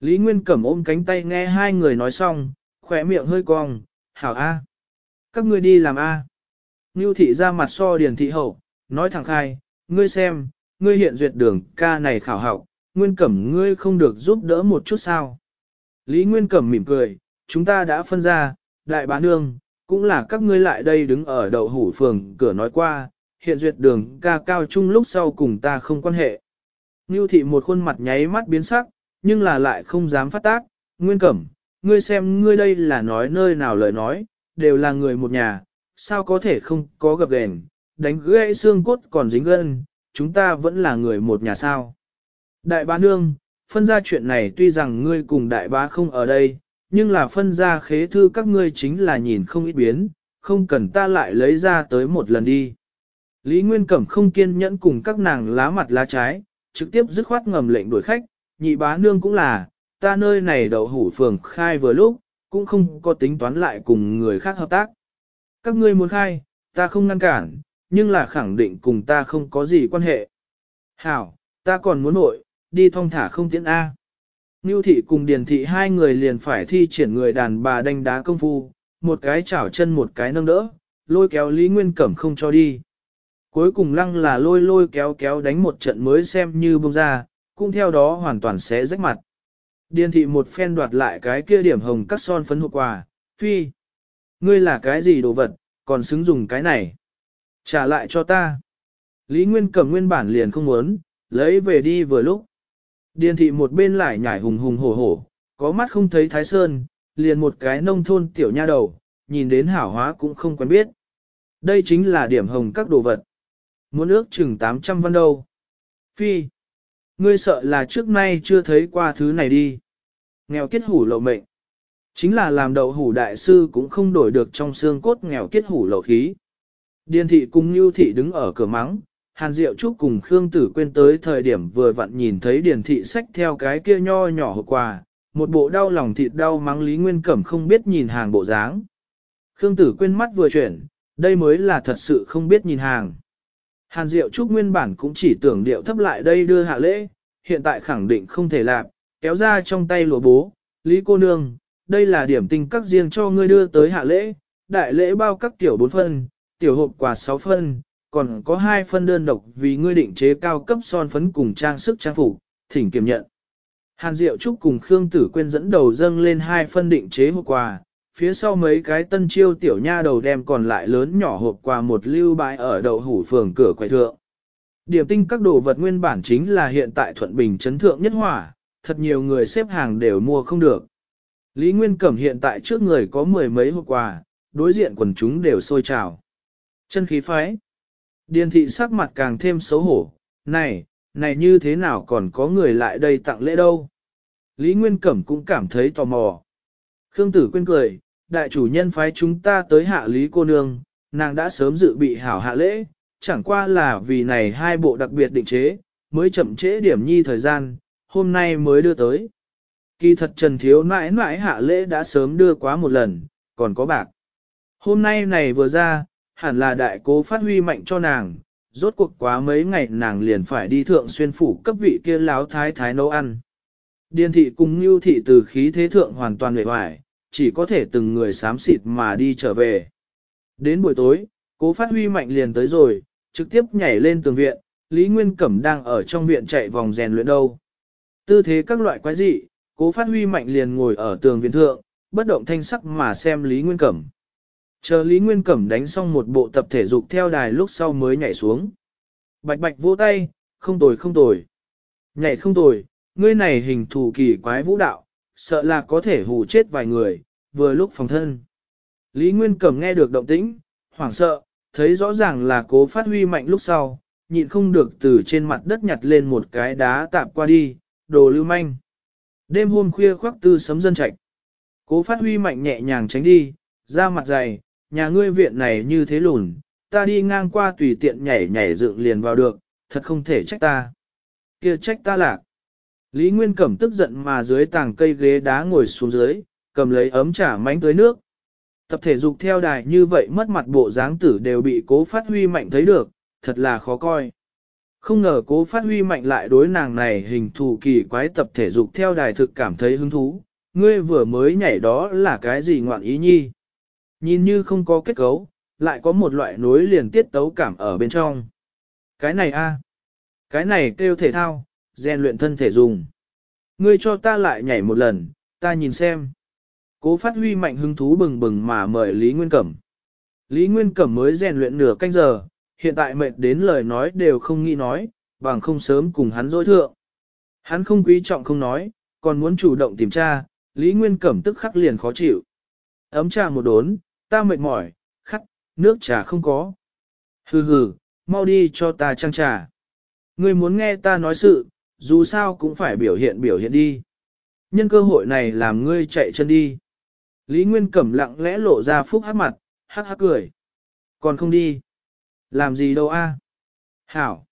Lý Nguyên Cẩm ôm cánh tay nghe hai người nói xong, khỏe miệng hơi cong, hảo A. Các ngươi đi làm A. Ngưu thị ra mặt so điền thị hậu, nói thẳng khai, ngươi xem, ngươi hiện duyệt đường ca này khảo học, Nguyên Cẩm ngươi không được giúp đỡ một chút sao. Lý Nguyên Cẩm mỉm cười, chúng ta đã phân ra, đại bá nương, cũng là các ngươi lại đây đứng ở đầu hủ phường cửa nói qua, hiện duyệt đường ca cao chung lúc sau cùng ta không quan hệ. Ngưu thị một khuôn mặt nháy mắt biến sắc, nhưng là lại không dám phát tác, Nguyên Cẩm, ngươi xem ngươi đây là nói nơi nào lời nói, đều là người một nhà, sao có thể không có gặp gền, đánh gãy xương cốt còn dính gân, chúng ta vẫn là người một nhà sao. Đại bá nương, phân ra chuyện này tuy rằng ngươi cùng đại bá không ở đây, nhưng là phân ra khế thư các ngươi chính là nhìn không ít biến, không cần ta lại lấy ra tới một lần đi. Lý Nguyên Cẩm không kiên nhẫn cùng các nàng lá mặt lá trái, trực tiếp dứt khoát ngầm lệnh đuổi khách, nhị bá nương cũng là, ta nơi này đậu hủ phường khai vừa lúc, cũng không có tính toán lại cùng người khác hợp tác. Các ngươi muốn khai, ta không ngăn cản, nhưng là khẳng định cùng ta không có gì quan hệ. Hảo, ta còn muốn nội, đi thong thả không tiễn A. Ngưu thị cùng điền thị hai người liền phải thi triển người đàn bà đánh đá công phu, một cái chảo chân một cái nâng đỡ, lôi kéo Lý Nguyên Cẩm không cho đi. Cuối cùng lăng là lôi lôi kéo kéo đánh một trận mới xem như bông ra, cũng theo đó hoàn toàn sẽ rách mặt. Điền thị một phen đoạt lại cái kia điểm hồng cắt son phấn hộp quà, phi. Ngươi là cái gì đồ vật, còn xứng dùng cái này. Trả lại cho ta. Lý Nguyên Cẩm nguyên bản liền không muốn, lấy về đi vừa lúc. Điền thị một bên lại nhảy hùng hùng hổ hổ, có mắt không thấy thái sơn, liền một cái nông thôn tiểu nha đầu, nhìn đến hảo hóa cũng không quen biết. Đây chính là điểm hồng các đồ vật. Muốn ước chừng 800 văn đâu. Phi. Ngươi sợ là trước nay chưa thấy qua thứ này đi. Nghèo kết hủ lộ mệnh. Chính là làm đậu hủ đại sư cũng không đổi được trong xương cốt nghèo kết hủ lộ khí. Điền thị cùng Nưu thị đứng ở cửa mắng, Hàn Diệu Trúc cùng Khương Tử Quyên tới thời điểm vừa vặn nhìn thấy Điền Thị sách theo cái kia nho nhỏ hộp quà, một bộ đau lòng thịt đau mắng Lý Nguyên Cẩm không biết nhìn hàng bộ dáng. Khương Tử Quyên mắt vừa chuyển, đây mới là thật sự không biết nhìn hàng. Hàn Diệu Trúc nguyên bản cũng chỉ tưởng điệu thấp lại đây đưa hạ lễ, hiện tại khẳng định không thể làm, kéo ra trong tay lùa bố, Lý cô nương, đây là điểm tình các riêng cho ngươi đưa tới hạ lễ, đại lễ bao các tiểu bốn phân, tiểu hộp quà sáu phân, còn có hai phân đơn độc vì ngươi định chế cao cấp son phấn cùng trang sức trang phục, thỉnh kiểm nhận. Hàn Diệu Trúc cùng Khương Tử Quyên dẫn đầu dâng lên hai phân định chế hộp quà, phía sau mấy cái tân chiêu tiểu nha đầu đem còn lại lớn nhỏ hộp quà một lưu bãi ở đầu hủ phường cửa quầy thượng. Điểm tinh các đồ vật nguyên bản chính là hiện tại Thuận Bình chấn thượng nhất hỏa, thật nhiều người xếp hàng đều mua không được. Lý Nguyên Cẩm hiện tại trước người có mười mấy hộp quà, đối diện quần chúng đều sôi trào. Chân khí phái. Điền thị sắc mặt càng thêm xấu hổ, này, này như thế nào còn có người lại đây tặng lễ đâu. Lý Nguyên Cẩm cũng cảm thấy tò mò. Khương Tử quên cười, đại chủ nhân phái chúng ta tới hạ Lý cô nương, nàng đã sớm dự bị hảo hạ lễ, chẳng qua là vì này hai bộ đặc biệt định chế, mới chậm trễ điểm nhi thời gian, hôm nay mới đưa tới. Kỳ thật Trần Thiếu mãi mãi hạ lễ đã sớm đưa quá một lần, còn có bạc. Hôm nay này vừa ra, hẳn là đại cố phát huy mạnh cho nàng, rốt cuộc quá mấy ngày nàng liền phải đi thượng xuyên phủ cấp vị kia láo thái thái nấu ăn. Điền thị cùng Ngưu thị từ khí thế thượng hoàn toàn vệ hoài, chỉ có thể từng người sám xịt mà đi trở về. Đến buổi tối, cố phát huy mạnh liền tới rồi, trực tiếp nhảy lên tường viện, Lý Nguyên Cẩm đang ở trong viện chạy vòng rèn luyện đâu. Tư thế các loại quái dị, cố phát huy mạnh liền ngồi ở tường viện thượng, bất động thanh sắc mà xem Lý Nguyên Cẩm. Chờ Lý Nguyên Cẩm đánh xong một bộ tập thể dục theo đài lúc sau mới nhảy xuống. Bạch bạch vỗ tay, không tồi không tồi. Nhảy không tồi, ngươi này hình thù kỳ quái vũ đạo, sợ là có thể hù chết vài người, vừa lúc phòng thân. Lý Nguyên Cẩm nghe được động tĩnh, hoảng sợ, thấy rõ ràng là cố phát huy mạnh lúc sau, nhịn không được từ trên mặt đất nhặt lên một cái đá tạp qua đi, đồ lưu manh. Đêm hôm khuya khoác tư sấm dân Trạch Cố phát huy mạnh nhẹ nhàng tránh đi, ra mặt dày, nhà ngươi viện này như thế lùn, ta đi ngang qua tùy tiện nhảy nhảy dựng liền vào được, thật không thể trách ta. kia trách ta lạc. Lý Nguyên Cẩm tức giận mà dưới tàng cây ghế đá ngồi xuống dưới, cầm lấy ấm trà mánh tới nước. Tập thể dục theo đài như vậy mất mặt bộ dáng tử đều bị cố phát huy mạnh thấy được, thật là khó coi. Không ngờ cố phát huy mạnh lại đối nàng này hình thù kỳ quái tập thể dục theo đài thực cảm thấy hứng thú, ngươi vừa mới nhảy đó là cái gì ngoạn ý nhi. Nhìn như không có kết cấu, lại có một loại nối liền tiết tấu cảm ở bên trong. Cái này a, cái này kêu thể thao, rèn luyện thân thể dùng. Ngươi cho ta lại nhảy một lần, ta nhìn xem. Cố phát huy mạnh hứng thú bừng bừng mà mời Lý Nguyên Cẩm. Lý Nguyên Cẩm mới rèn luyện nửa canh giờ, hiện tại mệt đến lời nói đều không nghĩ nói, bằng không sớm cùng hắn dối thượng. Hắn không quý trọng không nói, còn muốn chủ động tìm tra, Lý Nguyên Cẩm tức khắc liền khó chịu. Ấm trà một đốn, ta mệt mỏi, khắc, nước trà không có. Hừ hừ, mau đi cho ta trang trà. Ngươi muốn nghe ta nói sự, dù sao cũng phải biểu hiện biểu hiện đi. Nhân cơ hội này làm ngươi chạy chân đi. Lý Nguyên Cẩm lặng lẽ lộ ra phúc hát mặt, hát hát cười. Còn không đi. Làm gì đâu a? Hảo.